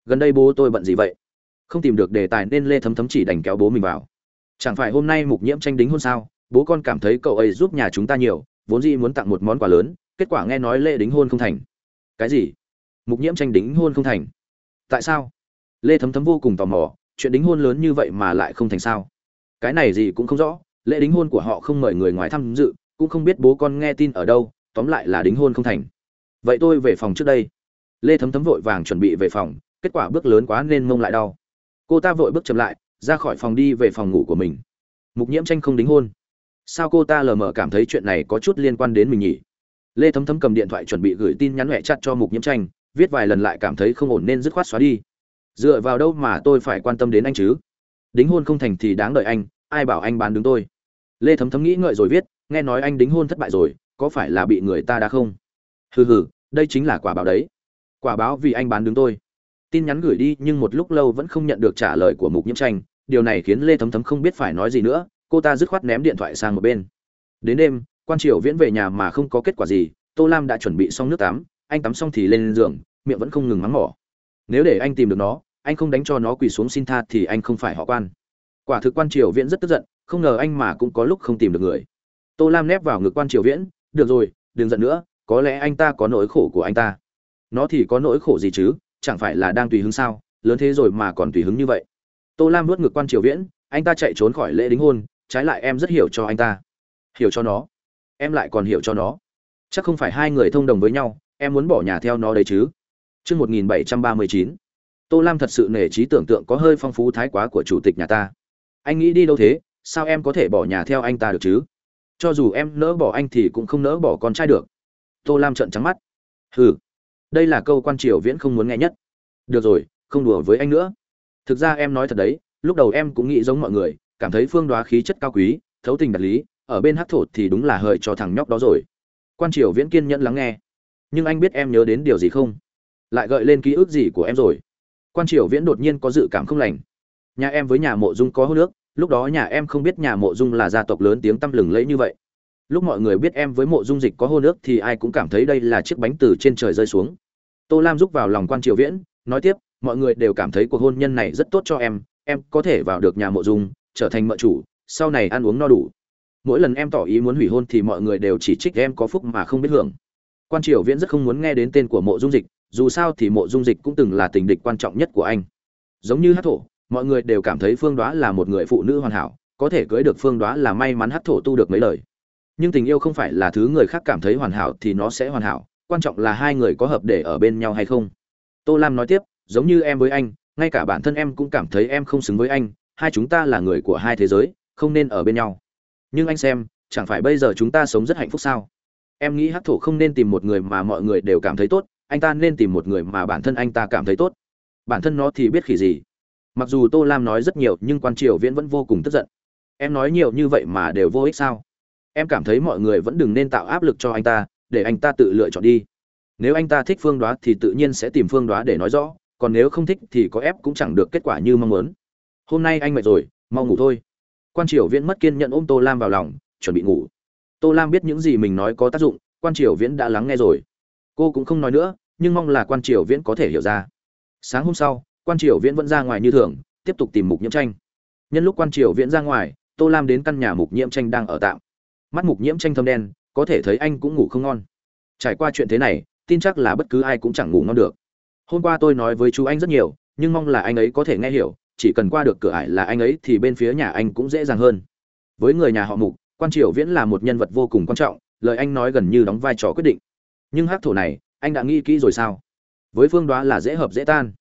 [SPEAKER 1] Gần đây bố tôi bận gì vậy? Không tìm được đề tài nên lê thấm thấm chỉ đành kéo bố mình vào. Chẳng phải hôm nay mục nhiễm tranh đính hôn sao? Bố con cảm thấy cậu ấy giúp nhà chúng ta nhiều, vốn dĩ muốn tặng một món quà lớn, kết quả nghe nói lê đính hôn không thành. Cái gì? Mục nhiễm tranh đính hôn không thành? Tại sao? Lê thấm thấm vô cùng tò mò, chuyện đính hôn lớn như vậy mà lại không thành sao? Cái này gì cũng không rõ lễ đính hôn của họ không mời người ngoài tham dự, cũng không biết bố con nghe tin ở đâu, tóm lại là đính hôn không thành. Vậy tôi về phòng trước đây. Lê thấm thấm vội vàng chuẩn bị về phòng, kết quả bước lớn quá nên mông lại đau cô ta vội bước chậm lại, ra khỏi phòng đi về phòng ngủ của mình. Mục nhiễm tranh không đính hôn. Sao cô ta lờ mờ cảm thấy chuyện này có chút liên quan đến mình nhỉ? Lê thấm thấm cầm điện thoại chuẩn bị gửi tin nhắn huệ chặt cho mục nhiễm tranh, viết vài lần lại cảm thấy không ổn nên dứt khoát xóa đi. Dựa vào đâu mà tôi phải quan tâm đến anh chứ? Đính hôn không thành thì đáng đợi anh, ai bảo anh bán đứng tôi? Lê thấm thấm nghĩ ngợi rồi viết, nghe nói anh đính hôn thất bại rồi, có phải là bị người ta đã không? Hừ hừ, đây chính là quả báo đấy. Quả báo vì anh bán đứng tôi tin nhắn gửi đi, nhưng một lúc lâu vẫn không nhận được trả lời của mục nhiễm tranh. Điều này khiến lê thấm thấm không biết phải nói gì nữa, cô ta dứt khoát ném điện thoại sang một bên. Đến đêm, quan triều viễn về nhà mà không có kết quả gì, tô lam đã chuẩn bị xong nước tắm, anh tắm xong thì lên giường, miệng vẫn không ngừng mắng mỏ. Nếu để anh tìm được nó, anh không đánh cho nó quỳ xuống xin tha thì anh không phải họ quan. Quả thực quan triều viễn rất tức giận, không ngờ anh mà cũng có lúc không tìm được người. Tô lam nép vào ngực quan triều viễn, được rồi, đừng giận nữa, có lẽ anh ta có nỗi khổ của anh ta. Nó thì có nỗi khổ gì chứ? Chẳng phải là đang tùy hứng sao? Lớn thế rồi mà còn tùy hứng như vậy. Tô lam nuốt ngược quan triều viễn anh ta chạy trốn khỏi lễ đính hôn trái lại em rất hiểu cho anh ta. Hiểu cho nó. Em lại còn hiểu cho nó. Chắc không phải hai người thông đồng với nhau em muốn bỏ nhà theo nó đấy chứ. Trước 1739, Tô Lam thật sự nể trí tưởng tượng có hơi phong phú thái quá của chủ tịch nhà ta. Anh nghĩ đi đâu thế, sao em có thể bỏ nhà theo anh ta được chứ? Cho dù em nỡ bỏ anh thì cũng không nỡ bỏ con trai được. Tô Lam trợn trắng mắt. Hừ, đây là câu quan triều viễn không muốn nghe nhất. Được rồi, không đùa với anh nữa. Thực ra em nói thật đấy, lúc đầu em cũng nghĩ giống mọi người, cảm thấy Phương Đoá khí chất cao quý, thấu tình đạt lý, ở bên hắc thổ thì đúng là hời cho thằng nhóc đó rồi. quan triều viễn kiên nhẫn lắng nghe nhưng anh biết em nhớ đến điều gì không lại gợi lên ký ức gì của em rồi quan triều viễn đột nhiên có dự cảm không lành nhà em với nhà mộ dung có hô nước lúc đó nhà em không biết nhà mộ dung là gia tộc lớn tiếng tăm lừng lẫy như vậy lúc mọi người biết em với mộ dung dịch có hô nước thì ai cũng cảm thấy đây là chiếc bánh từ trên trời rơi xuống. Tô lam rúc vào lòng quan triều viễn, nói tiếp, mọi người đều cảm thấy cuộc hôn nhân này rất tốt cho em em có thể vào được nhà mộ dung, trở thành mợ chủ, sau này ăn uống no đủ. Mỗi lần em tỏ ý muốn hủy hôn thì mọi người đều chỉ trích em có phúc mà không biết hưởng. Quan triều viễn rất không muốn nghe đến tên của mộ dung dịch, dù sao thì mộ dung dịch cũng từng là tình địch quan trọng nhất của anh. Giống như hát thổ, mọi người đều cảm thấy phương đoá là một người phụ nữ hoàn hảo, có thể cưới được phương đoá là may mắn hát thổ tu được mấy lời nhưng tình yêu không phải là thứ người khác cảm thấy hoàn hảo thì nó sẽ hoàn hảo, quan trọng là hai người có hợp để ở bên nhau hay không. Tô lam nói tiếp, giống như em với anh, ngay cả bản thân em cũng cảm thấy em không xứng với anh, hai chúng ta là người của hai thế giới, không nên ở bên nhau. Nhưng anh xem, chẳng phải bây giờ chúng ta sống rất hạnh phúc sao? Em nghĩ hắc thổ không nên tìm một người mà mọi người đều cảm thấy tốt, anh ta nên tìm một người mà bản thân anh ta cảm thấy tốt. Bản thân nó thì biết khỉ gì? Mặc dù tô lam nói rất nhiều, nhưng quan triều viễn vẫn vô cùng tức giận. Em nói nhiều như vậy mà đều vô ích sao? Em cảm thấy mọi người vẫn đừng nên tạo áp lực cho anh ta, để anh ta tự lựa chọn đi. Nếu anh ta thích phương đoá thì tự nhiên sẽ tìm phương đoá để nói rõ, còn nếu không thích thì có ép cũng chẳng được kết quả như mong muốn. Hôm nay anh mệt rồi, mau ngủ thôi. Quan triều viễn mất kiên nhận ôm tô lam vào lòng, chuẩn bị ngủ. Tô lam biết những gì mình nói có tác dụng, quan triều viễn đã lắng nghe rồi. Cô cũng không nói nữa, nhưng mong là quan triều viễn có thể hiểu ra. Sáng hôm sau, quan triều viễn vẫn ra ngoài như thường, tiếp tục tìm mục nhiễm tranh. Nhân lúc quan triều viễn ra ngoài, tô lam đến căn nhà mục nhiễm tranh đang ở tạm mắt mục nhiễm tranh thâm đen, có thể thấy anh cũng ngủ không ngon. Trải qua chuyện thế này, tin chắc là bất cứ ai cũng chẳng ngủ ngon được. Hôm qua tôi nói với chú anh rất nhiều, nhưng mong là anh ấy có thể nghe hiểu, chỉ cần qua được cửa ải là anh ấy thì bên phía nhà anh cũng dễ dàng hơn. Với người nhà họ mục, quan triều viễn là một nhân vật vô cùng quan trọng, lời anh nói gần như đóng vai trò quyết định. Nhưng hắc thổ này, anh đã nghĩ kỹ rồi sao? Với phương đoá là dễ hợp dễ tan.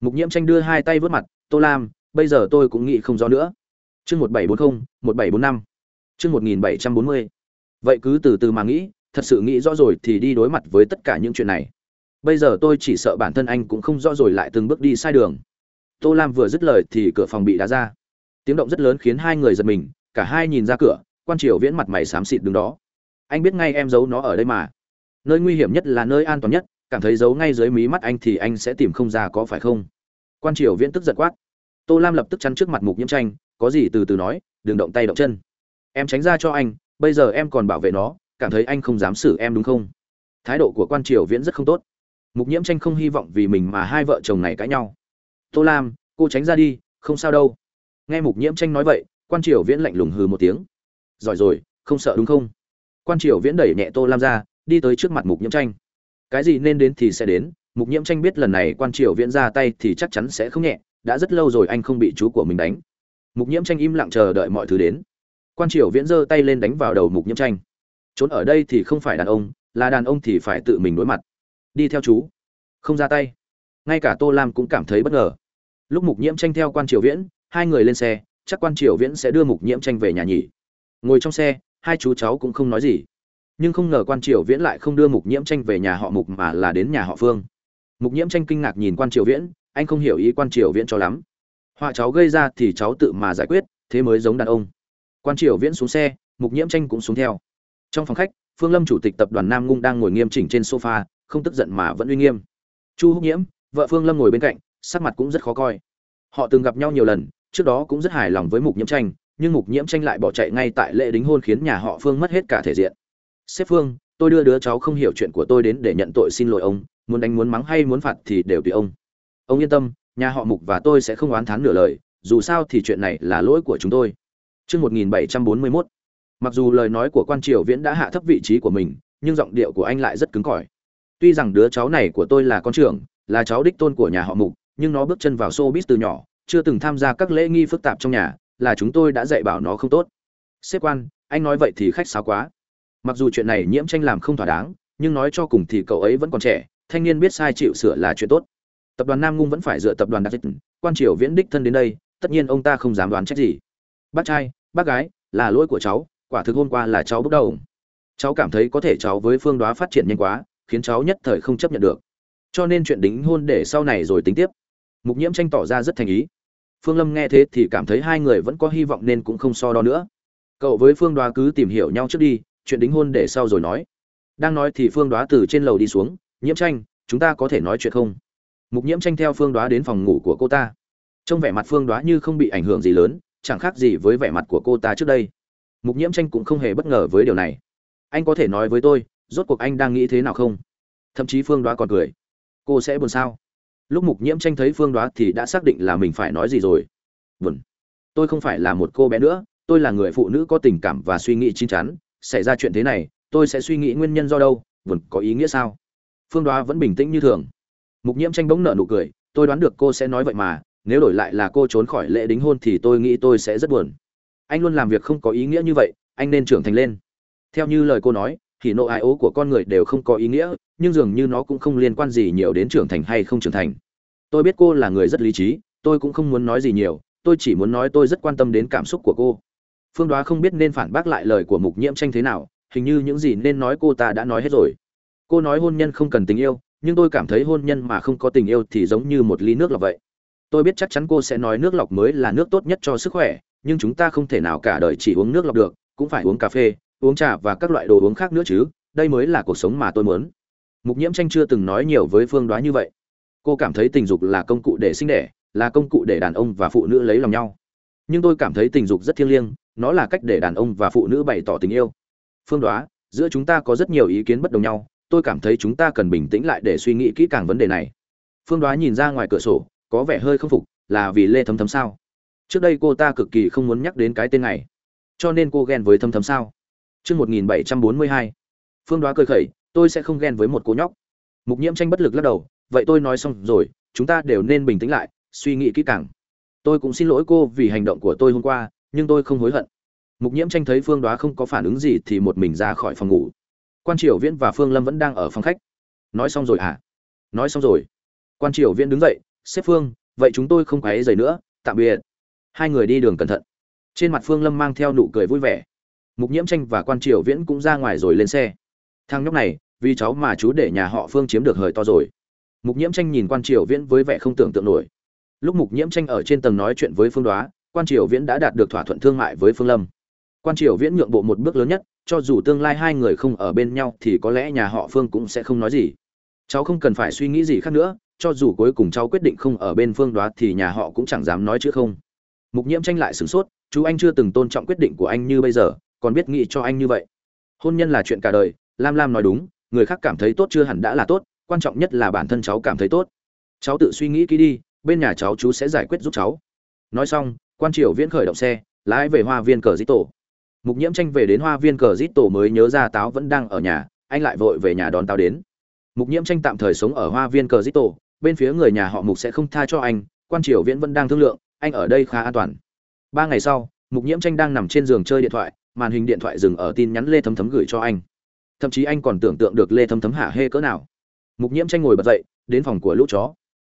[SPEAKER 1] Mục nhiễm tranh đưa hai tay vớt mặt, tô lam, bây giờ tôi cũng nghĩ không rõ nữa. Chương một bảy bốn mươi một bảy bốn năm. nghìn bảy trăm bốn mươi vậy cứ từ từ mà nghĩ, thật sự nghĩ rõ rồi thì đi đối mặt với tất cả những chuyện này. Bây giờ tôi chỉ sợ bản thân anh cũng không rõ rồi lại từng bước đi sai đường. Tô lam vừa dứt lời thì cửa phòng bị đá ra. Tiếng động rất lớn khiến hai người giật mình, cả hai nhìn ra cửa, quan triều viễn mặt mày xám xịt đứng đó. Anh biết ngay em giấu nó ở đây mà. Nơi nguy hiểm nhất là nơi an toàn nhất, cảm thấy giấu ngay dưới mí mắt anh thì anh sẽ tìm không ra có phải không? Quan triều viễn tức giật quát. Tô lam lập tức chắn trước mặt mục nhiễm tranh, có gì từ từ nói, đừng động tay động chân em tránh ra cho anh, bây giờ em còn bảo vệ nó, cảm thấy anh không dám xử em đúng không? Thái độ của quan triều viễn rất không tốt. Mục nhiễm tranh không hy vọng vì mình mà hai vợ chồng này cãi nhau. Tô lam, cô tránh ra đi, không sao đâu. Nghe mục nhiễm tranh nói vậy, quan triều viễn lạnh lùng hừ một tiếng. Giỏi rồi, không sợ đúng không? Quan triều viễn đẩy nhẹ tô lam ra, đi tới trước mặt mục nhiễm tranh. Cái gì nên đến thì sẽ đến, mục nhiễm tranh biết lần này quan triều viễn ra tay thì chắc chắn sẽ không nhẹ, đã rất lâu rồi anh không bị chú của mình đánh. Mục nhiễm tranh im lặng chờ đợi mọi thứ đến quan triều viễn giơ tay lên đánh vào đầu mục nhiễm tranh. Trốn ở đây thì không phải đàn ông, là đàn ông thì phải tự mình đối mặt. Đi theo chú. Không ra tay. Ngay cả tô lam cũng cảm thấy bất ngờ. Lúc mục nhiễm tranh theo quan triều viễn, hai người lên xe, chắc quan triều viễn sẽ đưa mục nhiễm tranh về nhà nhỉ. Ngồi trong xe, hai chú cháu cũng không nói gì. Nhưng không ngờ quan triều viễn lại không đưa mục nhiễm tranh về nhà họ mục mà là đến nhà họ phương. Mục nhiễm tranh kinh ngạc nhìn quan triều viễn, anh không hiểu ý quan triều viễn cho lắm. Họa cháu gây ra thì cháu tự mà giải quyết, thế mới giống đàn ông quan triều viễn xuống xe, mục nhiễm tranh cũng xuống theo. Trong phòng khách, phương lâm chủ tịch tập đoàn nam ngung đang ngồi nghiêm chỉnh trên sofa, không tức giận mà vẫn uy nghiêm. Chu húc nhiễm, vợ phương lâm ngồi bên cạnh, sắc mặt cũng rất khó coi. Họ từng gặp nhau nhiều lần, trước đó cũng rất hài lòng với mục nhiễm tranh, nhưng mục nhiễm tranh lại bỏ chạy ngay tại lễ đính hôn khiến nhà họ phương mất hết cả thể diện. Sếp phương, tôi đưa đứa cháu không hiểu chuyện của tôi đến để nhận tội xin lỗi ông, muốn đánh muốn mắng hay muốn phạt thì đều tùy ông. Ông yên tâm, nhà họ mục và tôi sẽ không oán thán nửa lời, dù sao thì chuyện này là lỗi của chúng tôi. Chương 1741. Mặc dù lời nói của quan triều viễn đã hạ thấp vị trí của mình, nhưng giọng điệu của anh lại rất cứng cỏi. Tuy rằng đứa cháu này của tôi là con trưởng, là cháu đích tôn của nhà họ Mục, nhưng nó bước chân vào showbiz từ nhỏ, chưa từng tham gia các lễ nghi phức tạp trong nhà, là chúng tôi đã dạy bảo nó không tốt. Sếp quan, anh nói vậy thì khách sáo quá. Mặc dù chuyện này nhiễm tranh làm không thỏa đáng, nhưng nói cho cùng thì cậu ấy vẫn còn trẻ, thanh niên biết sai chịu sửa là chuyện tốt. Tập đoàn Nam Ngung vẫn phải dựa tập đoàn Đặc Dịch, quan triều viễn đích thân đến đây, tất nhiên ông ta không dám đoán trách gì. Bác trai, bác gái, là lỗi của cháu, quả thực hôm qua là cháu bước đầu. Cháu cảm thấy có thể cháu với Phương Đóa phát triển nhanh quá, khiến cháu nhất thời không chấp nhận được. Cho nên chuyện đính hôn để sau này rồi tính tiếp. Mục Nhiễm tranh tỏ ra rất thành ý. Phương Lâm nghe thế thì cảm thấy hai người vẫn có hy vọng nên cũng không so đo nữa. Cậu với Phương Đóa cứ tìm hiểu nhau trước đi, chuyện đính hôn để sau rồi nói. đang nói thì phương đoá từ trên lầu đi xuống nhiễm tranh chúng ta có thể nói chuyện không mục nhiễm tranh theo phương đoá đến phòng ngủ của cô ta trong vẻ mặt phương đoá như không bị ảnh hưởng gì lớn chẳng khác gì với vẻ mặt của cô ta trước đây. Mục nhiễm tranh cũng không hề bất ngờ với điều này. Anh có thể nói với tôi, rốt cuộc anh đang nghĩ thế nào không? Thậm chí phương đoá còn cười. Cô sẽ buồn sao? Lúc mục nhiễm tranh thấy phương đoá thì đã xác định là mình phải nói gì rồi. Buồn. Tôi không phải là một cô bé nữa, tôi là người phụ nữ có tình cảm và suy nghĩ chín chắn. Xảy ra chuyện thế này, tôi sẽ suy nghĩ nguyên nhân do đâu? Buồn, có ý nghĩa sao? Phương đoá vẫn bình tĩnh như thường. Mục nhiễm tranh bỗng nợ nụ cười, tôi đoán được cô sẽ nói vậy mà nếu đổi lại là cô trốn khỏi lễ đính hôn thì tôi nghĩ tôi sẽ rất buồn. Anh luôn làm việc không có ý nghĩa như vậy, anh nên trưởng thành lên. Theo như lời cô nói thì nộ ai ố của con người đều không có ý nghĩa, nhưng dường như nó cũng không liên quan gì nhiều đến trưởng thành hay không trưởng thành. Tôi biết cô là người rất lý trí, tôi cũng không muốn nói gì nhiều, tôi chỉ muốn nói tôi rất quan tâm đến cảm xúc của cô. Phương đoá không biết nên phản bác lại lời của mục nhiễm tranh thế nào, hình như những gì nên nói cô ta đã nói hết rồi. Cô nói hôn nhân không cần tình yêu, nhưng tôi cảm thấy hôn nhân mà không có tình yêu thì giống như một ly nước là vậy tôi biết chắc chắn cô sẽ nói nước lọc mới là nước tốt nhất cho sức khỏe, nhưng chúng ta không thể nào cả đời chỉ uống nước lọc được, cũng phải uống cà phê, uống trà và các loại đồ uống khác nữa chứ, đây mới là cuộc sống mà tôi muốn. Mục nhiễm tranh chưa từng nói nhiều với phương đoá như vậy. Cô cảm thấy tình dục là công cụ để sinh đẻ, là công cụ để đàn ông và phụ nữ lấy lòng nhau. Nhưng tôi cảm thấy tình dục rất thiêng liêng, nó là cách để đàn ông và phụ nữ bày tỏ tình yêu. Phương đoá, giữa chúng ta có rất nhiều ý kiến bất đồng nhau, tôi cảm thấy chúng ta cần bình tĩnh lại để suy nghĩ kỹ càng vấn đề này. Phương đoá nhìn ra ngoài cửa sổ có vẻ hơi không phục là vì lê thấm thấm sao trước đây cô ta cực kỳ không muốn nhắc đến cái tên này cho nên cô ghen với thấm thấm sao Chương 1742. Phương Đoá cười khẩy, tôi sẽ không ghen với một cô nhóc. Mục Nhiễm tranh bất lực lắc đầu, vậy tôi nói xong rồi, chúng ta đều nên bình tĩnh lại, suy nghĩ kỹ càng. Tôi cũng xin lỗi cô vì hành động của tôi hôm qua, nhưng tôi không hối hận. Mục Nhiễm tranh thấy Phương Đoá không có phản ứng gì thì một mình ra khỏi phòng ngủ. Quan Triều Viễn và Phương Lâm vẫn đang ở phòng khách. Nói xong rồi à? Nói xong rồi. Quan Triều Viễn đứng dậy, "Sếp Phương, vậy chúng tôi không quấy rầy nữa, tạm biệt." Hai người đi đường cẩn thận. Trên mặt Phương Lâm mang theo nụ cười vui vẻ. Mục nhiễm tranh và quan triều viễn cũng ra ngoài rồi lên xe. Thằng nhóc này vì cháu mà chú để nhà họ phương chiếm được hời to rồi. Mục nhiễm tranh nhìn quan triều viễn với vẻ không tưởng tượng nổi. Lúc mục nhiễm tranh ở trên tầng nói chuyện với phương đoá quan triều viễn đã đạt được thỏa thuận thương mại với phương lâm. Quan triều viễn nhượng bộ một bước lớn nhất cho dù tương lai hai người không ở bên nhau thì có lẽ nhà họ phương cũng sẽ không nói gì. Cháu không cần phải suy nghĩ gì khác nữa cho dù cuối cùng cháu quyết định không ở bên phương đoá thì nhà họ cũng chẳng dám nói chứ không. Mục nhiễm tranh lại sửng sốt, chú anh chưa từng tôn trọng quyết định của anh như bây giờ, còn biết nghĩ cho anh như vậy. Hôn nhân là chuyện cả đời, lam lam nói đúng, người khác cảm thấy tốt chưa hẳn đã là tốt, quan trọng nhất là bản thân cháu cảm thấy tốt. Cháu tự suy nghĩ kỹ đi, bên nhà cháu chú sẽ giải quyết giúp cháu. Nói xong, quan triều viễn khởi động xe, lái về hoa viên cờ dít tổ. Mục nhiễm tranh về đến hoa viên cờ dít tổ mới nhớ ra táo vẫn đang ở nhà, anh lại vội về nhà đón táo đến. Mục nhiễm tranh tạm thời sống ở hoa viên cờ dít tổ bên phía người nhà họ mục sẽ không tha cho anh, quan triều viễn vẫn đang thương lượng, anh ở đây khá an toàn. Ba ngày sau, mục nhiễm tranh đang nằm trên giường chơi điện thoại, màn hình điện thoại dừng ở tin nhắn lê thấm thấm gửi cho anh. Thậm chí anh còn tưởng tượng được lê thấm thấm hả hê cỡ nào. Mục nhiễm tranh ngồi bật dậy, đến phòng của lũ chó.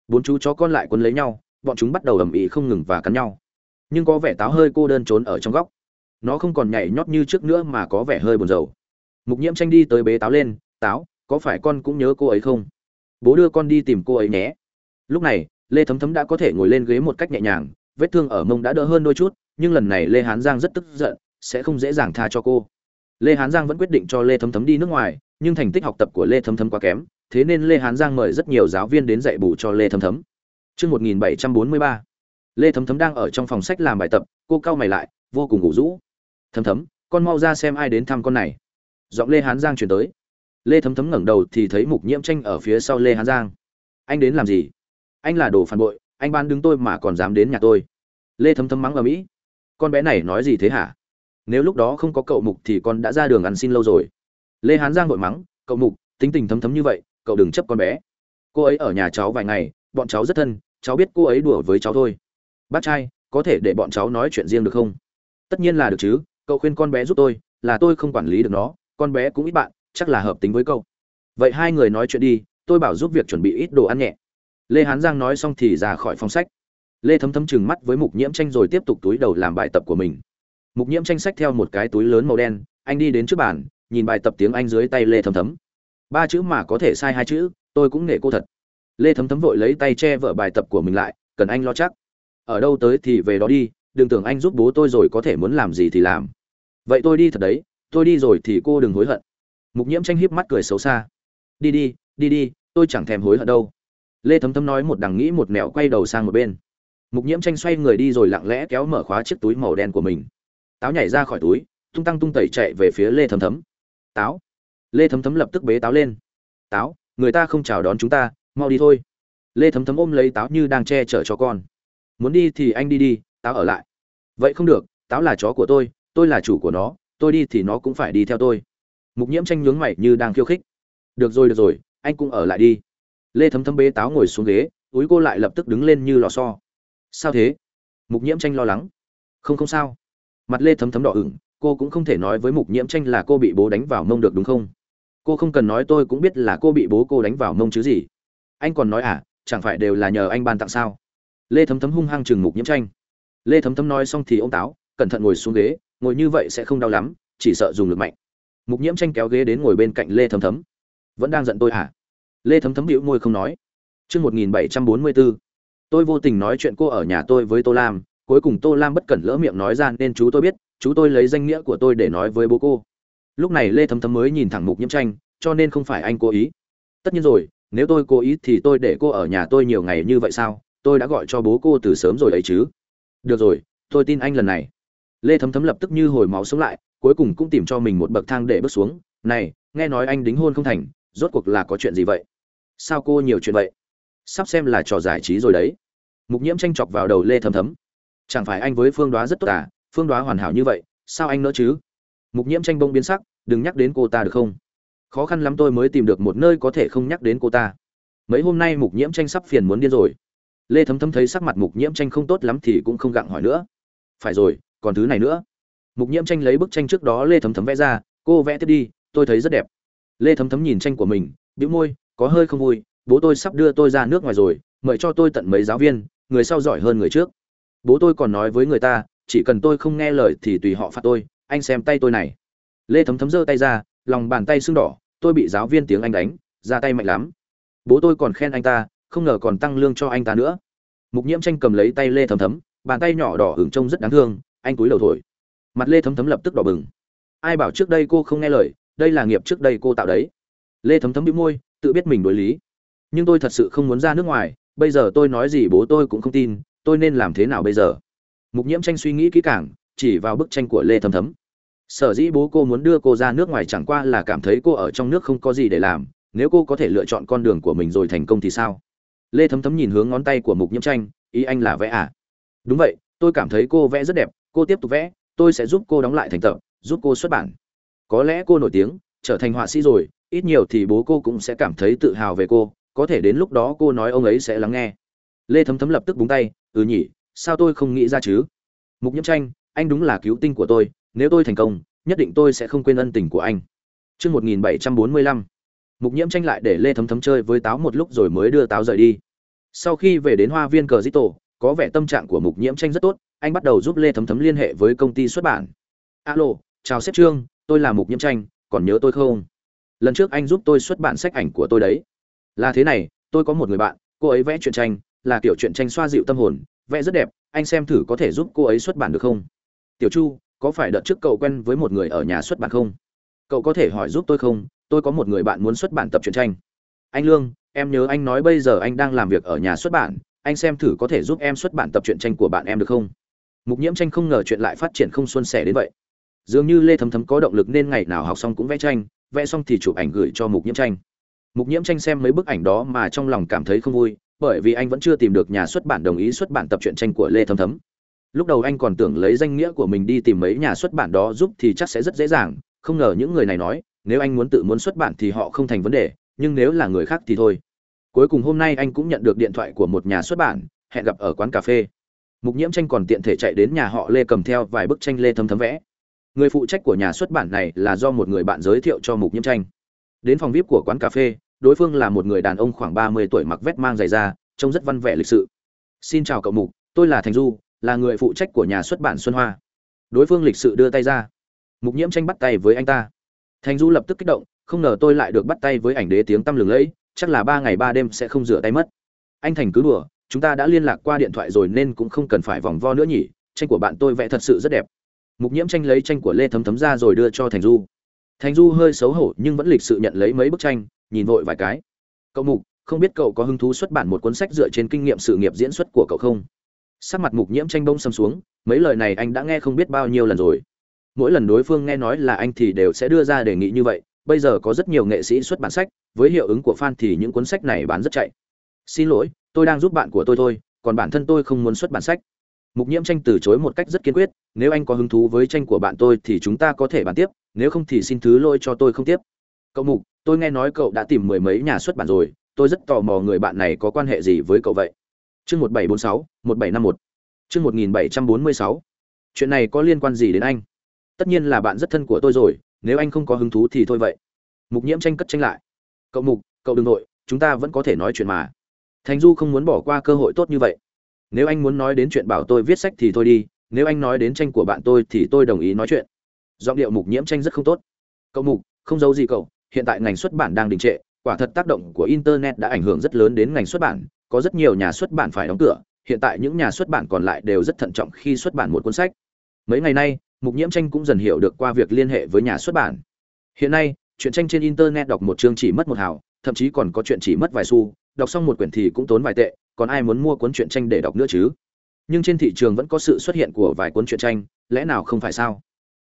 [SPEAKER 1] Bốn chú chó con lại quấn lấy nhau, bọn chúng bắt đầu ầm ĩ không ngừng và cắn nhau. Nhưng có vẻ táo hơi cô đơn trốn ở trong góc. Nó không còn nhảy nhót như trước nữa mà có vẻ hơi buồn rầu. Mục nhiễm tranh đi tới bế táo lên, táo, có phải con cũng nhớ cô ấy không? Bố đưa con đi tìm cô ấy nhé. Lúc này lê thấm thấm đã có thể ngồi lên ghế một cách nhẹ nhàng vết thương ở mông đã đỡ hơn đôi chút nhưng lần này lê hán giang rất tức giận sẽ không dễ dàng tha cho cô. Lê hán giang vẫn quyết định cho lê thấm thấm đi nước ngoài nhưng thành tích học tập của lê thấm thấm quá kém thế nên lê hán giang mời rất nhiều giáo viên đến dạy bù cho lê thấm thấm. Trước 1743, lê thấm thấm đang ở trong phòng sách làm bài tập cô cau mày lại vô cùng ngủ rũ. Thấm thấm con mau ra xem ai đến thăm con này. Giọng lê hán giang chuyển tới lê thấm thấm ngẩng đầu thì thấy mục nhiễm tranh ở phía sau lê hán giang. Anh đến làm gì? Anh là đồ phản bội, anh ban đứng tôi mà còn dám đến nhà tôi. Lê thấm thấm mắng ở mỹ con bé này nói gì thế hả? Nếu lúc đó không có cậu mục thì con đã ra đường ăn xin lâu rồi. Lê hán giang vội mắng. Cậu mục, tính tình thấm thấm như vậy, cậu đừng chấp con bé. Cô ấy ở nhà cháu vài ngày, bọn cháu rất thân, cháu biết cô ấy đùa với cháu thôi. Bác trai, có thể để bọn cháu nói chuyện riêng được không? Tất nhiên là được chứ, cậu khuyên con bé giúp tôi, là tôi không quản lý được nó, con bé cũng ít bạn chắc là hợp tính với câu vậy hai người nói chuyện đi, tôi bảo giúp việc chuẩn bị ít đồ ăn nhẹ. Lê hán giang nói xong thì ra khỏi phòng sách. Lê thấm thấm chừng mắt với mục nhiễm tranh rồi tiếp tục túi đầu làm bài tập của mình. Mục nhiễm tranh sách theo một cái túi lớn màu đen, anh đi đến trước bàn, nhìn bài tập tiếng anh dưới tay lê thấm thấm. Ba chữ mà có thể sai hai chữ, tôi cũng nể cô thật. Lê thấm thấm vội lấy tay che vở bài tập của mình lại, cần anh lo chắc. Ở đâu tới thì về đó đi, đừng tưởng anh giúp bố tôi rồi có thể muốn làm gì thì làm. Vậy tôi đi thật đấy, tôi đi rồi thì cô đừng hối hận mục nhiễm tranh híp mắt cười xấu xa. Đi đi đi đi, tôi chẳng thèm hối hận đâu. Lê thấm thấm nói một đằng nghĩ một mẹo quay đầu sang một bên. Mục nhiễm tranh xoay người đi rồi lặng lẽ kéo mở khóa chiếc túi màu đen của mình. Táo nhảy ra khỏi túi, tung tăng tung tẩy chạy về phía lê thấm thấm. Táo. Lê thấm thấm lập tức bế táo lên. Táo, người ta không chào đón chúng ta, mau đi thôi. Lê thấm thấm ôm lấy táo như đang che chở cho con. Muốn đi thì anh đi đi, táo ở lại. Vậy không được, táo là chó của tôi tôi là chủ của nó, tôi đi thì nó cũng phải đi theo tôi mục nhiễm tranh nhướng mày như đang khiêu khích. Được rồi được rồi, anh cũng ở lại đi. Lê thấm thấm bế táo ngồi xuống ghế úi cô lại lập tức đứng lên như lò xo. Sao thế? Mục nhiễm tranh lo lắng. Không không sao. Mặt lê thấm thấm đỏ ửng, cô cũng không thể nói với mục nhiễm tranh là cô bị bố đánh vào mông được đúng không? Cô không cần nói tôi cũng biết là cô bị bố cô đánh vào mông chứ gì. Anh còn nói à chẳng phải đều là nhờ anh ban tặng sao? Lê thấm thấm hung hăng chừng mục nhiễm tranh. Lê thấm thấm nói xong thì ô m táo, cẩn thận ngồi xuống ghế, ngồi như vậy sẽ không đau lắm, chỉ sợ dùng lực mạnh mục nhiễm tranh kéo ghế đến ngồi bên cạnh lê thấm thấm. Vẫn đang giận tôi à lê thấm thấm hữu môi không nói. Chương một nghìn bảy trăm bốn mươi bốn tôi vô tình nói chuyện cô ở nhà tôi với tô lam, cuối cùng tô lam bất cẩn lỡ miệng nói ra nên chú tôi biết, chú tôi lấy danh nghĩa của tôi để nói với bố cô. Lúc này lê thấm thấm mới nhìn thẳng mục nhiễm tranh, cho nên không phải anh cố ý. Tất nhiên rồi, nếu tôi cố ý thì tôi để cô ở nhà tôi nhiều ngày như vậy sao? Tôi đã gọi cho bố cô từ sớm rồi ấy chứ. Được rồi, tôi tin anh lần này. Lê thấm thấm lập tức như hồi máu sống lại cuối cùng cũng tìm cho mình một bậc thang để bước xuống. Này, nghe nói anh đính hôn không thành, rốt cuộc là có chuyện gì vậy? Sao cô nhiều chuyện vậy? Sắp xem là trò giải trí rồi đấy. Mục nhiễm tranh chọc vào đầu lê thấm thấm. Chẳng phải anh với phương đoá rất tốt à? Phương đoá hoàn hảo như vậy, sao anh nỡ chứ? Mục nhiễm tranh bông biến sắc, đừng nhắc đến cô ta được không? Khó khăn lắm tôi mới tìm được một nơi có thể không nhắc đến cô ta. Mấy hôm nay mục nhiễm tranh sắp phiền muốn điên rồi. Lê thấm thấm thấy sắc mặt mục nhiễm tranh không tốt lắm thì cũng không gặng hỏi nữa. Phải rồi, còn thứ này nữa mục nhiễm tranh lấy bức tranh trước đó lê thấm thấm vẽ ra, cô vẽ tiếp đi, tôi thấy rất đẹp. Lê thấm thấm nhìn tranh của mình, bĩu môi, có hơi không vui, bố tôi sắp đưa tôi ra nước ngoài rồi, mời cho tôi tận mấy giáo viên, người sau giỏi hơn người trước. Bố tôi còn nói với người ta, chỉ cần tôi không nghe lời thì tùy họ phạt tôi, anh xem tay tôi này. Lê thấm thấm giơ tay ra, lòng bàn tay sưng đỏ, tôi bị giáo viên tiếng anh đánh, ra tay mạnh lắm. Bố tôi còn khen anh ta, không ngờ còn tăng lương cho anh ta nữa. Mục nhiễm tranh cầm lấy tay lê thấm thấm, bàn tay nhỏ đỏ hưởng trông rất đáng thương, anh túi đầu thổi mặt lê thấm thấm lập tức đỏ bừng. Ai bảo trước đây cô không nghe lời, đây là nghiệp trước đây cô tạo đấy. Lê thấm thấm bị môi, tự biết mình đối lý. Nhưng tôi thật sự không muốn ra nước ngoài, bây giờ tôi nói gì bố tôi cũng không tin, tôi nên làm thế nào bây giờ? Mục nhiễm tranh suy nghĩ kỹ càng, chỉ vào bức tranh của lê thấm thấm. Sở dĩ bố cô muốn đưa cô ra nước ngoài chẳng qua là cảm thấy cô ở trong nước không có gì để làm, nếu cô có thể lựa chọn con đường của mình rồi thành công thì sao? Lê thấm thấm nhìn hướng ngón tay của mục nhiễm tranh, ý anh là vẽ à? Đúng vậy, tôi cảm thấy cô vẽ rất đẹp, cô tiếp tục vẽ tôi sẽ giúp cô đóng lại thành tập, giúp cô xuất bản. Có lẽ cô nổi tiếng, trở thành họa sĩ rồi, ít nhiều thì bố cô cũng sẽ cảm thấy tự hào về cô, có thể đến lúc đó cô nói ông ấy sẽ lắng nghe. Lê thấm thấm lập tức búng tay ừ nhỉ, sao tôi không nghĩ ra chứ? Mục nhiễm tranh, anh đúng là cứu tinh của tôi, nếu tôi thành công, nhất định tôi sẽ không quên ân tình của anh. Chương một nghìn bảy trăm bốn mươi lăm. Mục nhiễm tranh lại để lê thấm thấm chơi với táo một lúc rồi mới đưa táo rời đi. Sau khi về đến hoa viên cờ dít tổ có vẻ tâm trạng của mục nhiễm tranh rất tốt anh bắt đầu giúp lê thấm thấm liên hệ với công ty xuất bản. Alo, chào sếp trương, tôi là mục nhiễm tranh, còn nhớ tôi không? Lần trước anh giúp tôi xuất bản sách ảnh của tôi đấy. Là thế này, tôi có một người bạn, cô ấy vẽ truyện tranh, là kiểu truyện tranh xoa dịu tâm hồn, vẽ rất đẹp, anh xem thử có thể giúp cô ấy xuất bản được không? Tiểu chu, có phải đợt trước cậu quen với một người ở nhà xuất bản không? Cậu có thể hỏi giúp tôi không? Tôi có một người bạn muốn xuất bản tập truyện tranh. Anh lương, em nhớ anh nói bây giờ anh đang làm việc ở nhà xuất bản, anh xem thử có thể giúp em xuất bản tập truyện tranh của bạn em được không? Mục nhiễm tranh không ngờ chuyện lại phát triển không xuân sẻ đến vậy. Dường như lê thấm thấm có động lực nên ngày nào học xong cũng vẽ tranh, vẽ xong thì chụp ảnh gửi cho mục nhiễm tranh. Mục nhiễm tranh xem mấy bức ảnh đó mà trong lòng cảm thấy không vui, bởi vì anh vẫn chưa tìm được nhà xuất bản đồng ý xuất bản tập truyện tranh của lê thấm thấm. Lúc đầu anh còn tưởng lấy danh nghĩa của mình đi tìm mấy nhà xuất bản đó giúp thì chắc sẽ rất dễ dàng, không ngờ những người này nói, nếu anh muốn tự muốn xuất bản thì họ không thành vấn đề, nhưng nếu là người khác thì thôi. Cuối cùng hôm nay anh cũng nhận được điện thoại của một nhà xuất bản, hẹn gặp ở quán cà phê mục nhiễm tranh còn tiện thể chạy đến nhà họ lê cầm theo vài bức tranh lê thấm thấm vẽ. Người phụ trách của nhà xuất bản này là do một người bạn giới thiệu cho mục nhiễm tranh. Đến phòng vip của quán cà phê, đối phương là một người đàn ông khoảng ba mươi tuổi mặc vét mang giày da, trông rất văn vẻ lịch sự. Xin chào cậu mục, tôi là thành du, là người phụ trách của nhà xuất bản xuân hoa. Đối phương lịch sự đưa tay ra. Mục nhiễm tranh bắt tay với anh ta. Thành du lập tức kích động, không ngờ tôi lại được bắt tay với ảnh đế tiếng tăm lừng lẫy, chắc là ba ngày ba đêm sẽ không rửa tay mất. Anh thành cứ đùa chúng ta đã liên lạc qua điện thoại rồi nên cũng không cần phải vòng vo nữa nhỉ, tranh của bạn tôi vẽ thật sự rất đẹp. Mục nhiễm tranh lấy tranh của lê thấm thấm ra rồi đưa cho thành du. Thành du hơi xấu hổ nhưng vẫn lịch sự nhận lấy mấy bức tranh, nhìn vội vài cái. Cậu mục, không biết cậu có hứng thú xuất bản một cuốn sách dựa trên kinh nghiệm sự nghiệp diễn xuất của cậu không? Sắc mặt mục nhiễm tranh bông xâm xuống, mấy lời này anh đã nghe không biết bao nhiêu lần rồi. Mỗi lần đối phương nghe nói là anh thì đều sẽ đưa ra đề nghị như vậy, bây giờ có rất nhiều nghệ sĩ xuất bản sách, với hiệu ứng của fan thì những cuốn sách này bán rất chạy xin lỗi, tôi đang giúp bạn của tôi thôi, còn bản thân tôi không muốn xuất bản sách. Mục nhiễm tranh từ chối một cách rất kiên quyết, nếu anh có hứng thú với tranh của bạn tôi thì chúng ta có thể bàn tiếp, nếu không thì xin thứ lỗi cho tôi không tiếp. Cậu mục, tôi nghe nói cậu đã tìm mười mấy nhà xuất bản rồi, tôi rất tò mò người bạn này có quan hệ gì với cậu vậy. Chương một bảy bốn sáu, một bảy năm một. Chương một nghìn bảy trăm bốn mươi sáu. Chuyện này có liên quan gì đến anh? Tất nhiên là bạn rất thân của tôi rồi, nếu anh không có hứng thú thì thôi vậy. Mục nhiễm tranh cất tranh lại. Cậu mục, cậu đừng nội chúng ta vẫn có thể nói chuyện mà thành du không muốn bỏ qua cơ hội tốt như vậy. Nếu anh muốn nói đến chuyện bảo tôi viết sách thì thôi đi, nếu anh nói đến tranh của bạn tôi thì tôi đồng ý nói chuyện. Giọng điệu mục nhiễm tranh rất không tốt. Cậu mục, không giấu gì cậu, hiện tại ngành xuất bản đang đình trệ, quả thật tác động của internet đã ảnh hưởng rất lớn đến ngành xuất bản. Có rất nhiều nhà xuất bản phải đóng cửa, hiện tại những nhà xuất bản còn lại đều rất thận trọng khi xuất bản một cuốn sách. Mấy ngày nay, mục nhiễm tranh cũng dần hiểu được qua việc liên hệ với nhà xuất bản. Hiện nay, chuyện tranh trên internet đọc một chương chỉ mất một hào, thậm chí còn có chuyện chỉ mất vài xu đọc xong một quyển thì cũng tốn vài tệ, còn ai muốn mua cuốn truyện tranh để đọc nữa chứ? Nhưng trên thị trường vẫn có sự xuất hiện của vài cuốn truyện tranh, lẽ nào không phải sao?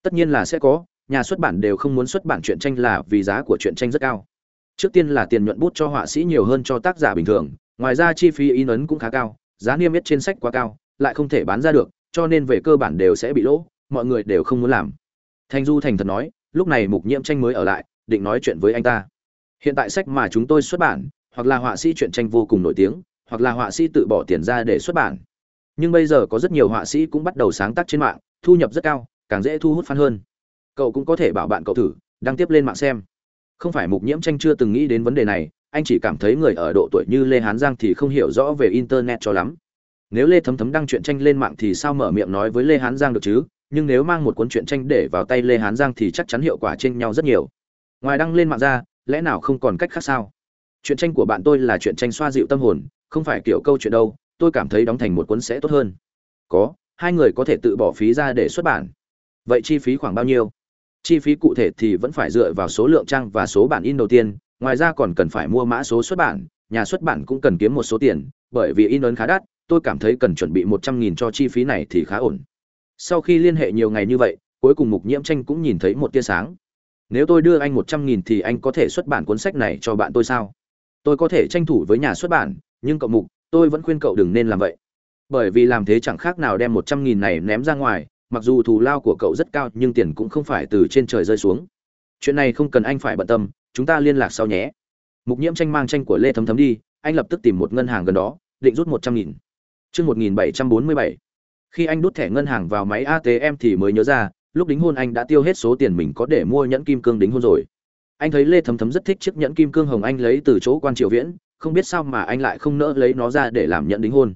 [SPEAKER 1] Tất nhiên là sẽ có, nhà xuất bản đều không muốn xuất bản truyện tranh là vì giá của truyện tranh rất cao. Trước tiên là tiền nhuận bút cho họa sĩ nhiều hơn cho tác giả bình thường, ngoài ra chi phí in ấn cũng khá cao, giá niêm yết trên sách quá cao, lại không thể bán ra được, cho nên về cơ bản đều sẽ bị lỗ, mọi người đều không muốn làm. Thanh du thành thật nói, lúc này mục nhiễm tranh mới ở lại, định nói chuyện với anh ta. Hiện tại sách mà chúng tôi xuất bản hoặc là họa sĩ truyện tranh vô cùng nổi tiếng, hoặc là họa sĩ tự bỏ tiền ra để xuất bản. Nhưng bây giờ có rất nhiều họa sĩ cũng bắt đầu sáng tác trên mạng, thu nhập rất cao, càng dễ thu hút fan hơn. Cậu cũng có thể bảo bạn cậu thử, đăng tiếp lên mạng xem. Không phải mục nhiễm tranh chưa từng nghĩ đến vấn đề này, anh chỉ cảm thấy người ở độ tuổi như lê hán giang thì không hiểu rõ về internet cho lắm. Nếu lê thấm thấm đăng truyện tranh lên mạng thì sao mở miệng nói với lê hán giang được chứ? Nhưng nếu mang một cuốn truyện tranh để vào tay lê hán giang thì chắc chắn hiệu quả trên nhau rất nhiều. Ngoài đăng lên mạng ra, lẽ nào không còn cách khác sao? Chuyện tranh của bạn tôi là chuyện tranh xoa dịu tâm hồn, không phải kiểu câu chuyện đâu, tôi cảm thấy đóng thành một cuốn sẽ tốt hơn. Có, hai người có thể tự bỏ phí ra để xuất bản. Vậy chi phí khoảng bao nhiêu? Chi phí cụ thể thì vẫn phải dựa vào số lượng trang và số bản in đầu tiên, ngoài ra còn cần phải mua mã số xuất bản, nhà xuất bản cũng cần kiếm một số tiền, bởi vì in ấn khá đắt, tôi cảm thấy cần chuẩn bị một trăm nghìn cho chi phí này thì khá ổn. Sau khi liên hệ nhiều ngày như vậy, cuối cùng mục nhiễm tranh cũng nhìn thấy một tia sáng. Nếu tôi đưa anh một trăm nghìn thì anh có thể xuất bản cuốn sách này cho bạn tôi sao? Tôi có thể tranh thủ với nhà xuất bản, nhưng cậu mục, tôi vẫn khuyên cậu đừng nên làm vậy. Bởi vì làm thế chẳng khác nào đem một trăm nghìn này ném ra ngoài, mặc dù thù lao của cậu rất cao, nhưng tiền cũng không phải từ trên trời rơi xuống. Chuyện này không cần anh phải bận tâm, chúng ta liên lạc sau nhé. Mục nhiễm tranh mang tranh của lê thấm thấm đi, anh lập tức tìm một ngân hàng gần đó, định rút một trăm nghìn. Chương một nghìn bảy trăm bốn mươi bảy. Khi anh đút thẻ ngân hàng vào máy atm thì mới nhớ ra, lúc đính hôn anh đã tiêu hết số tiền mình có để mua nhẫn kim cương đính hôn rồi anh thấy lê thấm thấm rất thích chiếc nhẫn kim cương hồng anh lấy từ chỗ quan triều viễn, không biết sao mà anh lại không nỡ lấy nó ra để làm nhẫn đính hôn.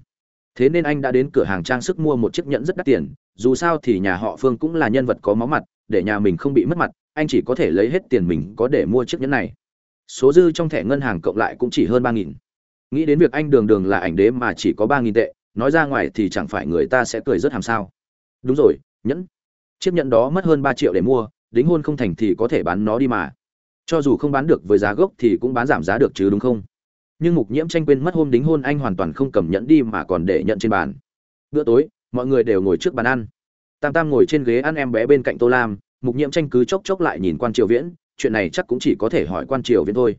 [SPEAKER 1] Thế nên anh đã đến cửa hàng trang sức mua một chiếc nhẫn rất đắt tiền, dù sao thì nhà họ phương cũng là nhân vật có máu mặt, để nhà mình không bị mất mặt, anh chỉ có thể lấy hết tiền mình có để mua chiếc nhẫn này. Số dư trong thẻ ngân hàng cộng lại cũng chỉ hơn ba nghìn. Nghĩ đến việc anh đường đường là ảnh đế mà chỉ có ba nghìn tệ, nói ra ngoài thì chẳng phải người ta sẽ cười rất hàm sao. Đúng rồi, nhẫn. Chiếc nhẫn đó mất hơn ba triệu để mua, đính hôn không thành thì có thể bán nó đi mà cho dù không bán được với giá gốc thì cũng bán giảm giá được chứ đúng không? Nhưng mục nhiễm tranh quên mất hôm đính hôn anh hoàn toàn không cầm nhẫn đi mà còn để nhận trên bàn. Bữa tối, mọi người đều ngồi trước bàn ăn. Tam tam ngồi trên ghế ăn em bé bên cạnh tô lam, mục nhiễm tranh cứ chốc chốc lại nhìn quan triều viễn, chuyện này chắc cũng chỉ có thể hỏi quan triều viễn thôi.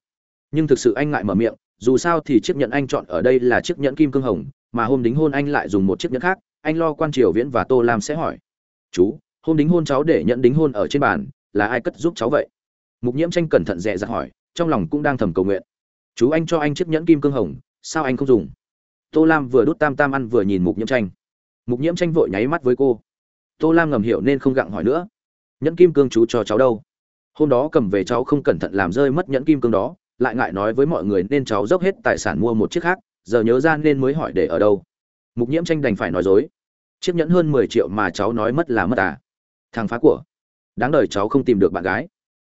[SPEAKER 1] Nhưng thực sự anh ngại mở miệng, dù sao thì chiếc nhẫn anh chọn ở đây là chiếc nhẫn kim cương hồng, mà hôm đính hôn anh lại dùng một chiếc nhẫn khác, anh lo quan triều viễn và tô lam sẽ hỏi. Chú, hôm đính hôn cháu để nhận đính hôn ở trên bàn, là ai cất giúp cháu vậy? Mục nhiễm tranh cẩn thận dè dặt hỏi, trong lòng cũng đang thầm cầu nguyện. Chú anh cho anh chiếc nhẫn kim cương hồng, sao anh không dùng? Tô lam vừa đút tam tam ăn vừa nhìn mục nhiễm tranh. Mục nhiễm tranh vội nháy mắt với cô. Tô lam ngầm hiểu nên không gặng hỏi nữa. Nhẫn kim cương chú cho cháu đâu? Hôm đó cầm về cháu không cẩn thận làm rơi mất nhẫn kim cương đó, lại ngại nói với mọi người nên cháu dốc hết tài sản mua một chiếc khác, giờ nhớ ra nên mới hỏi để ở đâu. Mục nhiễm tranh đành phải nói dối. Chiếc nhẫn hơn mười triệu mà cháu nói mất là mất à? Thằng phá của. Đáng đời cháu không tìm được bạn gái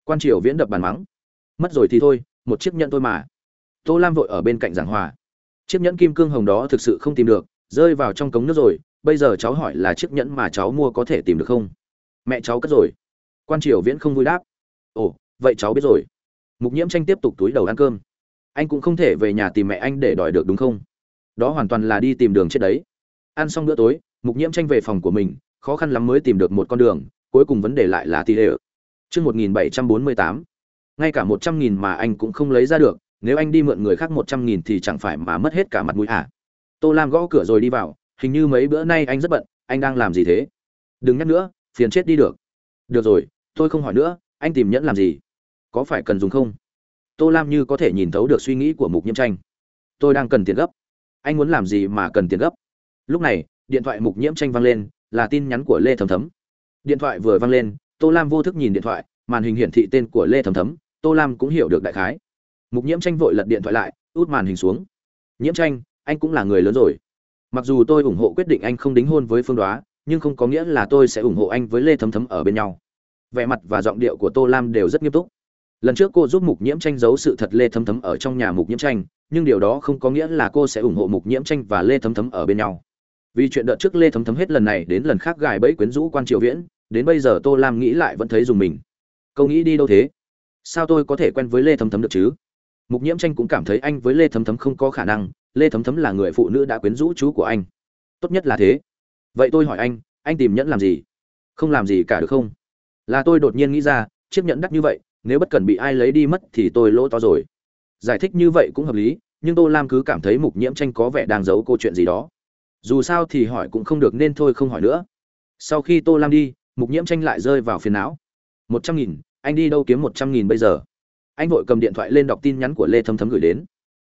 [SPEAKER 1] quan triều viễn đập bàn mắng. Mất rồi thì thôi, một chiếc nhẫn thôi mà. Tô lam vội ở bên cạnh giảng hòa. Chiếc nhẫn kim cương hồng đó thực sự không tìm được, rơi vào trong cống nước rồi, bây giờ cháu hỏi là chiếc nhẫn mà cháu mua có thể tìm được không? Mẹ cháu cất rồi. Quan triều viễn không vui đáp. Ồ, vậy cháu biết rồi. Mục nhiễm tranh tiếp tục túi đầu ăn cơm. Anh cũng không thể về nhà tìm mẹ anh để đòi được đúng không? Đó hoàn toàn là đi tìm đường chết đấy. Ăn xong bữa tối, mục nhiễm tranh về phòng của mình, khó khăn lắm mới tìm được một con đường, cuối cùng vấn đề lại là tỷ lệ chương một nghìn bảy trăm bốn mươi tám. Ngay cả một trăm nghìn mà anh cũng không lấy ra được, nếu anh đi mượn người khác một trăm nghìn thì chẳng phải mà mất hết cả mặt mũi à? Tô lam gõ cửa rồi đi vào, hình như mấy bữa nay anh rất bận, anh đang làm gì thế? Đừng nhắc nữa, phiền chết đi được. Được rồi, tôi không hỏi nữa, anh tìm nhẫn làm gì? Có phải cần dùng không? Tô lam như có thể nhìn thấu được suy nghĩ của mục nhiễm tranh. Tôi đang cần tiền gấp. Anh muốn làm gì mà cần tiền gấp? Lúc này, điện thoại mục nhiễm tranh vang lên, là tin nhắn của lê thấm thấm. Điện thoại vừa vang lên tô lam vô thức nhìn điện thoại, màn hình hiển thị tên của lê thấm thấm, tô lam cũng hiểu được đại khái. Mục nhiễm tranh vội lật điện thoại lại, út màn hình xuống. Nhiễm tranh, anh cũng là người lớn rồi. Mặc dù tôi ủng hộ quyết định anh không đính hôn với phương đoá, nhưng không có nghĩa là tôi sẽ ủng hộ anh với lê thấm thấm ở bên nhau. Vẻ mặt và giọng điệu của tô lam đều rất nghiêm túc. Lần trước cô giúp mục nhiễm tranh giấu sự thật lê thấm thấm ở trong nhà mục nhiễm tranh, nhưng điều đó không có nghĩa là cô sẽ ủng hộ mục nhiễm tranh và lê thấm thấm ở bên nhau. Vì chuyện đợt trước lê thấm thấm hết lần này đến lần khác gài bẫy quyến rũ quan triều viễn đến bây giờ tô lam nghĩ lại vẫn thấy dùng mình. Câu nghĩ đi đâu thế? Sao tôi có thể quen với lê thấm thấm được chứ? Mục nhiễm tranh cũng cảm thấy anh với lê thấm thấm không có khả năng, lê thấm thấm là người phụ nữ đã quyến rũ chú của anh. Tốt nhất là thế. Vậy tôi hỏi anh anh tìm nhẫn làm gì? Không làm gì cả được không? Là tôi đột nhiên nghĩ ra, chiếc nhẫn đắt như vậy, nếu bất cần bị ai lấy đi mất thì tôi lỗ to rồi. Giải thích như vậy cũng hợp lý, nhưng tô lam cứ cảm thấy mục nhiễm tranh có vẻ đang giấu câu chuyện gì đó. Dù sao thì hỏi cũng không được nên thôi không hỏi nữa. Sau khi tô lam đi mục nhiễm tranh lại rơi vào phiền não. Một trăm nghìn, anh đi đâu kiếm một trăm nghìn bây giờ? Anh vội cầm điện thoại lên đọc tin nhắn của lê thấm thấm gửi đến.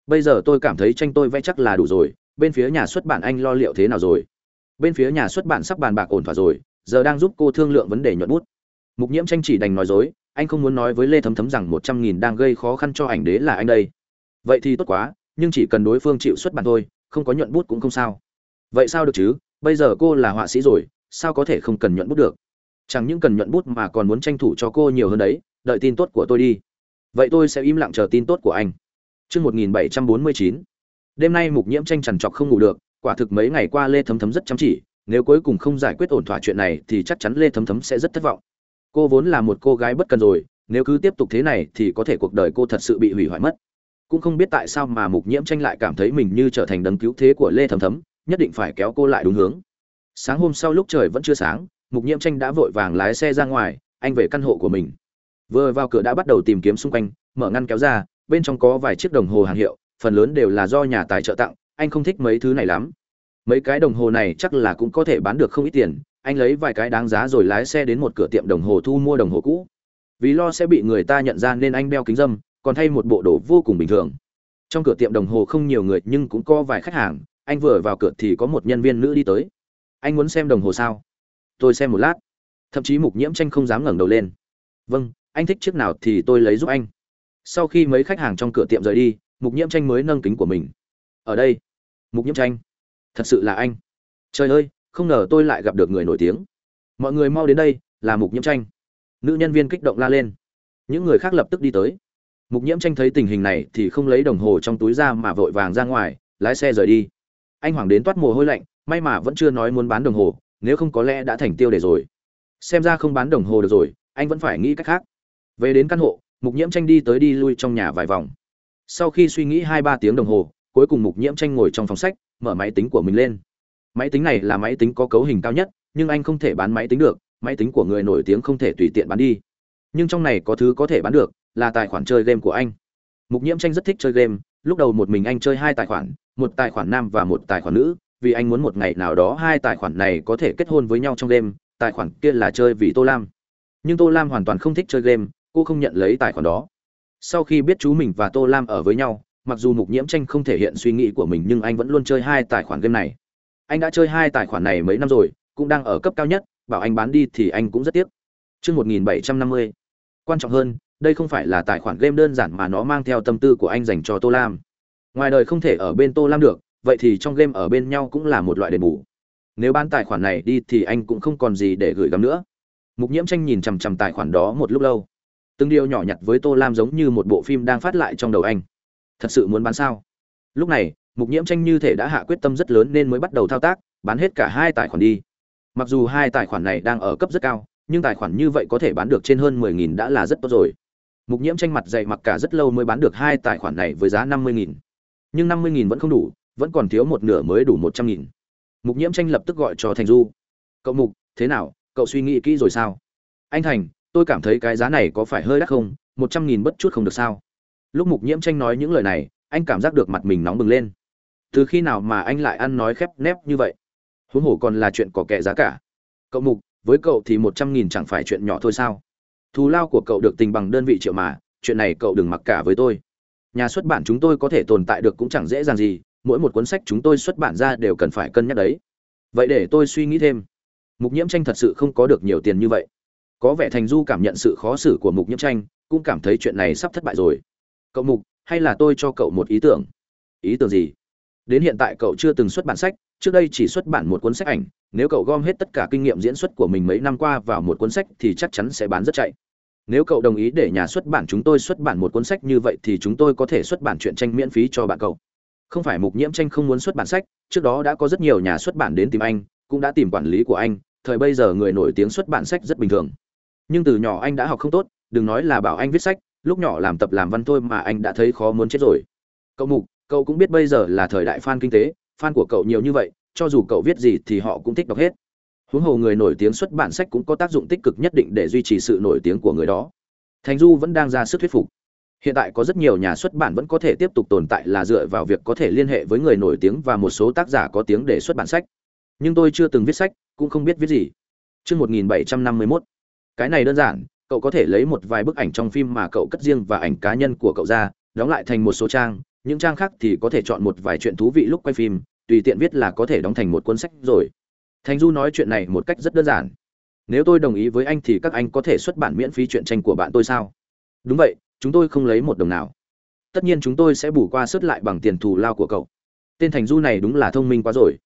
[SPEAKER 1] Bây giờ tôi cảm thấy tranh tôi vẽ chắc là đủ rồi, bên phía nhà xuất bản anh lo liệu thế nào rồi? Bên phía nhà xuất bản sắp bàn bạc ổn thỏa rồi, giờ đang giúp cô thương lượng vấn đề nhuận bút. Mục nhiễm tranh chỉ đành nói dối, anh không muốn nói với lê thấm thấm rằng một trăm nghìn đang gây khó khăn cho ảnh đế là anh đây. Vậy thì tốt quá, nhưng chỉ cần đối phương chịu xuất bản thôi, không có nhuận bút cũng không sao. Vậy sao được chứ? Bây giờ cô là họa sĩ rồi, sao có thể không cần nhuận bút được? Chẳng những cần nhuận bút mà còn muốn tranh thủ cho cô nhiều hơn đấy, đợi tin tốt của tôi đi. Vậy tôi sẽ im lặng chờ tin tốt của anh. Chương một nghìn bảy trăm bốn mươi chín. Đêm nay mục nhiễm tranh trằn trọc không ngủ được, quả thực mấy ngày qua lê thấm thấm rất chăm chỉ, nếu cuối cùng không giải quyết ổn thỏa chuyện này thì chắc chắn lê thấm thấm sẽ rất thất vọng. Cô vốn là một cô gái bất cần rồi, nếu cứ tiếp tục thế này thì có thể cuộc đời cô thật sự bị hủy hoại mất. Cũng không biết tại sao mà mục nhiễm tranh lại cảm thấy mình như trở thành đấng cứu thế của lê thấm thấm, nhất định phải kéo cô lại đúng hướng. Sáng hôm sau lúc trời vẫn chưa sáng mục nhiễm tranh đã vội vàng lái xe ra ngoài, anh về căn hộ của mình. Vừa vào cửa đã bắt đầu tìm kiếm xung quanh, mở ngăn kéo ra, bên trong có vài chiếc đồng hồ hàng hiệu, phần lớn đều là do nhà tài trợ tặng, anh không thích mấy thứ này lắm. Mấy cái đồng hồ này chắc là cũng có thể bán được không ít tiền, anh lấy vài cái đáng giá rồi lái xe đến một cửa tiệm đồng hồ thu mua đồng hồ cũ. Vì lo sẽ bị người ta nhận ra nên anh đeo kính dâm, còn thay một bộ đồ vô cùng bình thường. Trong cửa tiệm đồng hồ không nhiều người nhưng cũng có vài khách hàng, anh vừa vào cửa thì có một nhân viên nữ đi tới. Anh muốn xem đồng hồ sao? Tôi xem một lát. Thậm chí mục nhiễm tranh không dám ngẩng đầu lên. Vâng anh thích chiếc nào thì tôi lấy giúp anh. Sau khi mấy khách hàng trong cửa tiệm rời đi, mục nhiễm tranh mới nâng kính của mình. Ở đây. Mục nhiễm tranh. Thật sự là anh. Trời ơi, không ngờ tôi lại gặp được người nổi tiếng. Mọi người mau đến đây, là mục nhiễm tranh. Nữ nhân viên kích động la lên. Những người khác lập tức đi tới. Mục nhiễm tranh thấy tình hình này thì không lấy đồng hồ trong túi ra mà vội vàng ra ngoài, lái xe rời đi. Anh hoàng đến toát mồ hôi lạnh, may mà vẫn chưa nói muốn bán đồng hồ nếu không có lẽ đã thành tiêu đề rồi. Xem ra không bán đồng hồ được rồi, anh vẫn phải nghĩ cách khác. Về đến căn hộ, mục nhiễm tranh đi tới đi lui trong nhà vài vòng. Sau khi suy nghĩ hai ba tiếng đồng hồ, cuối cùng mục nhiễm tranh ngồi trong phòng sách, mở máy tính của mình lên. Máy tính này là máy tính có cấu hình cao nhất, nhưng anh không thể bán máy tính được, máy tính của người nổi tiếng không thể tùy tiện bán đi. Nhưng trong này có thứ có thể bán được, là tài khoản chơi game của anh. Mục nhiễm tranh rất thích chơi game, lúc đầu một mình anh chơi hai tài khoản, một tài khoản nam và một tài khoản nữ vì anh muốn một ngày nào đó hai tài khoản này có thể kết hôn với nhau trong game tài khoản kia là chơi vì tô lam nhưng tô lam hoàn toàn không thích chơi game cô không nhận lấy tài khoản đó sau khi biết chú mình và tô lam ở với nhau mặc dù mục nhiễm tranh không thể hiện suy nghĩ của mình nhưng anh vẫn luôn chơi hai tài khoản game này anh đã chơi hai tài khoản này mấy năm rồi cũng đang ở cấp cao nhất bảo anh bán đi thì anh cũng rất tiếc Trước 1750. Quan trọng hơn, đây không phải là tài khoản game đơn giản mà nó mang theo tâm tư của anh dành cho Tô Lam. Ngoài đời không thể ở bên Tô Lam được, vậy thì trong game ở bên nhau cũng là một loại đền bù. Nếu bán tài khoản này đi thì anh cũng không còn gì để gửi gắm nữa. Mục Nhiễm Tranh nhìn chằm chằm tài khoản đó một lúc lâu. Từng điều nhỏ nhặt với Tô Lam giống như một bộ phim đang phát lại trong đầu anh. Thật sự muốn bán sao? Lúc này, Mục Nhiễm Tranh như thể đã hạ quyết tâm rất lớn nên mới bắt đầu thao tác, bán hết cả hai tài khoản đi. Mặc dù hai tài khoản này đang ở cấp rất cao, nhưng tài khoản như vậy có thể bán được trên hơn mười nghìn đã là rất tốt rồi mục nhiễm tranh mặt dày mặc cả rất lâu mới bán được hai tài khoản này với giá năm mươi nghìn nhưng năm mươi nghìn vẫn không đủ vẫn còn thiếu một nửa mới đủ một trăm nghìn. Mục nhiễm tranh lập tức gọi cho thành du. Cậu mục, thế nào? Cậu suy nghĩ kỹ rồi sao? Anh thành, tôi cảm thấy cái giá này có phải hơi đắt không? Một trăm nghìn bất chút không được sao? Lúc mục nhiễm tranh nói những lời này, anh cảm giác được mặt mình nóng bừng lên. Từ khi nào mà anh lại ăn nói khép nép như vậy? Huống hồ còn là chuyện có kẻ giá cả. Cậu mục, với cậu thì một trăm nghìn chẳng phải chuyện nhỏ thôi sao? Thù lao của cậu được tình bằng đơn vị triệu mà, chuyện này cậu đừng mặc cả với tôi. Nhà xuất bản chúng tôi có thể tồn tại được cũng chẳng dễ dàng gì mỗi một cuốn sách chúng tôi xuất bản ra đều cần phải cân nhắc đấy. Vậy để tôi suy nghĩ thêm. Mục nhiễm tranh thật sự không có được nhiều tiền như vậy. Có vẻ thành du cảm nhận sự khó xử của mục nhiễm tranh, cũng cảm thấy chuyện này sắp thất bại rồi. Cậu mục, hay là tôi cho cậu một ý tưởng? Ý tưởng gì? Đến hiện tại cậu chưa từng xuất bản sách, trước đây chỉ xuất bản một cuốn sách ảnh. Nếu cậu gom hết tất cả kinh nghiệm diễn xuất của mình mấy năm qua vào một cuốn sách thì chắc chắn sẽ bán rất chạy. Nếu cậu đồng ý để nhà xuất bản chúng tôi xuất bản một cuốn sách như vậy thì chúng tôi có thể xuất bản truyện tranh miễn phí cho bạn cậu không phải mục nhiễm tranh không muốn xuất bản sách, trước đó đã có rất nhiều nhà xuất bản đến tìm anh, cũng đã tìm quản lý của anh, thời bây giờ người nổi tiếng xuất bản sách rất bình thường. Nhưng từ nhỏ anh đã học không tốt, đừng nói là bảo anh viết sách, lúc nhỏ làm tập làm văn thôi mà anh đã thấy khó muốn chết rồi. Cậu mục, cậu cũng biết bây giờ là thời đại fan kinh tế, fan của cậu nhiều như vậy, cho dù cậu viết gì thì họ cũng thích đọc hết. Huống hồ người nổi tiếng xuất bản sách cũng có tác dụng tích cực nhất định để duy trì sự nổi tiếng của người đó. Thành du vẫn đang ra sức thuyết phục hiện tại có rất nhiều nhà xuất bản vẫn có thể tiếp tục tồn tại là dựa vào việc có thể liên hệ với người nổi tiếng và một số tác giả có tiếng để xuất bản sách nhưng tôi chưa từng viết sách cũng không biết viết gì Chương 1751. Cái này đơn giản, cậu có thể lấy một vài bức ảnh trong phim mà cậu cất riêng và ảnh cá nhân của cậu ra, đóng lại thành một số trang, những trang khác thì có thể chọn một vài chuyện thú vị lúc quay phim, tùy tiện viết là có thể đóng thành một cuốn sách rồi. Thành Du nói chuyện này một cách rất đơn giản. Nếu tôi đồng ý với anh thì các anh có thể xuất bản miễn phí truyện tranh của bạn tôi sao? Đúng vậy, chúng tôi không lấy một đồng nào. Tất nhiên chúng tôi sẽ bù qua sớt lại bằng tiền thù lao của cậu. Tên Thành Du này đúng là thông minh quá rồi.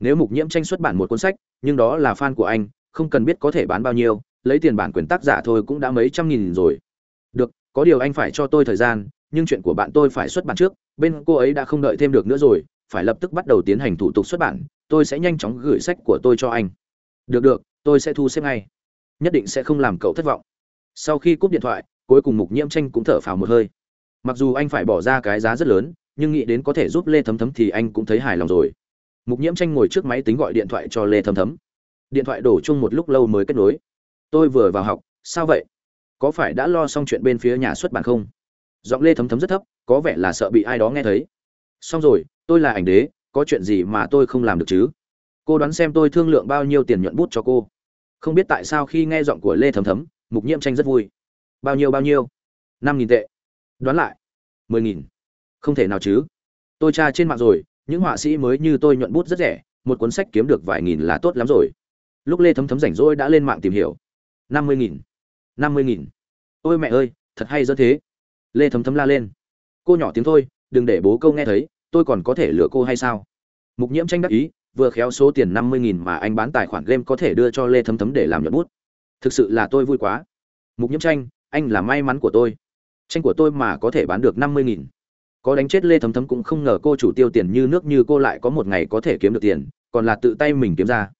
[SPEAKER 1] Nếu Mục Nhiễm tranh xuất bản một cuốn sách, nhưng đó là fan của anh, không cần biết có thể bán bao nhiêu, lấy tiền bản quyền tác giả thôi cũng đã mấy trăm nghìn rồi. Được, có điều anh phải cho tôi thời gian, nhưng chuyện của bạn tôi phải xuất bản trước, bên cô ấy đã không đợi thêm được nữa rồi, phải lập tức bắt đầu tiến hành thủ tục xuất bản, tôi sẽ nhanh chóng gửi sách của tôi cho anh. Được được, tôi sẽ thu xếp ngay. Nhất định sẽ không làm cậu thất vọng. Sau khi cúp điện thoại, cuối cùng Mục Nhiễm Tranh cũng thở phào một hơi. Mặc dù anh phải bỏ ra cái giá rất lớn, nhưng nghĩ đến có thể giúp Lê Thấm Thấm thì anh cũng thấy hài lòng rồi. Mục Nhiễm Tranh ngồi trước máy tính gọi điện thoại cho Lê Thấm Thấm. Điện thoại đổ chung một lúc lâu mới kết nối. Tôi vừa vào học, sao vậy? Có phải đã lo xong chuyện bên phía nhà xuất bản không? Giọng Lê Thấm Thấm rất thấp, có vẻ là sợ bị ai đó nghe thấy. Xong rồi, tôi là ảnh đế, có chuyện gì mà tôi không làm được chứ? Cô đoán xem tôi thương lượng bao nhiêu tiền nhuận bút cho cô. Không biết tại sao khi nghe giọng của Lê Thấm Thấm, Mục Nhiễm Tranh rất vui. Bao nhiêu bao nhiêu? Năm nghìn tệ. Đoán lại. Mười nghìn. Không thể nào chứ? Tôi tra trên mạng rồi, những họa sĩ mới như tôi nhuận bút rất rẻ một cuốn sách kiếm được vài nghìn là tốt lắm rồi lúc lê thấm thấm rảnh rỗi đã lên mạng tìm hiểu năm mươi nghìn năm mươi nghìn ôi mẹ ơi thật hay dẫn thế lê thấm thấm la lên cô nhỏ tiếng thôi đừng để bố câu nghe thấy tôi còn có thể lừa cô hay sao mục nhiễm tranh đắc ý vừa khéo số tiền năm mươi nghìn mà anh bán tài khoản game có thể đưa cho lê thấm thấm để làm nhuận bút thực sự là tôi vui quá mục nhiễm tranh anh là may mắn của tôi. Tranh của tôi mà có thể bán được năm mươi nghìn. Có đánh chết lê thấm thấm cũng không ngờ cô chủ tiêu tiền như nước như cô lại có một ngày có thể kiếm được tiền, còn là tự tay mình kiếm ra.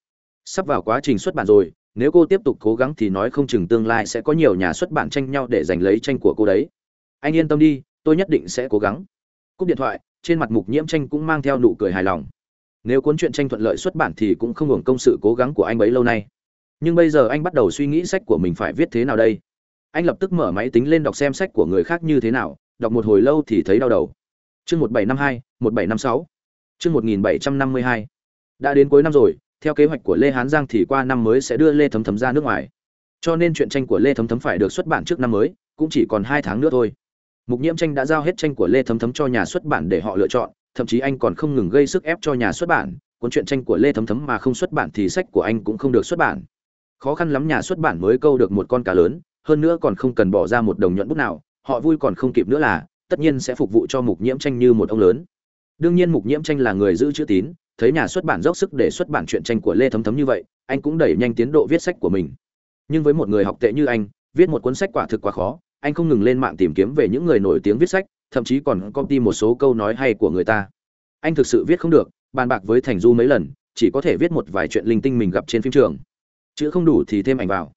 [SPEAKER 1] Sắp vào quá trình xuất bản rồi, nếu cô tiếp tục cố gắng thì nói không chừng tương lai sẽ có nhiều nhà xuất bản tranh nhau để giành lấy tranh của cô đấy. Anh yên tâm đi, tôi nhất định sẽ cố gắng. Cúp điện thoại, trên mặt mục nhiễm tranh cũng mang theo nụ cười hài lòng. Nếu cuốn truyện tranh thuận lợi xuất bản thì cũng không hưởng công sự cố gắng của anh ấy lâu nay. Nhưng bây giờ anh bắt đầu suy nghĩ sách của mình phải viết thế nào đây? Anh lập tức mở máy tính lên đọc xem sách của người khác như thế nào đọc một hồi lâu thì thấy đau đầu. Chương 1752, 1756. Chương 1752. Đã đến cuối năm rồi, theo kế hoạch của Lê Hán Giang thì qua năm mới sẽ đưa Lê Thấm Thấm ra nước ngoài. Cho nên chuyện tranh của Lê Thấm Thấm phải được xuất bản trước năm mới, cũng chỉ còn hai tháng nữa thôi. Mục Nhiễm Tranh đã giao hết tranh của Lê Thấm Thấm cho nhà xuất bản để họ lựa chọn, thậm chí anh còn không ngừng gây sức ép cho nhà xuất bản, cuốn truyện tranh của Lê Thấm Thấm mà không xuất bản thì sách của anh cũng không được xuất bản. Khó khăn lắm nhà xuất bản mới câu được một con cá lớn, hơn nữa còn không cần bỏ ra một đồng nhuận bút nào, họ vui còn không kịp nữa là tất nhiên sẽ phục vụ cho mục nhiễm tranh như một ông lớn. Đương nhiên mục nhiễm tranh là người giữ chữ tín thấy nhà xuất bản dốc sức để xuất bản truyện tranh của lê thấm thấm như vậy anh cũng đẩy nhanh tiến độ viết sách của mình. Nhưng với một người học tệ như anh viết một cuốn sách quả thực quá khó anh không ngừng lên mạng tìm kiếm về những người nổi tiếng viết sách thậm chí còn copy một số câu nói hay của người ta. Anh thực sự viết không được bàn bạc với thành du mấy lần chỉ có thể viết một vài chuyện linh tinh mình gặp trên phim trường. Chữ không đủ thì thêm ảnh vào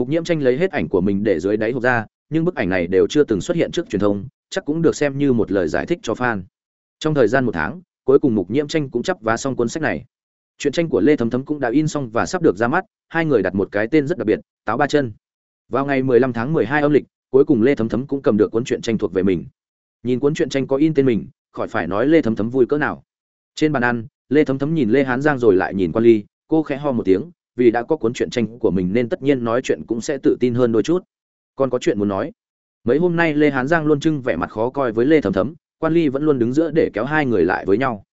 [SPEAKER 1] mục nhiễm tranh lấy hết ảnh của mình để dưới đáy hộp ra, nhưng bức ảnh này đều chưa từng xuất hiện trước truyền thông, chắc cũng được xem như một lời giải thích cho fan. Trong thời gian một tháng, cuối cùng mục nhiễm tranh cũng chấp vá xong cuốn sách này. Chuyện tranh của lê thấm thấm cũng đã in xong và sắp được ra mắt, hai người đặt một cái tên rất đặc biệt, táo ba chân. Vào ngày 15 tháng 12 âm lịch, cuối cùng lê thấm thấm cũng cầm được cuốn truyện tranh thuộc về mình. Nhìn cuốn truyện tranh có in tên mình, khỏi phải nói lê thấm thấm vui cỡ nào. Trên bàn ăn, lê thấm thấm nhìn lê hán giang rồi lại nhìn quan ly, cô khẽ ho một tiếng vì đã có cuốn truyện tranh của mình nên tất nhiên nói chuyện cũng sẽ tự tin hơn đôi chút. Còn có chuyện muốn nói. Mấy hôm nay lê hán giang luôn trưng vẻ mặt khó coi với lê thấm thấm, quan ly vẫn luôn đứng giữa để kéo hai người lại với nhau.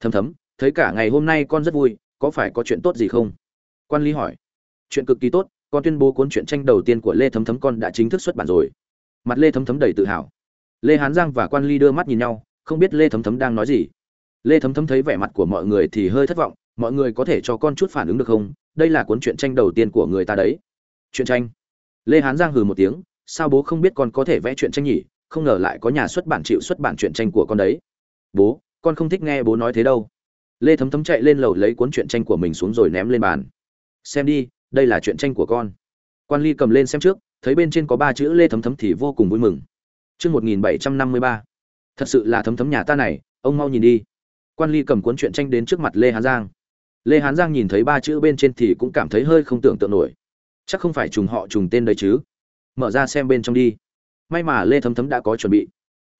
[SPEAKER 1] Thấm thấm, thấy cả ngày hôm nay con rất vui, có phải có chuyện tốt gì không? Quan ly hỏi. Chuyện cực kỳ tốt, con tuyên bố cuốn truyện tranh đầu tiên của lê thấm thấm con đã chính thức xuất bản rồi. Mặt lê thấm thấm đầy tự hào. Lê hán giang và quan ly đưa mắt nhìn nhau, không biết lê thấm thấm đang nói gì. Lê thấm thấm thấy vẻ mặt của mọi người thì hơi thất vọng, mọi người có thể cho con chút phản ứng được không? Đây là cuốn truyện tranh đầu tiên của người ta đấy. Truyện tranh. Lê hán giang hừ một tiếng, sao bố không biết con có thể vẽ truyện tranh nhỉ? Không ngờ lại có nhà xuất bản chịu xuất bản truyện tranh của con đấy. Bố, con không thích nghe bố nói thế đâu. Lê thấm thấm chạy lên lầu lấy cuốn truyện tranh của mình xuống rồi ném lên bàn. Xem đi, đây là truyện tranh của con. Quan ly cầm lên xem trước, thấy bên trên có ba chữ lê thấm thấm thì vô cùng vui mừng. Chương một nghìn bảy trăm năm mươi ba. Thật sự là thấm thấm nhà ta này, ông mau nhìn đi. Quan ly cầm cuốn truyện tranh đến trước mặt lê hán giang lê hán giang nhìn thấy ba chữ bên trên thì cũng cảm thấy hơi không tưởng tượng nổi. Chắc không phải trùng họ, trùng tên đấy chứ. Mở ra xem bên trong đi. May mà lê thấm thấm đã có chuẩn bị.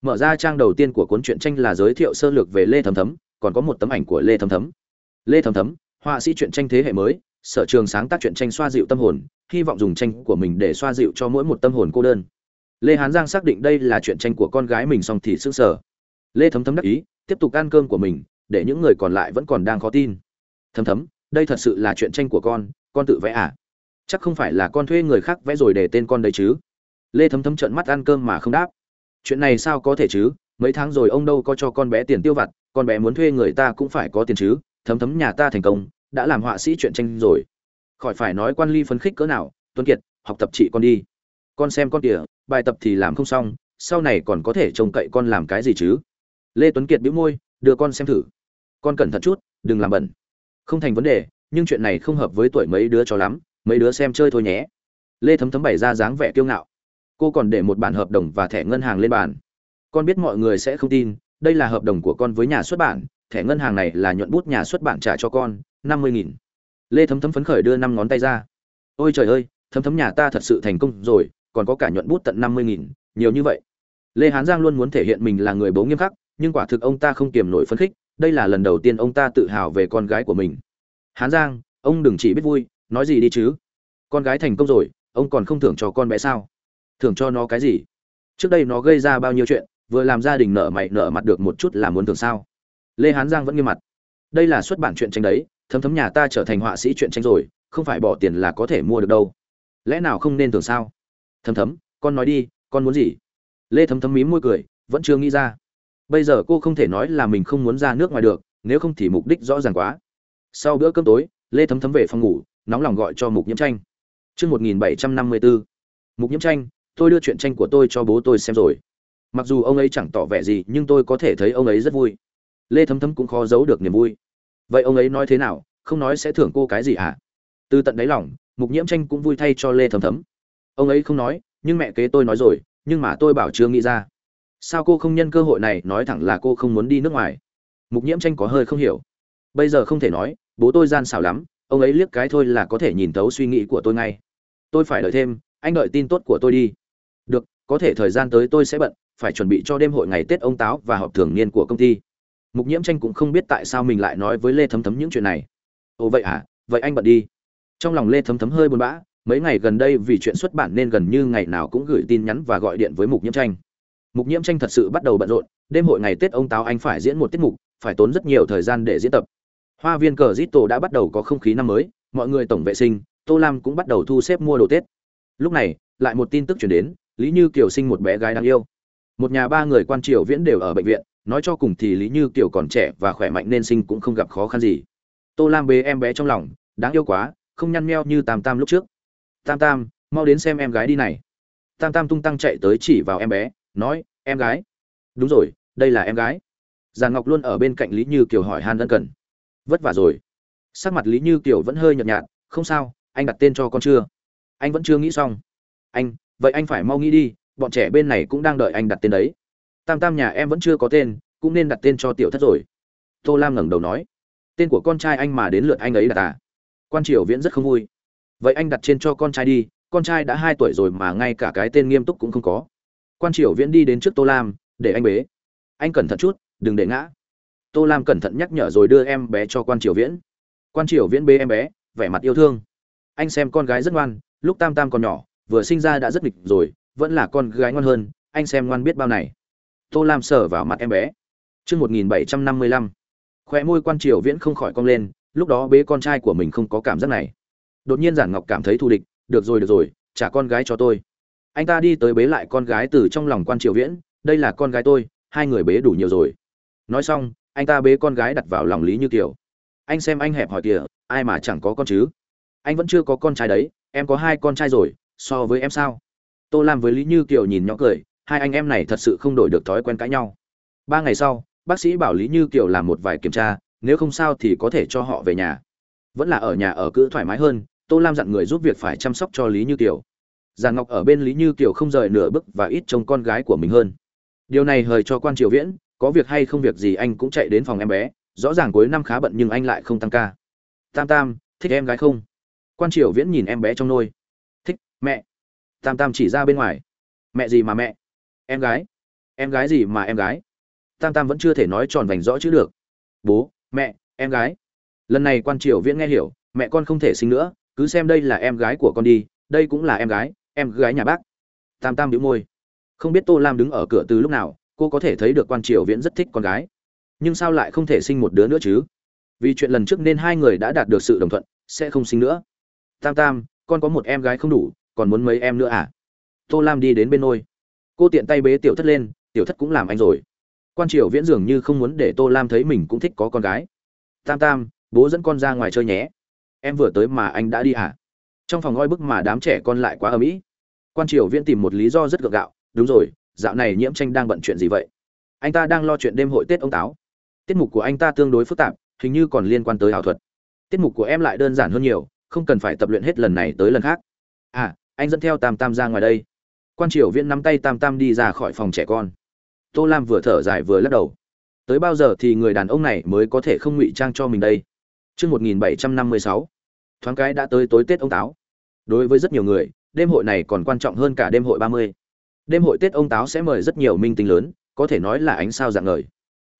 [SPEAKER 1] Mở ra trang đầu tiên của cuốn truyện tranh là giới thiệu sơ lược về lê thấm thấm, còn có một tấm ảnh của lê thấm thấm. Lê thấm thấm, họa sĩ truyện tranh thế hệ mới, sở trường sáng tác truyện tranh xoa dịu tâm hồn, hy vọng dùng tranh của mình để xoa dịu cho mỗi một tâm hồn cô đơn. Lê hán giang xác định đây là truyện tranh của con gái mình xong thì sững sờ. Lê thấm thấm đắc ý, tiếp tục ăn cơm của mình, để những người còn lại vẫn còn đang khó tin thấm thấm, đây thật sự là chuyện tranh của con con tự vẽ à? Chắc không phải là con thuê người khác vẽ rồi để tên con đấy chứ? Lê thấm thấm trợn mắt ăn cơm mà không đáp. Chuyện này sao có thể chứ? Mấy tháng rồi ông đâu có cho con bé tiền tiêu vặt, con bé muốn thuê người ta cũng phải có tiền chứ? Thấm thấm nhà ta thành công, đã làm họa sĩ chuyện tranh rồi. Khỏi phải nói quan ly phấn khích cỡ nào, tuấn kiệt, học tập chị con đi. Con xem con kìa, bài tập thì làm không xong, sau này còn có thể trông cậy con làm cái gì chứ? Lê tuấn kiệt bĩu môi, đưa con xem thử. Con cẩn thận chút, đừng làm bẩn không thành vấn đề, nhưng chuyện này không hợp với tuổi mấy đứa cho lắm, mấy đứa xem chơi thôi nhé. Lê thấm thấm bày ra dáng vẻ kiêu ngạo. Cô còn để một bản hợp đồng và thẻ ngân hàng lên bàn. Con biết mọi người sẽ không tin, đây là hợp đồng của con với nhà xuất bản, thẻ ngân hàng này là nhuận bút nhà xuất bản trả cho con, năm mươi nghìn. Lê thấm thấm phấn khởi đưa năm ngón tay ra. Ôi trời ơi, thấm thấm nhà ta thật sự thành công rồi, còn có cả nhuận bút tận năm mươi nghìn, nhiều như vậy. Lê hán giang luôn muốn thể hiện mình là người bố nghiêm khắc, nhưng quả thực ông ta không kiềm nổi phấn khích đây là lần đầu tiên ông ta tự hào về con gái của mình. Hán giang, ông đừng chỉ biết vui, nói gì đi chứ? Con gái thành công rồi, ông còn không thưởng cho con bé sao? Thưởng cho nó cái gì? Trước đây nó gây ra bao nhiêu chuyện, vừa làm gia đình nợ mày nợ mặt được một chút là muốn thưởng sao? Lê hán giang vẫn nghiêm mặt. Đây là xuất bản chuyện tranh đấy, thấm thấm nhà ta trở thành họa sĩ chuyện tranh rồi, không phải bỏ tiền là có thể mua được đâu. Lẽ nào không nên thưởng sao? Thấm thấm, con nói đi, con muốn gì? Lê thấm thấm mím môi cười, vẫn chưa nghĩ ra bây giờ cô không thể nói là mình không muốn ra nước ngoài được nếu không thì mục đích rõ ràng quá sau bữa cơm tối lê thấm thấm về phòng ngủ nóng lòng gọi cho mục nhiễm tranh Chương 1754. Mục Nhiễm Tranh, tôi đưa chuyện tranh của tôi cho bố tôi xem rồi. Mặc dù ông ấy chẳng tỏ vẻ gì, nhưng tôi có thể thấy ông ấy rất vui. Lê Thấm Thấm cũng khó giấu được niềm vui. Vậy ông ấy nói thế nào, không nói sẽ thưởng cô cái gì hả? Từ tận đáy lòng, Mục Nhiễm Tranh cũng vui thay cho Lê Thấm Thấm. Ông ấy không nói, nhưng mẹ kế tôi nói rồi, nhưng mà tôi bảo chưa nghĩ ra. Sao cô không nhân cơ hội này nói thẳng là cô không muốn đi nước ngoài? Mục Nhiễm Tranh có hơi không hiểu. Bây giờ không thể nói, bố tôi gian xảo lắm, ông ấy liếc cái thôi là có thể nhìn thấu suy nghĩ của tôi ngay. Tôi phải đợi thêm anh đợi tin tốt của tôi đi. Được có thể thời gian tới tôi sẽ bận phải chuẩn bị cho đêm hội ngày tết ông táo và họp thường niên của công ty. Mục nhiễm tranh cũng không biết tại sao mình lại nói với lê thấm thấm những chuyện này. Ồ vậy à, vậy anh bận đi. Trong lòng lê thấm thấm hơi buồn bã mấy ngày gần đây vì chuyện xuất bản nên gần như ngày nào cũng gửi tin nhắn và gọi điện với mục nhiễm tranh mục nhiễm tranh thật sự bắt đầu bận rộn, đêm hội ngày tết ông táo anh phải diễn một tiết mục, phải tốn rất nhiều thời gian để diễn tập. Hoa viên cờ zito đã bắt đầu có không khí năm mới, mọi người tổng vệ sinh, tô lam cũng bắt đầu thu xếp mua đồ tết. Lúc này, lại một tin tức chuyển đến, lý như kiều sinh một bé gái đáng yêu. Một nhà ba người quan triều viễn đều ở bệnh viện, nói cho cùng thì lý như kiều còn trẻ và khỏe mạnh nên sinh cũng không gặp khó khăn gì. Tô lam bế em bé trong lòng, đáng yêu quá, không nhăn meo như tam tam lúc trước. Tam tam, mau đến xem em gái đi này. Tam tam tung tăng chạy tới chỉ vào em bé nói, em gái. Đúng rồi, đây là em gái. Giàn ngọc luôn ở bên cạnh lý như kiều hỏi han ân cần. Vất vả rồi. Sắc mặt lý như kiều vẫn hơi nhợt nhạt, không sao, anh đặt tên cho con chưa? Anh vẫn chưa nghĩ xong. Anh, vậy anh phải mau nghĩ đi, bọn trẻ bên này cũng đang đợi anh đặt tên đấy. Tam tam nhà em vẫn chưa có tên, cũng nên đặt tên cho tiểu thất rồi. Tô lam ngẩng đầu nói, tên của con trai anh mà đến lượt anh ấy đặt à? Quan triều viễn rất không vui. Vậy anh đặt trên cho con trai đi, con trai đã hai tuổi rồi mà ngay cả cái tên nghiêm túc cũng không có quan triều viễn đi đến trước tô lam, để anh bế. Anh cẩn thận chút, đừng để ngã. Tô lam cẩn thận nhắc nhở rồi đưa em bé cho quan triều viễn. Quan triều viễn bế em bé, vẻ mặt yêu thương. Anh xem con gái rất ngoan, lúc tam tam còn nhỏ, vừa sinh ra đã rất nghịch rồi, vẫn là con gái ngoan hơn, anh xem ngoan biết bao này. Tô lam sờ vào mặt em bé. Chương một nghìn bảy trăm năm mươi lăm. Khoe môi quan triều viễn không khỏi cong lên, lúc đó bế con trai của mình không có cảm giác này. Đột nhiên giản ngọc cảm thấy thù địch, được rồi được rồi, trả con gái cho tôi anh ta đi tới bế lại con gái từ trong lòng quan triều viễn, đây là con gái tôi, hai người bế đủ nhiều rồi. Nói xong, anh ta bế con gái đặt vào lòng lý như kiều anh xem anh hẹp hỏi kìa, ai mà chẳng có con chứ? Anh vẫn chưa có con trai đấy, em có hai con trai rồi, so với em sao? Tô lam với lý như kiều nhìn nhỏ cười, hai anh em này thật sự không đổi được thói quen cãi nhau. Ba ngày sau, bác sĩ bảo lý như kiều làm một vài kiểm tra, nếu không sao thì có thể cho họ về nhà. Vẫn là ở nhà ở cữ thoải mái hơn, tô lam dặn người giúp việc phải chăm sóc cho lý như kiều giàn ngọc ở bên lý như kiều không rời nửa bước và ít trông con gái của mình hơn. Điều này hời cho quan triều viễn, có việc hay không việc gì anh cũng chạy đến phòng em bé, rõ ràng cuối năm khá bận nhưng anh lại không tăng ca. Tam tam, thích em gái không? Quan triều viễn nhìn em bé trong nôi. Thích, mẹ. Tam tam chỉ ra bên ngoài. Mẹ gì mà mẹ? Em gái. Em gái gì mà em gái? Tam tam vẫn chưa thể nói tròn vành rõ chữ được. Bố, mẹ, em gái. Lần này quan triều viễn nghe hiểu, mẹ con không thể sinh nữa, cứ xem đây là em gái của con đi, đây cũng là em gái em gái nhà bác. Tam tam đĩu môi. Không biết tô lam đứng ở cửa từ lúc nào, cô có thể thấy được quan triều viễn rất thích con gái. Nhưng sao lại không thể sinh một đứa nữa chứ? Vì chuyện lần trước nên hai người đã đạt được sự đồng thuận, sẽ không sinh nữa. Tam tam, con có một em gái không đủ, còn muốn mấy em nữa à? Tô lam đi đến bên nôi cô tiện tay bế tiểu thất lên, tiểu thất cũng làm anh rồi. Quan triều viễn dường như không muốn để tô lam thấy mình cũng thích có con gái. Tam tam, bố dẫn con ra ngoài chơi nhé. Em vừa tới mà anh đã đi à? Trong phòng oi bức mà đám trẻ con lại quá ở mỹ quan triều viễn tìm một lý do rất gượng gạo đúng rồi dạo này nhiễm tranh đang bận chuyện gì vậy? Anh ta đang lo chuyện đêm hội tết ông táo. Tiết mục của anh ta tương đối phức tạp hình như còn liên quan tới ảo thuật. Tiết mục của em lại đơn giản hơn nhiều không cần phải tập luyện hết lần này tới lần khác. À anh dẫn theo tam tam ra ngoài đây. Quan triều viễn nắm tay tam tam đi ra khỏi phòng trẻ con. Tô lam vừa thở dài vừa lắc đầu. Tới bao giờ thì người đàn ông này mới có thể không ngụy trang cho mình đây? Trước 1756, thoáng cái đã tới tối Tết ông Táo. Đối với rất nhiều người, đêm hội này còn quan trọng hơn cả đêm hội 30. Đêm hội Tết ông Táo sẽ mời rất nhiều minh tinh lớn, có thể nói là ánh sao dạng ngời.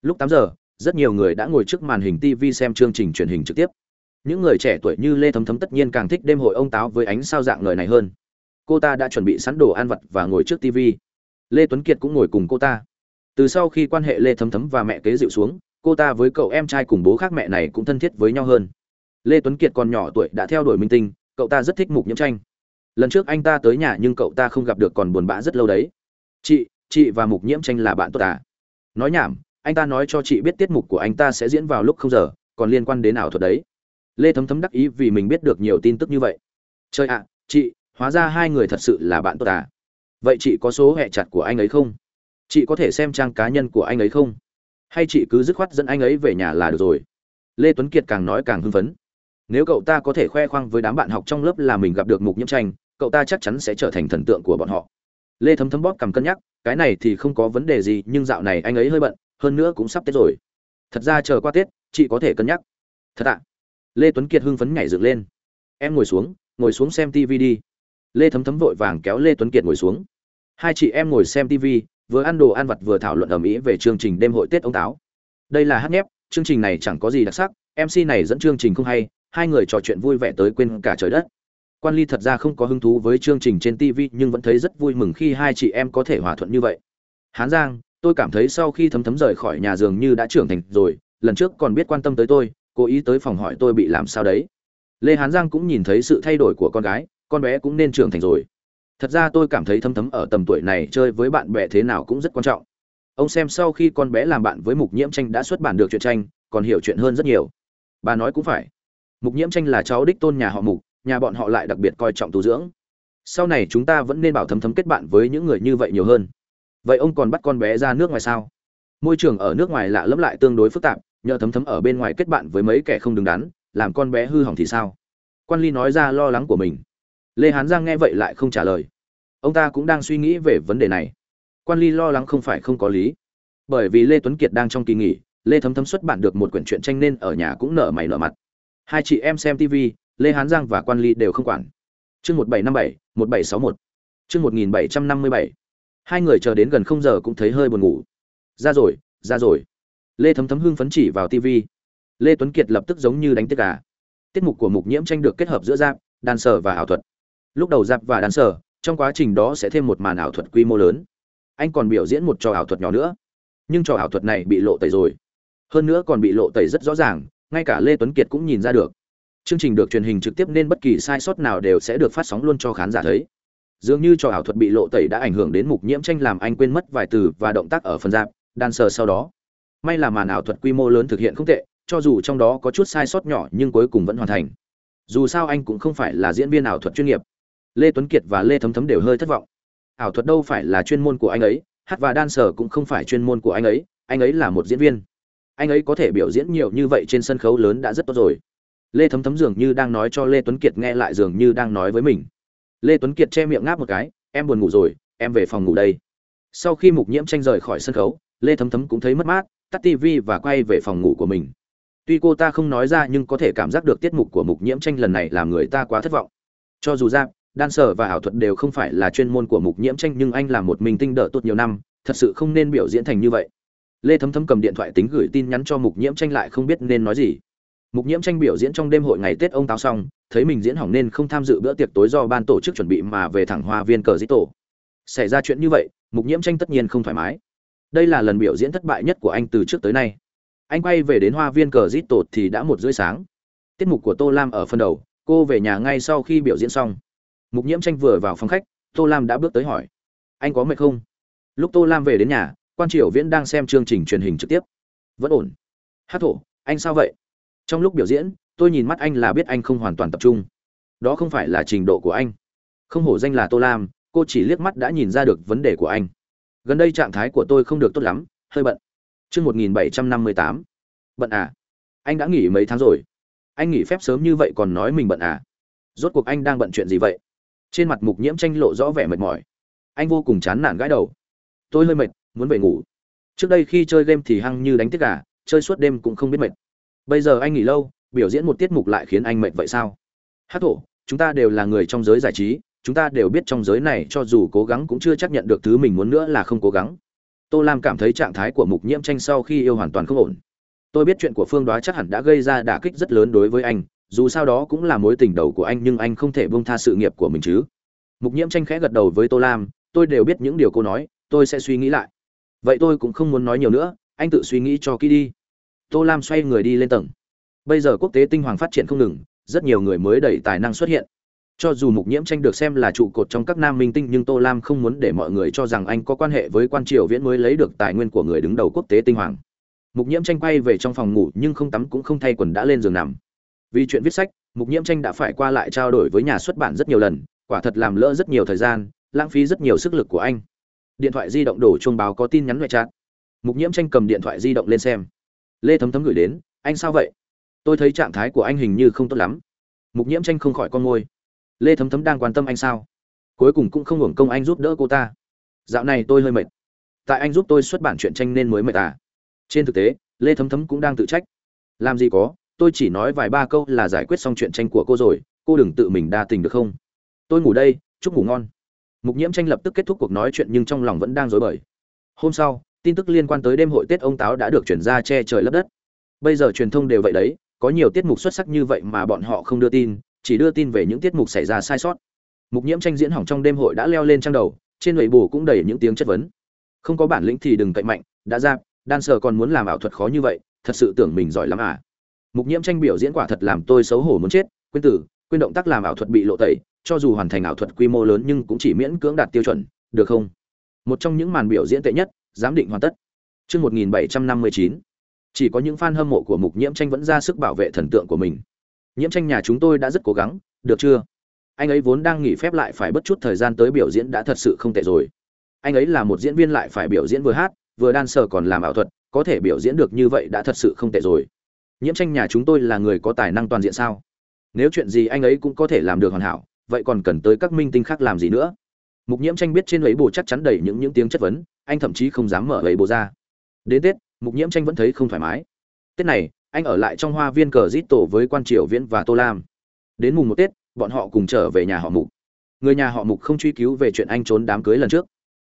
[SPEAKER 1] Lúc tám giờ, rất nhiều người đã ngồi trước màn hình TV xem chương trình truyền hình trực tiếp. Những người trẻ tuổi như Lê Thấm Thấm tất nhiên càng thích đêm hội ông Táo với ánh sao dạng ngời này hơn. Cô ta đã chuẩn bị sẵn đồ ăn vặt và ngồi trước TV. Lê Tuấn Kiệt cũng ngồi cùng cô ta. Từ sau khi quan hệ Lê Thấm Thấm và mẹ kế dịu xuống, cô ta với cậu em trai cùng bố khác mẹ này cũng thân thiết với nhau hơn lê tuấn kiệt còn nhỏ tuổi đã theo đuổi minh tinh, cậu ta rất thích mục nhiễm tranh. Lần trước anh ta tới nhà nhưng cậu ta không gặp được còn buồn bã rất lâu đấy. Chị chị và mục nhiễm tranh là bạn tốt à? Nói nhảm, anh ta nói cho chị biết tiết mục của anh ta sẽ diễn vào lúc không giờ, còn liên quan đến ảo thuật đấy. Lê thấm thấm đắc ý vì mình biết được nhiều tin tức như vậy. Trời ạ, chị, hóa ra hai người thật sự là bạn tốt à? Vậy chị có số hẹ chặt của anh ấy không? Chị có thể xem trang cá nhân của anh ấy không? Hay chị cứ dứt khoát dẫn anh ấy về nhà là được rồi? Lê tuấn kiệt càng nói càng hưng phấn nếu cậu ta có thể khoe khoang với đám bạn học trong lớp là mình gặp được mục nhiễm tranh, cậu ta chắc chắn sẽ trở thành thần tượng của bọn họ. Lê thấm thấm bóp cầm cân nhắc, cái này thì không có vấn đề gì, nhưng dạo này anh ấy hơi bận, hơn nữa cũng sắp tết rồi. Thật ra chờ qua tết, chị có thể cân nhắc. Thật ạ. Lê tuấn kiệt hưng phấn nhảy dựng lên. Em ngồi xuống ngồi xuống xem tv đi. Lê thấm thấm vội vàng kéo lê tuấn kiệt ngồi xuống. Hai chị em ngồi xem tv vừa ăn đồ ăn vặt vừa thảo luận ở mỹ về chương trình đêm hội tết ông táo. Đây là hát nhép, chương trình này chẳng có gì đặc sắc mc này dẫn chương trình không hay hai người trò chuyện vui vẻ tới quên cả trời đất. Quan ly thật ra không có hứng thú với chương trình trên tv nhưng vẫn thấy rất vui mừng khi hai chị em có thể hòa thuận như vậy. Hán giang, tôi cảm thấy sau khi thấm thấm rời khỏi nhà giường như đã trưởng thành rồi, lần trước còn biết quan tâm tới tôi, cố ý tới phòng hỏi tôi bị làm sao đấy. Lê hán giang cũng nhìn thấy sự thay đổi của con gái, con bé cũng nên trưởng thành rồi. Thật ra tôi cảm thấy thấm thấm ở tầm tuổi này chơi với bạn bè thế nào cũng rất quan trọng. Ông xem sau khi con bé làm bạn với mục nhiễm tranh đã xuất bản được truyện tranh, còn hiểu chuyện hơn rất nhiều. Bà nói cũng phải mục nhiễm tranh là cháu đích tôn nhà họ mục, nhà bọn họ lại đặc biệt coi trọng tu dưỡng. Sau này chúng ta vẫn nên bảo thấm thấm kết bạn với những người như vậy nhiều hơn. Vậy ông còn bắt con bé ra nước ngoài sao? Môi trường ở nước ngoài lạ lẫm lại tương đối phức tạp, nhờ thấm thấm ở bên ngoài kết bạn với mấy kẻ không đứng đắn, làm con bé hư hỏng thì sao? Quan ly nói ra lo lắng của mình. Lê hán giang nghe vậy lại không trả lời. Ông ta cũng đang suy nghĩ về vấn đề này. Quan ly lo lắng không phải không có lý. Bởi vì lê tuấn kiệt đang trong kỳ nghỉ, lê thấm thấm xuất bản được một quyển truyện tranh nên ở nhà cũng nở mày nở mặt hai chị em xem tv lê hán giang và quan ly đều không quản. Chương một bảy năm bảy, một bảy sáu một. Chương một nghìn bảy trăm năm mươi bảy. Hai người chờ đến gần không giờ cũng thấy hơi buồn ngủ. Ra rồi ra rồi. Lê thấm thấm hưng phấn chỉ vào tv lê tuấn kiệt lập tức giống như đánh tiết cả tiết mục của mục nhiễm tranh được kết hợp giữa giáp đàn sở và ảo thuật. Lúc đầu giáp và đàn sở, trong quá trình đó sẽ thêm một màn ảo thuật quy mô lớn. Anh còn biểu diễn một trò ảo thuật nhỏ nữa. Nhưng trò ảo thuật này bị lộ tẩy rồi. Hơn nữa còn bị lộ tẩy rất rõ ràng ngay cả lê tuấn kiệt cũng nhìn ra được. Chương trình được truyền hình trực tiếp nên bất kỳ sai sót nào đều sẽ được phát sóng luôn cho khán giả thấy. Dường như trò ảo thuật bị lộ tẩy đã ảnh hưởng đến mục nhiễm tranh làm anh quên mất vài từ và động tác ở phần dạp đan sờ sau đó. May là màn ảo thuật quy mô lớn thực hiện không tệ, cho dù trong đó có chút sai sót nhỏ nhưng cuối cùng vẫn hoàn thành. Dù sao anh cũng không phải là diễn viên ảo thuật chuyên nghiệp. Lê tuấn kiệt và lê thấm thấm đều hơi thất vọng. Ảo thuật đâu phải là chuyên môn của anh ấy, hát và đan sở cũng không phải chuyên môn của anh ấy anh ấy là một diễn viên anh ấy có thể biểu diễn nhiều như vậy trên sân khấu lớn đã rất tốt rồi. Lê thấm thấm dường như đang nói cho lê tuấn kiệt nghe lại dường như đang nói với mình. Lê tuấn kiệt che miệng ngáp một cái, em buồn ngủ rồi, em về phòng ngủ đây. Sau khi mục nhiễm tranh rời khỏi sân khấu, lê thấm thấm cũng thấy mất mát, tắt tv và quay về phòng ngủ của mình. Tuy cô ta không nói ra nhưng có thể cảm giác được tiết mục của mục nhiễm tranh lần này làm người ta quá thất vọng. Cho dù ra đan sở và ảo thuật đều không phải là chuyên môn của mục nhiễm tranh nhưng anh là một mình tinh đỡ tốt nhiều năm, thật sự không nên biểu diễn thành như vậy lê thấm thấm cầm điện thoại tính gửi tin nhắn cho mục nhiễm tranh lại không biết nên nói gì. Mục nhiễm tranh biểu diễn trong đêm hội ngày tết ông táo xong, thấy mình diễn hỏng nên không tham dự bữa tiệc tối do ban tổ chức chuẩn bị mà về thẳng hoa viên cờ dĩ tổ. Xảy ra chuyện như vậy, mục nhiễm tranh tất nhiên không thoải mái. Đây là lần biểu diễn thất bại nhất của anh từ trước tới nay. Anh quay về đến hoa viên cờ dĩ tổ thì đã một rưỡi sáng. Tiết mục của tô lam ở phần đầu, cô về nhà ngay sau khi biểu diễn xong. Mục nhiễm tranh vừa vào phòng khách, tô lam đã bước tới hỏi, anh có mệt không? Lúc tô lam về đến nhà quan triều viễn đang xem chương trình truyền hình trực tiếp. Vẫn ổn. Hát thổ, anh sao vậy? Trong lúc biểu diễn, tôi nhìn mắt anh là biết anh không hoàn toàn tập trung. Đó không phải là trình độ của anh. Không hổ danh là tô lam, cô chỉ liếc mắt đã nhìn ra được vấn đề của anh. Gần đây trạng thái của tôi không được tốt lắm, hơi bận. Chương một nghìn bảy trăm năm mươi tám. Bận à? Anh đã nghỉ mấy tháng rồi? Anh nghỉ phép sớm như vậy còn nói mình bận à? Rốt cuộc anh đang bận chuyện gì vậy? Trên mặt mục nhiễm tranh lộ rõ vẻ mệt mỏi. Anh vô cùng chán nản gãi đầu. Tôi hơi mệt muốn về ngủ. Trước đây khi chơi game thì hăng như đánh tiết gà, chơi suốt đêm cũng không biết mệt. Bây giờ anh nghỉ lâu, biểu diễn một tiết mục lại khiến anh mệt vậy sao? Hát thổ, chúng ta đều là người trong giới giải trí, chúng ta đều biết trong giới này cho dù cố gắng cũng chưa chắc nhận được thứ mình muốn nữa là không cố gắng. Tô lam cảm thấy trạng thái của mục nhiễm tranh sau khi yêu hoàn toàn không ổn. Tôi biết chuyện của phương đoá chắc hẳn đã gây ra đả kích rất lớn đối với anh, dù sao đó cũng là mối tình đầu của anh nhưng anh không thể bông tha sự nghiệp của mình chứ. Mục nhiễm tranh khẽ gật đầu với tô lam, tôi đều biết những điều cô nói, tôi sẽ suy nghĩ lại vậy tôi cũng không muốn nói nhiều nữa, anh tự suy nghĩ cho kỹ đi. Tô lam xoay người đi lên tầng. Bây giờ quốc tế tinh hoàng phát triển không ngừng, rất nhiều người mới đầy tài năng xuất hiện. Cho dù mục nhiễm tranh được xem là trụ cột trong các nam minh tinh, nhưng tô lam không muốn để mọi người cho rằng anh có quan hệ với quan triều viễn mới lấy được tài nguyên của người đứng đầu quốc tế tinh hoàng. Mục nhiễm tranh quay về trong phòng ngủ, nhưng không tắm cũng không thay quần đã lên giường nằm. Vì chuyện viết sách, mục nhiễm tranh đã phải qua lại trao đổi với nhà xuất bản rất nhiều lần, quả thật làm lỡ rất nhiều thời gian, lãng phí rất nhiều sức lực của anh điện thoại di động đổ chuông báo có tin nhắn ngoại trạng mục nhiễm tranh cầm điện thoại di động lên xem. Lê thấm thấm gửi đến, anh sao vậy? Tôi thấy trạng thái của anh hình như không tốt lắm. Mục nhiễm tranh không khỏi con môi. Lê thấm thấm đang quan tâm anh sao? Cuối cùng cũng không hưởng công anh giúp đỡ cô ta. Dạo này tôi hơi mệt. Tại anh giúp tôi xuất bản chuyện tranh nên mới mệt à? Trên thực tế, lê thấm thấm cũng đang tự trách. Làm gì có, tôi chỉ nói vài ba câu là giải quyết xong chuyện tranh của cô rồi, cô đừng tự mình đa tình được không? Tôi ngủ đây, chúc ngủ ngon mục nhiễm tranh lập tức kết thúc cuộc nói chuyện nhưng trong lòng vẫn đang dối bời. Hôm sau, tin tức liên quan tới đêm hội tết ông táo đã được chuyển ra che trời lấp đất. Bây giờ truyền thông đều vậy đấy, có nhiều tiết mục xuất sắc như vậy mà bọn họ không đưa tin, chỉ đưa tin về những tiết mục xảy ra sai sót. Mục nhiễm tranh diễn hỏng trong đêm hội đã leo lên trang đầu, trên lầy bù cũng đầy những tiếng chất vấn. Không có bản lĩnh thì đừng cậy mạnh, đã ra, đan sờ còn muốn làm ảo thuật khó như vậy, thật sự tưởng mình giỏi lắm à. Mục nhiễm tranh biểu diễn quả thật làm tôi xấu hổ muốn chết, quên tử, quên động tác làm ảo thuật bị lộ tẩy cho dù hoàn thành ảo thuật quy mô lớn nhưng cũng chỉ miễn cưỡng đạt tiêu chuẩn được không? Một trong những màn biểu diễn tệ nhất giám định hoàn tất. Chương 1759, chỉ có những fan hâm mộ của mục nhiễm tranh vẫn ra sức bảo vệ thần tượng của mình. Nhiễm tranh nhà chúng tôi đã rất cố gắng được chưa? Anh ấy vốn đang nghỉ phép lại phải bất chút thời gian tới biểu diễn đã thật sự không tệ rồi. Anh ấy là một diễn viên lại phải biểu diễn vừa hát vừa đan sở còn làm ảo thuật có thể biểu diễn được như vậy đã thật sự không tệ rồi. Nhiễm tranh nhà chúng tôi là người có tài năng toàn diện sao? Nếu chuyện gì anh ấy cũng có thể làm được hoàn hảo vậy còn cần tới các minh tinh khác làm gì nữa? Mục nhiễm tranh biết trên lấy bồ chắc chắn đầy những những tiếng chất vấn, anh thậm chí không dám mở lấy bồ ra. Đến tết, mục nhiễm tranh vẫn thấy không thoải mái. Tết này, anh ở lại trong hoa viên cờ rít tổ với quan triều viễn và tô lam. Đến mùng một tết, bọn họ cùng trở về nhà họ mục. Người nhà họ mục không truy cứu về chuyện anh trốn đám cưới lần trước.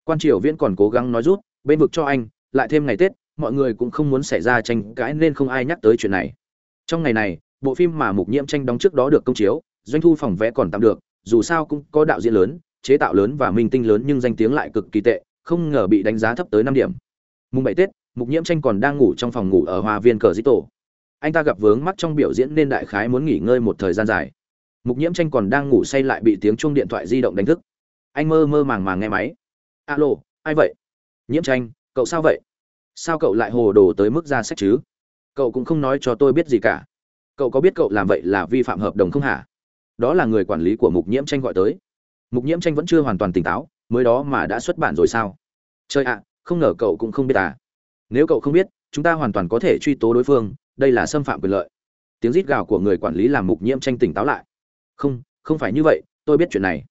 [SPEAKER 1] Quan triều viễn còn cố gắng nói rút, bên vực cho anh, lại thêm ngày tết, mọi người cũng không muốn xảy ra tranh cãi nên không ai nhắc tới chuyện này. Trong ngày này, bộ phim mà mục nhiễm tranh đóng trước đó được công chiếu doanh thu phòng vé còn tạm được, dù sao cũng có đạo diễn lớn, chế tạo lớn và minh tinh lớn nhưng danh tiếng lại cực kỳ tệ, không ngờ bị đánh giá thấp tới năm điểm. Mùng bảy tết, mục nhiễm tranh còn đang ngủ trong phòng ngủ ở hoa viên cờ dĩ tổ anh ta gặp vướng mắc trong biểu diễn nên đại khái muốn nghỉ ngơi một thời gian dài. Mục nhiễm tranh còn đang ngủ say lại bị tiếng chuông điện thoại di động đánh thức. Anh mơ mơ màng màng nghe máy. Alo, ai vậy? Nhiễm tranh, cậu sao vậy? Sao cậu lại hồ đồ tới mức ra sách chứ? Cậu cũng không nói cho tôi biết gì cả. Cậu có biết cậu làm vậy là vi phạm hợp đồng không hả? Đó là người quản lý của mục nhiễm tranh gọi tới. Mục nhiễm tranh vẫn chưa hoàn toàn tỉnh táo, mới đó mà đã xuất bản rồi sao? Chơi ạ, không ngờ cậu cũng không biết à. Nếu cậu không biết, chúng ta hoàn toàn có thể truy tố đối phương, đây là xâm phạm quyền lợi. Tiếng rít gào của người quản lý làm mục nhiễm tranh tỉnh táo lại. Không không phải như vậy, tôi biết chuyện này.